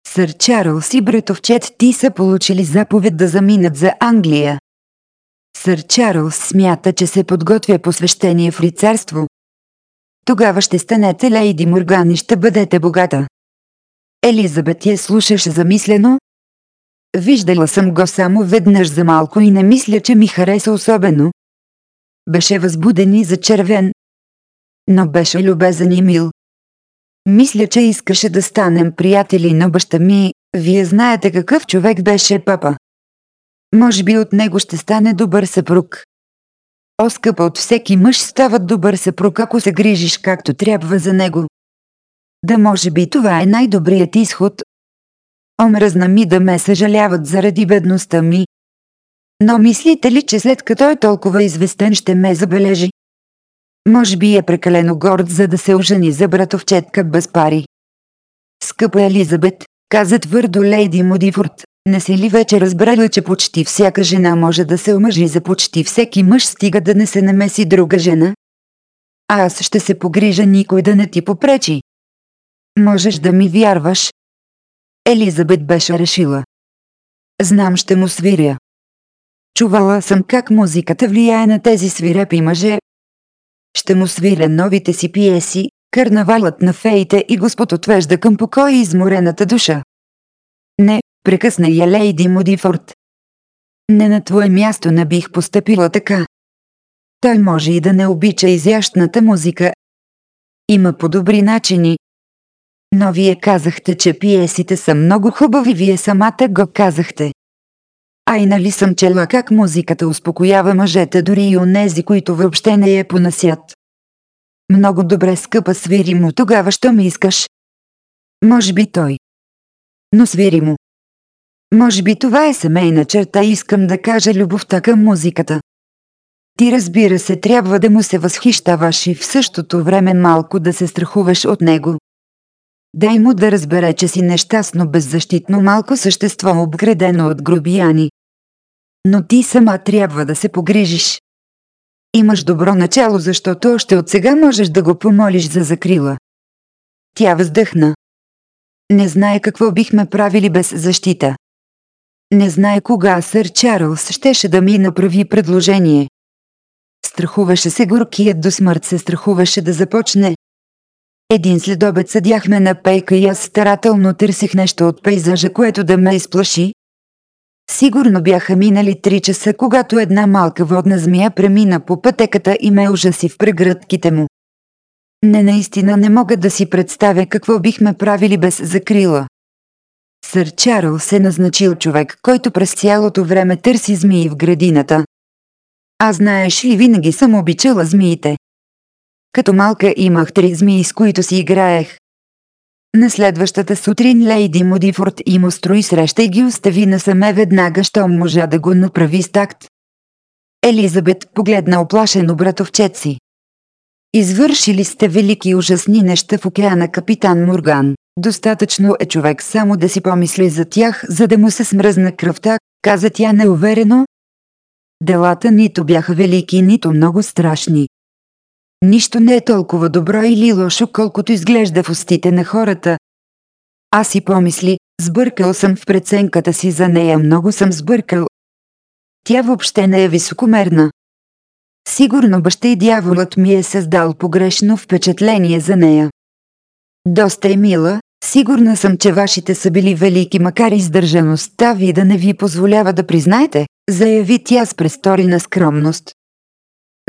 [SPEAKER 2] Сър Чарлз и братовчет ти са получили заповед да заминат за Англия. Сър Чарлз смята, че се подготвя посвещение в рицарство. Тогава ще станете Лейди Морган и ще бъдете богата. Елизабет я слушаше замислено, Виждала съм го само веднъж за малко и не мисля, че ми хареса особено. Беше възбуден и зачервен. Но беше любезен и мил. Мисля, че искаше да станем приятели на баща ми, вие знаете какъв човек беше папа. Може би от него ще стане добър съпруг. Оскъпа от всеки мъж става добър съпруг, ако се грижиш както трябва за него. Да може би това е най-добрият изход, Омръзна ми да ме съжаляват заради бедността ми. Но мислите ли, че след като е толкова известен ще ме забележи? Може би е прекалено горд, за да се ожени за братовчетка без пари. Скъпа Елизабет, каза твърдо Лейди Модифорд, не си ли вече разбрала, че почти всяка жена може да се омъжи за почти всеки мъж, стига да не се намеси друга жена?
[SPEAKER 1] А Аз ще се погрижа никой да не ти попречи. Можеш да ми вярваш, Елизабет беше решила. Знам ще му свиря.
[SPEAKER 2] Чувала съм как музиката влияе на тези свирепи мъже. Ще му свиря новите си пиеси, карнавалът на феите и господ отвежда към покой изморената душа. Не, прекъсна я Лейди Модифорд. Не на твое място не бих постъпила така. Той може и да не обича изящната музика. Има по-добри начини, но вие казахте, че пиесите са много хубави, вие самата го казахте. Ай нали съм чела как музиката успокоява мъжете дори и онези, които въобще не я понасят.
[SPEAKER 1] Много добре скъпа свири му тогава, що ми искаш. Може би той. Но свири му. Може би това е семейна черта
[SPEAKER 2] и искам да кажа любовта към музиката. Ти разбира се трябва да му се възхищаваш и в същото време малко да се страхуваш от него. Дай му да разбере, че си нещастно беззащитно малко същество обградено от грубияни. Но ти сама трябва да се погрижиш. Имаш добро начало, защото още от сега можеш да го помолиш за закрила. Тя въздъхна. Не знае какво бихме правили без защита. Не знае кога сър Чарлз щеше да ми направи предложение. Страхуваше се горкият до смърт се страхуваше да започне, един следобед съдяхме на пейка и аз старателно търсих нещо от пейзажа, което да ме изплаши. Сигурно бяха минали три часа, когато една малка водна змия премина по пътеката и ме ужаси в прегръдките му. Не наистина не мога да си представя какво бихме правили без закрила. Сър Чарл се назначил човек, който през цялото време търси змии в градината. А знаеш ли винаги съм обичала змиите. Като малка имах три змии, с които си играех. На следващата сутрин Лейди Модифорд им устрои среща и ги остави насаме веднага, щом можа да го направи с такт. Елизабет погледна оплашено братовчет си. Извършили сте велики ужасни неща в океана, капитан Морган. Достатъчно е човек само да си помисли за тях, за да му се смръзна кръвта, каза тя неуверено. Делата нито бяха велики, нито много страшни, Нищо не е толкова добро или лошо, колкото изглежда в устите на хората. Аз и помисли, сбъркал съм в преценката си за нея, много съм сбъркал. Тя въобще не е високомерна. Сигурно баща и дяволът ми е създал погрешно впечатление за нея. Доста е мила, сигурна съм, че вашите са били велики, макар издържаността ви да не ви позволява да признаете, заяви тя с престорина скромност.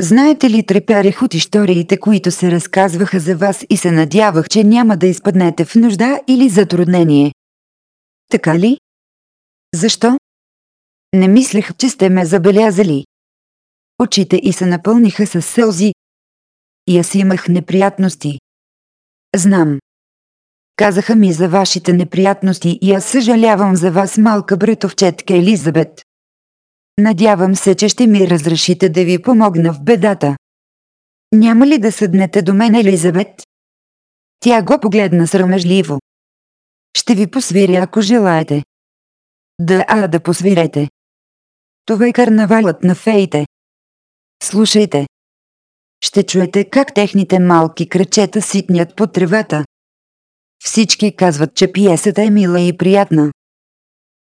[SPEAKER 2] Знаете ли треперех от историите, които се разказваха за вас и се надявах, че няма да изпаднете в нужда
[SPEAKER 1] или затруднение. Така ли? Защо? Не мислех, че сте ме забелязали. Очите и се напълниха с сълзи. И аз имах неприятности. Знам. Казаха ми
[SPEAKER 2] за вашите неприятности и аз съжалявам за вас, малка братовчетка Елизабет. Надявам се, че ще ми разрешите да ви помогна в бедата.
[SPEAKER 1] Няма ли да съднете до мен, Елизабет? Тя го погледна срамежливо. Ще ви посвиря, ако желаете. Да, а да посвирете. Това е карнавалът на феите. Слушайте. Ще чуете как техните малки крачета ситнят по тревата. Всички
[SPEAKER 2] казват, че пиесата е мила и приятна.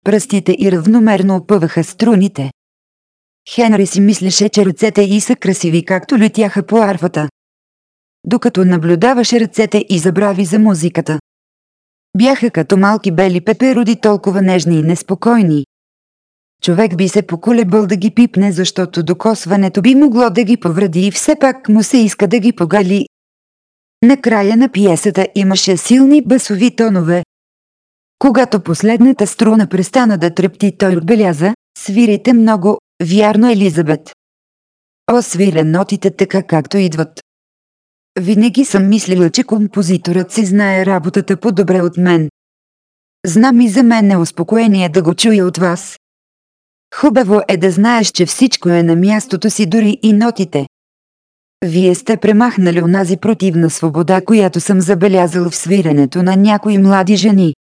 [SPEAKER 2] Пръстите и равномерно опъваха струните. Хенри си мислеше, че ръцете й са красиви както летяха по арфата. Докато наблюдаваше ръцете и забрави за музиката. Бяха като малки бели пепероди толкова нежни и неспокойни. Човек би се поколебал да ги пипне, защото докосването би могло да ги повреди и все пак му се иска да ги погали. Накрая на пиесата имаше силни басови тонове. Когато последната струна престана да трепти, той отбеляза, свирите много Вярно, Елизабет. О, нотите така както идват. Винаги съм мислила, че композиторът си знае работата по-добре от мен. Знам и за мен е успокоение да го чуя от вас. Хубаво е да знаеш, че всичко е на мястото си, дори и нотите. Вие сте премахнали онази противна свобода, която съм забелязал в свирането на някои млади жени.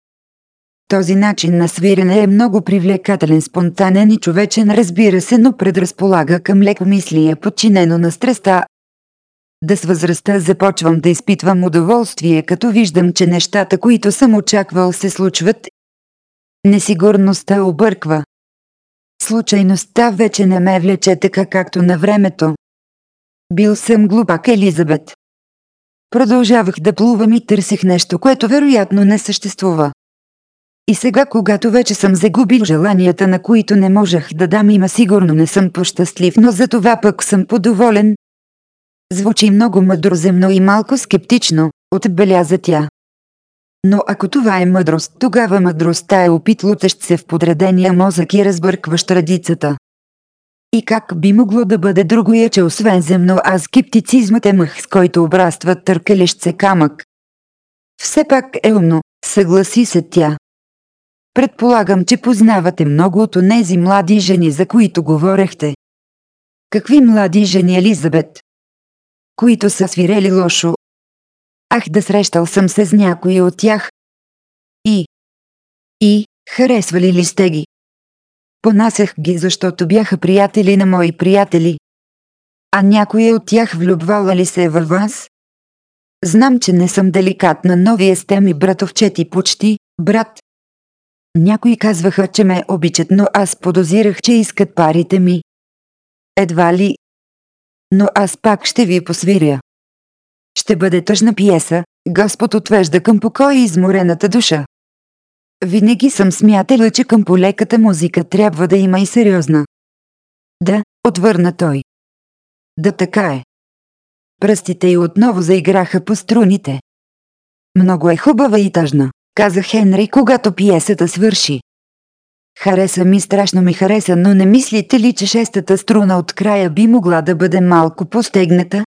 [SPEAKER 2] Този начин на свирене е много привлекателен, спонтанен и човечен, разбира се, но предразполага към лекомислие, подчинено на страста. Да с възрастта започвам да изпитвам удоволствие, като виждам, че нещата, които съм очаквал, се случват. Несигурността обърква. Случайността вече не ме влече така както на времето. Бил съм глупак Елизабет. Продължавах да плувам и търсих нещо, което вероятно не съществува. И сега когато вече съм загубил желанията на които не можех да дам има сигурно не съм пощастлив, но за това пък съм подоволен. Звучи много мъдроземно и малко скептично, отбеляза тя. Но ако това е мъдрост, тогава мъдростта е опит лутещ се в подредения мозък и разбъркващ радицата. И как би могло да бъде другое, че освен земно а скептицизмът е мъх, с който обраства търкалещ се камък. Все пак е умно, съгласи се тя. Предполагам, че познавате много от онези млади жени,
[SPEAKER 1] за които говорехте. Какви млади жени, Елизабет? Които са свирели лошо. Ах, да срещал съм се с някои от тях. И... И, харесвали ли сте ги? Понасях ги, защото бяха приятели на мои приятели. А някои от тях влюбвала ли
[SPEAKER 2] се във вас? Знам, че не съм деликатна, но вие сте ми братовчети почти, брат, някои казваха, че ме обичат, но аз подозирах, че искат парите ми. Едва ли. Но аз пак ще ви посвиря. Ще бъде тъжна пиеса, Господ отвежда към покой изморената
[SPEAKER 1] душа. Винаги съм смятала, че към полеката музика трябва да има и сериозна. Да, отвърна той. Да така е. Пръстите й отново заиграха по струните. Много е хубава и тъжна
[SPEAKER 2] каза Хенри, когато пиесата свърши. Хареса ми, страшно ми хареса, но не мислите ли, че шестата струна от края би могла да бъде малко постегната?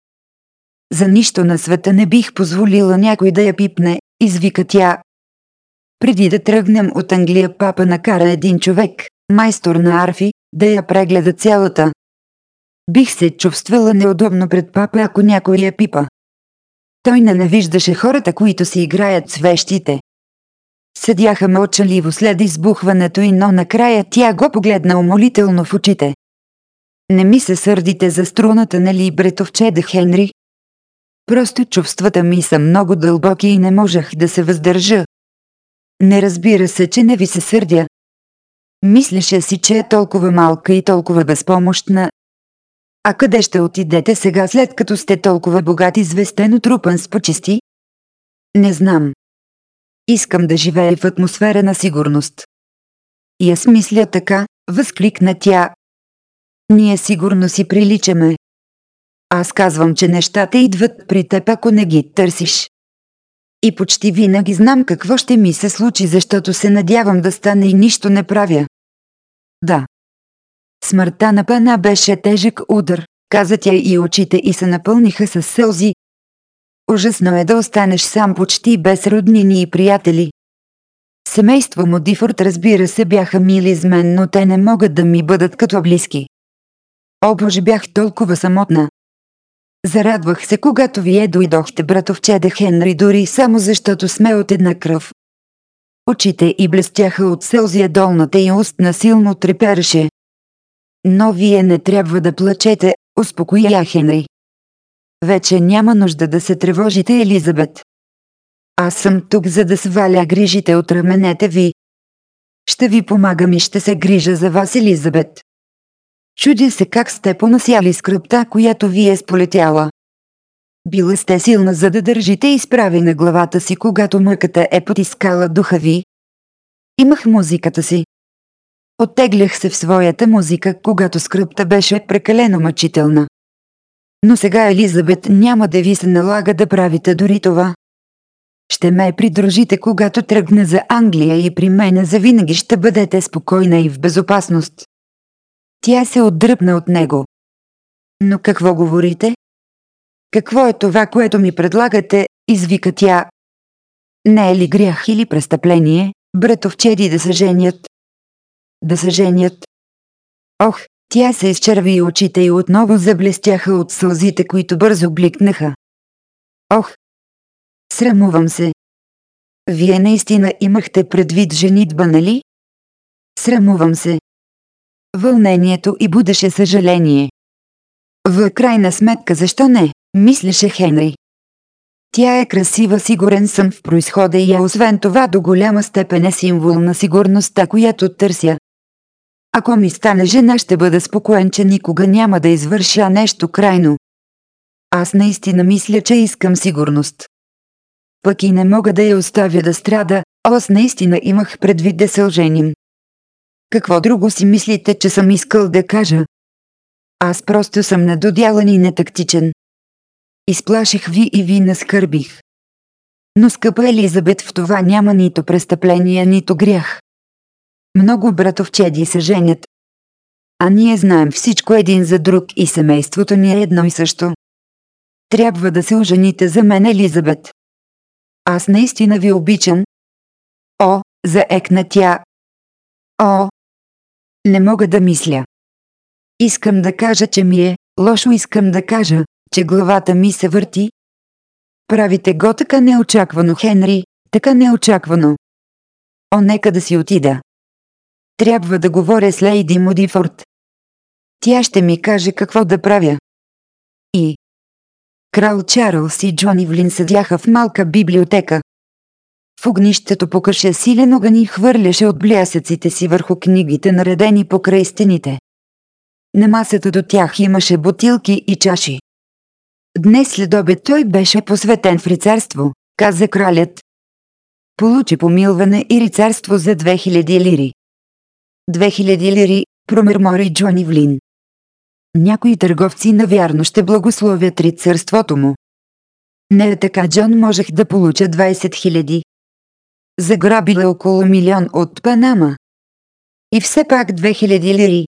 [SPEAKER 2] За нищо на света не бих позволила някой да я пипне, извика тя. Преди да тръгнем от Англия папа накара един човек, майстор на арфи, да я прегледа цялата. Бих се чувствала неудобно пред папа, ако някой я пипа. Той не навиждаше хората, които си играят с вещите. Седяха мълчаливо след избухването и но накрая тя го погледна умолително в очите. Не ми се сърдите за струната на нали, Бретовче да Хенри. Просто чувствата ми са много дълбоки и не можех да се въздържа. Не разбира се, че не ви се сърдя. Мислеше си, че е толкова малка и толкова безпомощна. А къде ще отидете сега след като сте толкова богат известен отрупан с почести? Не знам, Искам да живее в атмосфера на сигурност. И аз мисля така, възкликна тя. Ние сигурно си приличаме. Аз казвам, че нещата идват при теб, ако не ги търсиш. И почти винаги знам какво ще ми се случи, защото се надявам да стане и нищо не правя. Да. Смъртта на пана беше тежък удар, каза тя и очите и се напълниха с сълзи, Ужасно е да останеш сам почти без роднини и приятели. Семейство му Дифорд разбира се бяха мили с мен, но те не могат да ми бъдат като близки. О боже бях толкова самотна. Зарадвах се, когато вие дойдохте, братовче де Хенри, дори само защото сме от една кръв. Очите и блестяха от сълзия долната и устна силно трепереше. Но вие не трябва да плачете, успокоя Хенри. Вече няма нужда да се тревожите, Елизабет. Аз съм тук, за да сваля грижите от раменете ви. Ще ви помагам и ще се грижа за вас, Елизабет. Чудя се как сте понасяли скръпта, която ви е сполетяла. Била сте силна, за да държите изправи на главата си, когато мъката е потискала духа ви. Имах музиката си. Оттеглях се в своята музика, когато скръпта беше прекалено мъчителна. Но сега Елизабет няма да ви се налага да правите дори това. Ще ме придружите, когато тръгна за Англия и при мене завинаги ще бъдете спокойна и в безопасност.
[SPEAKER 1] Тя се отдръпна от него. Но какво говорите? Какво е това, което ми предлагате, извика тя. Не е ли грях или
[SPEAKER 2] престъпление, братовчеди да се женят? Да се женят. Ох, тя се изчерви очите и отново заблестяха от сълзите, които бързо бликнаха.
[SPEAKER 1] Ох! Срамувам се. Вие наистина имахте предвид женитба, нали? Срамувам се.
[SPEAKER 2] Вълнението и будеше съжаление. В крайна сметка защо не, мислеше Хенри. Тя е красива, сигурен съм в происхода и е освен това до голяма степен е символ на сигурността, която търся. Ако ми стане жена ще бъда спокоен, че никога няма да извърша нещо крайно. Аз наистина мисля, че искам сигурност. Пък и не мога да я оставя да страда, аз наистина имах предвид да се оженим. Какво друго си мислите, че съм искал да кажа? Аз просто съм надодялан и нетактичен. Изплаших ви и ви наскърбих. Но скъпа Елизабет в това няма нито престъпление, нито грях. Много братовчеди се женят. А ние знаем всичко един за друг и семейството ни е едно и също. Трябва
[SPEAKER 1] да се ожените за мен, Елизабет. Аз наистина ви обичам. О, заекна тя. О, не мога да мисля. Искам да кажа, че ми е, лошо искам да кажа, че главата ми се
[SPEAKER 2] върти. Правите го така неочаквано, Хенри, така неочаквано.
[SPEAKER 1] О, нека да си отида. Трябва да говоря с Лейди Модифорд. Тя ще ми каже какво да правя. И Крал Чарлз и Джон Ивлин седяха в малка библиотека. В огнището покаше
[SPEAKER 2] силен огън и хвърляше от блясъците си върху книгите наредени покрай стените. На масата до тях имаше бутилки и чаши. Днес след обед той беше посветен в рицарство, каза кралят. Получи помилване и рицарство за 2000 лири. 2000 лири, промърмори Джони Влин. Някои търговци навярно ще благословят рицарството му.
[SPEAKER 1] Не е така, Джон, можех да получа 20 000. Заграбила около милион от Панама. И все пак 2000 лири.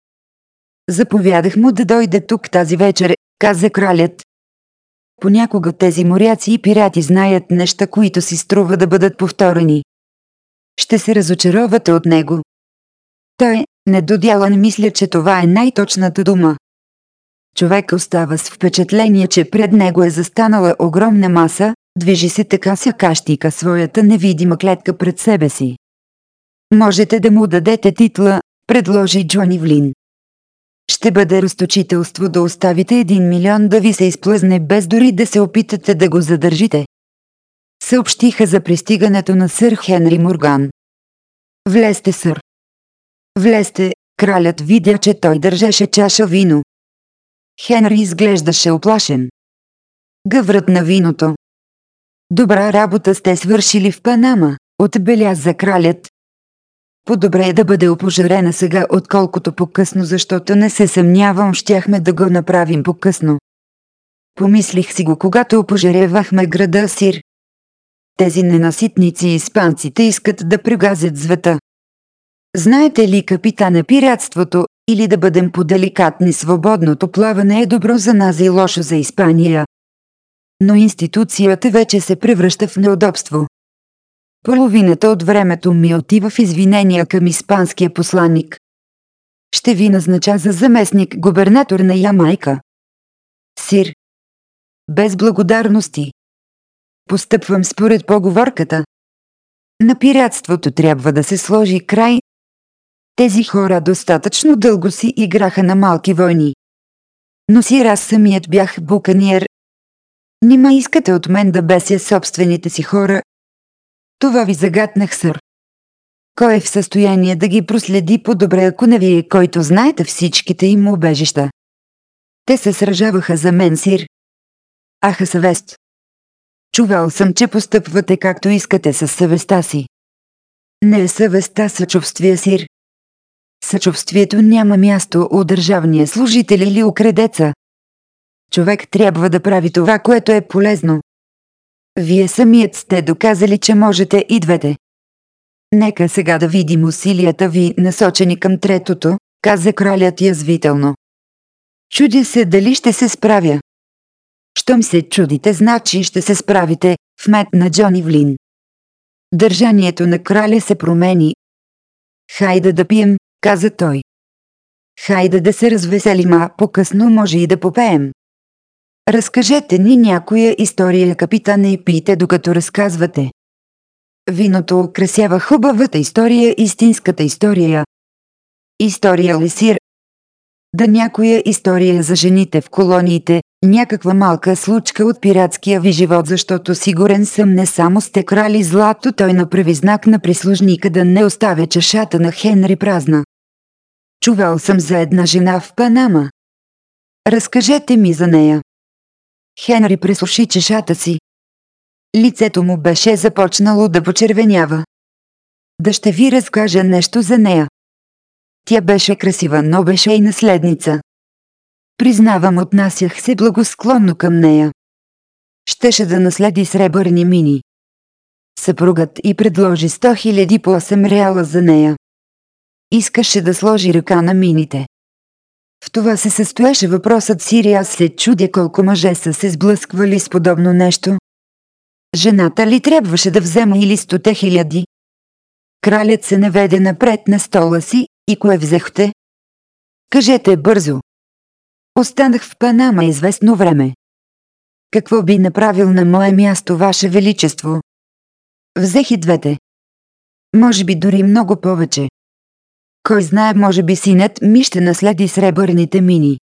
[SPEAKER 2] Заповядах му да дойде тук тази вечер, каза кралят. Понякога тези моряци и пирати знаят неща, които си струва да бъдат повторени. Ще се разочаровате от него, той е недодялан мисля, че това е най-точната дума. Човек остава с впечатление, че пред него е застанала огромна маса, движи се така сякащика своята невидима клетка пред себе си. Можете да му дадете титла, предложи Джони Влин. Ще бъде разточителство да оставите един милион да ви се изплъзне без дори да се опитате да го задържите. Съобщиха за пристигането на сър Хенри Морган.
[SPEAKER 1] Влезте, сър. Влезте, кралят видя, че той държеше чаша вино. Хенри изглеждаше оплашен.
[SPEAKER 2] Гъврат на виното. Добра работа сте свършили в Панама, отбеляза кралят. По-добре е да бъде опожарена сега, отколкото по-късно, защото не се съмнявам, щяхме да го направим по-късно. Помислих си го, когато опожаревахме града Сир. Тези ненаситници испанците искат да пригазят звета. Знаете ли капитана пиратството, или да бъдем по деликатни, свободното плаване е добро за нас и лошо за Испания. Но институцията вече се превръща в неудобство. Половината от времето ми отива в извинения към испанския посланник. Ще ви назнача за
[SPEAKER 1] заместник губернатор на Ямайка. Сир. Без благодарности. Постъпвам според поговорката. На пиратството
[SPEAKER 2] трябва да се сложи край, тези хора достатъчно дълго си играха на малки войни. Но си аз самият бях буканиер. Нима искате от мен да беся собствените си хора? Това ви загатнах сър. Кой е в състояние да ги проследи по-добре, ако не вие, който знаете всичките
[SPEAKER 1] им убежища? Те се сражаваха за мен, сир. Аха съвест. Чувал съм, че постъпвате както искате със съвестта си.
[SPEAKER 2] Не е съвестта съчувствие, сир. Съчувствието няма място у държавния служител или у кредеца. Човек трябва да прави това, което е полезно. Вие самият сте доказали, че можете и двете. Нека сега да видим усилията ви насочени към третото, каза кралят язвително. Чудя се дали ще се справя. Щом се чудите, значи ще се справите, в мет на Джони Влин. Държанието на краля се промени. Хайде да пием, каза той. Хайде да се развеселим, а по-късно може и да попеем. Разкажете ни някоя история, капитане, и пийте докато разказвате. Виното украсява хубавата история, истинската история. История сир? Да някоя история за жените в колониите, някаква малка случка от пиратския ви живот, защото сигурен съм не само сте крали злато, той направи знак на прислужника да не оставя чашата на Хенри празна. Чувал съм за една жена в Панама. Разкажете ми за нея. Хенри пресуши чешата си. Лицето му беше започнало да почервенява. Да ще ви разкажа нещо за нея. Тя беше красива, но беше и наследница. Признавам, отнасях се благосклонно към нея. Щеше да наследи сребърни мини. Съпругът и предложи 100 000 по 8 реала за нея. Искаше да сложи ръка на мините. В това се състоеше въпросът Сири, аз чудя колко мъже са се сблъсквали с подобно нещо. Жената ли трябваше да взема или стоте хиляди?
[SPEAKER 1] Кралят се наведе напред на стола си, и кое взехте? Кажете бързо. Останах в Панама известно време. Какво би направил на мое място, Ваше Величество? Взех и двете.
[SPEAKER 2] Може би дори много повече. Кой знае, може би синът ми ще наследи
[SPEAKER 1] сребърните мини.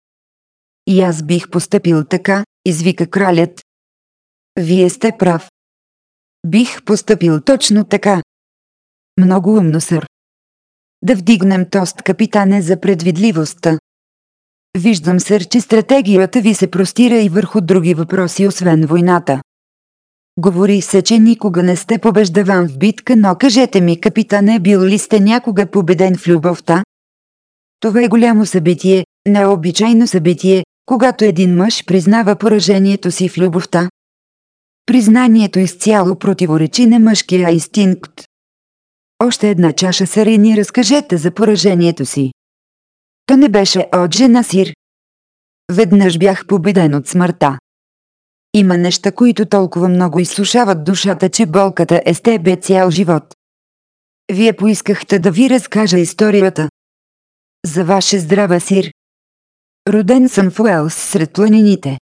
[SPEAKER 1] И аз бих поступил така, извика кралят. Вие сте прав. Бих поступил точно така. Много умно, сър. Да вдигнем тост, капитане, за предвидливостта.
[SPEAKER 2] Виждам, сър, че стратегията ви се простира и върху други въпроси, освен войната. Говори се, че никога не сте побеждаван в битка, но кажете ми, капитане, бил ли сте някога победен в любовта? Това е голямо събитие, необичайно събитие, когато един мъж признава поражението си в любовта. Признанието изцяло противоречи на мъжкия инстинкт. Още една чаша сарини разкажете за поражението си. То не беше от жена сир. Веднъж бях победен от смъртта. Има неща, които толкова много изсушават душата, че болката е с тебе цял живот.
[SPEAKER 1] Вие поискахте да ви разкажа историята. За ваше здраве сир. Роден съм в Уелс сред планините.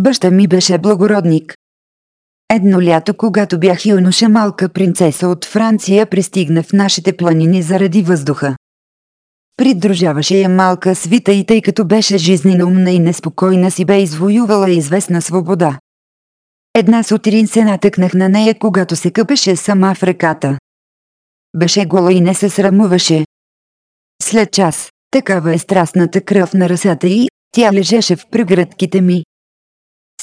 [SPEAKER 1] Баща ми беше
[SPEAKER 2] благородник. Едно лято, когато бях юноша малка принцеса от Франция, пристигна в нашите планини заради въздуха. Придружаваше я малка свита и тъй като беше жизненно умна и неспокойна си бе извоювала известна свобода. Една сутрин се натъкнах на нея, когато се къпеше сама в реката. Беше гола и не се срамуваше. След час, такава е страстната кръв на ръсата и тя лежеше в прегръдките ми,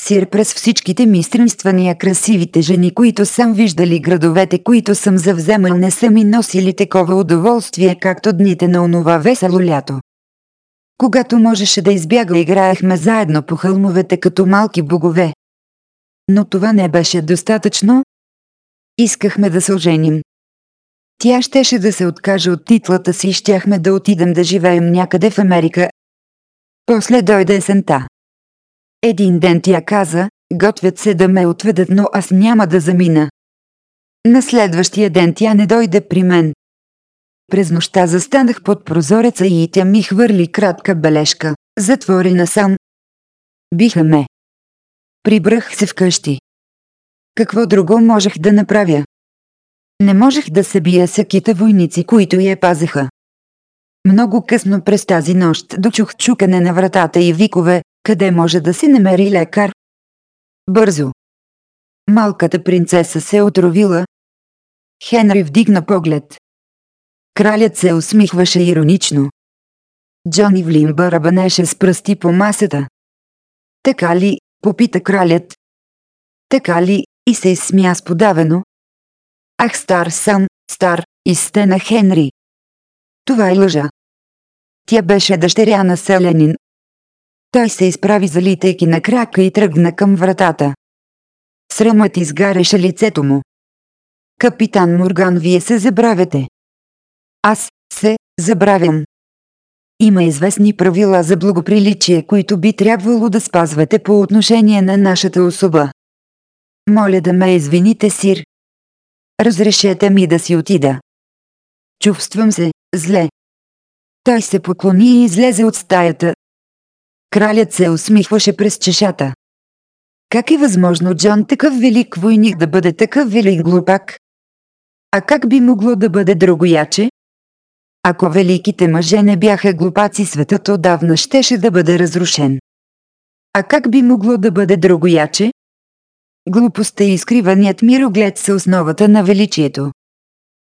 [SPEAKER 2] сир през всичките ми странствания красивите жени, които съм виждали градовете, които съм завземал, не са ми носили такова удоволствие, както дните на онова весело лято. Когато можеше да избяга, играехме заедно по хълмовете като малки богове. Но това не беше достатъчно. Искахме да се оженим. Тя щеше да се откаже от титлата си и щяхме да отидем да живеем някъде в Америка. После дойде есента. Един ден тя каза, готвят се да ме отведат, но аз няма да замина. На следващия ден тя не дойде при мен. През нощта застанах под прозореца и тя ми хвърли кратка
[SPEAKER 1] бележка, затворена сам. Биха ме. Прибрах се вкъщи. Какво друго можех да направя? Не можех да се
[SPEAKER 2] бия с войници, които я пазеха. Много късно през тази нощ дочух чукане на вратата и викове, къде може да се намери лекар.
[SPEAKER 1] Бързо. Малката принцеса се отровила. Хенри вдигна поглед. Кралят се усмихваше иронично. Джони Влимба рабанеше с пръсти по масата. Така ли, попита кралят. Така ли, и се изсмя сподавено. Ах, стар сам, стар, изстена Хенри. Това е лъжа. Тя беше дъщеря
[SPEAKER 2] на селянин, той се изправи залитайки на крака и тръгна към вратата.
[SPEAKER 1] Срамът изгаряше лицето му. Капитан Морган, вие се забравяте. Аз се забравям. Има известни
[SPEAKER 2] правила за благоприличие, които би трябвало да спазвате по отношение на нашата особа.
[SPEAKER 1] Моля да ме извините, сир. Разрешете ми да си отида. Чувствам се зле. Той се поклони и излезе от стаята, Кралят се усмихваше през чешата. Как е
[SPEAKER 2] възможно Джон такъв велик войник да бъде такъв велик глупак? А как би могло да бъде другояче? Ако великите мъже не бяха глупаци, светът отдавна щеше да бъде разрушен. А как би могло да бъде другояче? Глупостта и изкриваният мироглед са основата на величието.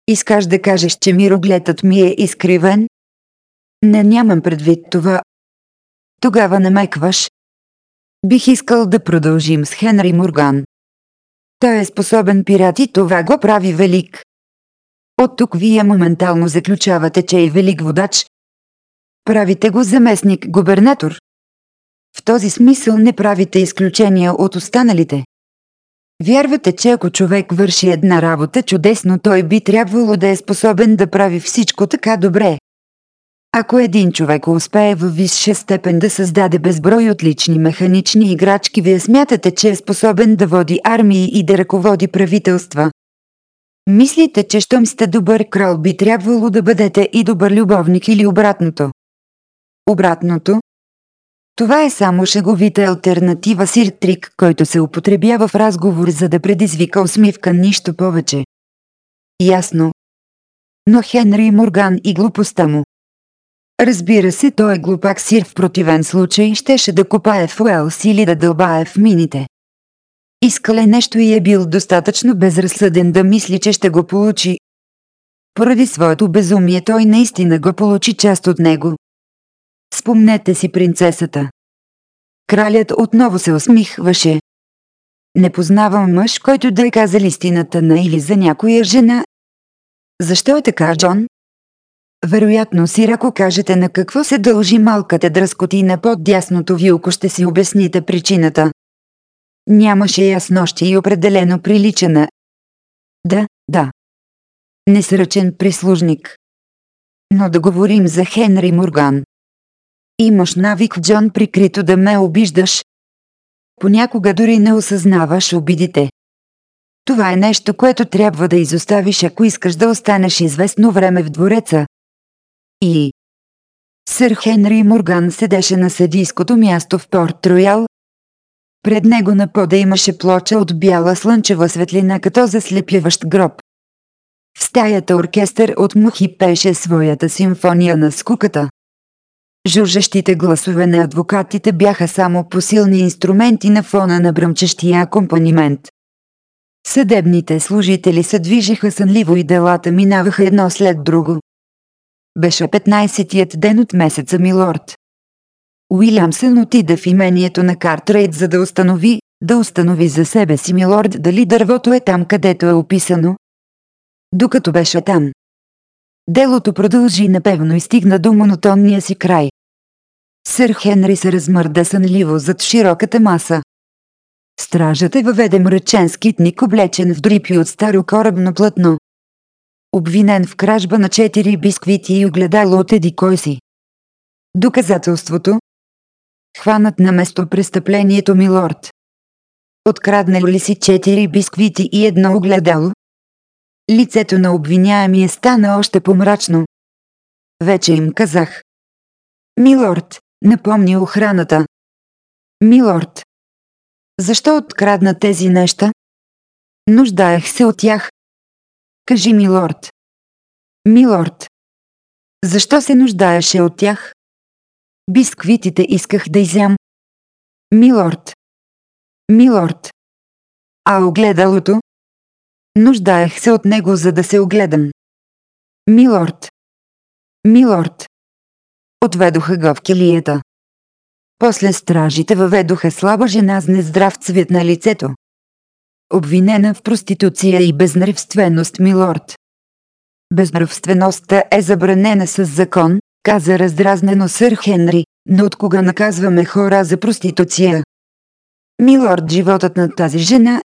[SPEAKER 2] Искаш да кажеш, че мирогледът ми е изкривен? Не нямам предвид
[SPEAKER 1] това, тогава намекваш. Бих искал да продължим с Хенри Морган. Той е способен пират и това го прави велик.
[SPEAKER 2] От тук вие моментално заключавате, че е велик водач. Правите го заместник губернатор. В този смисъл не правите изключения от останалите. Вярвате, че ако човек върши една работа чудесно, той би трябвало да е способен да прави всичко така добре, ако един човек успее в висша степен да създаде безброй отлични механични играчки, вие смятате, че е способен да води армии и да ръководи правителства. Мислите, че щом сте добър крал би трябвало да бъдете и добър любовник или обратното? Обратното? Това е само шеговита альтернатива сир трик, който се употребява в разговор за да предизвика усмивка нищо повече. Ясно. Но Хенри Морган и глупостта му. Разбира се, той е глупак сир в противен случай щеше да копае в Уелс или да дълбае в мините. Искал е нещо и е бил достатъчно безразсъден да мисли, че ще го получи. Поради своето безумие той наистина го получи част от него. Спомнете си принцесата. Кралят отново се усмихваше. Не познавам мъж, който да е казал истината на или за някоя жена. Защо е така, Джон? Вероятно си ако кажете на какво се дължи малката дръскотина под дясното ви око ще си обясните причината. Нямаше
[SPEAKER 1] яснощи и определено приличена. Да, да. Несръчен прислужник. Но да говорим за Хенри Морган.
[SPEAKER 2] Имаш навик, Джон, прикрито да ме обиждаш. Понякога дори не осъзнаваш обидите. Това е нещо, което трябва да изоставиш, ако искаш да останеш известно време в двореца и Сър Хенри Морган седеше на съдийското място в Порт Роял. Пред него на пода имаше плоча от бяла слънчева светлина като заслепяващ гроб. В стаята оркестър от мухи пеше своята симфония на скуката. Жужещите гласове на адвокатите бяха само посилни инструменти на фона на бръмчещия акомпанимент. Съдебните служители се движеха сънливо и делата минаваха едно след друго. Беше 15-тият ден от месеца Милорд. Уилямсън отида в имението на Картрейд за да установи, да установи за себе си Милорд дали дървото е там където е описано. Докато беше там. Делото продължи напевно и стигна до монотонния си край. Сър Хенри се размърда сънливо зад широката маса. Стражът е въведе мръчен скитник облечен в дрипи от старо корабно платно обвинен в кражба на четири бисквити и огледало от еди кой си. Доказателството? Хванат на место престъплението Милорд. Откраднал ли си четири бисквити и едно огледало? Лицето на обвиняемия
[SPEAKER 1] стана още помрачно. Вече им казах. Милорд, напомни охраната. Милорд. Защо открадна тези неща? Нуждаех се от тях, Кажи, милорд. Милорд. Защо се нуждаеше от тях? Бисквитите исках да изям. Милорд. Милорд. А огледалото? Нуждаех се от него, за да се огледам. Милорд. Милорд. Отведоха го в килията. После стражите въведоха слаба жена с нездрав цвет на лицето
[SPEAKER 2] обвинена в проституция и безнравственост, милорд. Безнравствеността е забранена с закон, каза раздразнено сър Хенри, но от кога наказваме хора за проституция? Милорд, животът на
[SPEAKER 1] тази жена.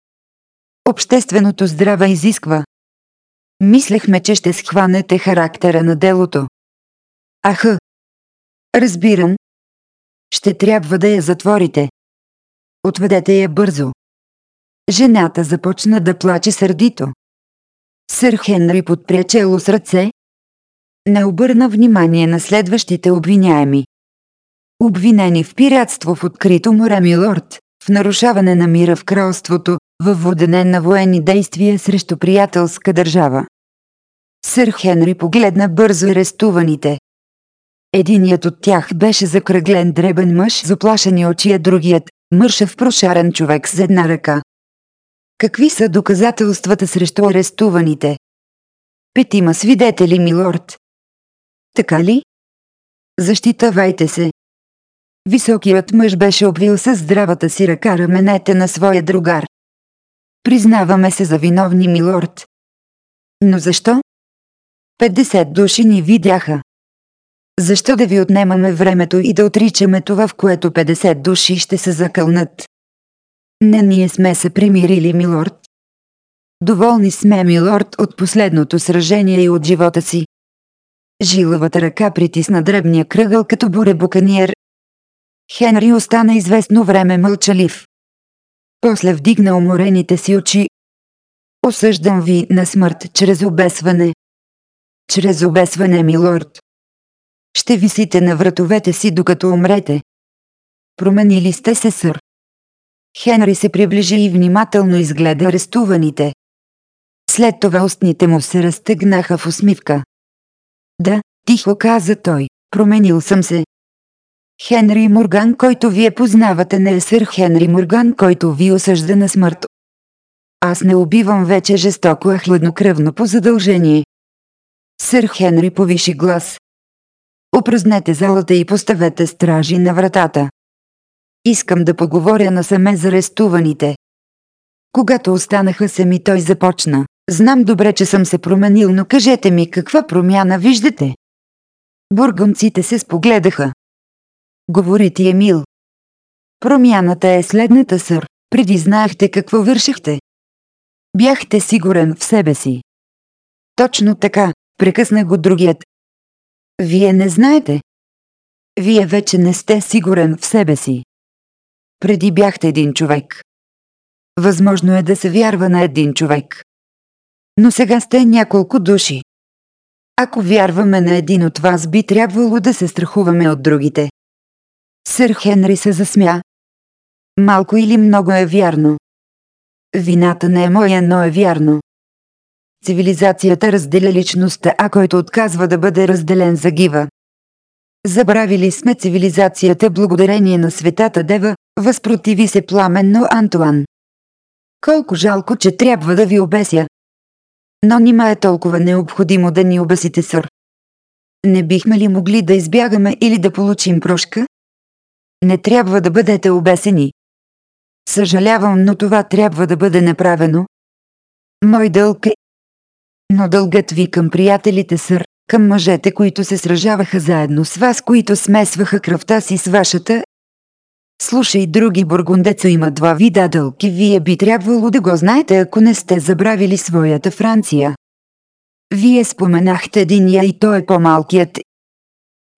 [SPEAKER 1] Общественото здраве изисква. Мислехме, че ще схванете характера на делото. Аха. Разбирам. Ще трябва да я затворите. Отведете я бързо. Жената започна да плаче сърдито. Сър Хенри подпре
[SPEAKER 2] чело с ръце. Не обърна внимание на следващите обвиняеми. Обвинени в пиратство в открито море Милорд, в нарушаване на мира в кралството, във водене на военни действия срещу приятелска държава. Сър Хенри погледна бързо арестуваните. Единият от тях беше закръглен дребен мъж с оплашени очи, а другият – мършев прошарен човек с една ръка.
[SPEAKER 1] Какви са доказателствата срещу арестуваните? Петима свидетели, милорд. Така ли? Защитавайте се.
[SPEAKER 2] Високият мъж беше обвил със здравата си ръка раменете на своя другар.
[SPEAKER 1] Признаваме се за виновни, милорд. Но защо? 50 души ни видяха. Защо да ви отнемаме времето
[SPEAKER 2] и да отричаме това, в което 50 души ще се закълнат? Не ние сме се примирили, милорд. Доволни сме, милорд, от последното сражение и от живота си. Жилавата ръка притисна дребния кръгъл като буребуканиер. Хенри остана известно време мълчалив. После вдигна уморените си очи. Осъждам ви на смърт чрез обесване.
[SPEAKER 1] Чрез обесване, милорд. Ще висите на вратовете си, докато умрете. Променили сте се, сър. Хенри се приближи и
[SPEAKER 2] внимателно изгледа арестуваните. След това устните му се разтъгнаха в усмивка. Да, тихо каза той, променил съм се. Хенри Морган, който вие познавате, не е сър Хенри Морган, който ви осъжда на смърт. Аз не убивам вече жестоко, а хладнокръвно по задължение. Сър Хенри повиши глас. Опразнете залата и поставете стражи на вратата. Искам да поговоря насаме за арестуваните. Когато останаха сами той започна. Знам добре, че съм се променил, но кажете ми каква промяна виждате? Бургунците се спогледаха.
[SPEAKER 1] Говори ти, Емил. Промяната е следната, сър. Преди знаехте какво вършихте. Бяхте сигурен в себе си. Точно така, прекъсна го другият. Вие не знаете. Вие вече не сте сигурен в себе си. Преди бяхте един човек.
[SPEAKER 2] Възможно е да се вярва на един човек. Но сега сте няколко души. Ако вярваме на един от вас, би трябвало да се страхуваме от другите.
[SPEAKER 1] Сър Хенри се засмя. Малко или много е вярно. Вината не е моя, но е вярно. Цивилизацията разделя
[SPEAKER 2] личността, а който отказва да бъде разделен загива. Забравили сме цивилизацията благодарение на светата дева, възпротиви се пламенно Антуан. Колко жалко, че трябва да ви обеся. Но нима е толкова необходимо да ни обесите, сър. Не бихме ли могли да избягаме или да получим прошка?
[SPEAKER 1] Не трябва да бъдете обесени. Съжалявам, но това трябва да бъде направено. Мой дълг е... Но дългът ви към
[SPEAKER 2] приятелите, сър, към мъжете, които се сражаваха заедно с вас, които смесваха кръвта си с вашата. Слушай, други бургундеца има два вида дълки, и вие би трябвало да го знаете, ако не сте забравили своята Франция. Вие споменахте единия и той е по-малкият.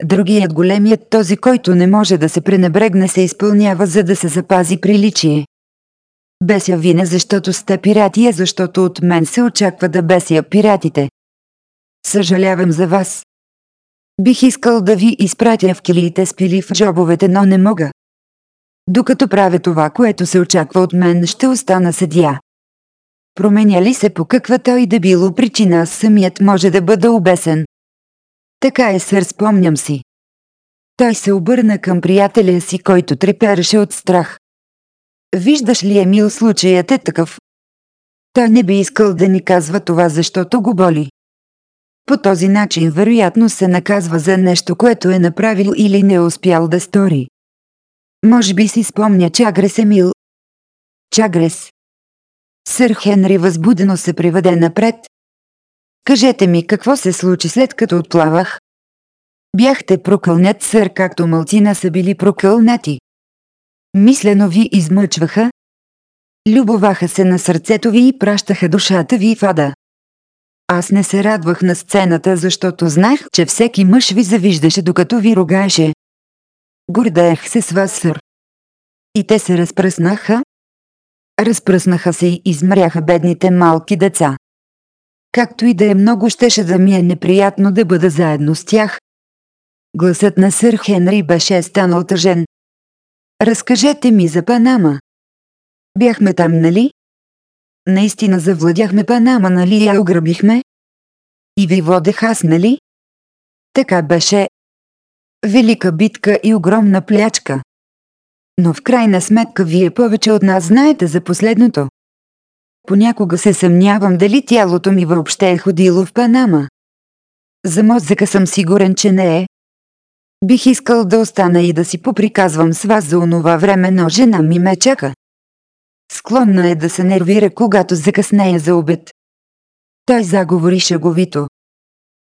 [SPEAKER 2] Другият големият, този който не може да се пренебрегне, се изпълнява за да се запази приличие. Беся вина, защото сте пирати, а защото от мен се очаква да беся пиратите. Съжалявам за вас. Бих искал да ви изпратя в килиите с пили в джобовете, но не мога. Докато правя това, което се очаква от мен, ще остана съдия. Променя ли се по каквато и да било причина, аз самият може да бъда обесен. Така е, сър, спомням си. Той се обърна към приятеля си, който трепереше от страх. Виждаш ли, Емил, случаят е такъв. Той не би искал да ни казва това, защото го боли. По този начин вероятно се наказва за нещо, което е направил или не успял да
[SPEAKER 1] стори. Може би си спомня Чагрес Емил. Чагрес. Сър Хенри възбудено се приведе напред. Кажете ми
[SPEAKER 2] какво се случи след като отплавах? Бяхте прокълнят сър, както мълцина са били прокълнати. Мислено ви измъчваха, любоваха се на сърцето ви и пращаха душата ви в ада. Аз не се радвах на сцената, защото знаех, че всеки мъж ви завиждаше докато ви ругаеше. Гордеех се с вас, сър. И те се разпръснаха. Разпръснаха се и измряха бедните малки деца. Както и да е много щеше да ми е неприятно да бъда заедно с тях. Гласът на сър Хенри беше
[SPEAKER 1] станал тъжен. Разкажете ми за Панама. Бяхме там, нали? Наистина завладяхме Панама, нали я ограбихме? И ви водех аз, нали? Така беше. Велика битка и
[SPEAKER 2] огромна плячка. Но в крайна сметка вие повече от нас знаете за последното. Понякога се съмнявам дали тялото ми въобще е ходило в Панама. За мозъка съм сигурен, че не е. Бих искал да остана и да си поприказвам с вас за онова време, но жена ми ме чака. Склонна е да се нервира, когато закъснея за обед. Той заговори шаговито.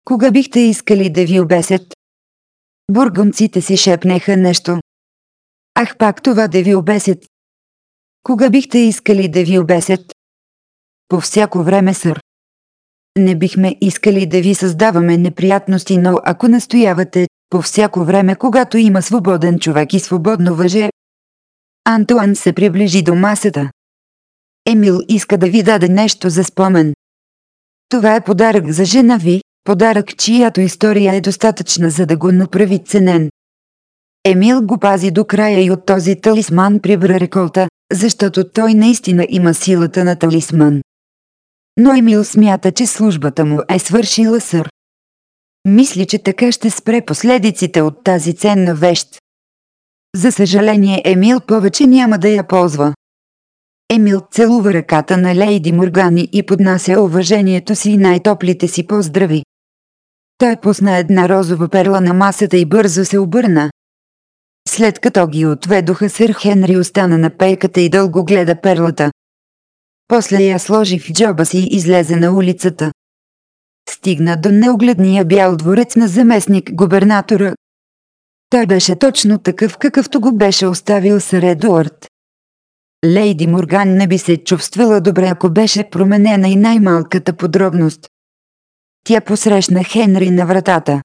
[SPEAKER 1] Кога бихте искали да ви обесят? Бургунците си шепнеха нещо. Ах пак това да ви обесят. Кога бихте искали да ви обесят? По всяко време, сър. Не бихме искали
[SPEAKER 2] да ви създаваме неприятности, но ако настоявате, по всяко време, когато има свободен човек и свободно въже, Антуан се приближи до масата. Емил иска да ви даде нещо за спомен. Това е подарък за жена ви, подарък чиято история е достатъчна за да го направи ценен. Емил го пази до края и от този талисман прибра реколта, защото той наистина има силата на талисман. Но Емил смята, че службата му е свършила сър. Мисли, че така ще спре последиците от тази ценна вещ. За съжаление Емил повече няма да я ползва. Емил целува ръката на Лейди Моргани и поднася уважението си и най-топлите си поздрави. Той пусна една розова перла на масата и бързо се обърна. След като ги отведоха, сър Хенри остана на пейката и дълго гледа перлата. После я сложи в джоба си и излезе на улицата. Стигна до неогледния бял дворец на заместник губернатора, той беше точно такъв какъвто го беше оставил сър Едуард. Лейди Морган не би се чувствала добре ако беше променена и най-малката подробност. Тя
[SPEAKER 1] посрещна Хенри на вратата.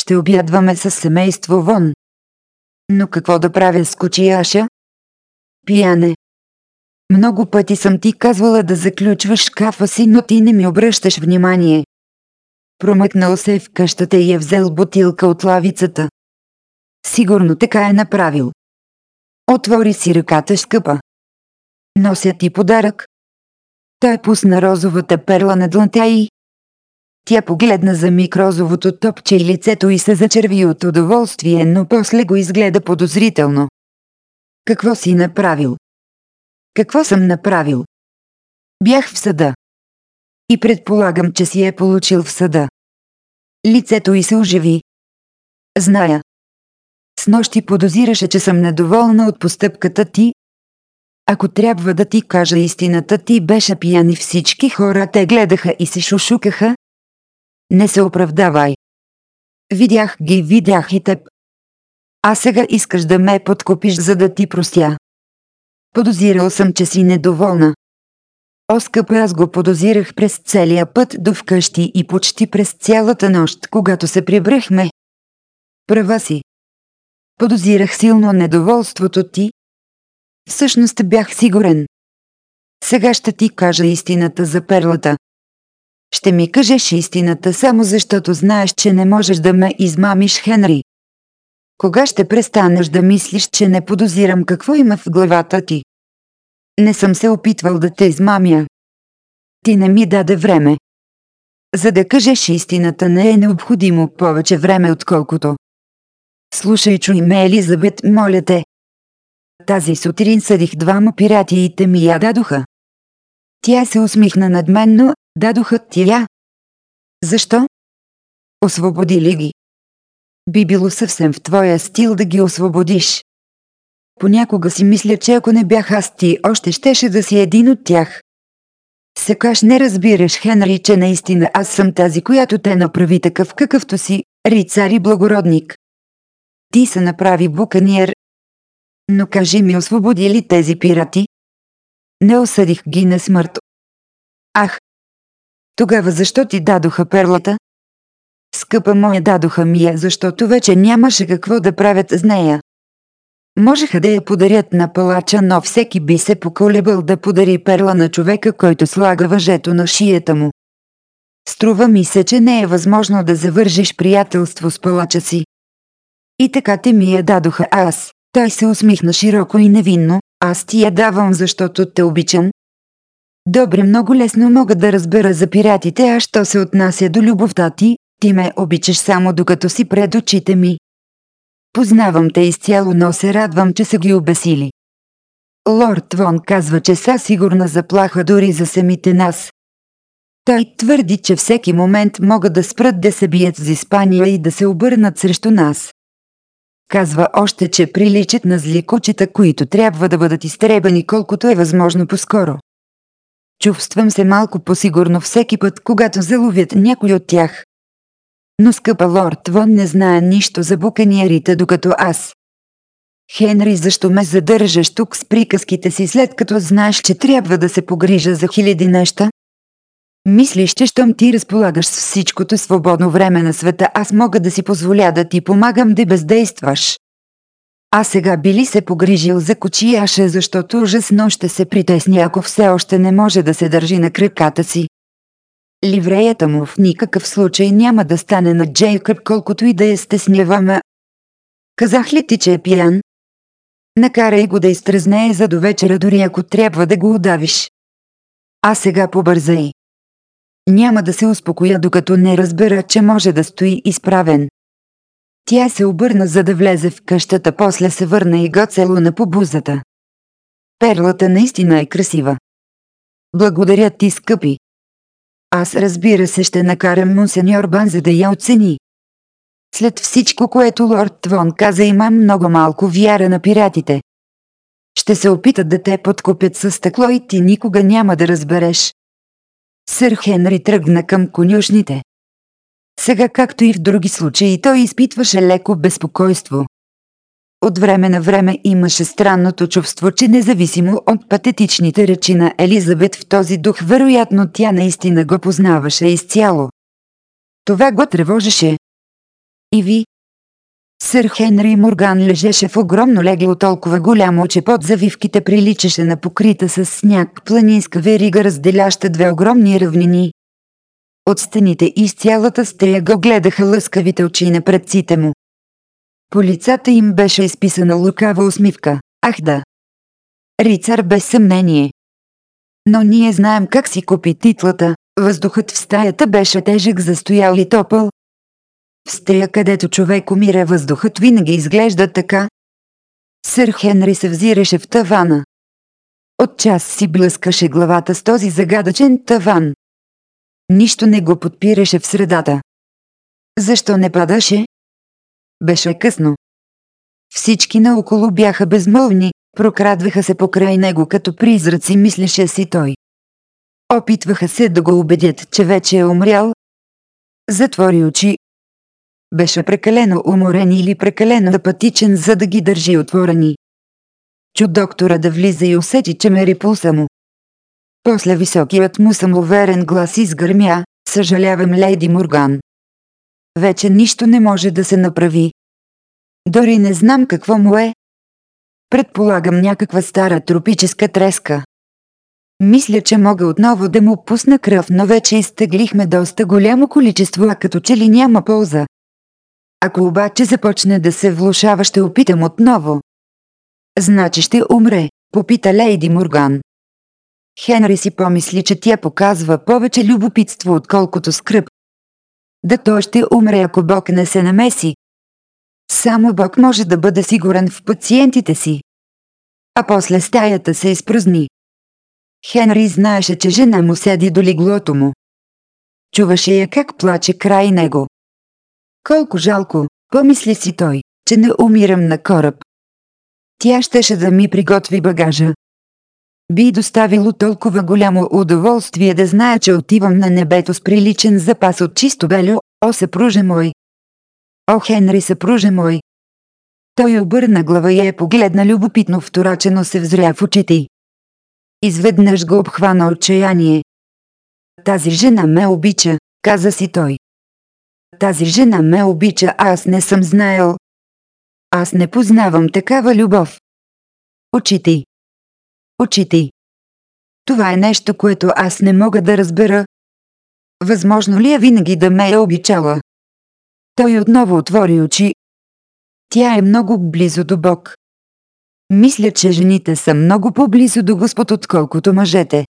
[SPEAKER 1] Ще обядваме с семейство Вон. Но какво да правя с кучияша? Пияне.
[SPEAKER 2] Много пъти съм ти казвала да заключваш шкафа си, но ти не ми обръщаш внимание.
[SPEAKER 1] Промъкнал се в къщата и е взел бутилка от лавицата. Сигурно така е направил. Отвори си ръката, скъпа. Нося ти подарък. Той пусна розовата перла на дланта и...
[SPEAKER 2] Тя погледна за миг розовото топче и лицето й се зачерви от удоволствие, но после го
[SPEAKER 1] изгледа подозрително. Какво си направил? Какво съм направил? Бях в съда. И предполагам, че си е получил в съда. Лицето й се оживи. Зная. С нощи подозираше, че съм недоволна от постъпката ти. Ако трябва да ти
[SPEAKER 2] кажа истината, ти беше пиян и всички хора те гледаха и се шушукаха. Не се оправдавай. Видях ги, видях и теб. А сега искаш да ме подкопиш, за да ти простя. Подозирал съм, че си недоволна. О, скъпа, аз го подозирах през целия път до вкъщи и почти
[SPEAKER 1] през цялата нощ, когато се прибрахме. Права си. Подозирах силно недоволството ти. Всъщност бях сигурен.
[SPEAKER 2] Сега ще ти кажа истината за перлата. Ще ми кажеш истината само защото знаеш, че не можеш да ме измамиш, Хенри. Кога ще престанеш да мислиш, че не подозирам какво има в главата ти? Не съм се опитвал да те измамя. Ти не ми даде време. За да кажеш истината не е необходимо повече време отколкото Слушай, чуй ме, Елизабет, моля те. Тази сутрин съдих двама пирати и те ми я
[SPEAKER 1] дадоха. Тя се усмихна над мен, но дадоха ти я. Защо? Освободи ли ги. Би било съвсем в твоя стил да
[SPEAKER 2] ги освободиш. Понякога си мисля, че ако не бях аз ти, още щеше да си един от тях. Секаш не разбираш, Хенри, че наистина аз съм тази, която те направи такъв какъвто си, рицар и благородник. Ти се направи
[SPEAKER 1] буканиер. Но кажи ми освободи ли тези пирати? Не осъдих ги на смърт. Ах! Тогава защо ти дадоха
[SPEAKER 2] перлата? Скъпа моя дадоха ми я, защото вече нямаше какво да правят с нея. Можеха да я подарят на палача, но всеки би се поколебал да подари перла на човека, който слага въжето на шията му. Струва ми се, че не е възможно да завържиш приятелство с палача си, и така те ми я дадоха аз. Той се усмихна широко и невинно. Аз ти я давам, защото те обичам. Добре, много лесно мога да разбера за пиратите, а що се отнася до любовта ти, ти ме обичаш само докато си пред очите ми. Познавам те изцяло, но се радвам, че са ги обесили. Лорд Вон казва, че са сигурна заплаха дори за самите нас. Той твърди, че всеки момент могат да спрат да се бият с Испания и да се обърнат срещу нас. Казва още, че приличат на зли кучета, които трябва да бъдат изтребани колкото е възможно по-скоро. Чувствам се малко по-сигурно всеки път, когато заловят някой от тях. Но скъпа лорд Вон не знае нищо за буканиерите, докато аз. Хенри, защо ме задържаш тук с приказките си след като знаеш, че трябва да се погрижа за хиляди неща? Мислиш, че щом ти разполагаш с всичкото свободно време на света, аз мога да си позволя да ти помагам да бездействаш. А сега би ли се погрижил за кочияша, защото ужасно ще се притесни, ако все още не може да се държи на краката си. Ливреята му в никакъв случай няма да стане на Джейкъб, колкото и да я стесняваме. Казах ли ти, че е пиян? Накарай го да изтръзнее, за до вечера, дори ако трябва да го удавиш. А сега побързай. Няма да се успокоя докато не разбера, че може да стои изправен. Тя се обърна за да влезе в къщата, после се върна и го целуна по бузата. Перлата наистина е красива. Благодаря ти, скъпи. Аз разбира се ще накарам монсеньор Бан, за да я оцени. След всичко, което лорд Твон каза, имам много малко вяра на пиратите. Ще се опитат да те подкупят със стъкло и ти никога няма да разбереш. Сър Хенри тръгна към конюшните. Сега, както и в други случаи, той изпитваше леко безпокойство. От време на време имаше странното чувство, че независимо от патетичните речи на Елизабет в този дух, вероятно тя наистина го познаваше изцяло. Това го тревожеше. И ви, Сър Хенри Морган лежеше в огромно легло толкова голямо, че под завивките приличаше на покрита с сняг планинска верига, разделяща две огромни равнини. От стените и с цялата стея го гледаха лъскавите очи на предците му. По лицата им беше изписана лукава усмивка. Ах да! Рицар без съмнение. Но ние знаем как си купи титлата. Въздухът в стаята беше тежък застоял и топъл, в стея, където човек умира, въздухът винаги изглежда така. Сър Хенри се взираше в тавана. От час си
[SPEAKER 1] блъскаше главата с този загадъчен таван. Нищо не го подпираше в средата. Защо не падаше? Беше късно.
[SPEAKER 2] Всички наоколо бяха безмълвни, прокрадваха се покрай него като призраци, мислеше си той. Опитваха се да го убедят, че вече е умрял. Затвори очи, беше прекалено уморен или прекалено апатичен, за да ги държи отворени. Чу доктора да влиза и усети, че мери пулса му. После високият му самоуверен глас изгърмя, съжалявам леди
[SPEAKER 1] Морган. Вече нищо не може да се направи. Дори не знам какво му е. Предполагам някаква стара тропическа треска.
[SPEAKER 2] Мисля, че мога отново да му пусна кръв, но вече изтеглихме доста голямо количество, а като че ли няма полза. Ако обаче започне да се влушава, ще опитам отново. Значи ще умре, попита Лейди Морган. Хенри си помисли, че тя показва повече любопитство, отколкото скръп. Да той ще умре, ако Бог не се намеси. Само Бог може да бъде сигурен в пациентите си. А после стаята се изпразни. Хенри знаеше, че жена му седи до леглото му. Чуваше я как плаче край него. Колко жалко, помисли си той, че не умирам на кораб. Тя щеше да ми приготви багажа. Би доставило толкова голямо удоволствие да зная, че отивам на небето с приличен запас от чисто белю, о съпруже мой. О, Хенри съпруже мой. Той обърна глава и е погледна любопитно вторачено се взря в очите й. Изведнъж го обхвана отчаяние. Тази жена ме обича, каза си той
[SPEAKER 1] тази жена ме обича, а аз не съм знаел. Аз не познавам такава любов. Очите й. Очите й. Това е нещо, което аз не мога да разбера. Възможно ли е винаги да ме
[SPEAKER 2] е обичала? Той отново отвори очи. Тя е много близо до Бог. Мисля, че жените са много по-близо до Господ, отколкото мъжете.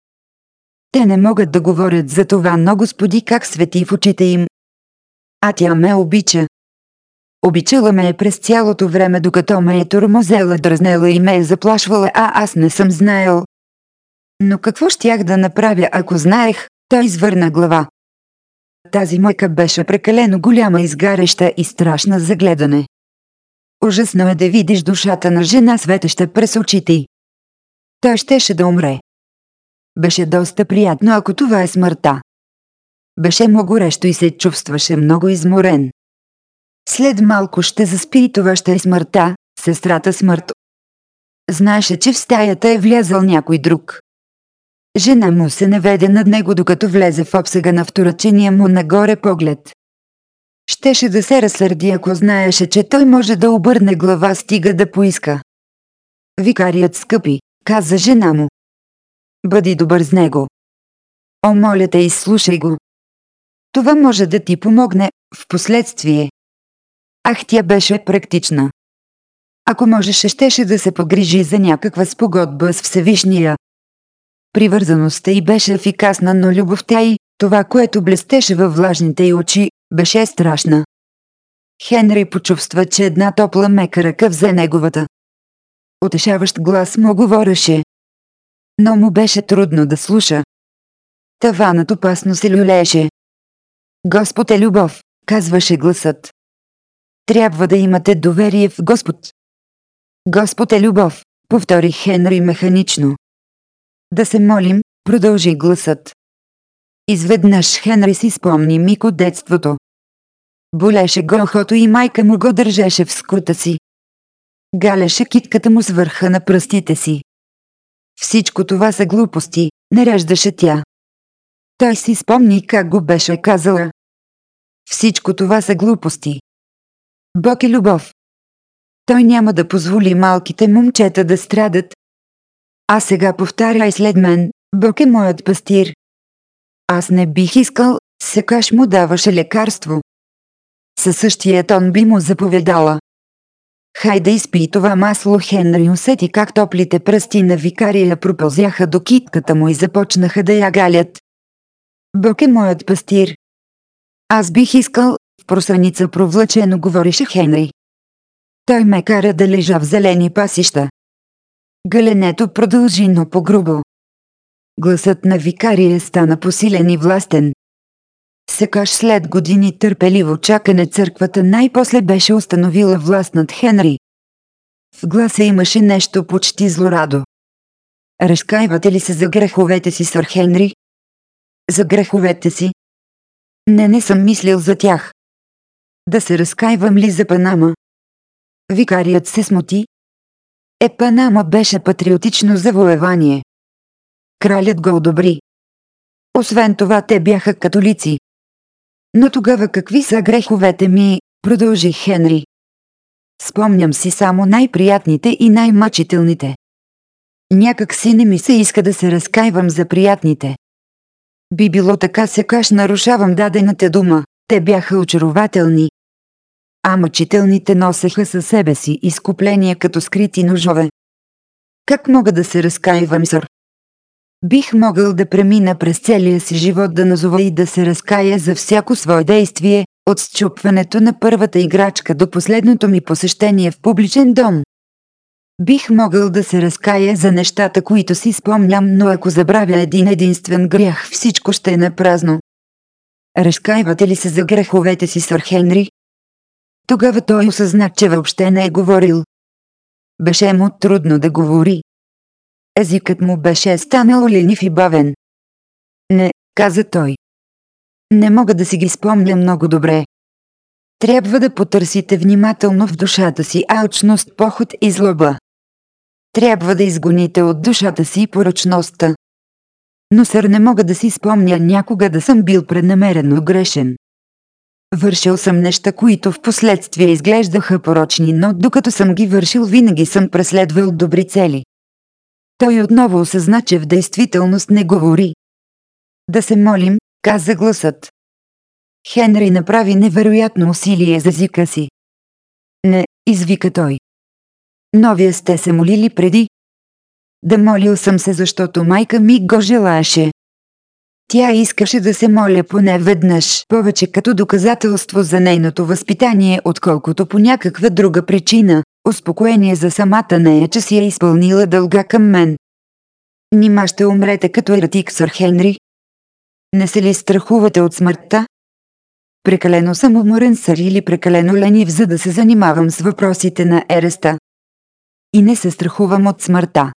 [SPEAKER 2] Те не могат да говорят за това, но Господи как свети в очите им а тя ме обича. Обичала ме е през цялото време, докато ме е тормозела, дразнела и ме е заплашвала, а аз не съм знаел. Но какво щях да направя, ако знаех, той извърна глава. Тази мъка беше прекалено голяма, изгареща и страшна за гледане. Ужасно е да видиш душата на жена светеща през очите Той щеше да умре. Беше доста приятно, ако това е смъртта. Беше му горещо и се чувстваше много изморен. След малко ще заспи и това ще е смъртта, сестрата смърт. Знаеше, че в стаята е влязал някой друг. Жена му се наведе над него, докато влезе в обсега на вторачения му нагоре поглед. Щеше да се разсърди, ако знаеше, че той може да обърне глава, стига
[SPEAKER 1] да поиска. Викарият скъпи, каза жена му. Бъди добър с него. О, моля те, изслушай го, това може да ти помогне в последствие. Ах, тя беше практична.
[SPEAKER 2] Ако можеше, щеше да се погрижи за някаква спогодба с Всевишния. Привързаността й беше ефикасна, но любовта й, това, което блестеше във влажните й очи, беше страшна. Хенри почувства, че една топла мека ръка взе
[SPEAKER 1] неговата. Утешаващ глас му говореше. Но му беше трудно да слуша. Таванът опасно се люлееше. Господ е любов, казваше гласът. Трябва да имате доверие в Господ. Господ е любов, повтори Хенри механично. Да се
[SPEAKER 2] молим, продължи гласът. Изведнъж Хенри си спомни Мико детството. Болеше го и майка му го държеше в скута си. Галяше китката му с върха на пръстите си. Всичко това са глупости,
[SPEAKER 1] нареждаше тя. Той си спомни как го беше казала. Всичко това са глупости. Бог е любов. Той няма
[SPEAKER 2] да позволи малките момчета да страдат. А сега повтаряй след мен, Бог е моят пастир. Аз не бих искал, секаш му даваше лекарство. Със същия тон би му заповедала. Хай да изпи това масло Хенри усети как топлите пръсти на викария пропълзяха до китката му и започнаха да я галят. Бък е моят пастир. Аз бих искал, в просраница провлачено говорише Хенри. Той ме кара да лежа в зелени пасища. Галенето продължи, но по-грубо. Гласът на викария стана посилен и властен. Секаш след години търпеливо чакане църквата най-после беше установила власт над Хенри. В гласа имаше нещо почти злорадо. Разкаивате ли се за греховете
[SPEAKER 1] си, сър Хенри? За греховете си? Не, не съм мислил за тях. Да се разкайвам ли за Панама? Викарият се смути. Е, Панама беше патриотично завоевание. Кралят го одобри. Освен това те бяха католици. Но тогава
[SPEAKER 2] какви са греховете ми, продължи Хенри. Спомням си само най-приятните и най-мъчителните. Някак си не ми се иска да се разкайвам за приятните. Би било така секаш нарушавам дадената дума. Те бяха очарователни. А мъчителните носеха със себе си изкупления като скрити ножове. Как мога да се разкаивам, сър? Бих могъл да премина през целия си живот да назова и да се разкая за всяко свое действие, от счупването на първата играчка до последното ми посещение в публичен дом. Бих могъл да се разкая за нещата, които си спомням, но ако забравя един единствен грях, всичко ще е напразно. Разкаивате ли се за греховете си, сър Хенри? Тогава той осъзна, че въобще не е говорил.
[SPEAKER 1] Беше му трудно да говори. Езикът му беше станал ленив и бавен. Не, каза той. Не мога да си ги спомня много
[SPEAKER 2] добре. Трябва да потърсите внимателно в душата си алчност, поход и злоба. Трябва да изгоните от душата си поръчността. Но сър не мога да си спомня някога да съм бил преднамерено грешен. Вършил съм неща, които в последствие изглеждаха порочни, но докато съм ги вършил винаги съм преследвал добри цели. Той отново осъзна, че в действителност
[SPEAKER 1] не говори. Да се молим, каза гласът. Хенри направи невероятно усилие за езика си. Не, извика той
[SPEAKER 2] но вие сте се молили преди. Да молил съм се, защото майка ми го желаеше. Тя искаше да се моля поне веднъж повече като доказателство за нейното възпитание, отколкото по някаква друга причина, успокоение за самата нея, че си е изпълнила дълга към мен. Нима ще умрете като еретик, сър Хенри? Не се ли страхувате от смъртта? Прекалено съм уморен сър или прекалено ленив, за да се занимавам с въпросите на Ереста, и не се страхувам от смъртта.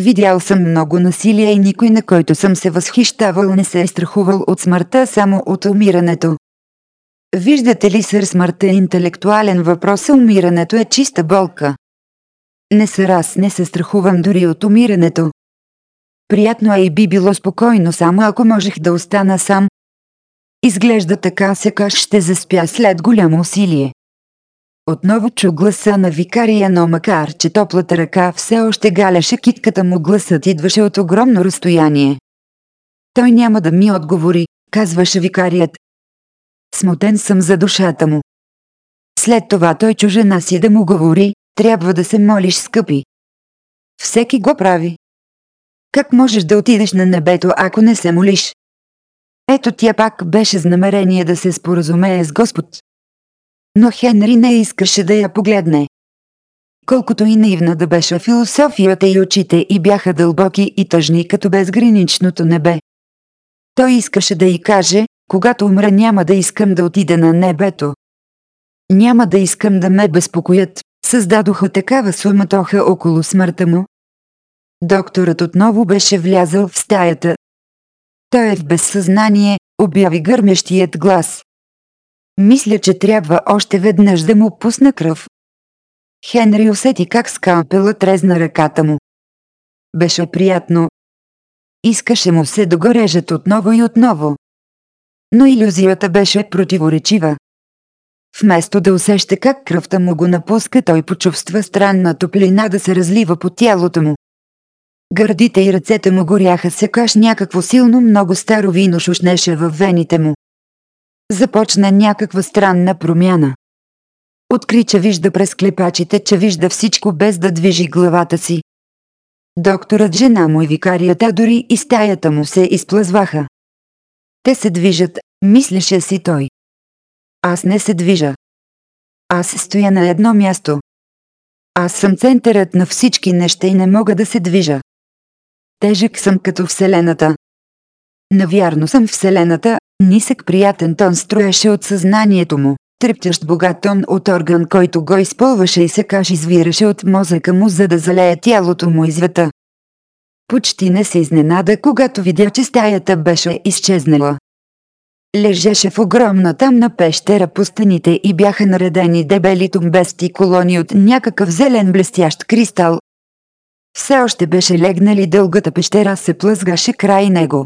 [SPEAKER 2] Видял съм много насилие и никой на който съм се възхищавал не се е страхувал от смъртта, само от умирането. Виждате ли сър смъртта е интелектуален въпрос, а умирането е чиста болка. Не сър аз не се страхувам дори от умирането. Приятно е и би било спокойно само ако можех да остана сам. Изглежда така сякаш ще заспя след голямо усилие. Отново чу гласа на викария, но макар, че топлата ръка все още галяше китката му, гласът идваше от огромно разстояние. Той няма да ми отговори, казваше викарият. Смутен съм за душата му. След това той чужена си да му говори, трябва да се молиш, скъпи. Всеки го прави. Как можеш да отидеш на небето, ако не се молиш? Ето тя пак беше с намерение да се споразумее с Господ но Хенри не искаше да я погледне. Колкото и наивна да беше философията и очите и бяха дълбоки и тъжни като безграничното небе. Той искаше да й каже, когато умра няма да искам да отида на небето. Няма да искам да ме безпокоят, създадоха такава суматоха около смъртта му. Докторът отново беше влязъл в стаята. Той е в безсъзнание, обяви гърмещият глас.
[SPEAKER 1] Мисля, че трябва още веднъж да му пусна кръв. Хенри усети как скалпела трезна ръката му. Беше приятно.
[SPEAKER 2] Искаше му се да го режат отново и отново. Но иллюзията беше противоречива. Вместо да усеща как кръвта му го напуска, той почувства странна топлина да се разлива по тялото му. Гърдите и ръцете му горяха секаш някакво силно много старо вино шушнеше във вените му. Започна някаква странна промяна. Откри, че вижда през клепачите, че вижда всичко без да движи главата си. Докторът, жена му и викарията, дори
[SPEAKER 1] и стаята му се изплъзваха. Те се движат, мислеше си той. Аз не се движа. Аз стоя на едно място. Аз съм центърът на всички неща и не мога да се движа. Тежък съм като
[SPEAKER 2] Вселената. Навярно съм Вселената, Нисък приятен тон строеше от съзнанието му, трептящ богат тон от орган, който го изпълваше и каш извираше от мозъка му, за да залее тялото му и извета. Почти не се изненада, когато видя, че стаята беше изчезнала. Лежеше в огромна тъмна пещера по стените и бяха наредени дебели тумбести колони от някакъв зелен блестящ кристал. Все още беше легнали дългата пещера се плъзгаше край него.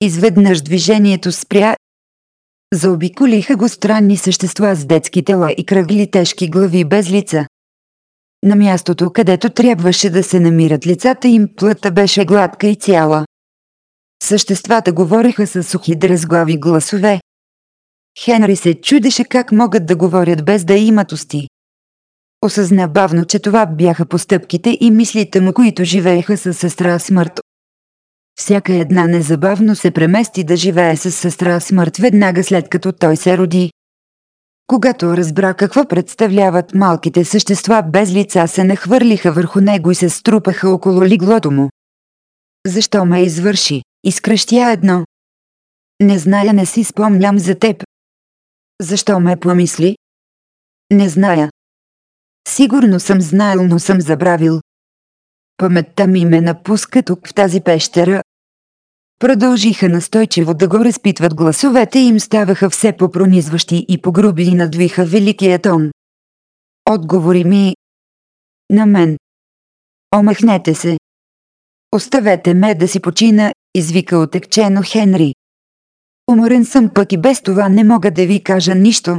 [SPEAKER 2] Изведнъж движението спря. Заобиколиха го странни същества с детски тела и кръгли тежки глави без лица. На мястото, където трябваше да се намират лицата им, плътта беше гладка и цяла. Съществата говореха с сухи дразглави гласове. Хенри се чудеше как могат да говорят без да имат усти. Осъзна бавно, че това бяха постъпките и мислите му, които живееха със сестра смърт всяка една незабавно се премести да живее с сестра смърт веднага след като той се роди. Когато разбра какво представляват малките същества без лица се нахвърлиха върху него и се струпаха около лиглото му. Защо
[SPEAKER 1] ме извърши, изкръщя едно. Не зная не си спомням за теб. Защо ме помисли? Не зная. Сигурно
[SPEAKER 2] съм знаел, но съм забравил. Паметта ми ме напуска тук в тази пещера, Продължиха настойчиво да го разпитват гласовете им ставаха все
[SPEAKER 1] по-пронизващи и погруби и надвиха великия тон. Отговори ми на мен. Омахнете се. Оставете ме да си почина, извика отекчено Хенри. Уморен съм пък и без това не мога
[SPEAKER 2] да ви кажа нищо.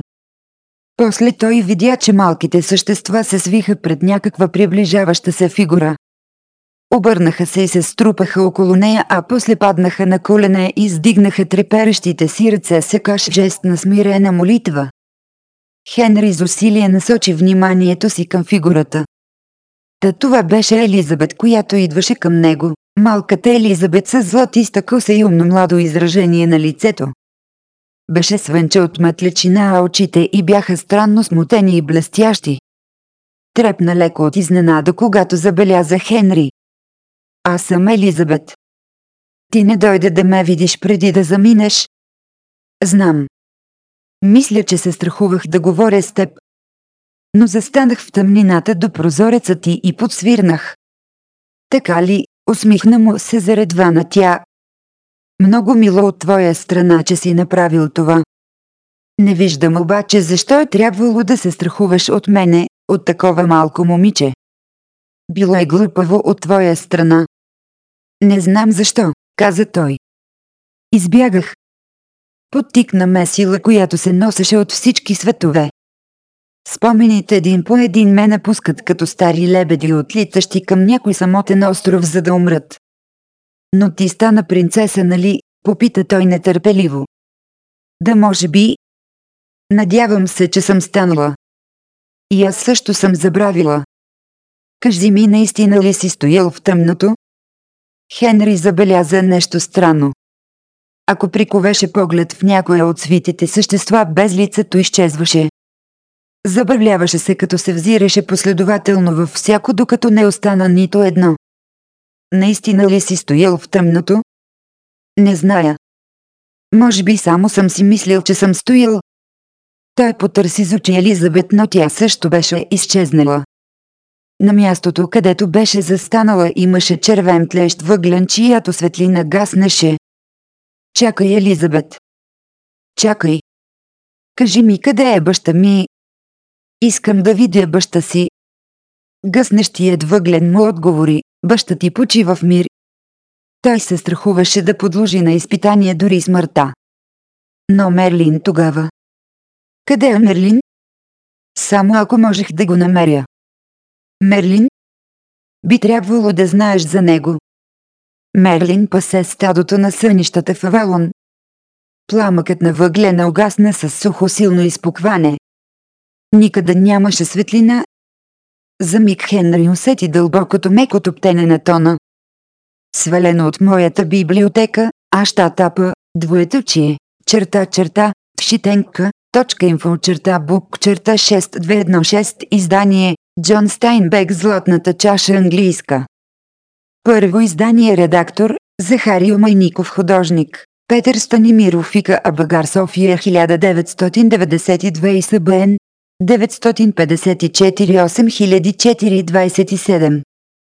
[SPEAKER 2] После той видя, че малките същества се свиха пред някаква приближаваща се фигура. Обърнаха се и се струпаха около нея, а после паднаха на колене и издигнаха треперещите си ръце секаш жест на смирена молитва. Хенри с усилие насочи вниманието си към фигурата. Та това беше Елизабет, която идваше към него. Малката Елизабет с златиста коса и умно младо изражение на лицето. Беше свънче от мътлечина, а очите и бяха странно смутени и блестящи. Трепна леко от изненада, когато забеляза Хенри аз съм Елизабет.
[SPEAKER 1] Ти не дойде да ме видиш преди да заминеш. Знам. Мисля, че се страхувах да говоря с теб. Но застанах в тъмнината до
[SPEAKER 2] прозореца ти и подсвирнах. Така ли, усмихна му се заредва на тя. Много мило от твоя страна, че си направил това. Не виждам обаче защо е трябвало да се страхуваш от мене, от такова малко
[SPEAKER 1] момиче. Било е глупаво от твоя страна. Не знам защо, каза той. Избягах. Подтикна ме сила, която
[SPEAKER 2] се носеше от всички светове. Спомените един по един ме напускат като стари лебеди, отлитащи към някой самотен остров, за да умрат. Но ти стана принцеса, нали? Попита той нетърпеливо. Да може би.
[SPEAKER 1] Надявам се, че съм станала. И аз също съм забравила. Кажи ми наистина ли си стоял в тъмното, Хенри
[SPEAKER 2] забеляза нещо странно. Ако приковеше поглед в някоя от свитите същества, без лицето изчезваше. Забавляваше се като се взираше последователно във всяко, докато не остана нито едно. Наистина ли си стоял в
[SPEAKER 1] тъмното? Не зная. Може би само съм си мислил, че съм стоял. Той потърси за очи Елизабет, но тя също беше изчезнала.
[SPEAKER 2] На мястото, където беше застанала, имаше червен тлещ въглен, чиято
[SPEAKER 1] светлина гаснеше. Чакай, Елизабет. Чакай. Кажи ми къде е баща ми. Искам да видя баща си. Гъснещият въглен му отговори, баща ти почива в мир. Той
[SPEAKER 2] се страхуваше да подложи на изпитание дори смъртта. Но Мерлин тогава.
[SPEAKER 1] Къде е Мерлин? Само ако можех да го намеря. Мерлин? Би трябвало да знаеш за него. Мерлин
[SPEAKER 2] пасе стадото на сънищата в Авалон. Пламъкът на въглена огасна с сухо силно изпукване. Никъде нямаше светлина. За миг Хенри усети дълбокото меко топтене на тона. Свалено от моята библиотека, аща тапа, двоеточие, черта черта, вшитенка, точка инфо черта бук черта 6216 издание Джон Стайнбек Златната чаша английска. Първо издание редактор Захарио Майников художник. Петър Станимиров Ика Абагар София
[SPEAKER 1] 1992 и СБН 954 8427.